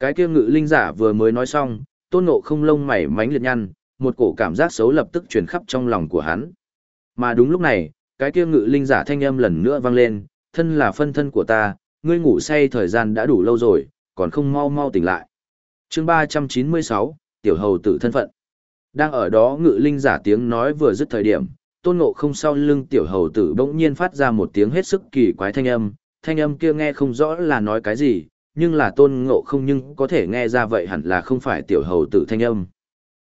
Cái kia ngự linh giả vừa mới nói xong, tôn ngộ không lông mảy mánh liệt nhăn, một cổ cảm giác xấu lập tức truyền khắp trong lòng của hắn. Mà đúng lúc này, cái kia ngự linh giả thanh âm lần nữa vang lên, thân là phân thân của ta, ngươi ngủ say thời gian đã đủ lâu rồi, còn không mau mau tỉnh lại. chương 396, Tiểu Hầu tử thân phận. Đang ở đó ngự linh giả tiếng nói vừa dứt thời điểm, tôn ngộ không sau lưng Tiểu Hầu tử bỗng nhiên phát ra một tiếng hết sức kỳ quái thanh âm, thanh âm kia nghe không rõ là nói cái gì, nhưng là tôn ngộ không nhưng có thể nghe ra vậy hẳn là không phải Tiểu Hầu tử thanh âm.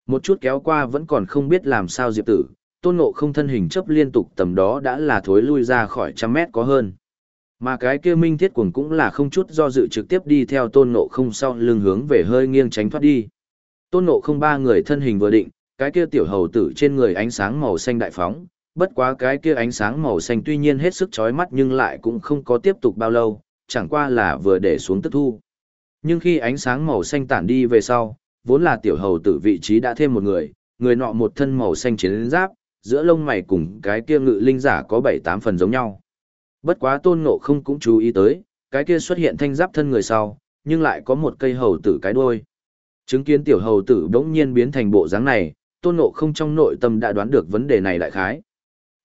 Một chút kéo qua vẫn còn không biết làm sao diệp tử, tôn ngộ không thân hình chấp liên tục tầm đó đã là thối lui ra khỏi trăm mét có hơn. Mà cái kia minh thiết cuồng cũng là không chút do dự trực tiếp đi theo tôn ngộ không sau lưng hướng về hơi nghiêng tránh thoát đi. Tôn ngộ không ba người thân hình vừa định, cái kia tiểu hầu tử trên người ánh sáng màu xanh đại phóng, bất quá cái kia ánh sáng màu xanh tuy nhiên hết sức chói mắt nhưng lại cũng không có tiếp tục bao lâu, chẳng qua là vừa để xuống tức thu. Nhưng khi ánh sáng màu xanh tản đi về sau, vốn là tiểu hầu tử vị trí đã thêm một người, người nọ một thân màu xanh chiến giáp, giữa lông mày cùng cái kia ngự linh giả có bảy tám phần giống nhau. Bất quá tôn ngộ không cũng chú ý tới, cái kia xuất hiện thanh giáp thân người sau, nhưng lại có một cây hầu tử cái đuôi. Chứng kiến tiểu hầu tử đống nhiên biến thành bộ dáng này, tôn ngộ không trong nội tâm đã đoán được vấn đề này đại khái.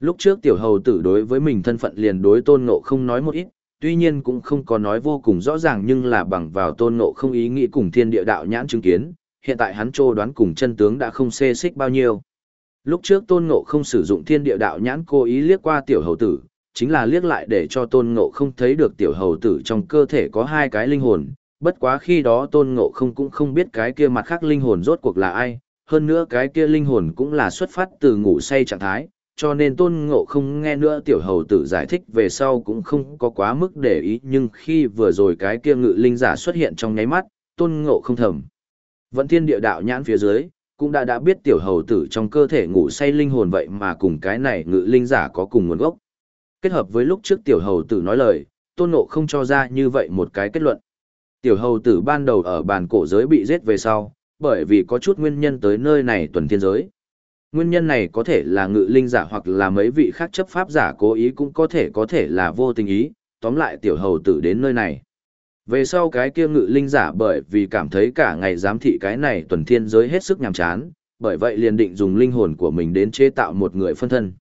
Lúc trước tiểu hầu tử đối với mình thân phận liền đối tôn ngộ không nói một ít, tuy nhiên cũng không có nói vô cùng rõ ràng nhưng là bằng vào tôn ngộ không ý nghĩ cùng thiên địa đạo nhãn chứng kiến, hiện tại hắn trô đoán cùng chân tướng đã không xê xích bao nhiêu. Lúc trước tôn ngộ không sử dụng thiên địa đạo nhãn cố ý liếc qua tiểu hầu tử, chính là liếc lại để cho tôn ngộ không thấy được tiểu hầu tử trong cơ thể có hai cái linh hồn, bất quá khi đó tôn ngộ không cũng không biết cái kia mặt khác linh hồn rốt cuộc là ai, hơn nữa cái kia linh hồn cũng là xuất phát từ ngủ say trạng thái, cho nên tôn ngộ không nghe nữa tiểu hầu tử giải thích về sau cũng không có quá mức để ý nhưng khi vừa rồi cái kia ngự linh giả xuất hiện trong nháy mắt, tôn ngộ không thầm. Vẫn thiên địa đạo nhãn phía dưới, cũng đã đã biết tiểu hầu tử trong cơ thể ngủ say linh hồn vậy mà cùng cái này ngự linh giả có cùng nguồn gốc. Kết hợp với lúc trước tiểu hầu tử nói lời, tôn ngộ không cho ra như vậy một cái kết luận. Tiểu hầu tử ban đầu ở bàn cổ giới bị giết về sau, bởi vì có chút nguyên nhân tới nơi này tuần thiên giới. Nguyên nhân này có thể là ngự linh giả hoặc là mấy vị khác chấp pháp giả cố ý cũng có thể có thể là vô tình ý, tóm lại tiểu hầu tử đến nơi này. Về sau cái kia ngự linh giả bởi vì cảm thấy cả ngày giám thị cái này tuần thiên giới hết sức nhàm chán, bởi vậy liền định dùng linh hồn của mình đến chế tạo một người phân thân.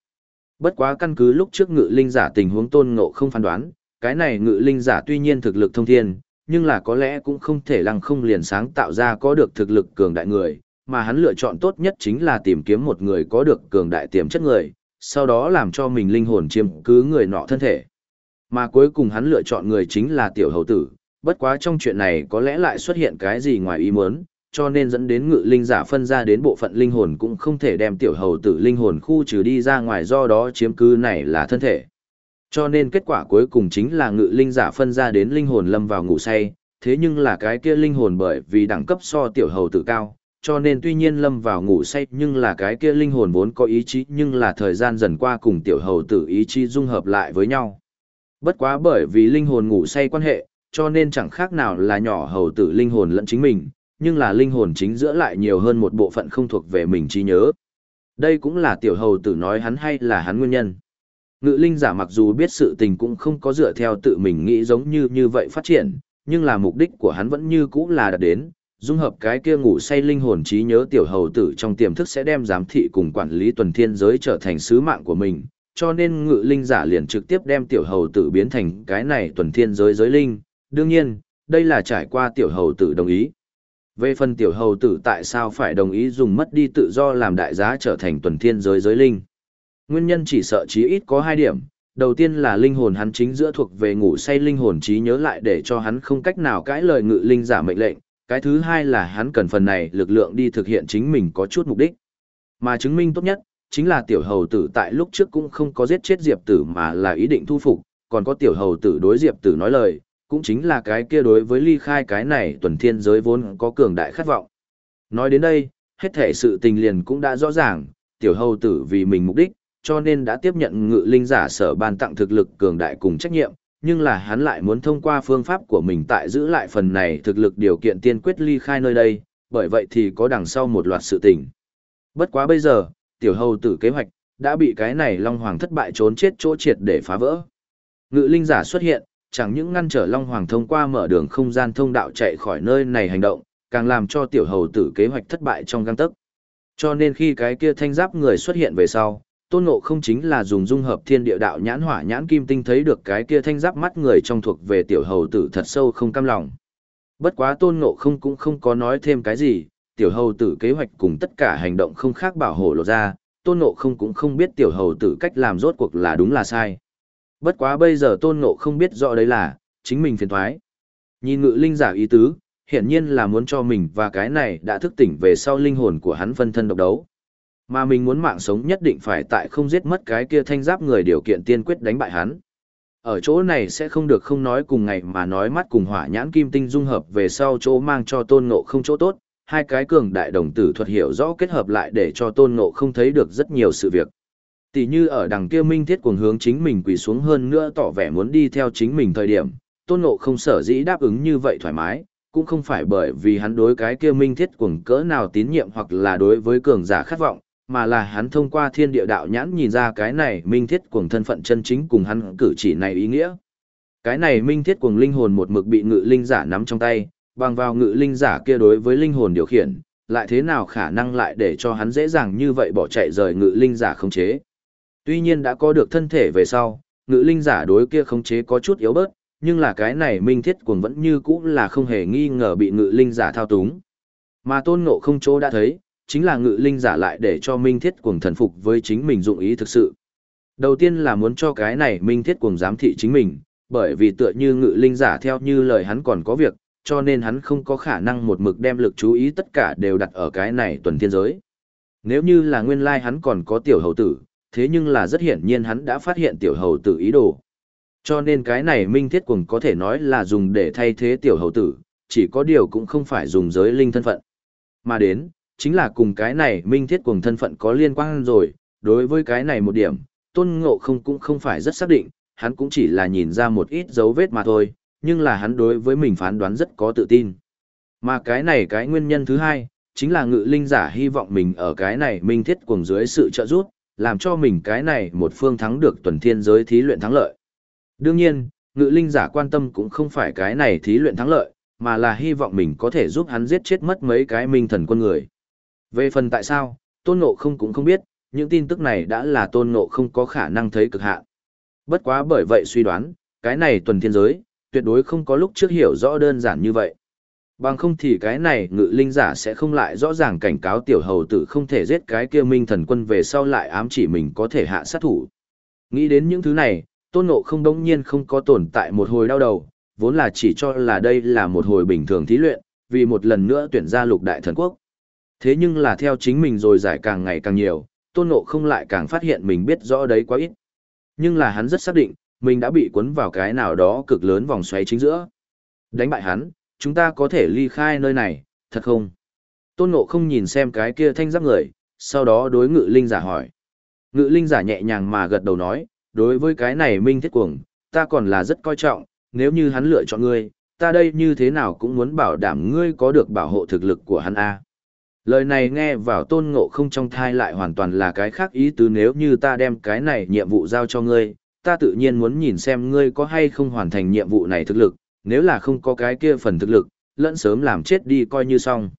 Bất quá căn cứ lúc trước ngự linh giả tình huống tôn ngộ không phán đoán, cái này ngự linh giả tuy nhiên thực lực thông thiên, nhưng là có lẽ cũng không thể lăng không liền sáng tạo ra có được thực lực cường đại người, mà hắn lựa chọn tốt nhất chính là tìm kiếm một người có được cường đại tiềm chất người, sau đó làm cho mình linh hồn chiếm cứ người nọ thân thể. Mà cuối cùng hắn lựa chọn người chính là tiểu hầu tử, bất quá trong chuyện này có lẽ lại xuất hiện cái gì ngoài ý muốn, cho nên dẫn đến ngự linh giả phân ra đến bộ phận linh hồn cũng không thể đem tiểu hầu tử linh hồn khu trừ đi ra ngoài do đó chiếm cứ này là thân thể. Cho nên kết quả cuối cùng chính là ngự linh giả phân ra đến linh hồn lâm vào ngủ say, thế nhưng là cái kia linh hồn bởi vì đẳng cấp so tiểu hầu tử cao, cho nên tuy nhiên lâm vào ngủ say nhưng là cái kia linh hồn vốn có ý chí nhưng là thời gian dần qua cùng tiểu hầu tử ý chí dung hợp lại với nhau. Bất quá bởi vì linh hồn ngủ say quan hệ, cho nên chẳng khác nào là nhỏ hầu tử linh hồn lẫn chính mình, nhưng là linh hồn chính giữa lại nhiều hơn một bộ phận không thuộc về mình trí nhớ. Đây cũng là tiểu hầu tử nói hắn hay là hắn nguyên nhân. Ngự linh giả mặc dù biết sự tình cũng không có dựa theo tự mình nghĩ giống như như vậy phát triển, nhưng là mục đích của hắn vẫn như cũ là đạt đến, dung hợp cái kia ngủ say linh hồn trí nhớ tiểu hầu tử trong tiềm thức sẽ đem giám thị cùng quản lý tuần thiên giới trở thành sứ mạng của mình, cho nên ngự linh giả liền trực tiếp đem tiểu hầu tử biến thành cái này tuần thiên giới giới linh, đương nhiên, đây là trải qua tiểu hầu tử đồng ý. Về phần tiểu hầu tử tại sao phải đồng ý dùng mất đi tự do làm đại giá trở thành tuần thiên giới giới linh. Nguyên nhân chỉ sợ chí ít có hai điểm, đầu tiên là linh hồn hắn chính giữa thuộc về ngủ say linh hồn trí nhớ lại để cho hắn không cách nào cãi lời ngự linh giả mệnh lệnh, cái thứ hai là hắn cần phần này lực lượng đi thực hiện chính mình có chút mục đích. Mà chứng minh tốt nhất, chính là tiểu hầu tử tại lúc trước cũng không có giết chết diệp tử mà là ý định thu phục, còn có tiểu hầu tử đối diệp tử nói lời, cũng chính là cái kia đối với ly khai cái này tuần thiên giới vốn có cường đại khát vọng. Nói đến đây, hết thể sự tình liền cũng đã rõ ràng, tiểu hầu tử vì mình mục đích, cho nên đã tiếp nhận ngự linh giả sở ban tặng thực lực cường đại cùng trách nhiệm, nhưng là hắn lại muốn thông qua phương pháp của mình tại giữ lại phần này thực lực điều kiện tiên quyết ly khai nơi đây, bởi vậy thì có đằng sau một loạt sự tình. Bất quá bây giờ, tiểu hầu tử kế hoạch, đã bị cái này Long Hoàng thất bại trốn chết chỗ triệt để phá vỡ. Ngự linh giả xuất hiện, chẳng những ngăn trở Long Hoàng thông qua mở đường không gian thông đạo chạy khỏi nơi này hành động, càng làm cho tiểu hầu tử kế hoạch thất bại trong găng tấc. Cho nên khi cái kia thanh giáp người xuất hiện về sau, Tôn Ngộ không chính là dùng dung hợp thiên địa đạo nhãn hỏa nhãn kim tinh thấy được cái kia thanh giáp mắt người trong thuộc về tiểu hầu tử thật sâu không cam lòng. Bất quá Tôn Ngộ không cũng không có nói thêm cái gì, tiểu hầu tử kế hoạch cùng tất cả hành động không khác bảo hộ lộ ra, Tôn Ngộ không cũng không biết tiểu hầu tử cách làm rốt cuộc là đúng là sai. Bất quá bây giờ Tôn Ngộ không biết rõ đấy là, chính mình phiền thoái. Nhìn ngự linh giả ý tứ, hiển nhiên là muốn cho mình và cái này đã thức tỉnh về sau linh hồn của hắn phân thân độc đấu. Mà mình muốn mạng sống nhất định phải tại không giết mất cái kia thanh giáp người điều kiện tiên quyết đánh bại hắn. Ở chỗ này sẽ không được không nói cùng ngày mà nói mắt cùng hỏa nhãn kim tinh dung hợp về sau chỗ mang cho tôn ngộ không chỗ tốt, hai cái cường đại đồng tử thuật hiểu rõ kết hợp lại để cho tôn ngộ không thấy được rất nhiều sự việc. Tỷ như ở đằng kia minh thiết cuồng hướng chính mình quỳ xuống hơn nữa tỏ vẻ muốn đi theo chính mình thời điểm, tôn ngộ không sở dĩ đáp ứng như vậy thoải mái, cũng không phải bởi vì hắn đối cái kia minh thiết cuồng cỡ nào tín nhiệm hoặc là đối với cường giả khát vọng, mà là hắn thông qua thiên địa đạo nhãn nhìn ra cái này minh thiết cuồng thân phận chân chính cùng hắn cử chỉ này ý nghĩa. Cái này minh thiết cuồng linh hồn một mực bị ngự linh giả nắm trong tay, bằng vào ngự linh giả kia đối với linh hồn điều khiển, lại thế nào khả năng lại để cho hắn dễ dàng như vậy bỏ chạy rời ngự linh giả khống chế. Tuy nhiên đã có được thân thể về sau, ngự linh giả đối kia khống chế có chút yếu bớt, nhưng là cái này minh thiết cuồng vẫn như cũ là không hề nghi ngờ bị ngự linh giả thao túng. Mà tôn ngộ không chỗ đã thấy, chính là ngự linh giả lại để cho minh thiết cuồng thần phục với chính mình dụng ý thực sự. Đầu tiên là muốn cho cái này minh thiết cuồng giám thị chính mình, bởi vì tựa như ngự linh giả theo như lời hắn còn có việc, cho nên hắn không có khả năng một mực đem lực chú ý tất cả đều đặt ở cái này tuần thiên giới. Nếu như là nguyên lai hắn còn có tiểu hầu tử, thế nhưng là rất hiển nhiên hắn đã phát hiện tiểu hầu tử ý đồ. Cho nên cái này minh thiết cuồng có thể nói là dùng để thay thế tiểu hầu tử, chỉ có điều cũng không phải dùng giới linh thân phận. Mà đến, chính là cùng cái này minh thiết cuồng thân phận có liên quan rồi, đối với cái này một điểm, tôn ngộ không cũng không phải rất xác định, hắn cũng chỉ là nhìn ra một ít dấu vết mà thôi, nhưng là hắn đối với mình phán đoán rất có tự tin. Mà cái này cái nguyên nhân thứ hai, chính là ngự linh giả hy vọng mình ở cái này minh thiết cuồng dưới sự trợ giúp, làm cho mình cái này một phương thắng được tuần thiên giới thí luyện thắng lợi. Đương nhiên, ngự linh giả quan tâm cũng không phải cái này thí luyện thắng lợi, mà là hy vọng mình có thể giúp hắn giết chết mất mấy cái minh thần quân người. Về phần tại sao, tôn ngộ không cũng không biết, những tin tức này đã là tôn ngộ không có khả năng thấy cực hạn. Bất quá bởi vậy suy đoán, cái này tuần thiên giới, tuyệt đối không có lúc trước hiểu rõ đơn giản như vậy. Bằng không thì cái này ngự linh giả sẽ không lại rõ ràng cảnh cáo tiểu hầu tử không thể giết cái kia minh thần quân về sau lại ám chỉ mình có thể hạ sát thủ. Nghĩ đến những thứ này, tôn ngộ không đống nhiên không có tồn tại một hồi đau đầu, vốn là chỉ cho là đây là một hồi bình thường thí luyện, vì một lần nữa tuyển ra lục đại thần quốc. Thế nhưng là theo chính mình rồi giải càng ngày càng nhiều, tôn ngộ không lại càng phát hiện mình biết rõ đấy quá ít. Nhưng là hắn rất xác định, mình đã bị cuốn vào cái nào đó cực lớn vòng xoáy chính giữa. Đánh bại hắn, chúng ta có thể ly khai nơi này, thật không? Tôn ngộ không nhìn xem cái kia thanh giáp người, sau đó đối ngự linh giả hỏi. Ngự linh giả nhẹ nhàng mà gật đầu nói, đối với cái này minh thiết cuồng, ta còn là rất coi trọng, nếu như hắn lựa chọn ngươi, ta đây như thế nào cũng muốn bảo đảm ngươi có được bảo hộ thực lực của hắn a. Lời này nghe vào tôn ngộ không trong thai lại hoàn toàn là cái khác ý tứ nếu như ta đem cái này nhiệm vụ giao cho ngươi, ta tự nhiên muốn nhìn xem ngươi có hay không hoàn thành nhiệm vụ này thực lực, nếu là không có cái kia phần thực lực, lẫn sớm làm chết đi coi như xong.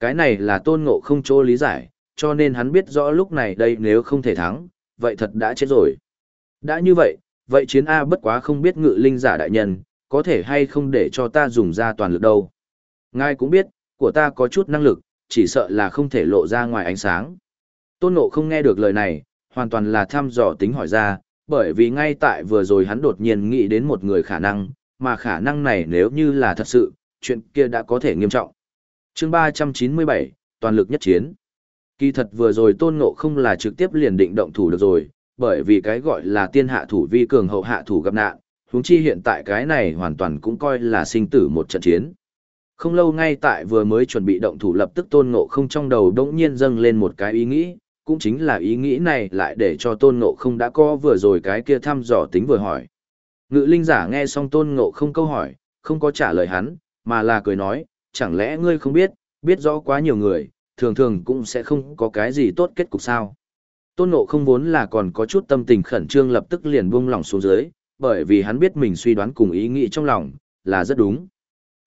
Cái này là tôn ngộ không chỗ lý giải, cho nên hắn biết rõ lúc này đây nếu không thể thắng, vậy thật đã chết rồi. Đã như vậy, vậy chiến A bất quá không biết ngự linh giả đại nhân, có thể hay không để cho ta dùng ra toàn lực đâu. Ngài cũng biết, của ta có chút năng lực, chỉ sợ là không thể lộ ra ngoài ánh sáng. Tôn Ngộ không nghe được lời này, hoàn toàn là thăm dò tính hỏi ra, bởi vì ngay tại vừa rồi hắn đột nhiên nghĩ đến một người khả năng, mà khả năng này nếu như là thật sự, chuyện kia đã có thể nghiêm trọng. chương 397, toàn lực nhất chiến. Kỳ thật vừa rồi Tôn Ngộ không là trực tiếp liền định động thủ được rồi, bởi vì cái gọi là tiên hạ thủ vi cường hậu hạ thủ gặp nạn, huống chi hiện tại cái này hoàn toàn cũng coi là sinh tử một trận chiến. Không lâu ngay tại vừa mới chuẩn bị động thủ lập tức tôn ngộ không trong đầu đống nhiên dâng lên một cái ý nghĩ, cũng chính là ý nghĩ này lại để cho tôn ngộ không đã có vừa rồi cái kia thăm dò tính vừa hỏi. Ngự linh giả nghe xong tôn ngộ không câu hỏi, không có trả lời hắn, mà là cười nói, chẳng lẽ ngươi không biết, biết rõ quá nhiều người, thường thường cũng sẽ không có cái gì tốt kết cục sao. Tôn ngộ không vốn là còn có chút tâm tình khẩn trương lập tức liền buông lòng xuống dưới, bởi vì hắn biết mình suy đoán cùng ý nghĩ trong lòng, là rất đúng.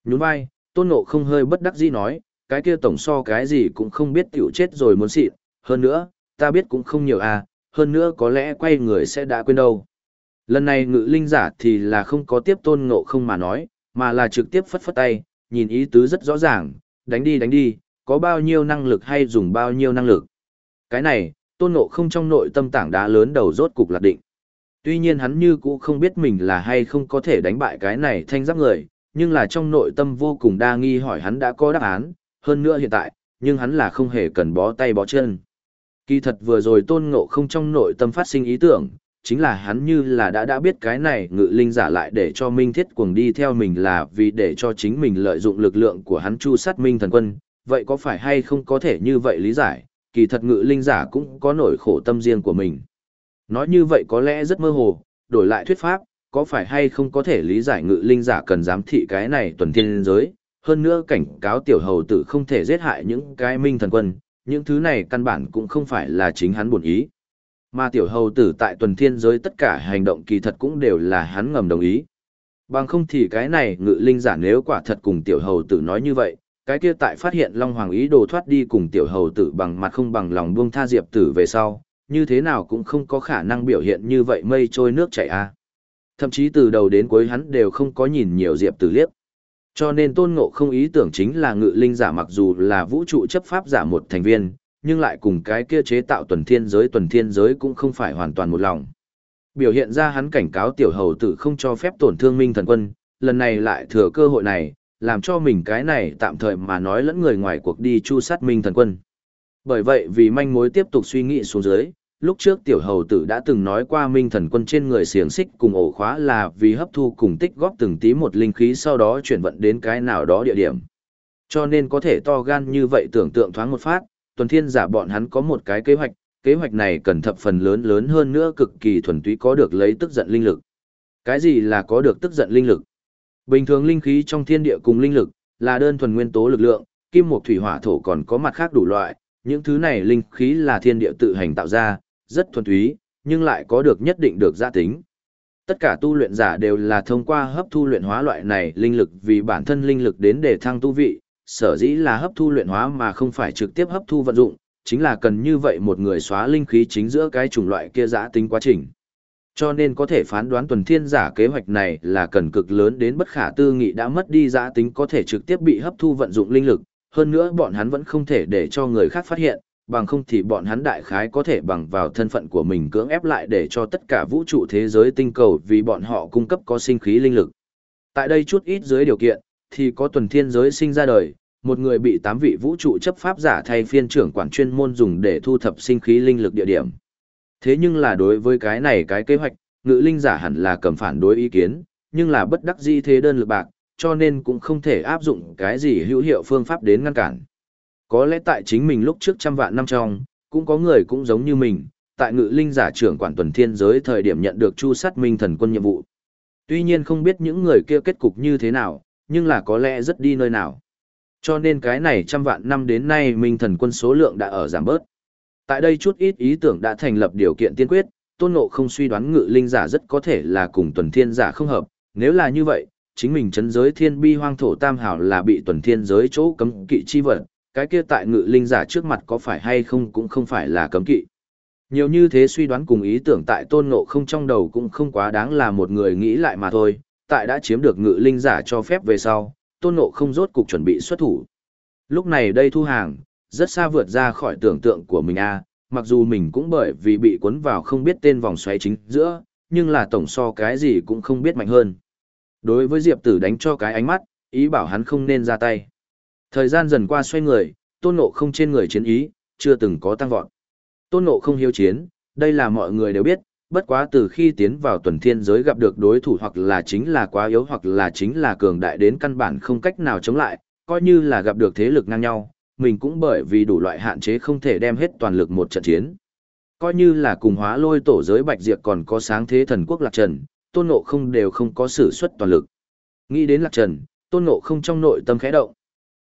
Nhún vai, tôn ngộ không hơi bất đắc dĩ nói, cái kia tổng so cái gì cũng không biết tiểu chết rồi muốn xịn, hơn nữa, ta biết cũng không nhiều à, hơn nữa có lẽ quay người sẽ đã quên đâu. Lần này ngự linh giả thì là không có tiếp tôn ngộ không mà nói, mà là trực tiếp phất phất tay, nhìn ý tứ rất rõ ràng, đánh đi đánh đi, có bao nhiêu năng lực hay dùng bao nhiêu năng lực. Cái này, tôn ngộ không trong nội tâm tảng đá lớn đầu rốt cục lạc định. Tuy nhiên hắn như cũ không biết mình là hay không có thể đánh bại cái này thanh giáp người, nhưng là trong nội tâm vô cùng đa nghi hỏi hắn đã có đáp án, hơn nữa hiện tại, nhưng hắn là không hề cần bó tay bó chân. Kỳ thật vừa rồi tôn ngộ không trong nội tâm phát sinh ý tưởng, chính là hắn như là đã đã biết cái này ngự linh giả lại để cho minh thiết cuồng đi theo mình là vì để cho chính mình lợi dụng lực lượng của hắn chu sát minh thần quân, vậy có phải hay không có thể như vậy lý giải, kỳ thật ngự linh giả cũng có nỗi khổ tâm riêng của mình. Nói như vậy có lẽ rất mơ hồ, đổi lại thuyết pháp, có phải hay không có thể lý giải ngự linh giả cần giám thị cái này tuần thiên giới, hơn nữa cảnh cáo tiểu hầu tử không thể giết hại những cái minh thần quân, những thứ này căn bản cũng không phải là chính hắn buồn ý. Mà tiểu hầu tử tại tuần thiên giới tất cả hành động kỳ thật cũng đều là hắn ngầm đồng ý. Bằng không thì cái này ngự linh giả nếu quả thật cùng tiểu hầu tử nói như vậy, cái kia tại phát hiện Long Hoàng ý đồ thoát đi cùng tiểu hầu tử bằng mặt không bằng lòng buông tha diệp tử về sau, như thế nào cũng không có khả năng biểu hiện như vậy mây trôi nước chảy a. Thậm chí từ đầu đến cuối hắn đều không có nhìn nhiều diệp tử liếc. Cho nên tôn ngộ không ý tưởng chính là ngự linh giả mặc dù là vũ trụ chấp pháp giả một thành viên, nhưng lại cùng cái kia chế tạo tuần thiên giới tuần thiên giới cũng không phải hoàn toàn một lòng. Biểu hiện ra hắn cảnh cáo tiểu hầu tử không cho phép tổn thương minh thần quân, lần này lại thừa cơ hội này, làm cho mình cái này tạm thời mà nói lẫn người ngoài cuộc đi chu sát minh thần quân. Bởi vậy vì manh mối tiếp tục suy nghĩ xuống dưới, lúc trước tiểu hầu tử đã từng nói qua minh thần quân trên người xiềng xích cùng ổ khóa là vì hấp thu cùng tích góp từng tí một linh khí sau đó chuyển vận đến cái nào đó địa điểm. Cho nên có thể to gan như vậy tưởng tượng thoáng một phát, tuần thiên giả bọn hắn có một cái kế hoạch, kế hoạch này cần thập phần lớn lớn hơn nữa cực kỳ thuần túy có được lấy tức giận linh lực. Cái gì là có được tức giận linh lực? Bình thường linh khí trong thiên địa cùng linh lực là đơn thuần nguyên tố lực lượng, kim mộc thủy hỏa thổ còn có mặt khác đủ loại, những thứ này linh khí là thiên địa tự hành tạo ra, rất thuần túy, nhưng lại có được nhất định được gia tính. Tất cả tu luyện giả đều là thông qua hấp thu luyện hóa loại này linh lực vì bản thân linh lực đến để thăng tu vị, sở dĩ là hấp thu luyện hóa mà không phải trực tiếp hấp thu vận dụng, chính là cần như vậy một người xóa linh khí chính giữa cái chủng loại kia giã tính quá trình. Cho nên có thể phán đoán tuần thiên giả kế hoạch này là cần cực lớn đến bất khả tư nghị đã mất đi giã tính có thể trực tiếp bị hấp thu vận dụng linh lực, hơn nữa bọn hắn vẫn không thể để cho người khác phát hiện, bằng không thì bọn hắn đại khái có thể bằng vào thân phận của mình cưỡng ép lại để cho tất cả vũ trụ thế giới tinh cầu vì bọn họ cung cấp có sinh khí linh lực. Tại đây chút ít dưới điều kiện, thì có tuần thiên giới sinh ra đời, một người bị tám vị vũ trụ chấp pháp giả thay phiên trưởng quản chuyên môn dùng để thu thập sinh khí linh lực địa điểm. Thế nhưng là đối với cái này cái kế hoạch, ngự linh giả hẳn là cầm phản đối ý kiến, nhưng là bất đắc dĩ thế đơn lực bạc, cho nên cũng không thể áp dụng cái gì hữu hiệu phương pháp đến ngăn cản. Có lẽ tại chính mình lúc trước trăm vạn năm trong, cũng có người cũng giống như mình, tại ngự linh giả trưởng quản tuần thiên giới thời điểm nhận được chu sát minh thần quân nhiệm vụ. Tuy nhiên không biết những người kia kết cục như thế nào, nhưng là có lẽ rất đi nơi nào. Cho nên cái này trăm vạn năm đến nay minh thần quân số lượng đã ở giảm bớt. Tại đây chút ít ý tưởng đã thành lập điều kiện tiên quyết, tôn ngộ không suy đoán ngự linh giả rất có thể là cùng tuần thiên giả không hợp, nếu là như vậy, chính mình chấn giới thiên bi hoang thổ tam hảo là bị tuần thiên giới chỗ cấm kỵ chi vật, cái kia tại ngự linh giả trước mặt có phải hay không cũng không phải là cấm kỵ. Nhiều như thế suy đoán cùng ý tưởng tại tôn ngộ không trong đầu cũng không quá đáng là một người nghĩ lại mà thôi, tại đã chiếm được ngự linh giả cho phép về sau, tôn ngộ không rốt cục chuẩn bị xuất thủ. Lúc này đây thu hàng, rất xa vượt ra khỏi tưởng tượng của mình a mặc dù mình cũng bởi vì bị cuốn vào không biết tên vòng xoáy chính giữa, nhưng là tổng so cái gì cũng không biết mạnh hơn. Đối với Diệp Tử đánh cho cái ánh mắt, ý bảo hắn không nên ra tay. Thời gian dần qua xoay người, tôn ngộ không trên người chiến ý, chưa từng có tăng vọt. Tôn ngộ không hiếu chiến, đây là mọi người đều biết, bất quá từ khi tiến vào tuần thiên giới gặp được đối thủ hoặc là chính là quá yếu hoặc là chính là cường đại đến căn bản không cách nào chống lại, coi như là gặp được thế lực ngang nhau, mình cũng bởi vì đủ loại hạn chế không thể đem hết toàn lực một trận chiến. Coi như là cùng hóa lôi tổ giới bạch diệt còn có sáng thế thần quốc lạc trần, tôn ngộ không đều không có sử xuất toàn lực. Nghĩ đến lạc trần, tôn ngộ không trong nội tâm khẽ động.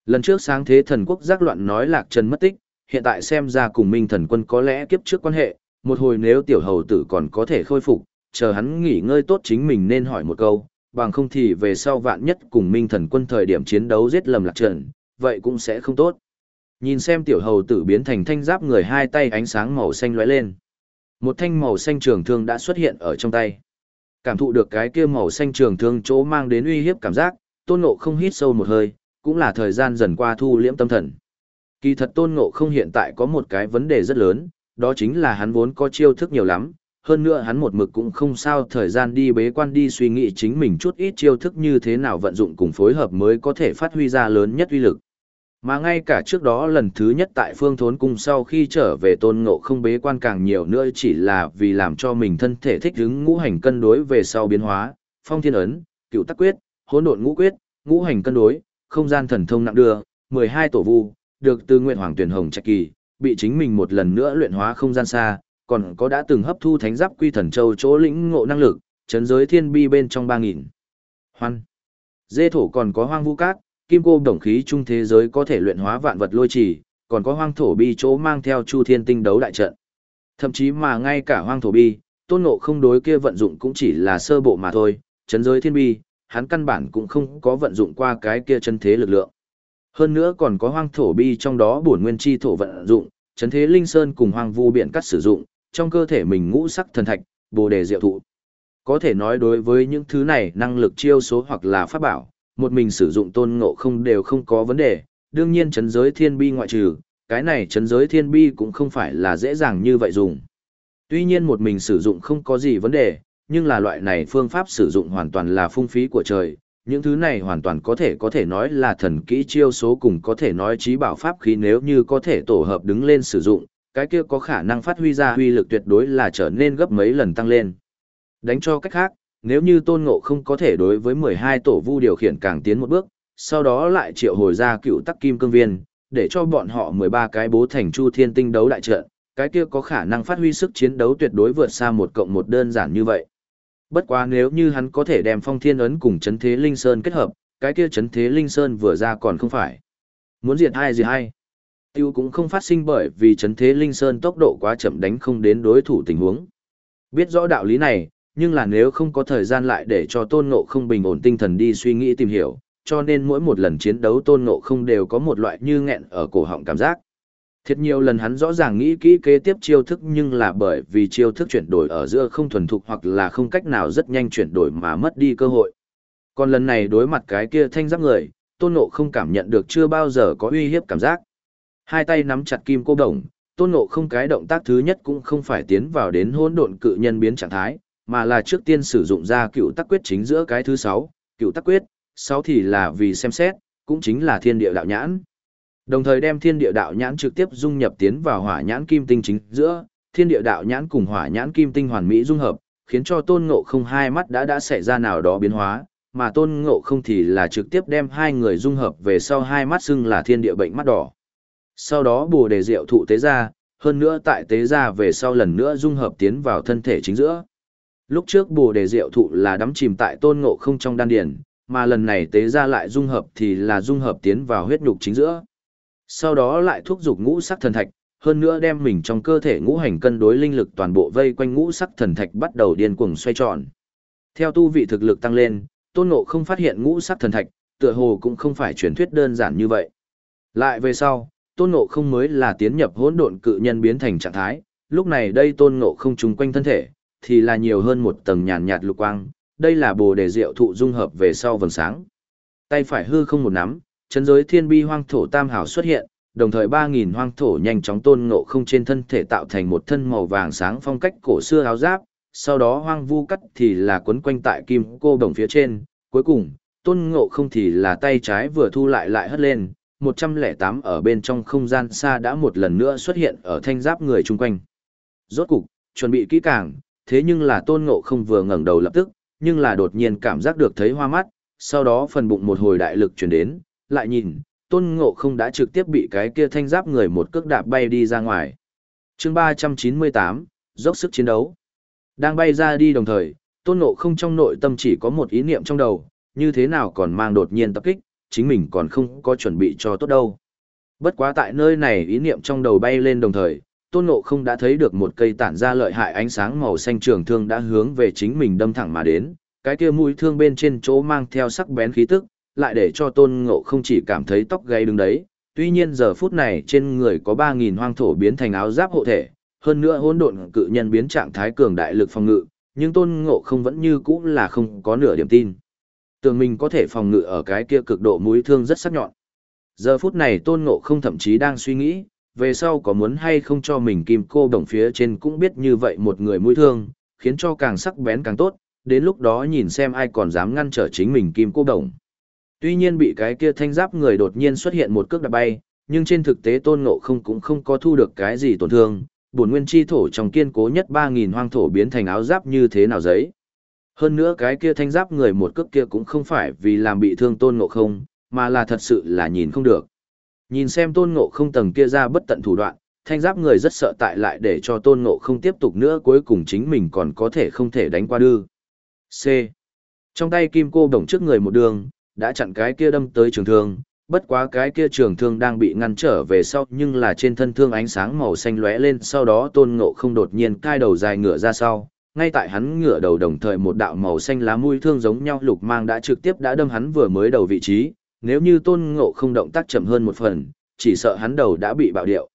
Lần trước sáng thế thần quốc giác loạn nói lạc trần mất tích, hiện tại xem ra cùng minh thần quân có lẽ kiếp trước quan hệ, một hồi nếu tiểu hầu tử còn có thể khôi phục, chờ hắn nghỉ ngơi tốt chính mình nên hỏi một câu, bằng không thì về sau vạn nhất cùng minh thần quân thời điểm chiến đấu giết lầm lạc trần, vậy cũng sẽ không tốt. Nhìn xem tiểu hầu tử biến thành thanh giáp người hai tay ánh sáng màu xanh lóe lên. Một thanh màu xanh trường thương đã xuất hiện ở trong tay. Cảm thụ được cái kia màu xanh trường thương chỗ mang đến uy hiếp cảm giác, tôn ngộ không hít sâu một hơi, cũng là thời gian dần qua thu liễm tâm thần. Kỳ thật tôn ngộ không hiện tại có một cái vấn đề rất lớn, đó chính là hắn vốn có chiêu thức nhiều lắm, hơn nữa hắn một mực cũng không sao thời gian đi bế quan đi suy nghĩ chính mình chút ít chiêu thức như thế nào vận dụng cùng phối hợp mới có thể phát huy ra lớn nhất uy lực. Mà ngay cả trước đó lần thứ nhất tại phương thốn cung sau khi trở về tôn ngộ không bế quan càng nhiều nữa chỉ là vì làm cho mình thân thể thích ứng ngũ hành cân đối về sau biến hóa, phong thiên ấn, cựu tắc quyết, hỗn độn ngũ quyết, ngũ hành cân đối, không gian thần thông nặng đưa, 12 tổ vu, được từ nguyện hoàng tuyển hồng trạch kỳ, bị chính mình một lần nữa luyện hóa không gian xa, còn có đã từng hấp thu thánh giáp quy thần châu chỗ lĩnh ngộ năng lực, chấn giới thiên bi bên trong 3000. Hoan. Dê thổ còn có hoang vu cát, kim cô đồng khí trung thế giới có thể luyện hóa vạn vật lôi trì, còn có hoang thổ bi chỗ mang theo chu thiên tinh đấu đại trận. Thậm chí mà ngay cả hoang thổ bi, tôn ngộ không đối kia vận dụng cũng chỉ là sơ bộ mà thôi, chấn giới thiên bi, hắn căn bản cũng không có vận dụng qua cái kia chân thế lực lượng. Hơn nữa còn có hoang thổ bi trong đó bổn nguyên chi thổ vận dụng, chân thế linh sơn cùng hoang vu biển cắt sử dụng, trong cơ thể mình ngũ sắc thần thạch, bồ đề diệu thụ. Có thể nói đối với những thứ này năng lực chiêu số hoặc là pháp bảo, một mình sử dụng tôn ngộ không đều không có vấn đề, đương nhiên chấn giới thiên bi ngoại trừ, cái này chấn giới thiên bi cũng không phải là dễ dàng như vậy dùng. Tuy nhiên một mình sử dụng không có gì vấn đề, nhưng là loại này phương pháp sử dụng hoàn toàn là phung phí của trời, những thứ này hoàn toàn có thể có thể nói là thần kỹ chiêu số cùng có thể nói trí bảo pháp khí nếu như có thể tổ hợp đứng lên sử dụng, cái kia có khả năng phát huy ra huy lực tuyệt đối là trở nên gấp mấy lần tăng lên. Đánh cho cách khác, nếu như tôn ngộ không có thể đối với 12 tổ vu điều khiển càng tiến một bước, sau đó lại triệu hồi ra cựu tắc kim cương viên, để cho bọn họ 13 cái bố thành chu thiên tinh đấu đại trận, cái kia có khả năng phát huy sức chiến đấu tuyệt đối vượt xa một cộng một đơn giản như vậy. Bất quá nếu như hắn có thể đem phong thiên ấn cùng chấn thế linh sơn kết hợp, cái kia chấn thế linh sơn vừa ra còn không phải. Muốn diệt hai gì hay. Tiêu cũng không phát sinh bởi vì chấn thế linh sơn tốc độ quá chậm đánh không đến đối thủ tình huống. Biết rõ đạo lý này, nhưng là nếu không có thời gian lại để cho tôn ngộ không bình ổn tinh thần đi suy nghĩ tìm hiểu, cho nên mỗi một lần chiến đấu tôn ngộ không đều có một loại như nghẹn ở cổ họng cảm giác. Thiệt nhiều lần hắn rõ ràng nghĩ kỹ kế tiếp chiêu thức nhưng là bởi vì chiêu thức chuyển đổi ở giữa không thuần thục hoặc là không cách nào rất nhanh chuyển đổi mà mất đi cơ hội. Còn lần này đối mặt cái kia thanh giáp người, tôn ngộ không cảm nhận được chưa bao giờ có uy hiếp cảm giác. Hai tay nắm chặt kim cô đồng, tôn ngộ không cái động tác thứ nhất cũng không phải tiến vào đến hỗn độn cự nhân biến trạng thái, mà là trước tiên sử dụng ra cựu tắc quyết chính giữa cái thứ sáu, cựu tắc quyết, sáu thì là vì xem xét, cũng chính là thiên địa đạo nhãn. Đồng thời đem thiên địa đạo nhãn trực tiếp dung nhập tiến vào hỏa nhãn kim tinh chính giữa, thiên địa đạo nhãn cùng hỏa nhãn kim tinh hoàn mỹ dung hợp, khiến cho tôn ngộ không hai mắt đã đã xảy ra nào đó biến hóa, mà tôn ngộ không thì là trực tiếp đem hai người dung hợp về sau hai mắt xưng là thiên địa bệnh mắt đỏ. Sau đó bồ đề diệu thụ tế ra, hơn nữa tại tế ra về sau lần nữa dung hợp tiến vào thân thể chính giữa. Lúc trước bồ đề diệu thụ là đắm chìm tại tôn ngộ không trong đan điển, mà lần này tế ra lại dung hợp thì là dung hợp tiến vào huyết nhục chính giữa. Sau đó lại thúc giục ngũ sắc thần thạch, hơn nữa đem mình trong cơ thể ngũ hành cân đối linh lực toàn bộ vây quanh ngũ sắc thần thạch bắt đầu điên cuồng xoay tròn. Theo tu vị thực lực tăng lên, tôn ngộ không phát hiện ngũ sắc thần thạch, tựa hồ cũng không phải truyền thuyết đơn giản như vậy. Lại về sau, tôn ngộ không mới là tiến nhập hỗn độn cự nhân biến thành trạng thái, lúc này đây tôn ngộ không trùng quanh thân thể, thì là nhiều hơn một tầng nhàn nhạt lục quang, đây là bồ đề diệu thụ dung hợp về sau vầng sáng. Tay phải hư không một nắm, chân giới thiên bi hoang thổ tam hảo xuất hiện, đồng thời 3.000 hoang thổ nhanh chóng tôn ngộ không trên thân thể tạo thành một thân màu vàng sáng phong cách cổ xưa áo giáp, sau đó hoang vu cắt thì là quấn quanh tại kim cô đồng phía trên, cuối cùng, tôn ngộ không thì là tay trái vừa thu lại lại hất lên, 108 ở bên trong không gian xa đã một lần nữa xuất hiện ở thanh giáp người chung quanh. Rốt cục, chuẩn bị kỹ càng, thế nhưng là tôn ngộ không vừa ngẩng đầu lập tức, nhưng là đột nhiên cảm giác được thấy hoa mắt, sau đó phần bụng một hồi đại lực chuyển đến, lại nhìn, tôn ngộ không đã trực tiếp bị cái kia thanh giáp người một cước đạp bay đi ra ngoài. chương 398, dốc sức chiến đấu. Đang bay ra đi đồng thời, tôn ngộ không trong nội tâm chỉ có một ý niệm trong đầu, như thế nào còn mang đột nhiên tập kích, chính mình còn không có chuẩn bị cho tốt đâu. Bất quá tại nơi này ý niệm trong đầu bay lên đồng thời, tôn ngộ không đã thấy được một cây tản ra lợi hại ánh sáng màu xanh trường thương đã hướng về chính mình đâm thẳng mà đến, cái kia mũi thương bên trên chỗ mang theo sắc bén khí tức, lại để cho tôn ngộ không chỉ cảm thấy tóc gáy đứng đấy, tuy nhiên giờ phút này trên người có 3.000 hoang thổ biến thành áo giáp hộ thể, hơn nữa hỗn độn cự nhân biến trạng thái cường đại lực phòng ngự, nhưng tôn ngộ không vẫn như cũ là không có nửa điểm tin. Tưởng mình có thể phòng ngự ở cái kia cực độ mũi thương rất sắc nhọn. Giờ phút này tôn ngộ không thậm chí đang suy nghĩ, về sau có muốn hay không cho mình kim cô đồng phía trên cũng biết như vậy một người mũi thương, khiến cho càng sắc bén càng tốt, đến lúc đó nhìn xem ai còn dám ngăn trở chính mình kim cô đồng. Tuy nhiên bị cái kia thanh giáp người đột nhiên xuất hiện một cước đạp bay, nhưng trên thực tế tôn ngộ không cũng không có thu được cái gì tổn thương, bổn nguyên chi thổ trong kiên cố nhất 3.000 hoang thổ biến thành áo giáp như thế nào giấy. Hơn nữa cái kia thanh giáp người một cước kia cũng không phải vì làm bị thương tôn ngộ không, mà là thật sự là nhìn không được. Nhìn xem tôn ngộ không tầng kia ra bất tận thủ đoạn, thanh giáp người rất sợ tại lại để cho tôn ngộ không tiếp tục nữa cuối cùng chính mình còn có thể không thể đánh qua đư. C. Trong tay kim cô đồng trước người một đường, đã chặn cái kia đâm tới trường thương, bất quá cái kia trường thương đang bị ngăn trở về sau nhưng là trên thân thương ánh sáng màu xanh lóe lên sau đó tôn ngộ không đột nhiên cai đầu dài ngựa ra sau, ngay tại hắn ngựa đầu đồng thời một đạo màu xanh lá mũi thương giống nhau lục mang đã trực tiếp đã đâm hắn vừa mới đầu vị trí, nếu như tôn ngộ không động tác chậm hơn một phần, chỉ sợ hắn đầu đã bị bạo điệu.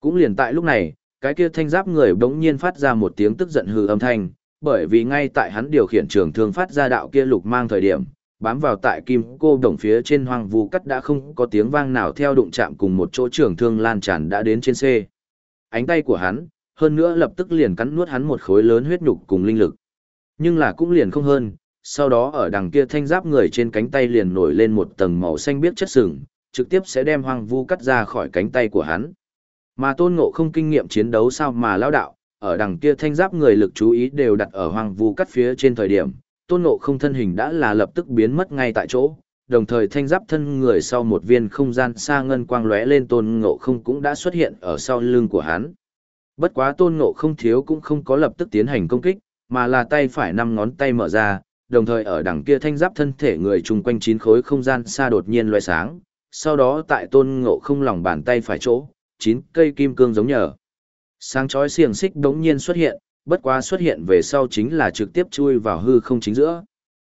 Cũng liền tại lúc này, cái kia thanh giáp người bỗng nhiên phát ra một tiếng tức giận hừ âm thanh, bởi vì ngay tại hắn điều khiển trường thương phát ra đạo kia lục mang thời điểm, bám vào tại kim cô đồng phía trên hoang vu cắt đã không có tiếng vang nào theo đụng chạm cùng một chỗ trường thương lan tràn đã đến trên xe Ánh tay của hắn, hơn nữa lập tức liền cắn nuốt hắn một khối lớn huyết nhục cùng linh lực. Nhưng là cũng liền không hơn, sau đó ở đằng kia thanh giáp người trên cánh tay liền nổi lên một tầng màu xanh biếc chất sừng, trực tiếp sẽ đem hoang vu cắt ra khỏi cánh tay của hắn. Mà tôn ngộ không kinh nghiệm chiến đấu sao mà lao đạo, ở đằng kia thanh giáp người lực chú ý đều đặt ở hoang vu cắt phía trên thời điểm, tôn ngộ không thân hình đã là lập tức biến mất ngay tại chỗ, đồng thời thanh giáp thân người sau một viên không gian xa ngân quang lóe lên tôn ngộ không cũng đã xuất hiện ở sau lưng của hắn. Bất quá tôn ngộ không thiếu cũng không có lập tức tiến hành công kích, mà là tay phải năm ngón tay mở ra, đồng thời ở đằng kia thanh giáp thân thể người chung quanh chín khối không gian xa đột nhiên loe sáng, sau đó tại tôn ngộ không lòng bàn tay phải chỗ, chín cây kim cương giống nhờ. Sáng chói xiềng xích đống nhiên xuất hiện, bất quá xuất hiện về sau chính là trực tiếp chui vào hư không chính giữa.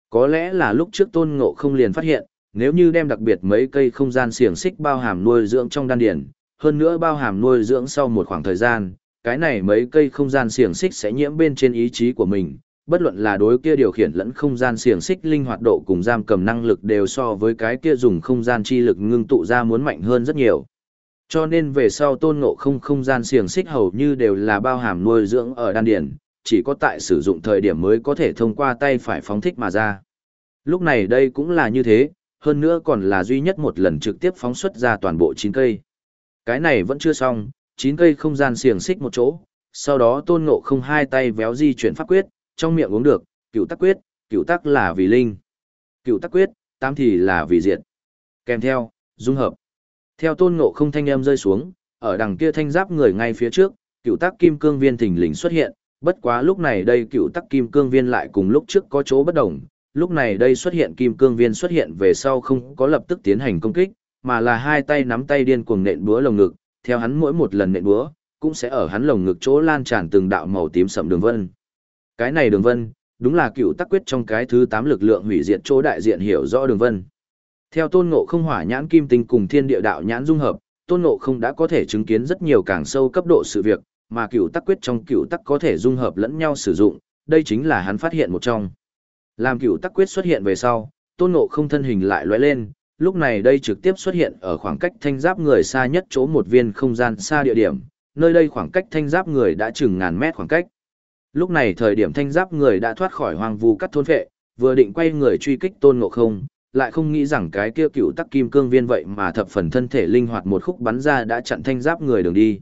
Có lẽ là lúc trước tôn ngộ không liền phát hiện, nếu như đem đặc biệt mấy cây không gian xiềng xích bao hàm nuôi dưỡng trong đan điển, hơn nữa bao hàm nuôi dưỡng sau một khoảng thời gian, cái này mấy cây không gian xiềng xích sẽ nhiễm bên trên ý chí của mình, bất luận là đối kia điều khiển lẫn không gian xiềng xích linh hoạt độ cùng giam cầm năng lực đều so với cái kia dùng không gian chi lực ngưng tụ ra muốn mạnh hơn rất nhiều. Cho nên về sau tôn ngộ không không gian xiềng xích hầu như đều là bao hàm nuôi dưỡng ở đan điển, chỉ có tại sử dụng thời điểm mới có thể thông qua tay phải phóng thích mà ra. Lúc này đây cũng là như thế, hơn nữa còn là duy nhất một lần trực tiếp phóng xuất ra toàn bộ 9 cây. Cái này vẫn chưa xong, 9 cây không gian xiềng xích một chỗ, sau đó tôn ngộ không hai tay véo di chuyển pháp quyết, trong miệng uống được, cựu tắc quyết, cựu tắc là vì linh. Cựu tắc quyết, tam thì là vì diệt. Kèm theo, dung hợp. Theo tôn ngộ không thanh âm rơi xuống, ở đằng kia thanh giáp người ngay phía trước, cựu tắc kim cương viên thình lình xuất hiện, bất quá lúc này đây cựu tắc kim cương viên lại cùng lúc trước có chỗ bất đồng. Lúc này đây xuất hiện kim cương viên xuất hiện về sau không có lập tức tiến hành công kích, mà là hai tay nắm tay điên cuồng nện búa lồng ngực, theo hắn mỗi một lần nện búa, cũng sẽ ở hắn lồng ngực chỗ lan tràn từng đạo màu tím sậm đường vân. Cái này đường vân, đúng là cựu tắc quyết trong cái thứ tám lực lượng hủy diệt chỗ đại diện hiểu rõ đường vân. Theo tôn ngộ không hỏa nhãn kim tinh cùng thiên địa đạo nhãn dung hợp, tôn ngộ không đã có thể chứng kiến rất nhiều càng sâu cấp độ sự việc, mà cựu tắc quyết trong cựu tắc có thể dung hợp lẫn nhau sử dụng, đây chính là hắn phát hiện một trong. Làm cựu tắc quyết xuất hiện về sau, tôn ngộ không thân hình lại lóe lên, lúc này đây trực tiếp xuất hiện ở khoảng cách thanh giáp người xa nhất chỗ một viên không gian xa địa điểm, nơi đây khoảng cách thanh giáp người đã chừng ngàn mét khoảng cách. Lúc này thời điểm thanh giáp người đã thoát khỏi hoang vu cắt thôn phệ, vừa định quay người truy kích tôn ngộ không, lại không nghĩ rằng cái kia cựu tắc kim cương viên vậy mà thập phần thân thể linh hoạt một khúc bắn ra đã chặn thanh giáp người đường đi.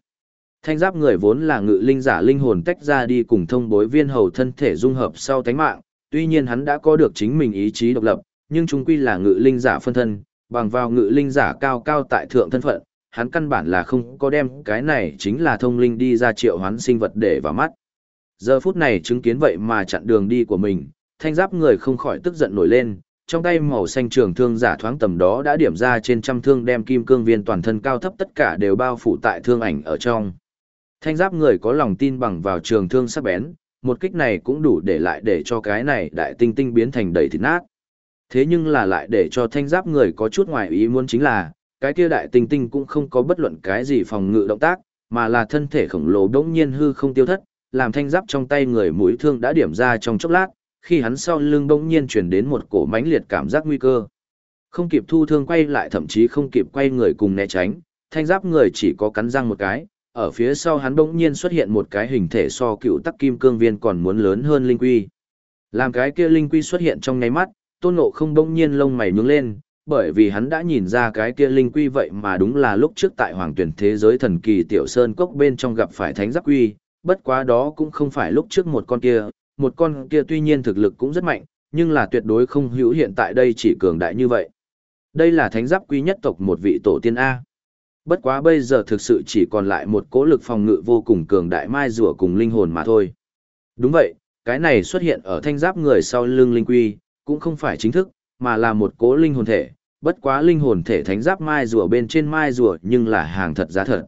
Thanh giáp người vốn là ngự linh giả linh hồn tách ra đi cùng thông bối viên hầu thân thể dung hợp sau tánh mạng, tuy nhiên hắn đã có được chính mình ý chí độc lập, nhưng chúng quy là ngự linh giả phân thân, bằng vào ngự linh giả cao cao tại thượng thân phận, hắn căn bản là không có đem cái này chính là thông linh đi ra triệu hoán sinh vật để vào mắt. Giờ phút này chứng kiến vậy mà chặn đường đi của mình, thanh giáp người không khỏi tức giận nổi lên, trong tay màu xanh trường thương giả thoáng tầm đó đã điểm ra trên trăm thương đem kim cương viên toàn thân cao thấp tất cả đều bao phủ tại thương ảnh ở trong. Thanh giáp người có lòng tin bằng vào trường thương sắc bén, một kích này cũng đủ để lại để cho cái này đại tinh tinh biến thành đầy thịt nát. Thế nhưng là lại để cho thanh giáp người có chút ngoài ý muốn chính là, cái kia đại tinh tinh cũng không có bất luận cái gì phòng ngự động tác, mà là thân thể khổng lồ đống nhiên hư không tiêu thất, làm thanh giáp trong tay người mũi thương đã điểm ra trong chốc lát, khi hắn sau lưng bỗng nhiên chuyển đến một cổ mãnh liệt cảm giác nguy cơ. Không kịp thu thương quay lại thậm chí không kịp quay người cùng né tránh, thanh giáp người chỉ có cắn răng một cái, ở phía sau hắn bỗng nhiên xuất hiện một cái hình thể so cựu tắc kim cương viên còn muốn lớn hơn linh quy. Làm cái kia linh quy xuất hiện trong nháy mắt, tôn ngộ không bỗng nhiên lông mày nhướng lên, bởi vì hắn đã nhìn ra cái kia linh quy vậy mà đúng là lúc trước tại hoàng tuyển thế giới thần kỳ tiểu sơn cốc bên trong gặp phải thánh giáp quy, bất quá đó cũng không phải lúc trước một con kia, một con kia tuy nhiên thực lực cũng rất mạnh, nhưng là tuyệt đối không hữu hiện tại đây chỉ cường đại như vậy. Đây là thánh giáp quý nhất tộc một vị tổ tiên A. Bất quá bây giờ thực sự chỉ còn lại một cố lực phòng ngự vô cùng cường đại mai rùa cùng linh hồn mà thôi. Đúng vậy, cái này xuất hiện ở thanh giáp người sau lưng linh quy, cũng không phải chính thức, mà là một cố linh hồn thể, bất quá linh hồn thể thánh giáp mai rùa bên trên mai rùa nhưng là hàng thật giá thật.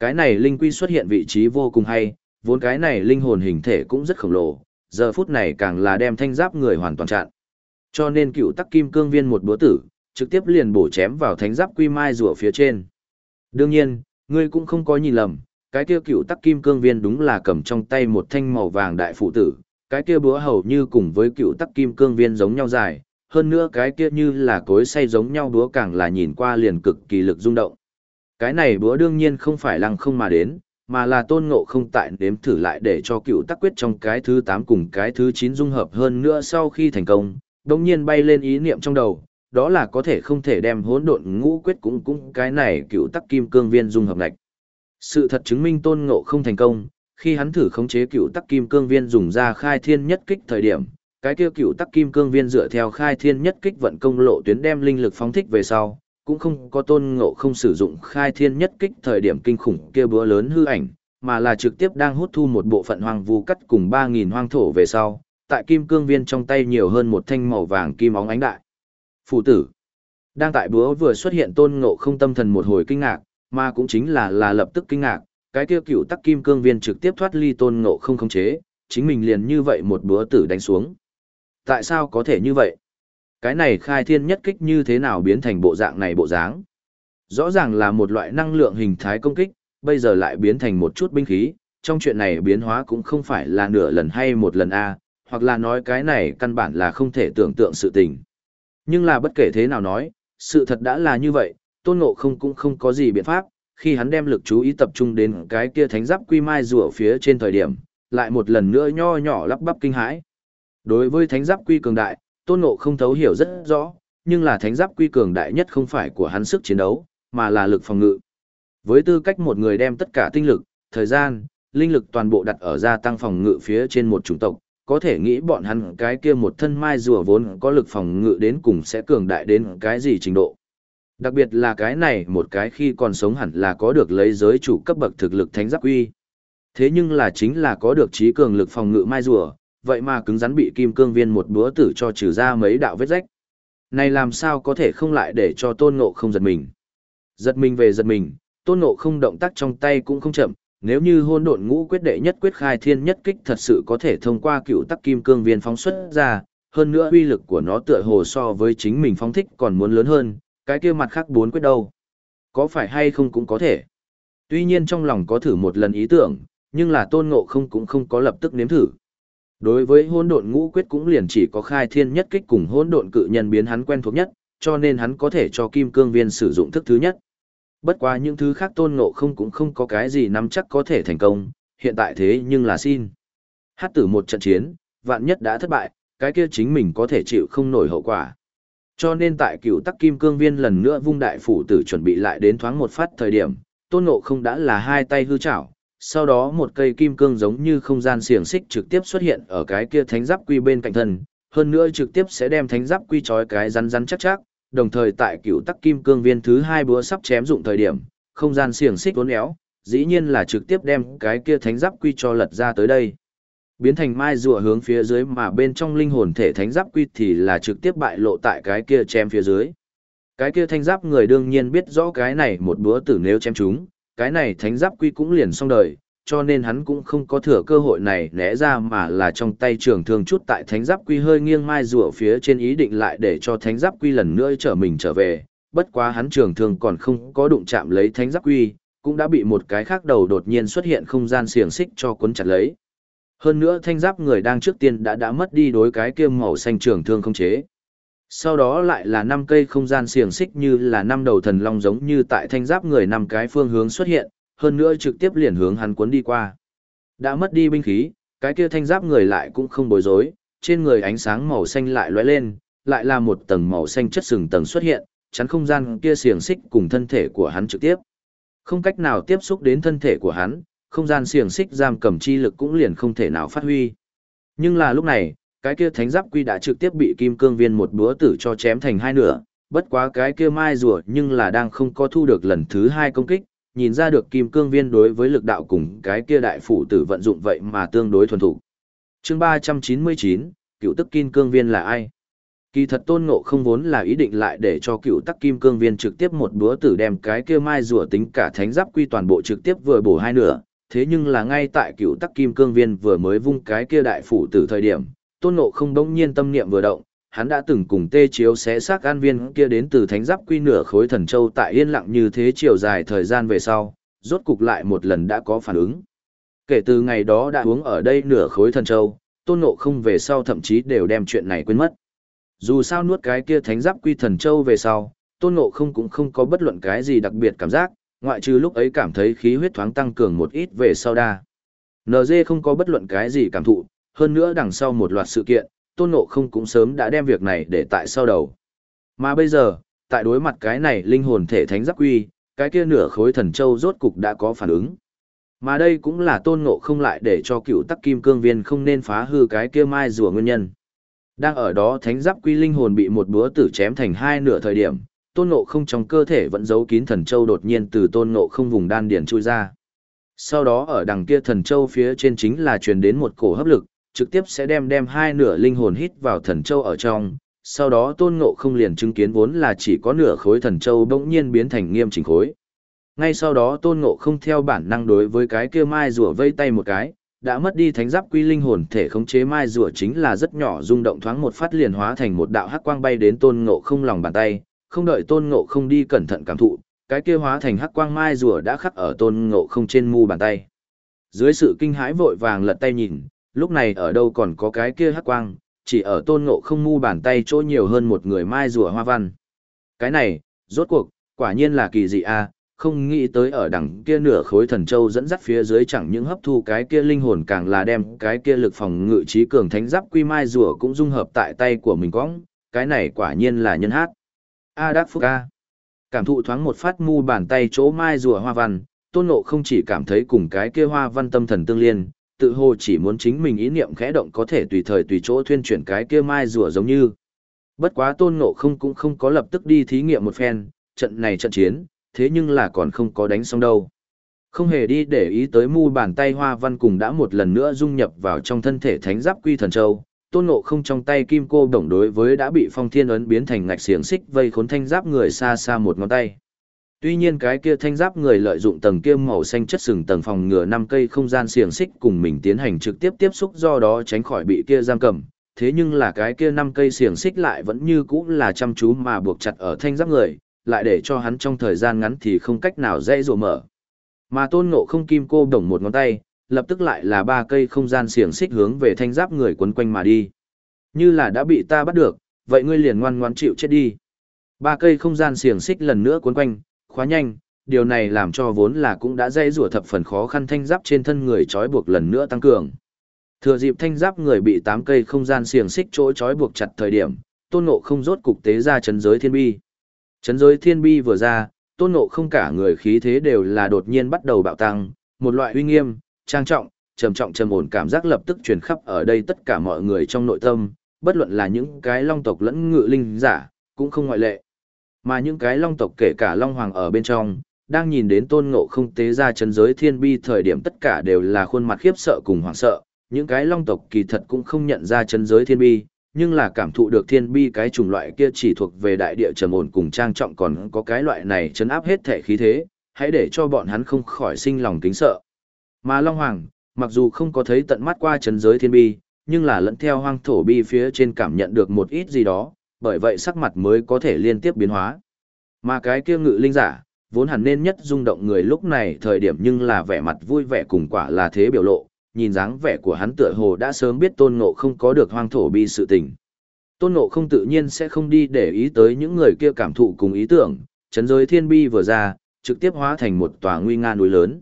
Cái này linh quy xuất hiện vị trí vô cùng hay, vốn cái này linh hồn hình thể cũng rất khổng lồ, giờ phút này càng là đem thanh giáp người hoàn toàn chặn. Cho nên cựu tắc kim cương viên một búa tử, trực tiếp liền bổ chém vào thánh giáp quy mai rùa phía trên. Đương nhiên, ngươi cũng không có nhìn lầm, cái kia cựu tắc kim cương viên đúng là cầm trong tay một thanh màu vàng đại phụ tử, cái kia búa hầu như cùng với cựu tắc kim cương viên giống nhau dài, hơn nữa cái kia như là cối xay giống nhau búa càng là nhìn qua liền cực kỳ lực rung động. Cái này búa đương nhiên không phải lăng không mà đến, mà là tôn ngộ không tại nếm thử lại để cho cựu tắc quyết trong cái thứ 8 cùng cái thứ 9 dung hợp hơn nữa sau khi thành công, đồng nhiên bay lên ý niệm trong đầu, đó là có thể không thể đem hỗn độn ngũ quyết cũng cũng cái này cựu tắc kim cương viên dung hợp ngạch. Sự thật chứng minh tôn ngộ không thành công, khi hắn thử khống chế cựu tắc kim cương viên dùng ra khai thiên nhất kích thời điểm, cái kia cựu tắc kim cương viên dựa theo khai thiên nhất kích vận công lộ tuyến đem linh lực phóng thích về sau, cũng không có tôn ngộ không sử dụng khai thiên nhất kích thời điểm kinh khủng kia búa lớn hư ảnh, mà là trực tiếp đang hút thu một bộ phận hoang vu cắt cùng 3.000 hoang thổ về sau, tại kim cương viên trong tay nhiều hơn một thanh màu vàng kim óng ánh đại. Phụ tử, đang tại búa vừa xuất hiện tôn ngộ không tâm thần một hồi kinh ngạc, mà cũng chính là là lập tức kinh ngạc, cái kia cựu tắc kim cương viên trực tiếp thoát ly tôn ngộ không khống chế, chính mình liền như vậy một búa tử đánh xuống. Tại sao có thể như vậy? Cái này khai thiên nhất kích như thế nào biến thành bộ dạng này bộ dáng? Rõ ràng là một loại năng lượng hình thái công kích, bây giờ lại biến thành một chút binh khí, trong chuyện này biến hóa cũng không phải là nửa lần hay một lần a, hoặc là nói cái này căn bản là không thể tưởng tượng sự tình. Nhưng là bất kể thế nào nói, sự thật đã là như vậy, tôn ngộ không cũng không có gì biện pháp, khi hắn đem lực chú ý tập trung đến cái kia thánh giáp quy mai rùa phía trên thời điểm, lại một lần nữa nho nhỏ lắp bắp kinh hãi. Đối với thánh giáp quy cường đại, tôn ngộ không thấu hiểu rất rõ, nhưng là thánh giáp quy cường đại nhất không phải của hắn sức chiến đấu, mà là lực phòng ngự. Với tư cách một người đem tất cả tinh lực, thời gian, linh lực toàn bộ đặt ở gia tăng phòng ngự phía trên một chủng tộc, có thể nghĩ bọn hắn cái kia một thân mai rùa vốn có lực phòng ngự đến cùng sẽ cường đại đến cái gì trình độ. Đặc biệt là cái này một cái khi còn sống hẳn là có được lấy giới chủ cấp bậc thực lực thánh giáp uy Thế nhưng là chính là có được trí cường lực phòng ngự mai rùa, vậy mà cứng rắn bị kim cương viên một búa tử cho trừ ra mấy đạo vết rách. Này làm sao có thể không lại để cho tôn ngộ không giật mình. Giật mình về giật mình, tôn ngộ không động tác trong tay cũng không chậm, nếu như hôn độn ngũ quyết đệ nhất quyết khai thiên nhất kích thật sự có thể thông qua cựu tắc kim cương viên phóng xuất ra, hơn nữa uy lực của nó tựa hồ so với chính mình phóng thích còn muốn lớn hơn, cái kia mặt khác bốn quyết đâu. Có phải hay không cũng có thể. Tuy nhiên trong lòng có thử một lần ý tưởng, nhưng là tôn ngộ không cũng không có lập tức nếm thử. Đối với hỗn độn ngũ quyết cũng liền chỉ có khai thiên nhất kích cùng hỗn độn cự nhân biến hắn quen thuộc nhất, cho nên hắn có thể cho kim cương viên sử dụng thức thứ nhất. Bất quá những thứ khác tôn ngộ không cũng không có cái gì nắm chắc có thể thành công, hiện tại thế nhưng là xin. Hát tử một trận chiến, vạn nhất đã thất bại, cái kia chính mình có thể chịu không nổi hậu quả. Cho nên tại cựu tắc kim cương viên lần nữa vung đại phủ tử chuẩn bị lại đến thoáng một phát thời điểm, tôn ngộ không đã là hai tay hư chảo, sau đó một cây kim cương giống như không gian xiềng xích trực tiếp xuất hiện ở cái kia thánh giáp quy bên cạnh thân, hơn nữa trực tiếp sẽ đem thánh giáp quy trói cái rắn rắn chắc chắc, đồng thời tại cựu tắc kim cương viên thứ hai búa sắp chém dụng thời điểm, không gian xiềng xích uốn éo, dĩ nhiên là trực tiếp đem cái kia thánh giáp quy cho lật ra tới đây. Biến thành mai rùa hướng phía dưới mà bên trong linh hồn thể thánh giáp quy thì là trực tiếp bại lộ tại cái kia chém phía dưới. Cái kia thanh giáp người đương nhiên biết rõ cái này một búa tử nếu chém chúng, cái này thánh giáp quy cũng liền xong đời, cho nên hắn cũng không có thừa cơ hội này né ra mà là trong tay trường thương chút tại thánh giáp quy hơi nghiêng mai rùa phía trên ý định lại để cho thánh giáp quy lần nữa trở mình trở về, bất quá hắn trường thương còn không có đụng chạm lấy thánh giáp quy, cũng đã bị một cái khác đầu đột nhiên xuất hiện không gian xiềng xích cho cuốn chặt lấy. Hơn nữa thanh giáp người đang trước tiên đã đã mất đi đối cái kia màu xanh trường thương không chế. Sau đó lại là năm cây không gian xiềng xích như là năm đầu thần long giống như tại thanh giáp người năm cái phương hướng xuất hiện, hơn nữa trực tiếp liền hướng hắn cuốn đi qua. Đã mất đi binh khí, cái kia thanh giáp người lại cũng không bối rối, trên người ánh sáng màu xanh lại lóe lên, lại là một tầng màu xanh chất sừng tầng xuất hiện, chắn không gian kia xiềng xích cùng thân thể của hắn trực tiếp. Không cách nào tiếp xúc đến thân thể của hắn, không gian xiềng xích giam cầm chi lực cũng liền không thể nào phát huy. Nhưng là lúc này, cái kia thánh giáp quy đã trực tiếp bị kim cương viên một búa tử cho chém thành hai nửa, bất quá cái kia mai rùa nhưng là đang không có thu được lần thứ hai công kích, nhìn ra được kim cương viên đối với lực đạo cùng cái kia đại phủ tử vận dụng vậy mà tương đối thuần thủ. Chương 399, cựu tức kim cương viên là ai? Kỳ thật tôn ngộ không vốn là ý định lại để cho cựu tắc kim cương viên trực tiếp một búa tử đem cái kia mai rùa tính cả thánh giáp quy toàn bộ trực tiếp vừa bổ hai nửa, thế nhưng là ngay tại cựu tắc kim cương viên vừa mới vung cái kia đại phủ tử thời điểm, tôn ngộ không đông nhiên tâm niệm vừa động, hắn đã từng cùng tê chiếu xé xác an viên kia đến từ thánh giáp quy nửa khối thần châu tại yên lặng như thế chiều dài thời gian về sau, rốt cục lại một lần đã có phản ứng. Kể từ ngày đó đã uống ở đây nửa khối thần châu, tôn ngộ không về sau thậm chí đều đem chuyện này quên mất. Dù sao nuốt cái kia thánh giáp quy thần châu về sau, tôn ngộ không cũng không có bất luận cái gì đặc biệt cảm giác, ngoại trừ lúc ấy cảm thấy khí huyết thoáng tăng cường một ít về sau đa. NG không có bất luận cái gì cảm thụ, hơn nữa đằng sau một loạt sự kiện, tôn ngộ không cũng sớm đã đem việc này để tại sau đầu. Mà bây giờ, tại đối mặt cái này linh hồn thể thánh giáp quy, cái kia nửa khối thần châu rốt cục đã có phản ứng. Mà đây cũng là tôn ngộ không lại để cho cựu tắc kim cương viên không nên phá hư cái kia mai rùa nguyên nhân. Đang ở đó thánh giáp quy linh hồn bị một búa tử chém thành hai nửa thời điểm, tôn ngộ không trong cơ thể vẫn giấu kín thần châu đột nhiên từ tôn ngộ không vùng đan điển chui ra. Sau đó ở đằng kia thần châu phía trên chính là truyền đến một cổ hấp lực, trực tiếp sẽ đem đem hai nửa linh hồn hít vào thần châu ở trong. Sau đó tôn ngộ không liền chứng kiến vốn là chỉ có nửa khối thần châu bỗng nhiên biến thành nghiêm chỉnh khối. Ngay sau đó tôn ngộ không theo bản năng đối với cái kia mai rùa vây tay một cái, đã mất đi thánh giáp quy linh hồn thể khống chế mai rùa chính là rất nhỏ rung động thoáng một phát liền hóa thành một đạo hắc quang bay đến tôn ngộ không lòng bàn tay, không đợi tôn ngộ không đi cẩn thận cảm thụ, cái kia hóa thành hắc quang mai rùa đã khắc ở tôn ngộ không trên mu bàn tay. Dưới sự kinh hãi vội vàng lật tay nhìn, lúc này ở đâu còn có cái kia hắc quang, chỉ ở tôn ngộ không mu bàn tay chỗ nhiều hơn một người mai rùa hoa văn. Cái này, rốt cuộc, quả nhiên là kỳ dị a không nghĩ tới ở đằng kia nửa khối thần châu dẫn dắt phía dưới chẳng những hấp thu cái kia linh hồn càng là đem cái kia lực phòng ngự trí cường thánh giáp quy mai rùa cũng dung hợp tại tay của mình cóng, cái này quả nhiên là nhân hát. A Đắc Phúc A. Cảm thụ thoáng một phát mu bàn tay chỗ mai rùa hoa văn, tôn ngộ không chỉ cảm thấy cùng cái kia hoa văn tâm thần tương liên, tự hồ chỉ muốn chính mình ý niệm khẽ động có thể tùy thời tùy chỗ thuyên chuyển cái kia mai rùa giống như. Bất quá tôn ngộ không cũng không có lập tức đi thí nghiệm một phen, trận này trận chiến, thế nhưng là còn không có đánh xong đâu. Không hề đi để ý tới mu bàn tay hoa văn cùng đã một lần nữa dung nhập vào trong thân thể thánh giáp quy thần châu, tôn ngộ không trong tay kim cô đồng đối với đã bị phong thiên ấn biến thành ngạch xiềng xích vây khốn thanh giáp người xa xa một ngón tay. Tuy nhiên cái kia thanh giáp người lợi dụng tầng kia màu xanh chất sừng tầng phòng ngừa năm cây không gian xiềng xích cùng mình tiến hành trực tiếp tiếp xúc do đó tránh khỏi bị kia giam cầm, thế nhưng là cái kia năm cây xiềng xích lại vẫn như cũ là chăm chú mà buộc chặt ở thanh giáp người, lại để cho hắn trong thời gian ngắn thì không cách nào dễ dụ mở. Mà tôn ngộ không kim cô đồng một ngón tay, lập tức lại là ba cây không gian xiềng xích hướng về thanh giáp người quấn quanh mà đi. Như là đã bị ta bắt được, vậy ngươi liền ngoan ngoãn chịu chết đi. Ba cây không gian xiềng xích lần nữa quấn quanh, khóa nhanh, điều này làm cho vốn là cũng đã dây rủa thập phần khó khăn thanh giáp trên thân người trói buộc lần nữa tăng cường. Thừa dịp thanh giáp người bị tám cây không gian xiềng xích chỗ trói buộc chặt thời điểm, tôn ngộ không rốt cục tế ra chấn giới thiên bi. Chấn giới thiên bi vừa ra, tôn ngộ không cả người khí thế đều là đột nhiên bắt đầu bạo tăng, một loại uy nghiêm, trang trọng, trầm trọng trầm ổn cảm giác lập tức truyền khắp ở đây tất cả mọi người trong nội tâm, bất luận là những cái long tộc lẫn ngự linh giả, cũng không ngoại lệ. Mà những cái long tộc kể cả long hoàng ở bên trong, đang nhìn đến tôn ngộ không tế ra chân giới thiên bi thời điểm tất cả đều là khuôn mặt khiếp sợ cùng hoảng sợ, những cái long tộc kỳ thật cũng không nhận ra chân giới thiên bi, nhưng là cảm thụ được thiên bi cái chủng loại kia chỉ thuộc về đại địa trầm ổn cùng trang trọng còn có cái loại này chấn áp hết thể khí thế, hãy để cho bọn hắn không khỏi sinh lòng kính sợ. Mà Long Hoàng, mặc dù không có thấy tận mắt qua chấn giới thiên bi, nhưng là lẫn theo hoang thổ bi phía trên cảm nhận được một ít gì đó, bởi vậy sắc mặt mới có thể liên tiếp biến hóa. Mà cái kia ngự linh giả, vốn hẳn nên nhất rung động người lúc này thời điểm nhưng là vẻ mặt vui vẻ cùng quả là thế biểu lộ, nhìn dáng vẻ của hắn tựa hồ đã sớm biết tôn ngộ không có được hoang thổ bi sự tình. Tôn ngộ không tự nhiên sẽ không đi để ý tới những người kia cảm thụ cùng ý tưởng, chấn giới thiên bi vừa ra, trực tiếp hóa thành một tòa nguy nga núi lớn.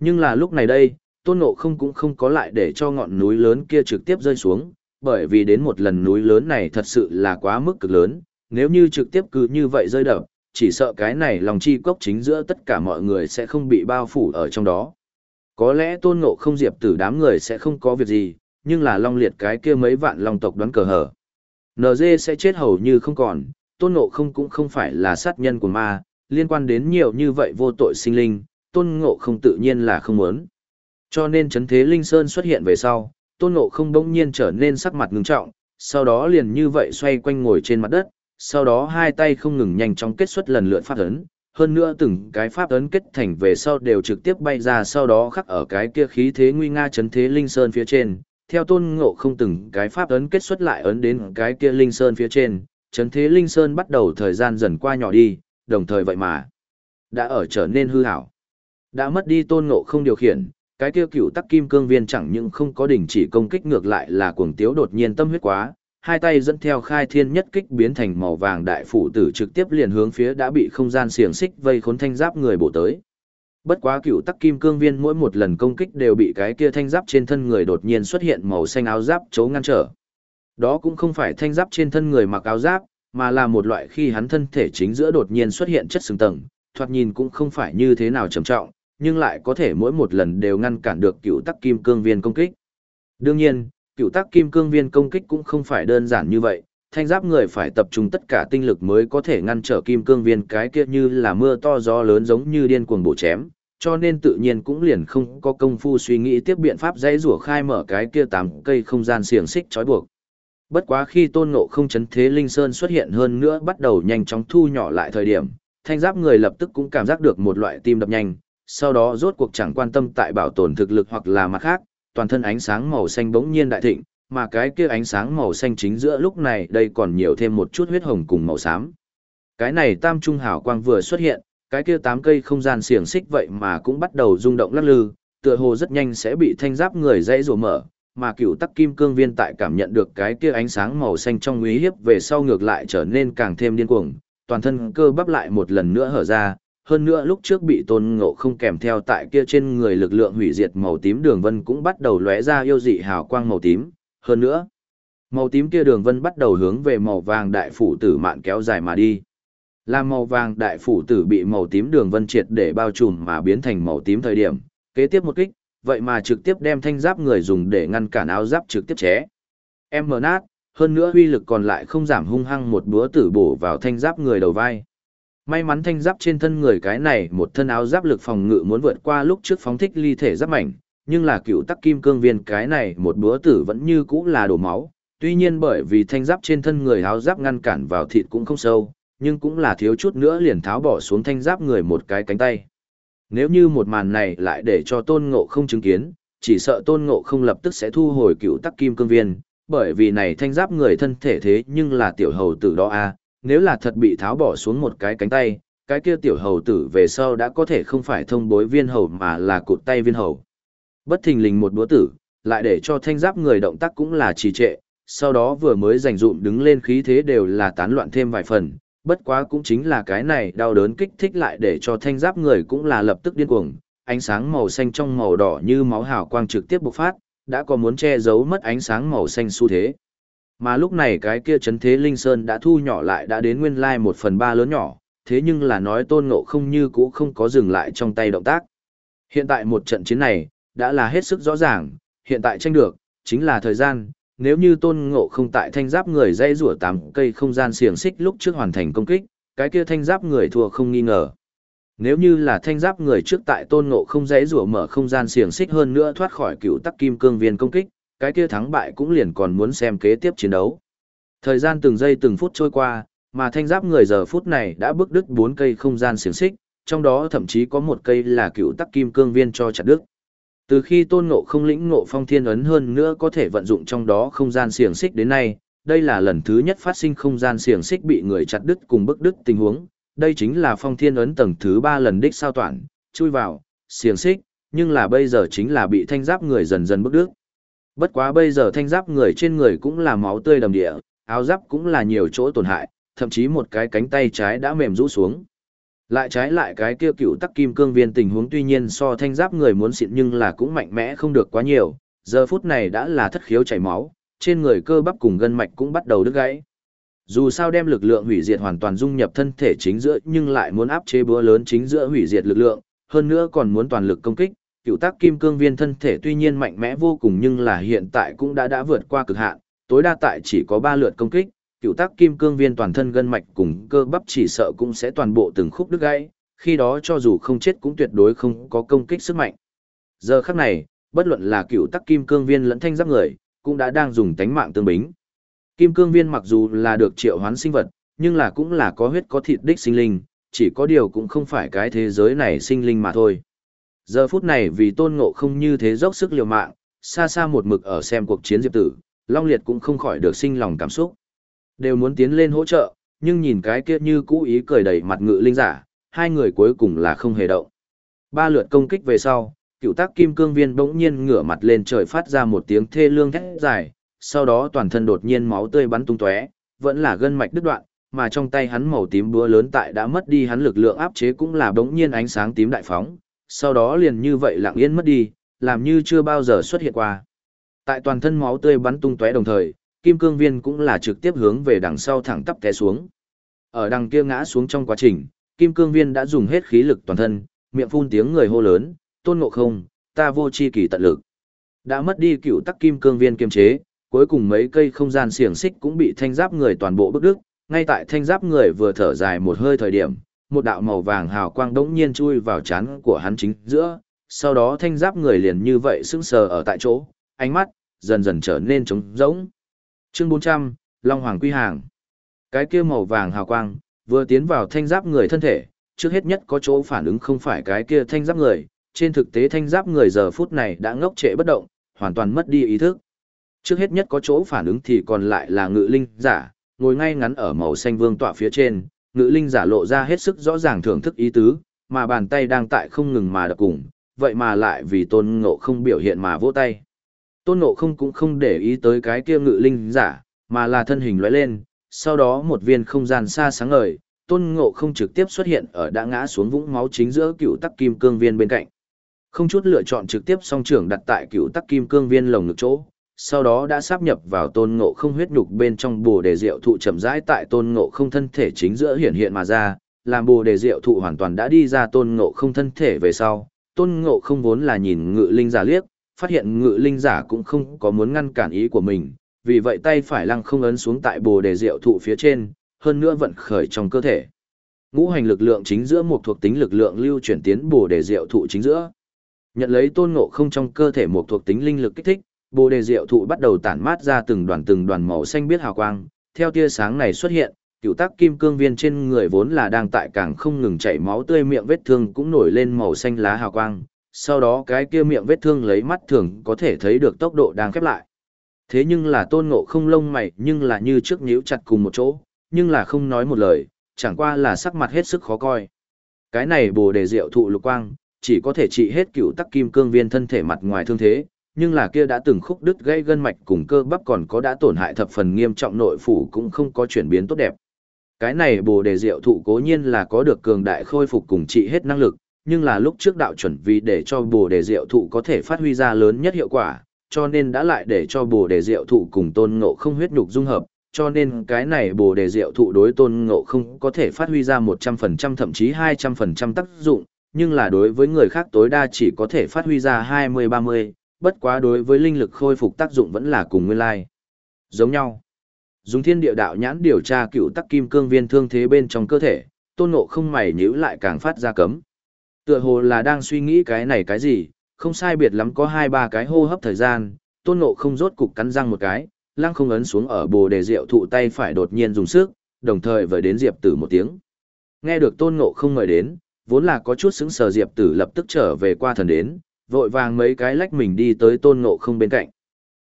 Nhưng là lúc này đây, tôn ngộ không cũng không có lại để cho ngọn núi lớn kia trực tiếp rơi xuống, bởi vì đến một lần núi lớn này thật sự là quá mức cực lớn, nếu như trực tiếp cứ như vậy rơi đập, chỉ sợ cái này lòng chi cốc chính giữa tất cả mọi người sẽ không bị bao phủ ở trong đó. Có lẽ tôn ngộ không diệp tử đám người sẽ không có việc gì, nhưng là long liệt cái kia mấy vạn long tộc đoán cờ hở. NG sẽ chết hầu như không còn, tôn ngộ không cũng không phải là sát nhân của ma, liên quan đến nhiều như vậy vô tội sinh linh, tôn ngộ không tự nhiên là không muốn. Cho nên chấn thế linh sơn xuất hiện về sau, tôn ngộ không bỗng nhiên trở nên sắc mặt ngưng trọng, sau đó liền như vậy xoay quanh ngồi trên mặt đất, sau đó hai tay không ngừng nhanh chóng kết xuất lần lượt pháp ấn, hơn nữa từng cái pháp ấn kết thành về sau đều trực tiếp bay ra sau đó khắc ở cái kia khí thế nguy nga chấn thế linh sơn phía trên. Theo tôn ngộ không từng cái pháp ấn kết xuất lại ấn đến cái kia linh sơn phía trên, chấn thế linh sơn bắt đầu thời gian dần qua nhỏ đi, đồng thời vậy mà đã ở trở nên hư hảo. Đã mất đi tôn ngộ không điều khiển, cái kia cựu tắc kim cương viên chẳng những không có đình chỉ công kích ngược lại là cuồng tiếu đột nhiên tâm huyết quá, hai tay dẫn theo khai thiên nhất kích biến thành màu vàng đại phủ tử trực tiếp liền hướng phía đã bị không gian xiềng xích vây khốn thanh giáp người bổ tới. Bất quá cựu tắc kim cương viên mỗi một lần công kích đều bị cái kia thanh giáp trên thân người đột nhiên xuất hiện màu xanh áo giáp chấu ngăn trở. Đó cũng không phải thanh giáp trên thân người mặc áo giáp, mà là một loại khi hắn thân thể chính giữa đột nhiên xuất hiện chất xương tầng, thoạt nhìn cũng không phải như thế nào trầm trọng, nhưng lại có thể mỗi một lần đều ngăn cản được cựu tắc kim cương viên công kích. Đương nhiên, cựu tắc kim cương viên công kích cũng không phải đơn giản như vậy, thanh giáp người phải tập trung tất cả tinh lực mới có thể ngăn trở kim cương viên cái kia như là mưa to gió lớn giống như điên cuồng bổ chém, cho nên tự nhiên cũng liền không có công phu suy nghĩ tiếp biện pháp dãy rủa khai mở cái kia tám cây không gian xiềng xích trói buộc. Bất quá khi tôn ngộ không chấn thế linh sơn xuất hiện hơn nữa bắt đầu nhanh chóng thu nhỏ lại thời điểm, thanh giáp người lập tức cũng cảm giác được một loại tim đập nhanh, sau đó rốt cuộc chẳng quan tâm tại bảo tồn thực lực hoặc là mặt khác, toàn thân ánh sáng màu xanh bỗng nhiên đại thịnh, mà cái kia ánh sáng màu xanh chính giữa lúc này đây còn nhiều thêm một chút huyết hồng cùng màu xám. Cái này tam trung hào quang vừa xuất hiện, cái kia tám cây không gian xiềng xích vậy mà cũng bắt đầu rung động lắc lư, tựa hồ rất nhanh sẽ bị thanh giáp người dãy rủa mở, mà cựu tắc kim cương viên tại cảm nhận được cái kia ánh sáng màu xanh trong uy hiếp về sau ngược lại trở nên càng thêm điên cuồng, toàn thân cơ bắp lại một lần nữa hở ra, hơn nữa lúc trước bị tôn ngộ không kèm theo tại kia trên người lực lượng hủy diệt màu tím đường vân cũng bắt đầu lóe ra yêu dị hào quang màu tím, hơn nữa, màu tím kia đường vân bắt đầu hướng về màu vàng đại phủ tử mạn kéo dài mà đi. Làm màu vàng đại phủ tử bị màu tím đường vân triệt để bao trùm mà biến thành màu tím thời điểm, kế tiếp một kích, vậy mà trực tiếp đem thanh giáp người dùng để ngăn cản áo giáp trực tiếp ché. Em mờ nát, hơn nữa uy lực còn lại không giảm hung hăng một búa tử bổ vào thanh giáp người đầu vai. May mắn thanh giáp trên thân người cái này một thân áo giáp lực phòng ngự muốn vượt qua lúc trước phóng thích ly thể giáp mảnh, nhưng là cựu tắc kim cương viên cái này một búa tử vẫn như cũ là đổ máu. Tuy nhiên bởi vì thanh giáp trên thân người áo giáp ngăn cản vào thịt cũng không sâu, nhưng cũng là thiếu chút nữa liền tháo bỏ xuống thanh giáp người một cái cánh tay. Nếu như một màn này lại để cho tôn ngộ không chứng kiến, chỉ sợ tôn ngộ không lập tức sẽ thu hồi cựu tắc kim cương viên, bởi vì này thanh giáp người thân thể thế nhưng là tiểu hầu tử đó a nếu là thật bị tháo bỏ xuống một cái cánh tay, cái kia tiểu hầu tử về sau đã có thể không phải thông bối viên hầu mà là cụt tay viên hầu. Bất thình lình một búa tử, lại để cho thanh giáp người động tác cũng là trì trệ, sau đó vừa mới giành dụm đứng lên khí thế đều là tán loạn thêm vài phần, bất quá cũng chính là cái này đau đớn kích thích lại để cho thanh giáp người cũng là lập tức điên cuồng, ánh sáng màu xanh trong màu đỏ như máu hào quang trực tiếp bộc phát, đã có muốn che giấu mất ánh sáng màu xanh xu thế. Mà lúc này cái kia chấn thế linh sơn đã thu nhỏ lại đã đến nguyên lai một phần ba lớn nhỏ, thế nhưng là nói tôn ngộ không như cũ không có dừng lại trong tay động tác. Hiện tại một trận chiến này, đã là hết sức rõ ràng, hiện tại tranh được, chính là thời gian, nếu như tôn ngộ không tại thanh giáp người dây rủa tám cây không gian xiềng xích lúc trước hoàn thành công kích, cái kia thanh giáp người thua không nghi ngờ. Nếu như là thanh giáp người trước tại tôn ngộ không dãy rủa mở không gian xiềng xích hơn nữa thoát khỏi cựu tắc kim cương viên công kích, cái kia thắng bại cũng liền còn muốn xem kế tiếp chiến đấu. Thời gian từng giây từng phút trôi qua, mà thanh giáp người giờ phút này đã bước đứt bốn cây không gian xiềng xích, trong đó thậm chí có một cây là cựu tắc kim cương viên cho chặt đứt. Từ khi tôn ngộ không lĩnh ngộ phong thiên ấn hơn nữa có thể vận dụng trong đó không gian xiềng xích đến nay, đây là lần thứ nhất phát sinh không gian xiềng xích bị người chặt đứt cùng bức đứt tình huống. Đây chính là phong thiên ấn tầng thứ ba lần đích sao toàn, chui vào, xiềng xích, nhưng là bây giờ chính là bị thanh giáp người dần dần bức đứt. Bất quá bây giờ thanh giáp người trên người cũng là máu tươi đầm địa, áo giáp cũng là nhiều chỗ tổn hại, thậm chí một cái cánh tay trái đã mềm rũ xuống. Lại trái lại cái kia cựu tắc kim cương viên tình huống tuy nhiên so thanh giáp người muốn xịn nhưng là cũng mạnh mẽ không được quá nhiều, giờ phút này đã là thất khiếu chảy máu, trên người cơ bắp cùng gân mạch cũng bắt đầu đứt gãy. Dù sao đem lực lượng hủy diệt hoàn toàn dung nhập thân thể chính giữa nhưng lại muốn áp chế búa lớn chính giữa hủy diệt lực lượng, hơn nữa còn muốn toàn lực công kích, cựu tác kim cương viên thân thể tuy nhiên mạnh mẽ vô cùng nhưng là hiện tại cũng đã đã vượt qua cực hạn, tối đa tại chỉ có ba lượt công kích, cựu tác kim cương viên toàn thân gân mạch cùng cơ bắp chỉ sợ cũng sẽ toàn bộ từng khúc đứt gãy, khi đó cho dù không chết cũng tuyệt đối không có công kích sức mạnh. Giờ khắc này, bất luận là cựu tác kim cương viên lẫn thanh giáp người, cũng đã đang dùng tánh mạng tương bính. Kim cương viên mặc dù là được triệu hoán sinh vật, nhưng là cũng là có huyết có thịt đích sinh linh, chỉ có điều cũng không phải cái thế giới này sinh linh mà thôi. Giờ phút này vì tôn ngộ không như thế dốc sức liều mạng, xa xa một mực ở xem cuộc chiến diệp tử, Long Liệt cũng không khỏi được sinh lòng cảm xúc. Đều muốn tiến lên hỗ trợ, nhưng nhìn cái kia như cũ ý cười đầy mặt ngự linh giả, hai người cuối cùng là không hề động. Ba lượt công kích về sau, cựu tác kim cương viên bỗng nhiên ngửa mặt lên trời phát ra một tiếng thê lương thét dài, sau đó toàn thân đột nhiên máu tươi bắn tung tóe, vẫn là gân mạch đứt đoạn, mà trong tay hắn màu tím búa lớn tại đã mất đi hắn lực lượng áp chế cũng là bỗng nhiên ánh sáng tím đại phóng, sau đó liền như vậy lặng yên mất đi, làm như chưa bao giờ xuất hiện qua. Tại toàn thân máu tươi bắn tung tóe đồng thời, kim cương viên cũng là trực tiếp hướng về đằng sau thẳng tắp té xuống. Ở đằng kia ngã xuống trong quá trình, kim cương viên đã dùng hết khí lực toàn thân, miệng phun tiếng người hô lớn, tôn ngộ không, ta vô chi kỳ tận lực. Đã mất đi cựu tắc kim cương viên kiềm chế, cuối cùng mấy cây không gian xiềng xích cũng bị thanh giáp người toàn bộ bức đứt, ngay tại thanh giáp người vừa thở dài một hơi thời điểm, một đạo màu vàng hào quang đống nhiên chui vào chán của hắn chính giữa, sau đó thanh giáp người liền như vậy sững sờ ở tại chỗ, ánh mắt dần dần trở nên trống rỗng. Chương 400, Long Hoàng Quy Hàng. Cái kia màu vàng hào quang vừa tiến vào thanh giáp người thân thể, trước hết nhất có chỗ phản ứng không phải cái kia thanh giáp người, trên thực tế thanh giáp người giờ phút này đã ngốc trệ bất động, hoàn toàn mất đi ý thức. Trước hết nhất có chỗ phản ứng thì còn lại là ngự linh giả, ngồi ngay ngắn ở màu xanh vương tọa phía trên, ngự linh giả lộ ra hết sức rõ ràng thưởng thức ý tứ, mà bàn tay đang tại không ngừng mà đập cùng, vậy mà lại vì tôn ngộ không biểu hiện mà vỗ tay. Tôn ngộ không cũng không để ý tới cái kia ngự linh giả, mà là thân hình lóe lên, sau đó một viên không gian xa sáng ngời, tôn ngộ không trực tiếp xuất hiện ở đã ngã xuống vũng máu chính giữa cựu tắc kim cương viên bên cạnh. Không chút lựa chọn trực tiếp song trưởng đặt tại cựu tắc kim cương viên lồng ngực chỗ, sau đó đã sáp nhập vào tôn ngộ không huyết nhục bên trong bồ đề diệu thụ chậm rãi tại tôn ngộ không thân thể chính giữa hiện hiện mà ra, làm bồ đề diệu thụ hoàn toàn đã đi ra tôn ngộ không thân thể về sau. Tôn ngộ không vốn là nhìn ngự linh giả liếc, phát hiện ngự linh giả cũng không có muốn ngăn cản ý của mình, vì vậy tay phải lăng không ấn xuống tại bồ đề diệu thụ phía trên, hơn nữa vận khởi trong cơ thể. Ngũ hành lực lượng chính giữa một thuộc tính lực lượng lưu chuyển tiến bồ đề diệu thụ chính giữa. Nhận lấy tôn ngộ không trong cơ thể một thuộc tính linh lực kích thích, bồ đề diệu thụ bắt đầu tản mát ra từng đoàn từng đoàn màu xanh biết hào quang, theo tia sáng này xuất hiện, cựu tác kim cương viên trên người vốn là đang tại càng không ngừng chảy máu tươi miệng vết thương cũng nổi lên màu xanh lá hào quang, sau đó cái kia miệng vết thương lấy mắt thường có thể thấy được tốc độ đang khép lại. Thế nhưng là tôn ngộ không lông mày nhưng là như trước nhíu chặt cùng một chỗ, nhưng là không nói một lời, chẳng qua là sắc mặt hết sức khó coi. Cái này bồ đề diệu thụ lục quang, chỉ có thể trị hết cựu tắc kim cương viên thân thể mặt ngoài thương thế, nhưng là kia đã từng khúc đứt gây gân mạch cùng cơ bắp còn có đã tổn hại thập phần nghiêm trọng nội phủ cũng không có chuyển biến tốt đẹp. Cái này bồ đề diệu thụ cố nhiên là có được cường đại khôi phục cùng trị hết năng lực, nhưng là lúc trước đạo chuẩn vì để cho bồ đề diệu thụ có thể phát huy ra lớn nhất hiệu quả, cho nên đã lại để cho bồ đề diệu thụ cùng tôn ngộ không huyết nhục dung hợp, cho nên cái này bồ đề diệu thụ đối tôn ngộ không có thể phát huy ra 100% thậm chí 200% tác dụng, nhưng là đối với người khác tối đa chỉ có thể phát huy ra 20-30, bất quá đối với linh lực khôi phục tác dụng vẫn là cùng nguyên lai. Giống nhau. Dùng thiên địa đạo nhãn điều tra cựu tắc kim cương viên thương thế bên trong cơ thể, tôn ngộ không mày nhíu lại càng phát ra cấm. Tựa hồ là đang suy nghĩ cái này cái gì, không sai biệt lắm có hai ba cái hô hấp thời gian, tôn ngộ không rốt cục cắn răng một cái, lăng không ấn xuống ở bồ đề rượu thụ tay phải đột nhiên dùng sức, đồng thời với đến diệp tử một tiếng. Nghe được tôn ngộ không mời đến, vốn là có chút xứng sờ diệp tử lập tức trở về qua thần đến, vội vàng mấy cái lách mình đi tới tôn ngộ không bên cạnh.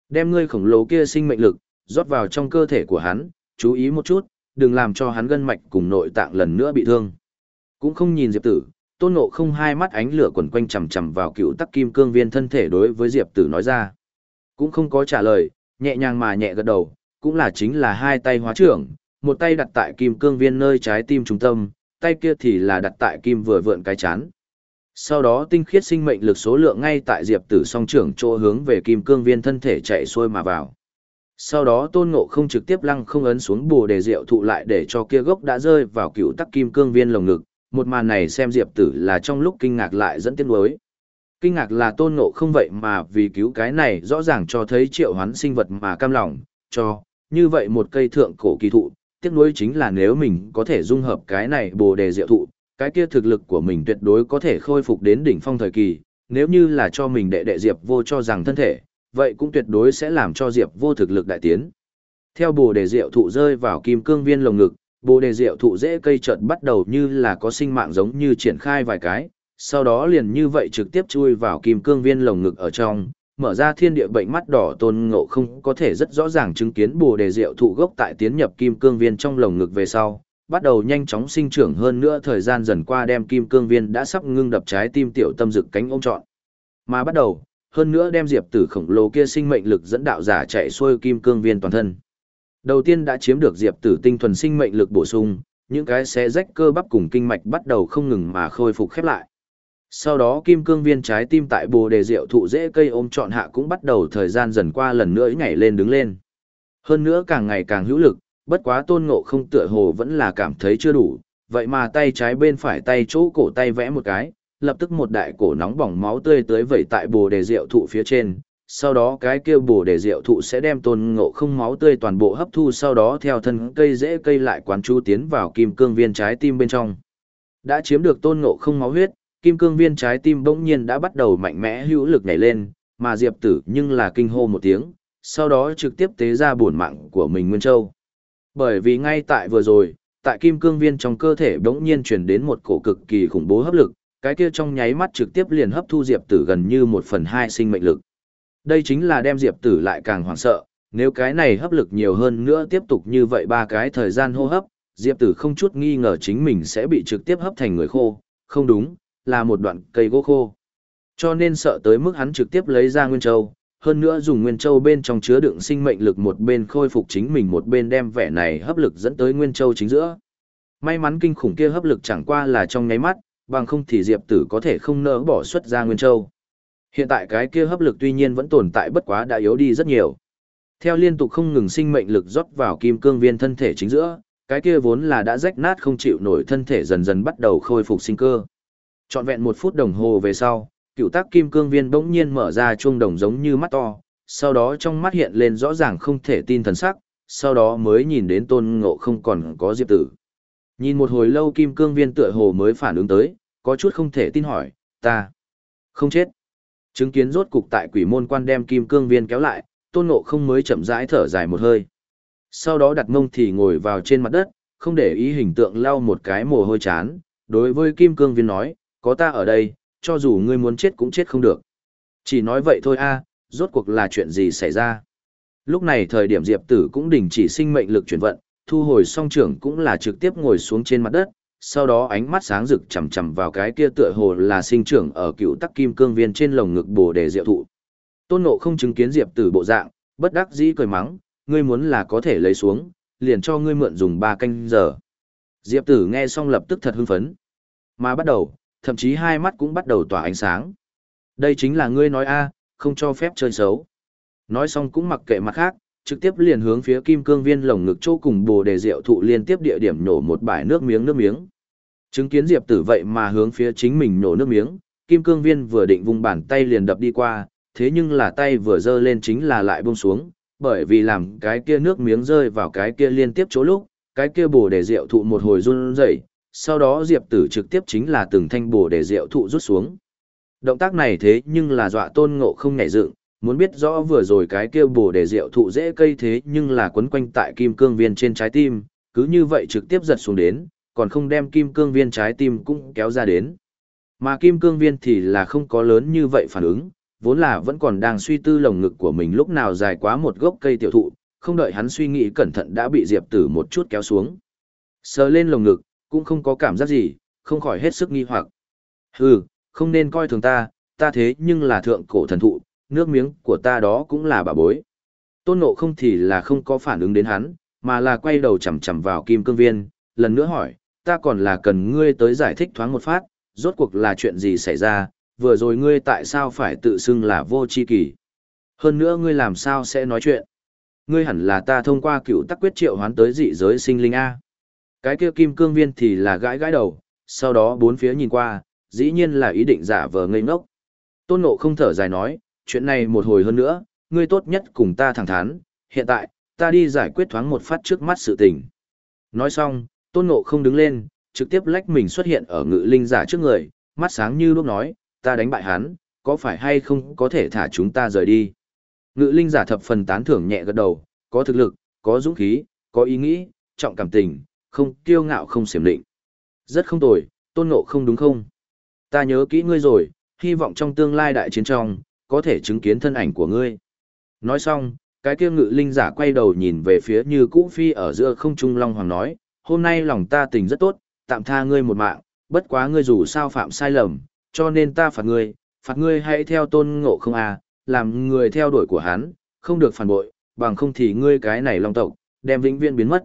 Đem ngươi khổng lồ kia sinh mệnh lực, rót vào trong cơ thể của hắn, chú ý một chút, đừng làm cho hắn gân mạch cùng nội tạng lần nữa bị thương. Cũng không nhìn Diệp Tử, tôn ngộ không hai mắt ánh lửa quần quanh chầm chầm vào cựu tắc kim cương viên thân thể đối với Diệp Tử nói ra. Cũng không có trả lời, nhẹ nhàng mà nhẹ gật đầu, cũng là chính là hai tay hóa trưởng, một tay đặt tại kim cương viên nơi trái tim trung tâm, tay kia thì là đặt tại kim vừa vượn cái chán. Sau đó tinh khiết sinh mệnh lực số lượng ngay tại Diệp Tử song trưởng chỗ hướng về kim cương viên thân thể chạy xuôi mà vào. Sau đó tôn ngộ không trực tiếp lăng không ấn xuống bồ đề rượu thụ lại để cho kia gốc đã rơi vào cựu tắc kim cương viên lồng ngực, một màn này xem Diệp Tử là trong lúc kinh ngạc lại dẫn tiếng lối Kinh ngạc là tôn ngộ không vậy mà vì cứu cái này rõ ràng cho thấy triệu hoán sinh vật mà cam lòng, cho, như vậy một cây thượng cổ kỳ thụ, tiếc nuối chính là nếu mình có thể dung hợp cái này bồ đề diệu thụ, cái kia thực lực của mình tuyệt đối có thể khôi phục đến đỉnh phong thời kỳ, nếu như là cho mình đệ đệ Diệp vô cho rằng thân thể, vậy cũng tuyệt đối sẽ làm cho Diệp vô thực lực đại tiến. Theo bồ đề diệu thụ rơi vào kim cương viên lồng ngực, bồ đề diệu thụ dễ cây chợt bắt đầu như là có sinh mạng giống như triển khai vài cái, sau đó liền như vậy trực tiếp chui vào kim cương viên lồng ngực ở trong, mở ra thiên địa bệnh mắt đỏ tôn ngộ không có thể rất rõ ràng chứng kiến bồ đề diệu thụ gốc tại tiến nhập kim cương viên trong lồng ngực về sau, bắt đầu nhanh chóng sinh trưởng hơn nữa thời gian dần qua đem kim cương viên đã sắp ngưng đập trái tim tiểu tâm dực cánh ôm trọn. Mà bắt đầu, hơn nữa đem diệp tử khổng lồ kia sinh mệnh lực dẫn đạo giả chạy xuôi kim cương viên toàn thân. Đầu tiên đã chiếm được diệp tử tinh thuần sinh mệnh lực bổ sung, những cái xé rách cơ bắp cùng kinh mạch bắt đầu không ngừng mà khôi phục khép lại. Sau đó kim cương viên trái tim tại bồ đề rượu thụ dễ cây ôm trọn hạ cũng bắt đầu thời gian dần qua lần nữa nhảy lên đứng lên. Hơn nữa càng ngày càng hữu lực, bất quá tôn ngộ không tựa hồ vẫn là cảm thấy chưa đủ, vậy mà tay trái bên phải tay chỗ cổ tay vẽ một cái, lập tức một đại cổ nóng bỏng máu tươi tới vẩy tại bồ đề rượu thụ phía trên. Sau đó cái kia bồ đề rượu thụ sẽ đem tôn ngộ không máu tươi toàn bộ hấp thu sau đó theo thân cây dễ cây lại quán chú tiến vào kim cương viên trái tim bên trong. Đã chiếm được tôn ngộ không máu huyết, kim cương viên trái tim bỗng nhiên đã bắt đầu mạnh mẽ hữu lực nhảy lên, mà Diệp Tử nhưng là kinh hô một tiếng, sau đó trực tiếp tế ra bổn mạng của mình Nguyên Châu. Bởi vì ngay tại vừa rồi, tại kim cương viên trong cơ thể bỗng nhiên truyền đến một cổ cực kỳ khủng bố hấp lực, cái kia trong nháy mắt trực tiếp liền hấp thu Diệp Tử gần như một phần hai sinh mệnh lực. Đây chính là đem Diệp Tử lại càng hoảng sợ, nếu cái này hấp lực nhiều hơn nữa tiếp tục như vậy ba cái thời gian hô hấp, Diệp Tử không chút nghi ngờ chính mình sẽ bị trực tiếp hấp thành người khô, không đúng, là một đoạn cây gỗ khô. Cho nên sợ tới mức hắn trực tiếp lấy ra Nguyên Châu, hơn nữa dùng Nguyên Châu bên trong chứa đựng sinh mệnh lực một bên khôi phục chính mình một bên đem vẻ này hấp lực dẫn tới Nguyên Châu chính giữa. May mắn kinh khủng kia hấp lực chẳng qua là trong nháy mắt, bằng không thì Diệp Tử có thể không nỡ bỏ xuất ra Nguyên Châu. Hiện tại cái kia hấp lực tuy nhiên vẫn tồn tại bất quá đã yếu đi rất nhiều. Theo liên tục không ngừng sinh mệnh lực rót vào kim cương viên thân thể chính giữa, cái kia vốn là đã rách nát không chịu nổi thân thể dần dần bắt đầu khôi phục sinh cơ. Trọn vẹn một phút đồng hồ về sau, cựu tác kim cương viên bỗng nhiên mở ra chuông đồng giống như mắt to, sau đó trong mắt hiện lên rõ ràng không thể tin thần sắc, sau đó mới nhìn đến tôn ngộ không còn có diệp tử. Nhìn một hồi lâu kim cương viên tựa hồ mới phản ứng tới, có chút không thể tin hỏi, ta không chết. Chứng kiến rốt cục tại quỷ môn quan đem kim cương viên kéo lại, tôn ngộ không mới chậm rãi thở dài một hơi. Sau đó đặt mông thì ngồi vào trên mặt đất, không để ý hình tượng lau một cái mồ hôi chán, đối với kim cương viên nói, có ta ở đây, cho dù ngươi muốn chết cũng chết không được. Chỉ nói vậy thôi a, rốt cuộc là chuyện gì xảy ra. Lúc này thời điểm Diệp Tử cũng đình chỉ sinh mệnh lực chuyển vận, thu hồi song trưởng cũng là trực tiếp ngồi xuống trên mặt đất, sau đó ánh mắt sáng rực chằm chằm vào cái kia tựa hồ là sinh trưởng ở cựu tắc kim cương viên trên lồng ngực bồ đề diệu thụ. Tôn Ngộ không chứng kiến Diệp Tử bộ dạng, bất đắc dĩ cười mắng, ngươi muốn là có thể lấy xuống, liền cho ngươi mượn dùng ba canh giờ. Diệp Tử nghe xong lập tức thật hưng phấn. Mà bắt đầu, thậm chí hai mắt cũng bắt đầu tỏa ánh sáng. Đây chính là ngươi nói a, không cho phép chơi xấu. Nói xong cũng mặc kệ mặt khác, trực tiếp liền hướng phía kim cương viên lồng ngực chỗ cùng bồ đề rượu thụ liên tiếp địa điểm nổ một bãi nước miếng nước miếng. Chứng kiến Diệp Tử vậy mà hướng phía chính mình nổ nước miếng, kim cương viên vừa định vung bàn tay liền đập đi qua, thế nhưng là tay vừa dơ lên chính là lại buông xuống, bởi vì làm cái kia nước miếng rơi vào cái kia liên tiếp chỗ lúc, cái kia bồ đề rượu thụ một hồi run rẩy, sau đó Diệp Tử trực tiếp chính là từng thanh bổ để rượu thụ rút xuống. Động tác này thế nhưng là dọa tôn ngộ không nhảy dựng, muốn biết rõ vừa rồi cái kia bổ để rượu thụ dễ cây thế nhưng là quấn quanh tại kim cương viên trên trái tim, cứ như vậy trực tiếp giật xuống đến, còn không đem kim cương viên trái tim cũng kéo ra đến. Mà kim cương viên thì là không có lớn như vậy phản ứng, vốn là vẫn còn đang suy tư lồng ngực của mình lúc nào dài quá một gốc cây tiểu thụ, không đợi hắn suy nghĩ cẩn thận đã bị Diệp Tử một chút kéo xuống. Sờ lên lồng ngực, cũng không có cảm giác gì, không khỏi hết sức nghi hoặc. Hừ, không nên coi thường ta, ta thế nhưng là thượng cổ thần thụ, nước miếng của ta đó cũng là bà bối. Tôn Ngộ không thì là không có phản ứng đến hắn, mà là quay đầu chầm chầm vào kim cương viên, lần nữa hỏi, ta còn là cần ngươi tới giải thích thoáng một phát, rốt cuộc là chuyện gì xảy ra, vừa rồi ngươi tại sao phải tự xưng là vô chi kỳ. Hơn nữa ngươi làm sao sẽ nói chuyện. Ngươi hẳn là ta thông qua cựu tắc quyết triệu hoán tới dị giới sinh linh A. Cái kia kim cương viên thì là gãi gãi đầu, sau đó bốn phía nhìn qua, dĩ nhiên là ý định giả vờ ngây ngốc. Tôn Ngộ không thở dài nói, chuyện này một hồi hơn nữa, ngươi tốt nhất cùng ta thẳng thắn, hiện tại, ta đi giải quyết thoáng một phát trước mắt sự tình. Nói xong, Tôn Ngộ không đứng lên, trực tiếp lách mình xuất hiện ở ngự linh giả trước người, mắt sáng như lúc nói, ta đánh bại hắn, có phải hay không có thể thả chúng ta rời đi. Ngự linh giả thập phần tán thưởng nhẹ gật đầu, có thực lực, có dũng khí, có ý nghĩ, trọng cảm tình, không kiêu ngạo không xiểm định. Rất không tồi, tôn ngộ không đúng không? Ta nhớ kỹ ngươi rồi, hy vọng trong tương lai đại chiến trong, có thể chứng kiến thân ảnh của ngươi. Nói xong, cái kia ngự linh giả quay đầu nhìn về phía như cũ phi ở giữa không trung long hoàng nói, hôm nay lòng ta tình rất tốt, tạm tha ngươi một mạng, bất quá ngươi dù sao phạm sai lầm, cho nên ta phạt ngươi, phạt ngươi hãy theo tôn ngộ không à, làm người theo đuổi của hắn, không được phản bội, bằng không thì ngươi cái này long tộc, đem vĩnh viễn biến mất.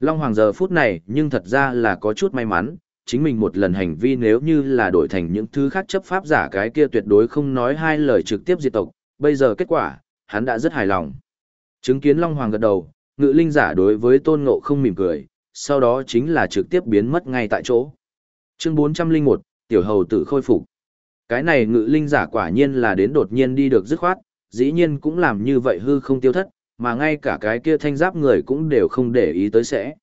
Long Hoàng giờ phút này nhưng thật ra là có chút may mắn, chính mình một lần hành vi nếu như là đổi thành những thứ khác chấp pháp giả cái kia tuyệt đối không nói hai lời trực tiếp diệt tộc, bây giờ kết quả, hắn đã rất hài lòng. Chứng kiến Long Hoàng gật đầu, ngự linh giả đối với tôn ngộ không mỉm cười, sau đó chính là trực tiếp biến mất ngay tại chỗ. Chương 401, Tiểu Hầu tự khôi phục. Cái này ngự linh giả quả nhiên là đến đột nhiên đi được dứt khoát, dĩ nhiên cũng làm như vậy hư không tiêu thất, mà ngay cả cái kia thanh giáp người cũng đều không để ý tới sẽ.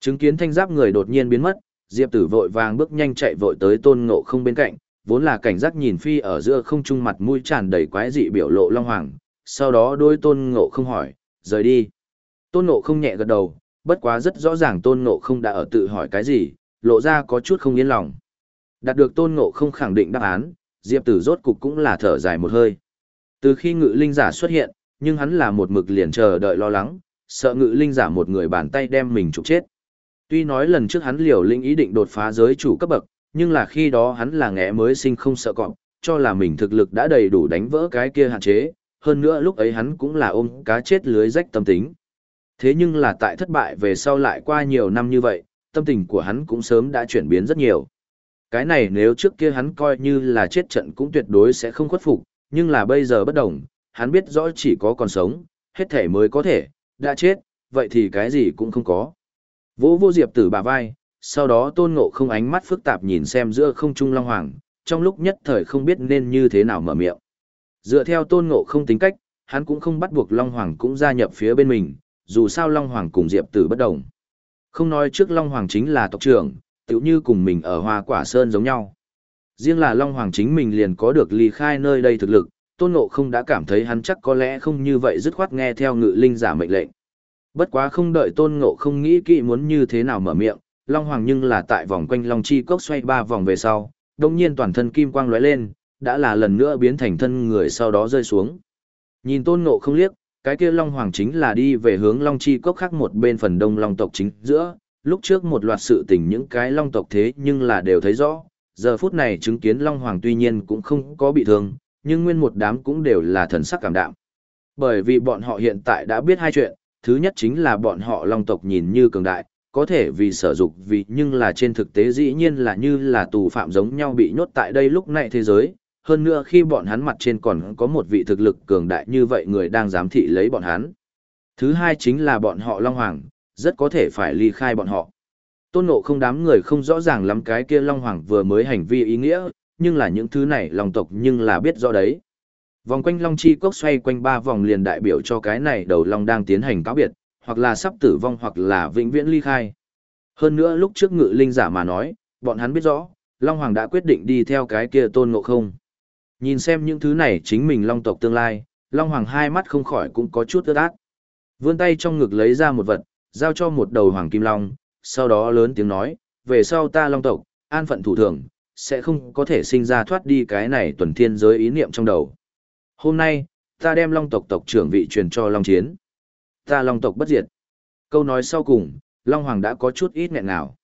Chứng kiến thanh giáp người đột nhiên biến mất, Diệp Tử vội vàng bước nhanh chạy vội tới Tôn Ngộ Không bên cạnh, vốn là cảnh giác nhìn phi ở giữa không trung mặt mũi tràn đầy quái dị biểu lộ long hoàng, sau đó đôi Tôn Ngộ Không hỏi, rời đi. Tôn Ngộ Không nhẹ gật đầu, bất quá rất rõ ràng Tôn Ngộ Không đã ở tự hỏi cái gì, lộ ra có chút không yên lòng. Đạt được Tôn Ngộ Không khẳng định đáp án, Diệp Tử rốt cục cũng là thở dài một hơi. Từ khi ngự linh giả xuất hiện, nhưng hắn là một mực liền chờ đợi lo lắng, sợ ngự linh giả một người bàn tay đem mình trục chết. Tuy nói lần trước hắn liều linh ý định đột phá giới chủ cấp bậc, nhưng là khi đó hắn là ngẽ mới sinh không sợ cọp, cho là mình thực lực đã đầy đủ đánh vỡ cái kia hạn chế, hơn nữa lúc ấy hắn cũng là ôm cá chết lưới rách tâm tính. Thế nhưng là tại thất bại về sau lại qua nhiều năm như vậy, tâm tình của hắn cũng sớm đã chuyển biến rất nhiều. Cái này nếu trước kia hắn coi như là chết trận cũng tuyệt đối sẽ không khuất phục, nhưng là bây giờ bất đồng, hắn biết rõ chỉ có còn sống, hết thể mới có thể, đã chết, vậy thì cái gì cũng không có. Vỗ vô diệp tử bà vai, sau đó tôn ngộ không ánh mắt phức tạp nhìn xem giữa không trung long hoàng, trong lúc nhất thời không biết nên như thế nào mở miệng. Dựa theo tôn ngộ không tính cách, hắn cũng không bắt buộc long hoàng cũng gia nhập phía bên mình, dù sao long hoàng cùng diệp tử bất đồng. Không nói trước long hoàng chính là tộc trưởng, tựu như cùng mình ở hoa quả sơn giống nhau. Riêng là long hoàng chính mình liền có được ly khai nơi đây thực lực, tôn ngộ không đã cảm thấy hắn chắc có lẽ không như vậy dứt khoát nghe theo ngự linh giả mệnh lệnh. Bất quá không đợi tôn ngộ không nghĩ kỹ muốn như thế nào mở miệng, Long Hoàng nhưng là tại vòng quanh Long Chi Cốc xoay ba vòng về sau, đồng nhiên toàn thân kim quang lóe lên, đã là lần nữa biến thành thân người sau đó rơi xuống. Nhìn tôn ngộ không liếc, cái kia Long Hoàng chính là đi về hướng Long Chi Cốc khác một bên phần đông Long tộc chính giữa, lúc trước một loạt sự tình những cái Long tộc thế nhưng là đều thấy rõ, giờ phút này chứng kiến Long Hoàng tuy nhiên cũng không có bị thương, nhưng nguyên một đám cũng đều là thần sắc cảm đạm. Bởi vì bọn họ hiện tại đã biết hai chuyện, thứ nhất chính là bọn họ long tộc nhìn như cường đại, có thể vì sở dục vì nhưng là trên thực tế dĩ nhiên là như là tù phạm giống nhau bị nhốt tại đây lúc này thế giới. Hơn nữa khi bọn hắn mặt trên còn có một vị thực lực cường đại như vậy người đang giám thị lấy bọn hắn. Thứ hai chính là bọn họ Long Hoàng, rất có thể phải ly khai bọn họ. Tôn ngộ không đám người không rõ ràng lắm cái kia Long Hoàng vừa mới hành vi ý nghĩa, nhưng là những thứ này Long tộc nhưng là biết rõ đấy. Vòng quanh Long Chi Cốc xoay quanh ba vòng liền đại biểu cho cái này đầu Long đang tiến hành cáo biệt, hoặc là sắp tử vong hoặc là vĩnh viễn ly khai. Hơn nữa lúc trước ngự linh giả mà nói, bọn hắn biết rõ, Long Hoàng đã quyết định đi theo cái kia tôn ngộ không. Nhìn xem những thứ này chính mình Long tộc tương lai, Long Hoàng hai mắt không khỏi cũng có chút ướt át. Vươn tay trong ngực lấy ra một vật, giao cho một đầu Hoàng Kim Long, sau đó lớn tiếng nói, về sau ta Long tộc, an phận thủ thường, sẽ không có thể sinh ra thoát đi cái này tuần thiên giới ý niệm trong đầu. Hôm nay, ta đem long tộc tộc trưởng vị truyền cho long chiến. Ta long tộc bất diệt. Câu nói sau cùng, long hoàng đã có chút ít nghẹn nào.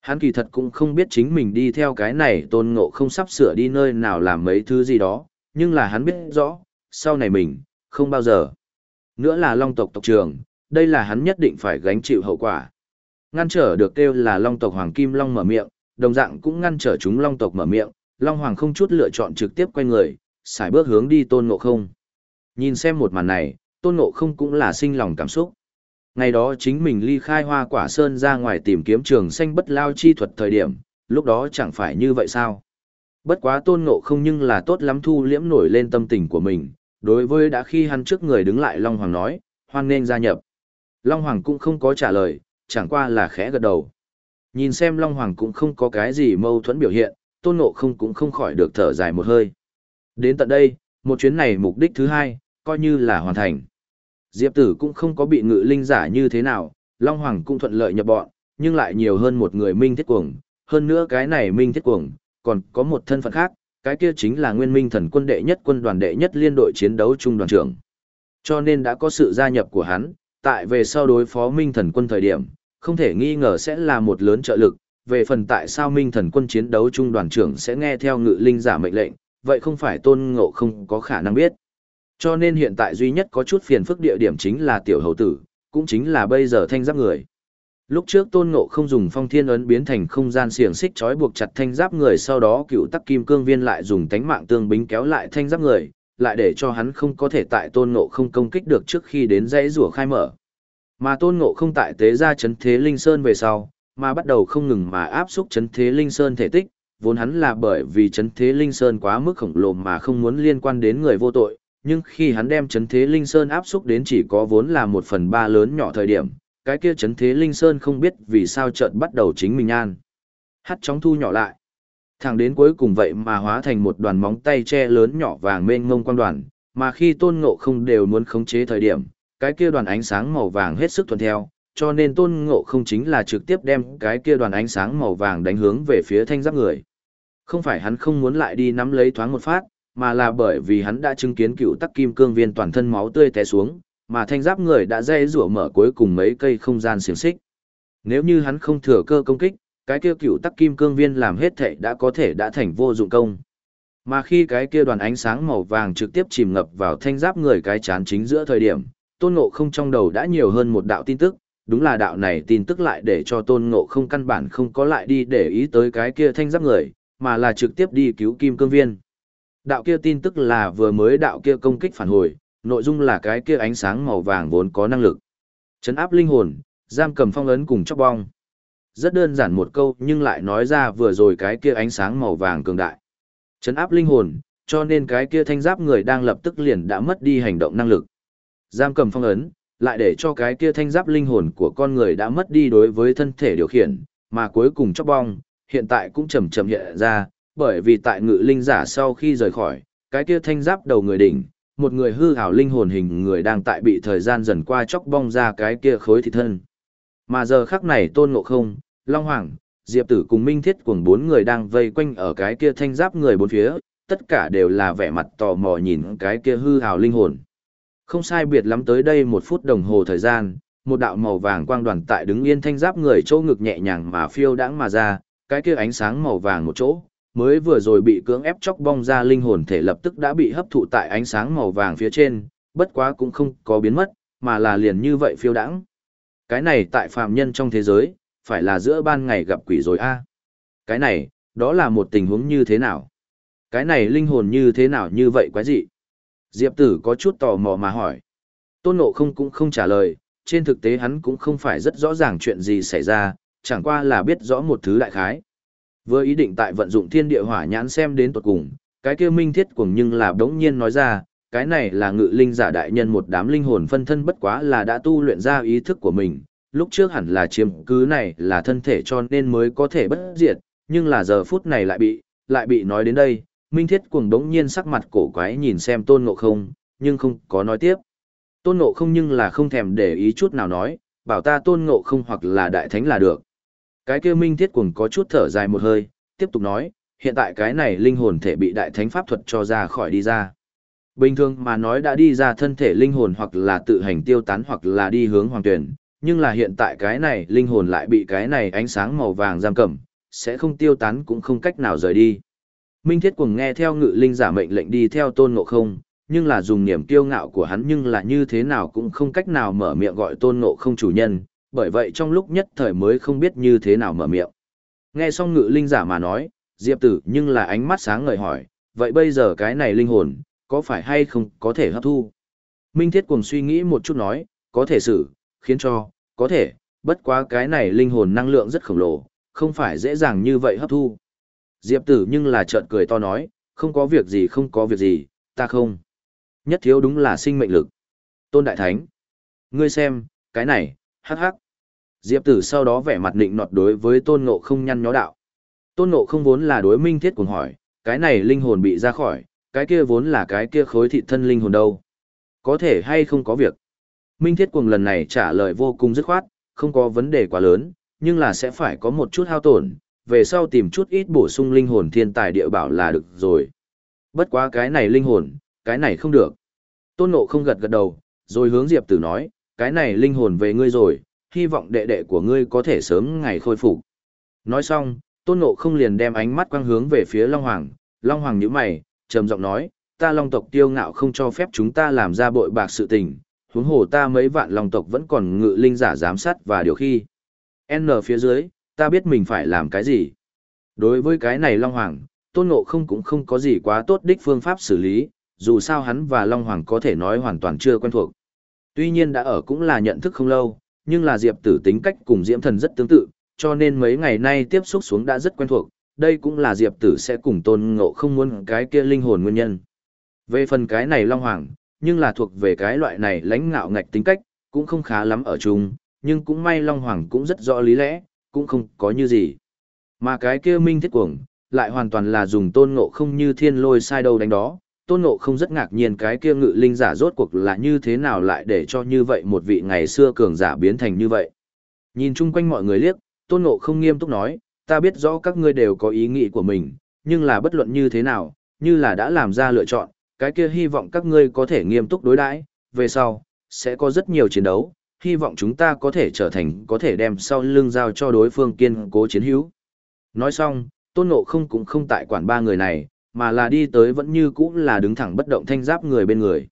Hắn kỳ thật cũng không biết chính mình đi theo cái này tôn ngộ không sắp sửa đi nơi nào làm mấy thứ gì đó, nhưng là hắn biết rõ, sau này mình, không bao giờ. Nữa là long tộc tộc trưởng, đây là hắn nhất định phải gánh chịu hậu quả. Ngăn trở được kêu là long tộc hoàng kim long mở miệng, đồng dạng cũng ngăn trở chúng long tộc mở miệng, long hoàng không chút lựa chọn trực tiếp quay người, xài bước hướng đi tôn ngộ không. Nhìn xem một màn này, tôn ngộ không cũng là sinh lòng cảm xúc. Ngày đó chính mình ly khai hoa quả sơn ra ngoài tìm kiếm trường xanh bất lao chi thuật thời điểm, lúc đó chẳng phải như vậy sao? Bất quá tôn ngộ không nhưng là tốt lắm thu liễm nổi lên tâm tình của mình, đối với đã khi hắn trước người đứng lại Long Hoàng nói, hoan nên gia nhập. Long Hoàng cũng không có trả lời, chẳng qua là khẽ gật đầu. Nhìn xem Long Hoàng cũng không có cái gì mâu thuẫn biểu hiện, tôn ngộ không cũng không khỏi được thở dài một hơi. Đến tận đây, một chuyến này mục đích thứ hai, coi như là hoàn thành. Diệp tử cũng không có bị ngự linh giả như thế nào, Long Hoàng cũng thuận lợi nhập bọn, nhưng lại nhiều hơn một người minh thiết cuồng. Hơn nữa cái này minh thiết cuồng, còn có một thân phận khác, cái kia chính là nguyên minh thần quân đệ nhất quân đoàn đệ nhất liên đội chiến đấu trung đoàn trưởng. Cho nên đã có sự gia nhập của hắn, tại về sau đối phó minh thần quân thời điểm, không thể nghi ngờ sẽ là một lớn trợ lực. Về phần tại sao minh thần quân chiến đấu trung đoàn trưởng sẽ nghe theo ngự linh giả mệnh lệnh, vậy không phải tôn ngộ không có khả năng biết. Cho nên hiện tại duy nhất có chút phiền phức địa điểm chính là tiểu hầu tử, cũng chính là bây giờ thanh giáp người. Lúc trước tôn ngộ không dùng phong thiên ấn biến thành không gian xiềng xích trói buộc chặt thanh giáp người sau đó cựu tắc kim cương viên lại dùng tánh mạng tương bính kéo lại thanh giáp người, lại để cho hắn không có thể tại tôn ngộ không công kích được trước khi đến dãy rủa khai mở. Mà tôn ngộ không tại tế ra chấn thế linh sơn về sau, mà bắt đầu không ngừng mà áp xúc chấn thế linh sơn thể tích, vốn hắn là bởi vì chấn thế linh sơn quá mức khổng lồ mà không muốn liên quan đến người vô tội, nhưng khi hắn đem chấn thế linh sơn áp xúc đến chỉ có vốn là một phần ba lớn nhỏ thời điểm, cái kia chấn thế linh sơn không biết vì sao chợt bắt đầu chính mình an. Hắt chóng thu nhỏ lại. Thẳng đến cuối cùng vậy mà hóa thành một đoàn móng tay che lớn nhỏ vàng mênh ngông quang đoàn, mà khi tôn ngộ không đều muốn khống chế thời điểm, cái kia đoàn ánh sáng màu vàng hết sức thuận theo, cho nên tôn ngộ không chính là trực tiếp đem cái kia đoàn ánh sáng màu vàng đánh hướng về phía thanh giáp người. Không phải hắn không muốn lại đi nắm lấy thoáng một phát, mà là bởi vì hắn đã chứng kiến cựu tắc kim cương viên toàn thân máu tươi té xuống, mà thanh giáp người đã dây rủa mở cuối cùng mấy cây không gian xiềng xích. Nếu như hắn không thừa cơ công kích, cái kia cựu tắc kim cương viên làm hết thệ đã có thể đã thành vô dụng công. Mà khi cái kia đoàn ánh sáng màu vàng trực tiếp chìm ngập vào thanh giáp người cái chán chính giữa thời điểm, tôn ngộ không trong đầu đã nhiều hơn một đạo tin tức, đúng là đạo này tin tức lại để cho tôn ngộ không căn bản không có lại đi để ý tới cái kia thanh giáp người, mà là trực tiếp đi cứu kim cương viên. Đạo kia tin tức là vừa mới đạo kia công kích phản hồi, nội dung là cái kia ánh sáng màu vàng vốn có năng lực. Chấn áp linh hồn, giam cầm phong ấn cùng chóc bong. Rất đơn giản một câu nhưng lại nói ra vừa rồi cái kia ánh sáng màu vàng cường đại. Chấn áp linh hồn, cho nên cái kia thanh giáp người đang lập tức liền đã mất đi hành động năng lực. Giam cầm phong ấn, lại để cho cái kia thanh giáp linh hồn của con người đã mất đi đối với thân thể điều khiển, mà cuối cùng chóc bong, hiện tại cũng chầm chậm hiện ra, bởi vì tại ngự linh giả sau khi rời khỏi, cái kia thanh giáp đầu người đỉnh, một người hư hảo linh hồn hình người đang tại bị thời gian dần qua chóc bong ra cái kia khối thịt thân. Mà giờ khắc này tôn ngộ không, Long Hoàng, Diệp Tử cùng Minh Thiết cùng bốn người đang vây quanh ở cái kia thanh giáp người bốn phía, tất cả đều là vẻ mặt tò mò nhìn cái kia hư hào linh hồn. Không sai biệt lắm tới đây một phút đồng hồ thời gian, một đạo màu vàng quang đoàn tại đứng yên thanh giáp người chỗ ngực nhẹ nhàng mà phiêu đãng mà ra, cái kia ánh sáng màu vàng một chỗ, mới vừa rồi bị cưỡng ép chóc bong ra linh hồn thể lập tức đã bị hấp thụ tại ánh sáng màu vàng phía trên, bất quá cũng không có biến mất, mà là liền như vậy phiêu đãng. Cái này tại phàm nhân trong thế giới, phải là giữa ban ngày gặp quỷ rồi a. Cái này, đó là một tình huống như thế nào? Cái này linh hồn như thế nào như vậy quái dị? Diệp tử có chút tò mò mà hỏi. Tôn nộ không cũng không trả lời, trên thực tế hắn cũng không phải rất rõ ràng chuyện gì xảy ra, chẳng qua là biết rõ một thứ đại khái. Vừa ý định tại vận dụng thiên địa hỏa nhãn xem đến tuột cùng, cái kia minh thiết cùng nhưng là đống nhiên nói ra, cái này là ngự linh giả đại nhân một đám linh hồn phân thân bất quá là đã tu luyện ra ý thức của mình, lúc trước hẳn là chiếm cứ này là thân thể cho nên mới có thể bất diệt, nhưng là giờ phút này lại bị, lại bị nói đến đây, minh thiết cuồng đống nhiên sắc mặt cổ quái nhìn xem tôn ngộ không, nhưng không có nói tiếp. Tôn ngộ không nhưng là không thèm để ý chút nào nói, bảo ta tôn ngộ không hoặc là đại thánh là được. Cái kia minh thiết cuồng có chút thở dài một hơi, tiếp tục nói, hiện tại cái này linh hồn thể bị đại thánh pháp thuật cho ra khỏi đi ra. Bình thường mà nói đã đi ra thân thể linh hồn hoặc là tự hành tiêu tán hoặc là đi hướng hoàng tuyển, nhưng là hiện tại cái này linh hồn lại bị cái này ánh sáng màu vàng giam cầm, sẽ không tiêu tán cũng không cách nào rời đi. Minh Thiết Cuồng nghe theo ngự linh giả mệnh lệnh đi theo tôn ngộ không, nhưng là dùng niềm kiêu ngạo của hắn nhưng là như thế nào cũng không cách nào mở miệng gọi tôn ngộ không chủ nhân, bởi vậy trong lúc nhất thời mới không biết như thế nào mở miệng. Nghe xong ngự linh giả mà nói, Diệp tử nhưng là ánh mắt sáng ngời hỏi, vậy bây giờ cái này linh hồn, có phải hay không có thể hấp thu? Minh Thiết Cuồng suy nghĩ một chút nói, có thể xử, khiến cho, có thể, bất quá cái này linh hồn năng lượng rất khổng lồ, không phải dễ dàng như vậy hấp thu. Diệp tử nhưng là trợn cười to nói, không có việc gì không có việc gì, ta không. Nhất thiếu đúng là sinh mệnh lực. Tôn Đại Thánh. Ngươi xem, cái này, hắc hắc. Diệp tử sau đó vẻ mặt định nọt đối với tôn ngộ không nhăn nhó đạo. Tôn ngộ không vốn là đối minh thiết cùng hỏi, cái này linh hồn bị ra khỏi, cái kia vốn là cái kia khối thị thân linh hồn đâu. Có thể hay không có việc. Minh thiết cuồng lần này trả lời vô cùng dứt khoát, không có vấn đề quá lớn, nhưng là sẽ phải có một chút hao tổn, về sau tìm chút ít bổ sung linh hồn thiên tài địa bảo là được rồi. Bất quá cái này linh hồn, cái này không được. Tôn Ngộ không gật gật đầu, rồi hướng Diệp Tử nói, cái này linh hồn về ngươi rồi, hy vọng đệ đệ của ngươi có thể sớm ngày khôi phục. Nói xong, Tôn Ngộ không liền đem ánh mắt quang hướng về phía Long Hoàng, Long Hoàng nhíu mày, trầm giọng nói, ta Long tộc tiêu ngạo không cho phép chúng ta làm ra bội bạc sự tình, huống hồ ta mấy vạn Long tộc vẫn còn ngự linh giả giám sát và điều khi. N phía dưới, ta biết mình phải làm cái gì. Đối với cái này Long Hoàng, Tôn Ngộ không cũng không có gì quá tốt đích phương pháp xử lý, dù sao hắn và Long Hoàng có thể nói hoàn toàn chưa quen thuộc. Tuy nhiên đã ở cũng là nhận thức không lâu, nhưng là Diệp Tử tính cách cùng Diễm Thần rất tương tự, cho nên mấy ngày nay tiếp xúc xuống đã rất quen thuộc, đây cũng là Diệp Tử sẽ cùng Tôn Ngộ không muốn cái kia linh hồn nguyên nhân. Về phần cái này Long Hoàng, nhưng là thuộc về cái loại này lãnh ngạo ngạch tính cách, cũng không khá lắm ở chung, nhưng cũng may Long Hoàng cũng rất rõ lý lẽ, cũng không có như gì. Mà cái kia minh thiết cuồng, lại hoàn toàn là dùng tôn ngộ không như thiên lôi sai đâu đánh đó. Tôn ngộ không rất ngạc nhiên cái kia ngự linh giả rốt cuộc là như thế nào lại để cho như vậy một vị ngày xưa cường giả biến thành như vậy. Nhìn chung quanh mọi người liếc, tôn ngộ không nghiêm túc nói, ta biết rõ các ngươi đều có ý nghĩ của mình, nhưng là bất luận như thế nào, như là đã làm ra lựa chọn, cái kia hy vọng các ngươi có thể nghiêm túc đối đãi, về sau, sẽ có rất nhiều chiến đấu, hy vọng chúng ta có thể trở thành có thể đem sau lưng giao cho đối phương kiên cố chiến hữu. Nói xong, tôn ngộ không cũng không tại quản ba người này, mà là đi tới vẫn như cũ là đứng thẳng bất động thanh giáp người bên người.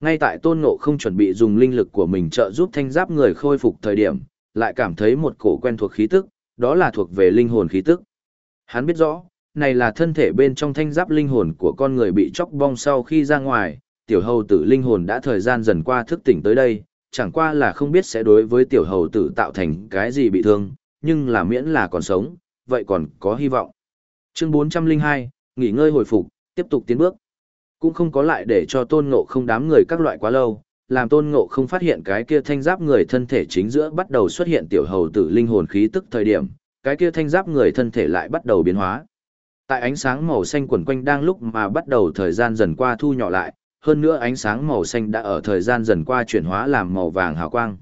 Ngay tại tôn ngộ không chuẩn bị dùng linh lực của mình trợ giúp thanh giáp người khôi phục thời điểm, lại cảm thấy một cổ quen thuộc khí tức, đó là thuộc về linh hồn khí tức. Hắn biết rõ, này là thân thể bên trong thanh giáp linh hồn của con người bị chóc bong sau khi ra ngoài, tiểu hầu tử linh hồn đã thời gian dần qua thức tỉnh tới đây, chẳng qua là không biết sẽ đối với tiểu hầu tử tạo thành cái gì bị thương, nhưng là miễn là còn sống, vậy còn có hy vọng. Chương 402, nghỉ ngơi hồi phục, tiếp tục tiến bước. Cũng không có lại để cho tôn ngộ không đám người các loại quá lâu, làm tôn ngộ không phát hiện cái kia thanh giáp người thân thể chính giữa bắt đầu xuất hiện tiểu hầu tử linh hồn khí tức thời điểm, cái kia thanh giáp người thân thể lại bắt đầu biến hóa. Tại ánh sáng màu xanh quần quanh đang lúc mà bắt đầu thời gian dần qua thu nhỏ lại, hơn nữa ánh sáng màu xanh đã ở thời gian dần qua chuyển hóa làm màu vàng hào quang.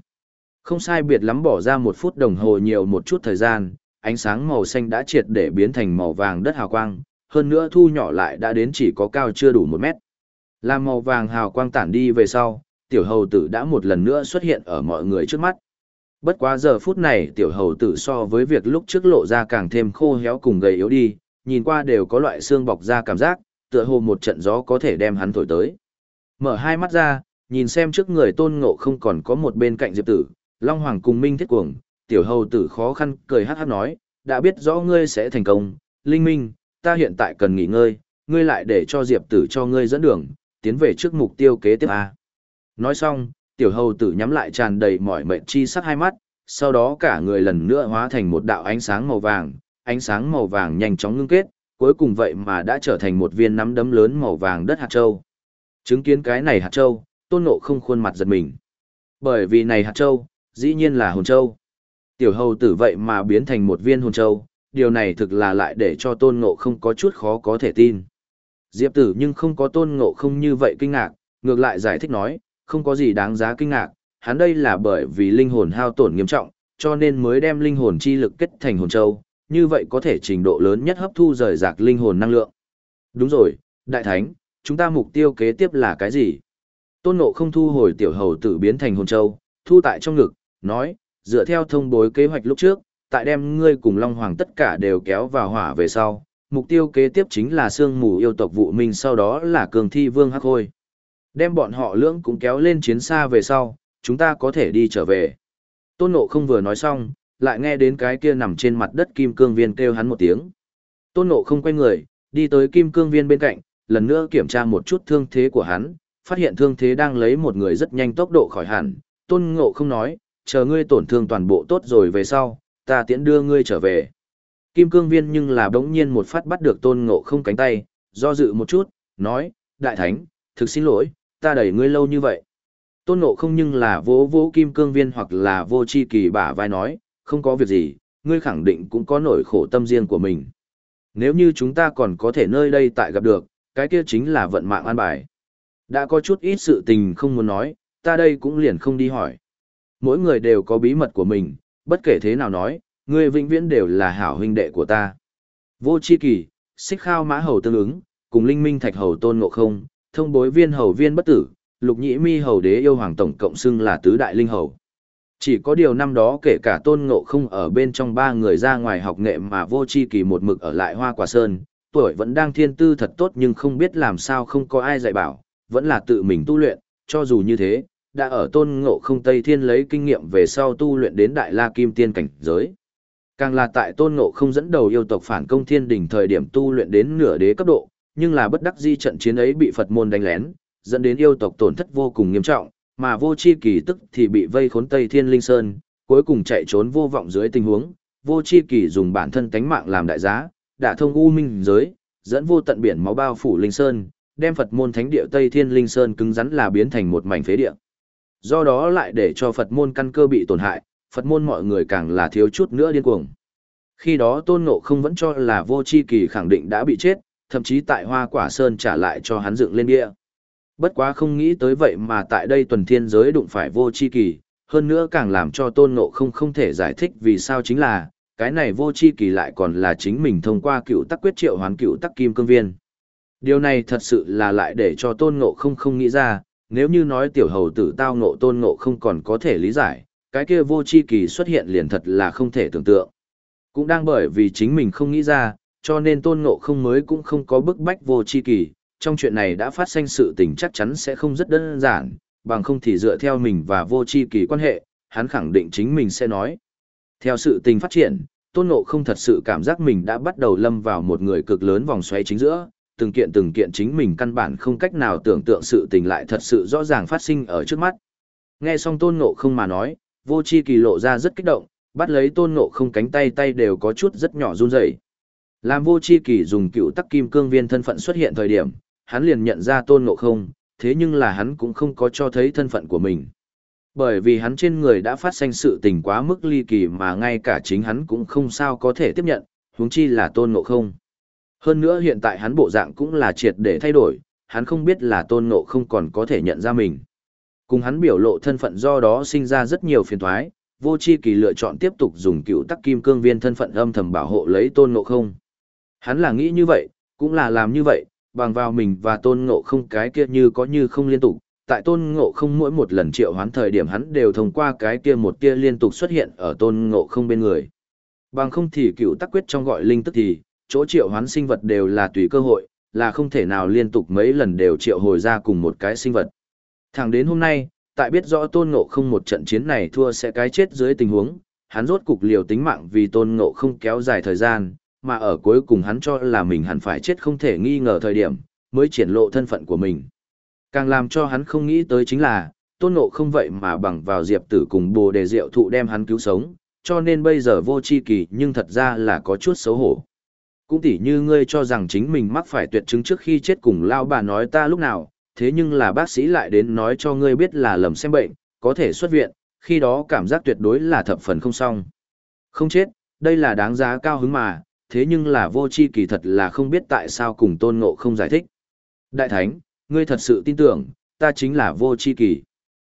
Không sai biệt lắm bỏ ra một phút đồng hồ nhiều một chút thời gian, ánh sáng màu xanh đã triệt để biến thành màu vàng đất hào quang, hơn nữa thu nhỏ lại đã đến chỉ có cao chưa đủ một mét. Làm màu vàng hào quang tản đi về sau, tiểu hầu tử đã một lần nữa xuất hiện ở mọi người trước mắt. Bất quá giờ phút này tiểu hầu tử so với việc lúc trước lộ ra càng thêm khô héo cùng gầy yếu đi, nhìn qua đều có loại xương bọc ra cảm giác, tựa hồ một trận gió có thể đem hắn thổi tới. Mở hai mắt ra, nhìn xem trước người tôn ngộ không còn có một bên cạnh diệp tử, Long Hoàng cùng Minh Thiết Cuồng, tiểu hầu tử khó khăn cười hát hát nói, đã biết rõ ngươi sẽ thành công, Linh Minh, ta hiện tại cần nghỉ ngơi, ngươi lại để cho diệp tử cho ngươi dẫn đường, tiến về trước mục tiêu kế tiếp A. Nói xong, tiểu hầu tử nhắm lại tràn đầy mỏi mệt chi sắc hai mắt, sau đó cả người lần nữa hóa thành một đạo ánh sáng màu vàng, ánh sáng màu vàng nhanh chóng ngưng kết, cuối cùng vậy mà đã trở thành một viên nắm đấm lớn màu vàng đất hạt châu. Chứng kiến cái này hạt châu, tôn nộ không khuôn mặt giật mình. Bởi vì này hạt châu, dĩ nhiên là hồn châu. Tiểu hầu tử vậy mà biến thành một viên hồn châu, điều này thực là lại để cho tôn ngộ không có chút khó có thể tin. Diệp tử nhưng không có tôn ngộ không như vậy kinh ngạc, ngược lại giải thích nói, không có gì đáng giá kinh ngạc, hắn đây là bởi vì linh hồn hao tổn nghiêm trọng, cho nên mới đem linh hồn chi lực kết thành hồn châu, như vậy có thể trình độ lớn nhất hấp thu rời rạc linh hồn năng lượng. Đúng rồi, Đại Thánh, chúng ta mục tiêu kế tiếp là cái gì? Tôn Ngộ không thu hồi tiểu hầu tử biến thành hồn châu, thu tại trong ngực, nói, dựa theo thông bối kế hoạch lúc trước, tại đem ngươi cùng Long Hoàng tất cả đều kéo vào hỏa về sau, mục tiêu kế tiếp chính là sương mù yêu tộc vụ minh sau đó là cường thi vương hắc hôi. Đem bọn họ lưỡng cũng kéo lên chiến xa về sau, chúng ta có thể đi trở về. Tôn Ngộ không vừa nói xong, lại nghe đến cái kia nằm trên mặt đất kim cương viên kêu hắn một tiếng. Tôn Ngộ không quay người, đi tới kim cương viên bên cạnh, lần nữa kiểm tra một chút thương thế của hắn, phát hiện thương thế đang lấy một người rất nhanh tốc độ khỏi hẳn. Tôn Ngộ không nói, chờ ngươi tổn thương toàn bộ tốt rồi về sau, ta tiễn đưa ngươi trở về. Kim cương viên nhưng là đống nhiên một phát bắt được Tôn Ngộ không cánh tay, do dự một chút, nói, Đại Thánh, thực xin lỗi, ta đẩy ngươi lâu như vậy. Tôn Ngộ không nhưng là vỗ vỗ kim cương viên hoặc là vô chi kỳ bả vai nói, không có việc gì, ngươi khẳng định cũng có nỗi khổ tâm riêng của mình. Nếu như chúng ta còn có thể nơi đây tại gặp được, cái kia chính là vận mạng an bài. Đã có chút ít sự tình không muốn nói, ta đây cũng liền không đi hỏi. Mỗi người đều có bí mật của mình, bất kể thế nào nói, ngươi vĩnh viễn đều là hảo huynh đệ của ta. Vô chi kỳ, xích khao mã hầu tương ứng, cùng linh minh thạch hầu tôn ngộ không, thông bối viên hầu viên bất tử, lục nhĩ mi hầu đế yêu hoàng tổng cộng xưng là tứ đại linh hầu. Chỉ có điều năm đó kể cả tôn ngộ không ở bên trong ba người ra ngoài học nghệ mà vô chi kỳ một mực ở lại hoa quả sơn, tuổi vẫn đang thiên tư thật tốt nhưng không biết làm sao không có ai dạy bảo, vẫn là tự mình tu luyện, cho dù như thế, đã ở tôn ngộ không Tây Thiên lấy kinh nghiệm về sau tu luyện đến đại la kim tiên cảnh giới. Càng là tại tôn ngộ không dẫn đầu yêu tộc phản công thiên đỉnh thời điểm tu luyện đến nửa đế cấp độ, nhưng là bất đắc di trận chiến ấy bị Phật môn đánh lén, dẫn đến yêu tộc tổn thất vô cùng nghiêm trọng, mà vô chi kỳ tức thì bị vây khốn Tây Thiên Linh Sơn, cuối cùng chạy trốn vô vọng dưới tình huống, vô chi kỳ dùng bản thân tánh mạng làm đại giá, đã thông u minh giới, dẫn vô tận biển máu bao phủ Linh Sơn, đem Phật môn thánh địa Tây Thiên Linh Sơn cứng rắn là biến thành một mảnh phế địa. Do đó lại để cho Phật môn căn cơ bị tổn hại, Phật môn mọi người càng là thiếu chút nữa điên cuồng. Khi đó Tôn Ngộ không vẫn cho là vô chi kỳ khẳng định đã bị chết, thậm chí tại Hoa Quả Sơn trả lại cho hắn dựng lên địa. Bất quá không nghĩ tới vậy mà tại đây tuần thiên giới đụng phải vô chi kỳ, hơn nữa càng làm cho tôn ngộ không không thể giải thích vì sao chính là, cái này vô chi kỳ lại còn là chính mình thông qua cựu tắc quyết triệu hoán cựu tắc kim cương viên. Điều này thật sự là lại để cho tôn ngộ không không nghĩ ra, nếu như nói tiểu hầu tử tao ngộ tôn ngộ không còn có thể lý giải, cái kia vô chi kỳ xuất hiện liền thật là không thể tưởng tượng. Cũng đang bởi vì chính mình không nghĩ ra, cho nên tôn ngộ không mới cũng không có bức bách vô chi kỳ, trong chuyện này đã phát sinh sự tình chắc chắn sẽ không rất đơn giản, bằng không thì dựa theo mình và vô chi kỳ quan hệ, hắn khẳng định chính mình sẽ nói. Theo sự tình phát triển, Tôn Ngộ không thật sự cảm giác mình đã bắt đầu lâm vào một người cực lớn vòng xoáy chính giữa, từng kiện từng kiện chính mình căn bản không cách nào tưởng tượng sự tình lại thật sự rõ ràng phát sinh ở trước mắt. Nghe xong Tôn Ngộ không mà nói, vô chi kỳ lộ ra rất kích động, bắt lấy Tôn Ngộ không cánh tay tay đều có chút rất nhỏ run rẩy. Làm vô chi kỳ dùng cựu tắc kim cương viên thân phận xuất hiện thời điểm, hắn liền nhận ra tôn ngộ không, thế nhưng là hắn cũng không có cho thấy thân phận của mình. Bởi vì hắn trên người đã phát sinh sự tình quá mức ly kỳ mà ngay cả chính hắn cũng không sao có thể tiếp nhận, huống chi là tôn ngộ không. Hơn nữa hiện tại hắn bộ dạng cũng là triệt để thay đổi, hắn không biết là tôn ngộ không còn có thể nhận ra mình. Cùng hắn biểu lộ thân phận do đó sinh ra rất nhiều phiền thoái, vô chi kỳ lựa chọn tiếp tục dùng cựu tắc kim cương viên thân phận âm thầm bảo hộ lấy tôn ngộ không. Hắn là nghĩ như vậy, cũng là làm như vậy, bằng vào mình và tôn ngộ không cái kia như có như không liên tục. Tại tôn ngộ không mỗi một lần triệu hoán thời điểm hắn đều thông qua cái kia một kia liên tục xuất hiện ở tôn ngộ không bên người. Bằng không thì cựu tắc quyết trong gọi linh tức thì, chỗ triệu hoán sinh vật đều là tùy cơ hội, là không thể nào liên tục mấy lần đều triệu hồi ra cùng một cái sinh vật. Thẳng đến hôm nay, tại biết rõ tôn ngộ không một trận chiến này thua sẽ cái chết dưới tình huống, hắn rốt cục liều tính mạng vì tôn ngộ không kéo dài thời gian, mà ở cuối cùng hắn cho là mình hẳn phải chết không thể nghi ngờ thời điểm, mới triển lộ thân phận của mình. Càng làm cho hắn không nghĩ tới chính là, tôn ngộ không vậy mà bằng vào diệp tử cùng bồ đề diệu thụ đem hắn cứu sống, cho nên bây giờ vô chi kỳ nhưng thật ra là có chút xấu hổ. Cũng tỉ như ngươi cho rằng chính mình mắc phải tuyệt chứng trước khi chết cùng lao bà nói ta lúc nào, thế nhưng là bác sĩ lại đến nói cho ngươi biết là lầm xem bệnh, có thể xuất viện, khi đó cảm giác tuyệt đối là thập phần không xong. Không chết, đây là đáng giá cao hứng mà, thế nhưng là vô chi kỳ thật là không biết tại sao cùng tôn ngộ không giải thích. Đại thánh, ngươi thật sự tin tưởng, ta chính là vô chi kỳ.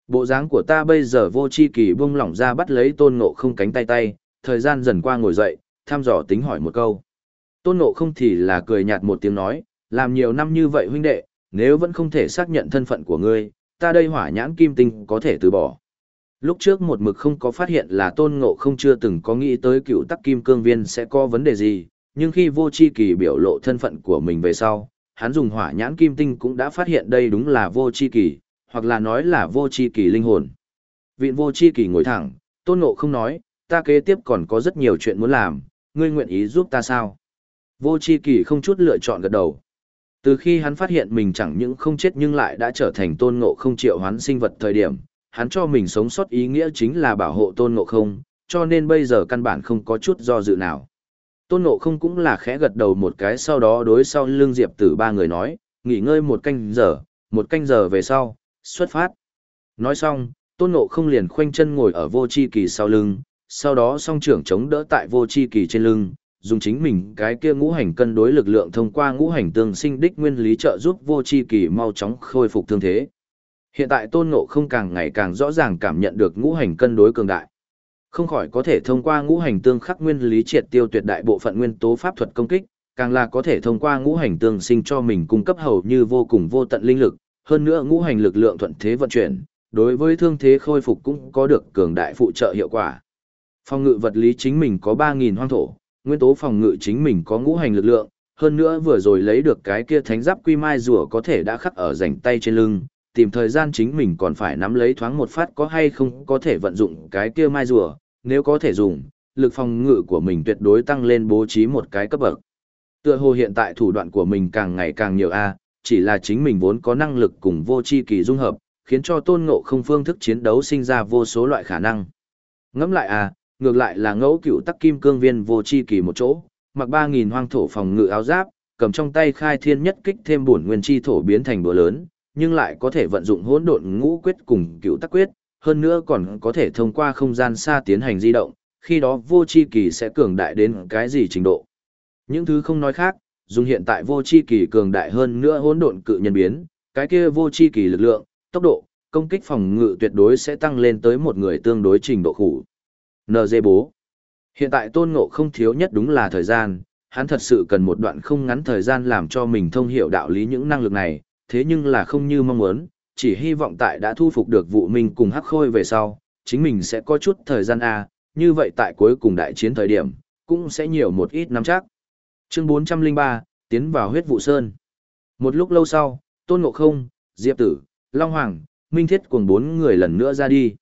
Bộ dáng của ta bây giờ vô chi kỳ buông lỏng ra bắt lấy tôn ngộ không cánh tay tay, thời gian dần qua ngồi dậy, thăm dò tính hỏi một câu. Tôn Ngộ không thì là cười nhạt một tiếng nói, làm nhiều năm như vậy huynh đệ, nếu vẫn không thể xác nhận thân phận của ngươi, ta đây hỏa nhãn kim tinh có thể từ bỏ. Lúc trước một mực không có phát hiện là tôn ngộ không chưa từng có nghĩ tới cựu tắc kim cương viên sẽ có vấn đề gì, nhưng khi vô chi kỳ biểu lộ thân phận của mình về sau, hắn dùng hỏa nhãn kim tinh cũng đã phát hiện đây đúng là vô chi kỳ, hoặc là nói là vô chi kỳ linh hồn. Vịn vô chi kỳ ngồi thẳng, tôn ngộ không nói, ta kế tiếp còn có rất nhiều chuyện muốn làm, ngươi nguyện ý giúp ta sao? Vô chi kỳ không chút lựa chọn gật đầu. Từ khi hắn phát hiện mình chẳng những không chết nhưng lại đã trở thành tôn ngộ không triệu hoán sinh vật thời điểm, hắn cho mình sống sót ý nghĩa chính là bảo hộ tôn ngộ không, cho nên bây giờ căn bản không có chút do dự nào. Tôn ngộ không cũng là khẽ gật đầu một cái sau đó đối sau lưng diệp tử ba người nói, nghỉ ngơi một canh giờ, một canh giờ về sau, xuất phát. Nói xong, tôn ngộ không liền khoanh chân ngồi ở vô chi kỳ sau lưng, sau đó song trưởng chống đỡ tại vô chi kỳ trên lưng, dùng chính mình cái kia ngũ hành cân đối lực lượng thông qua ngũ hành tương sinh đích nguyên lý trợ giúp vô chi kỳ mau chóng khôi phục thương thế. Hiện tại tôn ngộ không càng ngày càng rõ ràng cảm nhận được ngũ hành cân đối cường đại. Không khỏi có thể thông qua ngũ hành tương khắc nguyên lý triệt tiêu tuyệt đại bộ phận nguyên tố pháp thuật công kích, càng là có thể thông qua ngũ hành tương sinh cho mình cung cấp hầu như vô cùng vô tận linh lực, hơn nữa ngũ hành lực lượng thuận thế vận chuyển, đối với thương thế khôi phục cũng có được cường đại phụ trợ hiệu quả. Phòng ngự vật lý chính mình có 3000 hoang thổ, nguyên tố phòng ngự chính mình có ngũ hành lực lượng, hơn nữa vừa rồi lấy được cái kia thánh giáp quy mai rùa có thể đã khắc ở rảnh tay trên lưng, tìm thời gian chính mình còn phải nắm lấy thoáng một phát có hay không có thể vận dụng cái kia mai rùa, nếu có thể dùng, lực phòng ngự của mình tuyệt đối tăng lên bố trí một cái cấp bậc. Tựa hồ hiện tại thủ đoạn của mình càng ngày càng nhiều a, chỉ là chính mình vốn có năng lực cùng vô chi kỳ dung hợp, khiến cho tôn ngộ không phương thức chiến đấu sinh ra vô số loại khả năng. Ngẫm lại a, ngược lại là ngẫu cựu tắc kim cương viên vô chi kỳ một chỗ, mặc 3000 hoang thổ phòng ngự áo giáp, cầm trong tay khai thiên nhất kích thêm bổn nguyên chi thổ biến thành búa lớn, nhưng lại có thể vận dụng hỗn độn ngũ quyết cùng cựu tắc quyết, hơn nữa còn có thể thông qua không gian xa tiến hành di động, khi đó vô chi kỳ sẽ cường đại đến cái gì trình độ. Những thứ không nói khác, dùng hiện tại vô chi kỳ cường đại hơn nữa hỗn độn cự nhân biến, cái kia vô chi kỳ lực lượng, tốc độ, công kích phòng ngự tuyệt đối sẽ tăng lên tới một người tương đối trình độ khủ. NG bố. Hiện tại tôn ngộ không thiếu nhất đúng là thời gian, hắn thật sự cần một đoạn không ngắn thời gian làm cho mình thông hiểu đạo lý những năng lực này, thế nhưng là không như mong muốn, chỉ hy vọng tại đã thu phục được vụ minh cùng hắc khôi về sau, chính mình sẽ có chút thời gian A, như vậy tại cuối cùng đại chiến thời điểm, cũng sẽ nhiều một ít nắm chắc. Chương 403, tiến vào huyết vụ sơn. Một lúc lâu sau, Tôn Ngộ Không, Diệp Tử, Long Hoàng, Minh Thiết cùng bốn người lần nữa ra đi.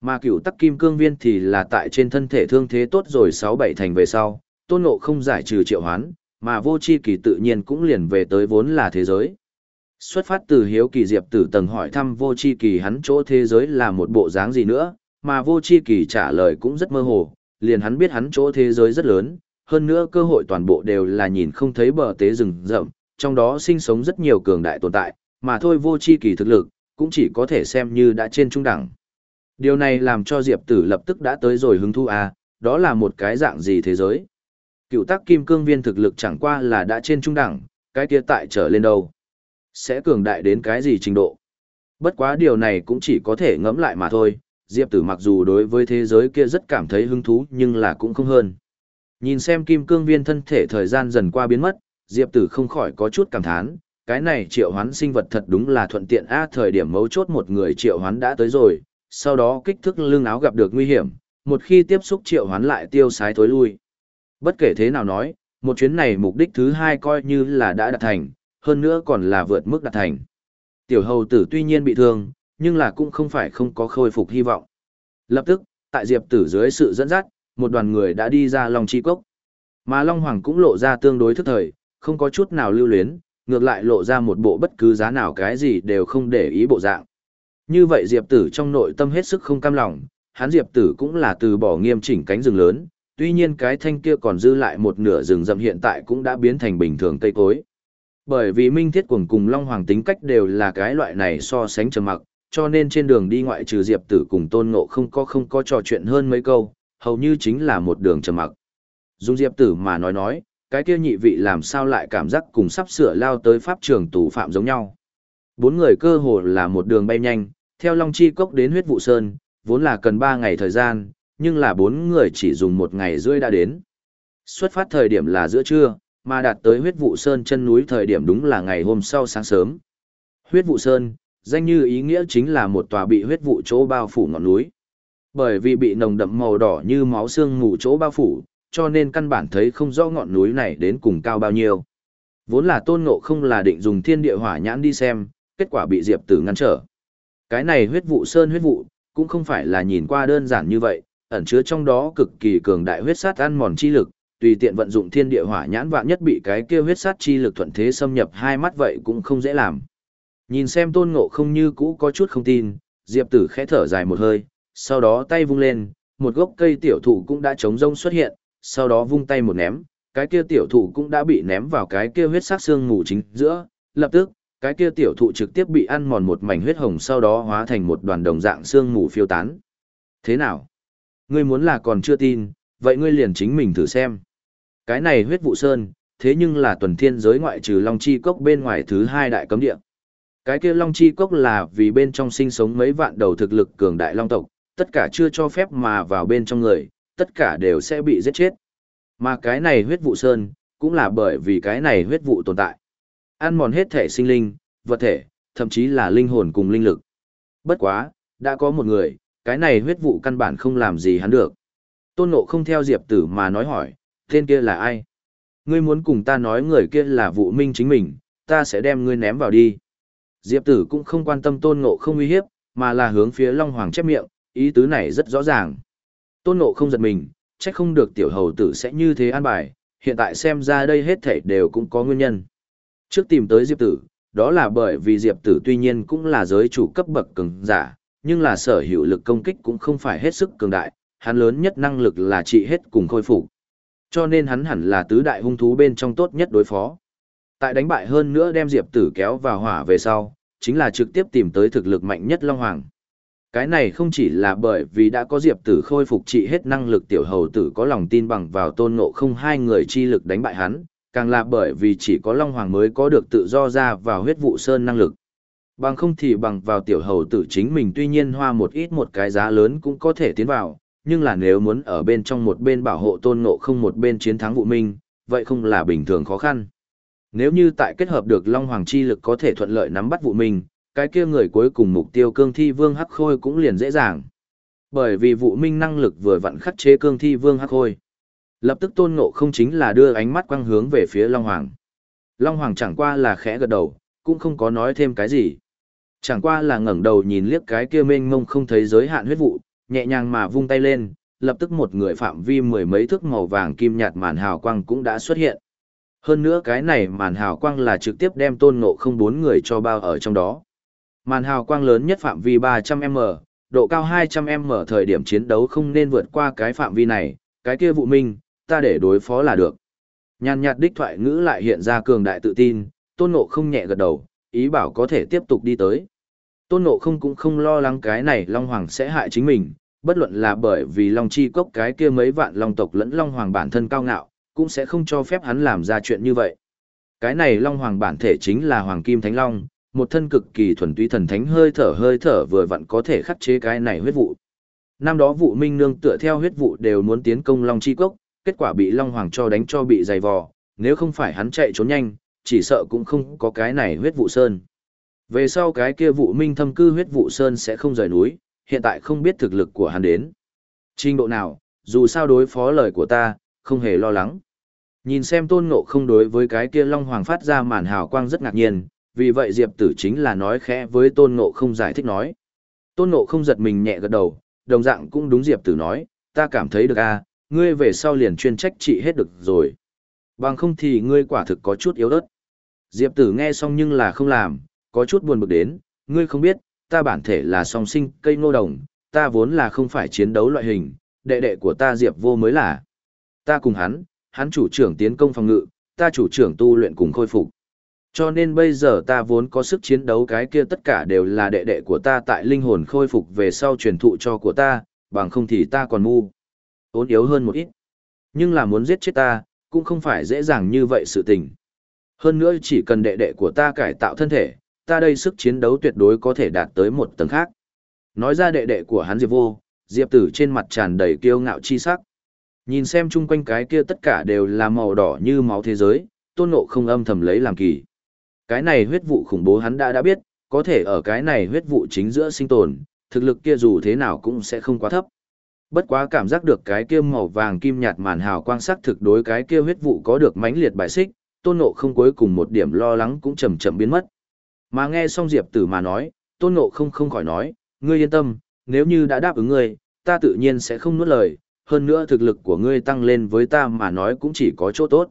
Mà cựu tắc kim cương viên thì là tại trên thân thể thương thế tốt rồi sáu bảy thành về sau, Tôn Ngộ Không giải trừ triệu hoán, mà vô chi kỳ tự nhiên cũng liền về tới vốn là thế giới. Xuất phát từ hiếu kỳ diệp tử tầng hỏi thăm vô chi kỳ hắn chỗ thế giới là một bộ dáng gì nữa, mà vô chi kỳ trả lời cũng rất mơ hồ, liền hắn biết hắn chỗ thế giới rất lớn, hơn nữa cơ hội toàn bộ đều là nhìn không thấy bờ tế rừng rậm, trong đó sinh sống rất nhiều cường đại tồn tại, mà thôi vô chi kỳ thực lực, cũng chỉ có thể xem như đã trên trung đẳng. Điều này làm cho Diệp Tử lập tức đã tới rồi hứng thu à, đó là một cái dạng gì thế giới. Cựu tác kim cương viên thực lực chẳng qua là đã trên trung đẳng, cái kia tại trở lên đâu. Sẽ cường đại đến cái gì trình độ? Bất quá điều này cũng chỉ có thể ngẫm lại mà thôi, Diệp Tử mặc dù đối với thế giới kia rất cảm thấy hứng thú nhưng là cũng không hơn. Nhìn xem kim cương viên thân thể thời gian dần qua biến mất, Diệp Tử không khỏi có chút cảm thán, cái này triệu hoán sinh vật thật đúng là thuận tiện a thời điểm mấu chốt một người triệu hoán đã tới rồi, sau đó kích thước lưng áo gặp được nguy hiểm, một khi tiếp xúc triệu hoán lại tiêu sái thối lui. Bất kể thế nào nói, một chuyến này mục đích thứ hai coi như là đã đạt thành, hơn nữa còn là vượt mức đạt thành. Tiểu hầu tử tuy nhiên bị thương, nhưng là cũng không phải không có khôi phục hy vọng. Lập tức, tại Diệp tử dưới sự dẫn dắt, một đoàn người đã đi ra Long Chi Cốc. Mà Long Hoàng cũng lộ ra tương đối thức thời, không có chút nào lưu luyến, ngược lại lộ ra một bộ bất cứ giá nào cái gì đều không để ý bộ dạng. Như vậy Diệp tử trong nội tâm hết sức không cam lòng, hắn Diệp tử cũng là từ bỏ nghiêm chỉnh cánh rừng lớn, tuy nhiên cái thanh kia còn dư lại một nửa rừng rậm hiện tại cũng đã biến thành bình thường cây cối. Bởi vì Minh Thiết Cuồng cùng Long Hoàng tính cách đều là cái loại này so sánh trầm mặc, cho nên trên đường đi ngoại trừ Diệp Tử cùng Tôn Ngộ không có không có trò chuyện hơn mấy câu, hầu như chính là một đường trầm mặc. Dung Diệp Tử mà nói nói, cái kia nhị vị làm sao lại cảm giác cùng sắp sửa lao tới pháp trường tù phạm giống nhau. Bốn người cơ hồ là một đường bay nhanh, theo Long Chi Cốc đến huyết vụ sơn, vốn là cần ba ngày thời gian, nhưng là bốn người chỉ dùng một ngày rưỡi đã đến. Xuất phát thời điểm là giữa trưa, mà đạt tới huyết vụ sơn chân núi thời điểm đúng là ngày hôm sau sáng sớm. Huyết vụ sơn, danh như ý nghĩa chính là một tòa bị huyết vụ chỗ bao phủ ngọn núi. Bởi vì bị nồng đậm màu đỏ như máu xương mù chỗ bao phủ, cho nên căn bản thấy không rõ ngọn núi này đến cùng cao bao nhiêu. Vốn là tôn ngộ không là định dùng thiên địa hỏa nhãn đi xem, kết quả bị Diệp Tử ngăn trở. Cái này huyết vụ sơn huyết vụ, cũng không phải là nhìn qua đơn giản như vậy, ẩn chứa trong đó cực kỳ cường đại huyết sát ăn mòn chi lực, tùy tiện vận dụng thiên địa hỏa nhãn vạn nhất bị cái kia huyết sát chi lực thuận thế xâm nhập hai mắt vậy cũng không dễ làm. Nhìn xem tôn ngộ không như cũ có chút không tin, Diệp tử khẽ thở dài một hơi, sau đó tay vung lên, một gốc cây tiểu thụ cũng đã trống rông xuất hiện, sau đó vung tay một ném, cái kia tiểu thụ cũng đã bị ném vào cái kia huyết sắc xương ngủ chính giữa, lập tức, cái kia tiểu thụ trực tiếp bị ăn mòn một mảnh huyết hồng sau đó hóa thành một đoàn đồng dạng xương ngủ phiêu tán. Thế nào? Ngươi muốn là còn chưa tin, vậy ngươi liền chính mình thử xem. Cái này huyết vụ sơn, thế nhưng là tuần thiên giới ngoại trừ Long Chi Cốc bên ngoài thứ hai đại cấm địa. Cái kia Long Chi Cốc là vì bên trong sinh sống mấy vạn đầu thực lực cường đại Long tộc, tất cả chưa cho phép mà vào bên trong người, tất cả đều sẽ bị giết chết. Mà cái này huyết vụ sơn, cũng là bởi vì cái này huyết vụ tồn tại. Ăn mòn hết thể sinh linh, vật thể, thậm chí là linh hồn cùng linh lực. Bất quá, đã có một người, cái này huyết vụ căn bản không làm gì hắn được. Tôn Ngộ không theo Diệp Tử mà nói hỏi, tên kia là ai? Ngươi muốn cùng ta nói người kia là vụ minh chính mình, ta sẽ đem ngươi ném vào đi. Diệp Tử cũng không quan tâm Tôn Ngộ không uy hiếp, mà là hướng phía Long Hoàng chép miệng, ý tứ này rất rõ ràng. Tôn Ngộ không giật mình, chắc không được tiểu hầu tử sẽ như thế an bài, hiện tại xem ra đây hết thảy đều cũng có nguyên nhân. Trước tìm tới Diệp Tử, đó là bởi vì Diệp Tử tuy nhiên cũng là giới chủ cấp bậc cường giả, nhưng là sở hữu lực công kích cũng không phải hết sức cường đại, hắn lớn nhất năng lực là trị hết cùng khôi phục. Cho nên hắn hẳn là tứ đại hung thú bên trong tốt nhất đối phó. Tại đánh bại hơn nữa đem Diệp Tử kéo vào hỏa về sau, chính là trực tiếp tìm tới thực lực mạnh nhất Long Hoàng. Cái này không chỉ là bởi vì đã có Diệp Tử khôi phục trị hết năng lực tiểu hầu tử có lòng tin bằng vào tôn ngộ không hai người chi lực đánh bại hắn, càng là bởi vì chỉ có Long Hoàng mới có được tự do ra vào huyết vụ sơn năng lực. Bằng không thì bằng vào tiểu hầu tử chính mình tuy nhiên hoa một ít một cái giá lớn cũng có thể tiến vào, nhưng là nếu muốn ở bên trong một bên bảo hộ tôn ngộ không một bên chiến thắng vụ minh, vậy không là bình thường khó khăn. Nếu như tại kết hợp được Long Hoàng chi lực có thể thuận lợi nắm bắt vụ minh, cái kia người cuối cùng mục tiêu cương thi vương hắc khôi cũng liền dễ dàng. Bởi vì vụ minh năng lực vừa vặn khắc chế cương thi vương hắc khôi. Lập tức tôn ngộ không chính là đưa ánh mắt quang hướng về phía Long Hoàng. Long Hoàng chẳng qua là khẽ gật đầu, cũng không có nói thêm cái gì. Chẳng qua là ngẩng đầu nhìn liếc cái kia mênh mông không thấy giới hạn huyết vụ, nhẹ nhàng mà vung tay lên, lập tức một người phạm vi mười mấy thước màu vàng kim nhạt màn hào quang cũng đã xuất hiện. Hơn nữa cái này màn hào quang là trực tiếp đem tôn ngộ không bốn người cho bao ở trong đó. Màn hào quang lớn nhất phạm vi 300m, độ cao 200m thời điểm chiến đấu không nên vượt qua cái phạm vi này, cái kia vụ minh, ta để đối phó là được. Nhàn nhạt đích thoại ngữ lại hiện ra cường đại tự tin, tôn ngộ không nhẹ gật đầu, ý bảo có thể tiếp tục đi tới. Tôn ngộ không cũng không lo lắng cái này Long Hoàng sẽ hại chính mình, bất luận là bởi vì Long Chi Cốc cái kia mấy vạn Long tộc lẫn Long Hoàng bản thân cao ngạo, cũng sẽ không cho phép hắn làm ra chuyện như vậy. Cái này Long Hoàng bản thể chính là Hoàng Kim Thánh Long, một thân cực kỳ thuần túy thần thánh hơi thở hơi thở vừa vặn có thể khắc chế cái này huyết vụ. Năm đó vụ minh nương tựa theo huyết vụ đều muốn tiến công Long Chi Cốc, kết quả bị Long Hoàng cho đánh cho bị dày vò, nếu không phải hắn chạy trốn nhanh, chỉ sợ cũng không có cái này huyết vụ sơn. Về sau cái kia vụ minh thâm cư huyết vụ sơn sẽ không rời núi, hiện tại không biết thực lực của hắn đến. Trình độ nào, dù sao đối phó lời của ta, không hề lo lắng. Nhìn xem tôn ngộ không đối với cái kia Long Hoàng phát ra màn hào quang rất ngạc nhiên, vì vậy Diệp Tử chính là nói khẽ với tôn ngộ không giải thích nói. Tôn ngộ không giật mình nhẹ gật đầu, đồng dạng cũng đúng Diệp Tử nói, ta cảm thấy được a ngươi về sau liền chuyên trách trị hết được rồi. Bằng không thì ngươi quả thực có chút yếu ớt. Diệp Tử nghe xong nhưng là không làm, có chút buồn bực đến, ngươi không biết, ta bản thể là song sinh cây ngô đồng, ta vốn là không phải chiến đấu loại hình, đệ đệ của ta Diệp vô mới là. Ta cùng hắn, hắn chủ trưởng tiến công phòng ngự, ta chủ trưởng tu luyện cùng khôi phục. Cho nên bây giờ ta vốn có sức chiến đấu cái kia tất cả đều là đệ đệ của ta tại linh hồn khôi phục về sau truyền thụ cho của ta, bằng không thì ta còn ngu. Ốn yếu hơn một ít. Nhưng là muốn giết chết ta, cũng không phải dễ dàng như vậy sự tình. Hơn nữa chỉ cần đệ đệ của ta cải tạo thân thể, ta đây sức chiến đấu tuyệt đối có thể đạt tới một tầng khác. Nói ra đệ đệ của hắn Diệp vô, Diệp tử trên mặt tràn đầy kiêu ngạo chi sắc. Nhìn xem chung quanh cái kia tất cả đều là màu đỏ như máu thế giới, tôn ngộ không âm thầm lấy làm kỳ. Cái này huyết vụ khủng bố hắn đã đã biết, có thể ở cái này huyết vụ chính giữa sinh tồn, thực lực kia dù thế nào cũng sẽ không quá thấp. Bất quá cảm giác được cái kia màu vàng kim nhạt màn hào quang sắc thực đối cái kia huyết vụ có được mãnh liệt bài xích, tôn ngộ không cuối cùng một điểm lo lắng cũng chậm chậm biến mất. Mà nghe xong Diệp Tử mà nói, tôn ngộ không không khỏi nói, ngươi yên tâm, nếu như đã đáp ứng ngươi, ta tự nhiên sẽ không nuốt lời, hơn nữa thực lực của ngươi tăng lên với ta mà nói cũng chỉ có chỗ tốt.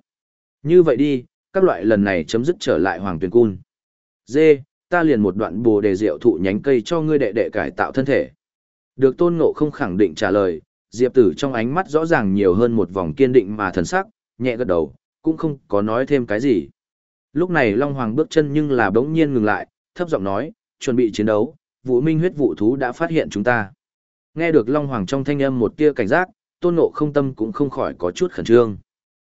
Như vậy đi, các loại lần này chấm dứt trở lại Hoàng Tuyền Cun. Dê, ta liền một đoạn bồ đề rượu thụ nhánh cây cho ngươi đệ đệ cải tạo thân thể. Được tôn ngộ không khẳng định trả lời, Diệp tử trong ánh mắt rõ ràng nhiều hơn một vòng kiên định mà thần sắc, nhẹ gật đầu, cũng không có nói thêm cái gì. Lúc này Long Hoàng bước chân nhưng là bỗng nhiên ngừng lại, thấp giọng nói, chuẩn bị chiến đấu, vũ minh huyết vụ thú đã phát hiện chúng ta. Nghe được Long Hoàng trong thanh âm một tia cảnh giác, tôn ngộ không tâm cũng không khỏi có chút khẩn trương.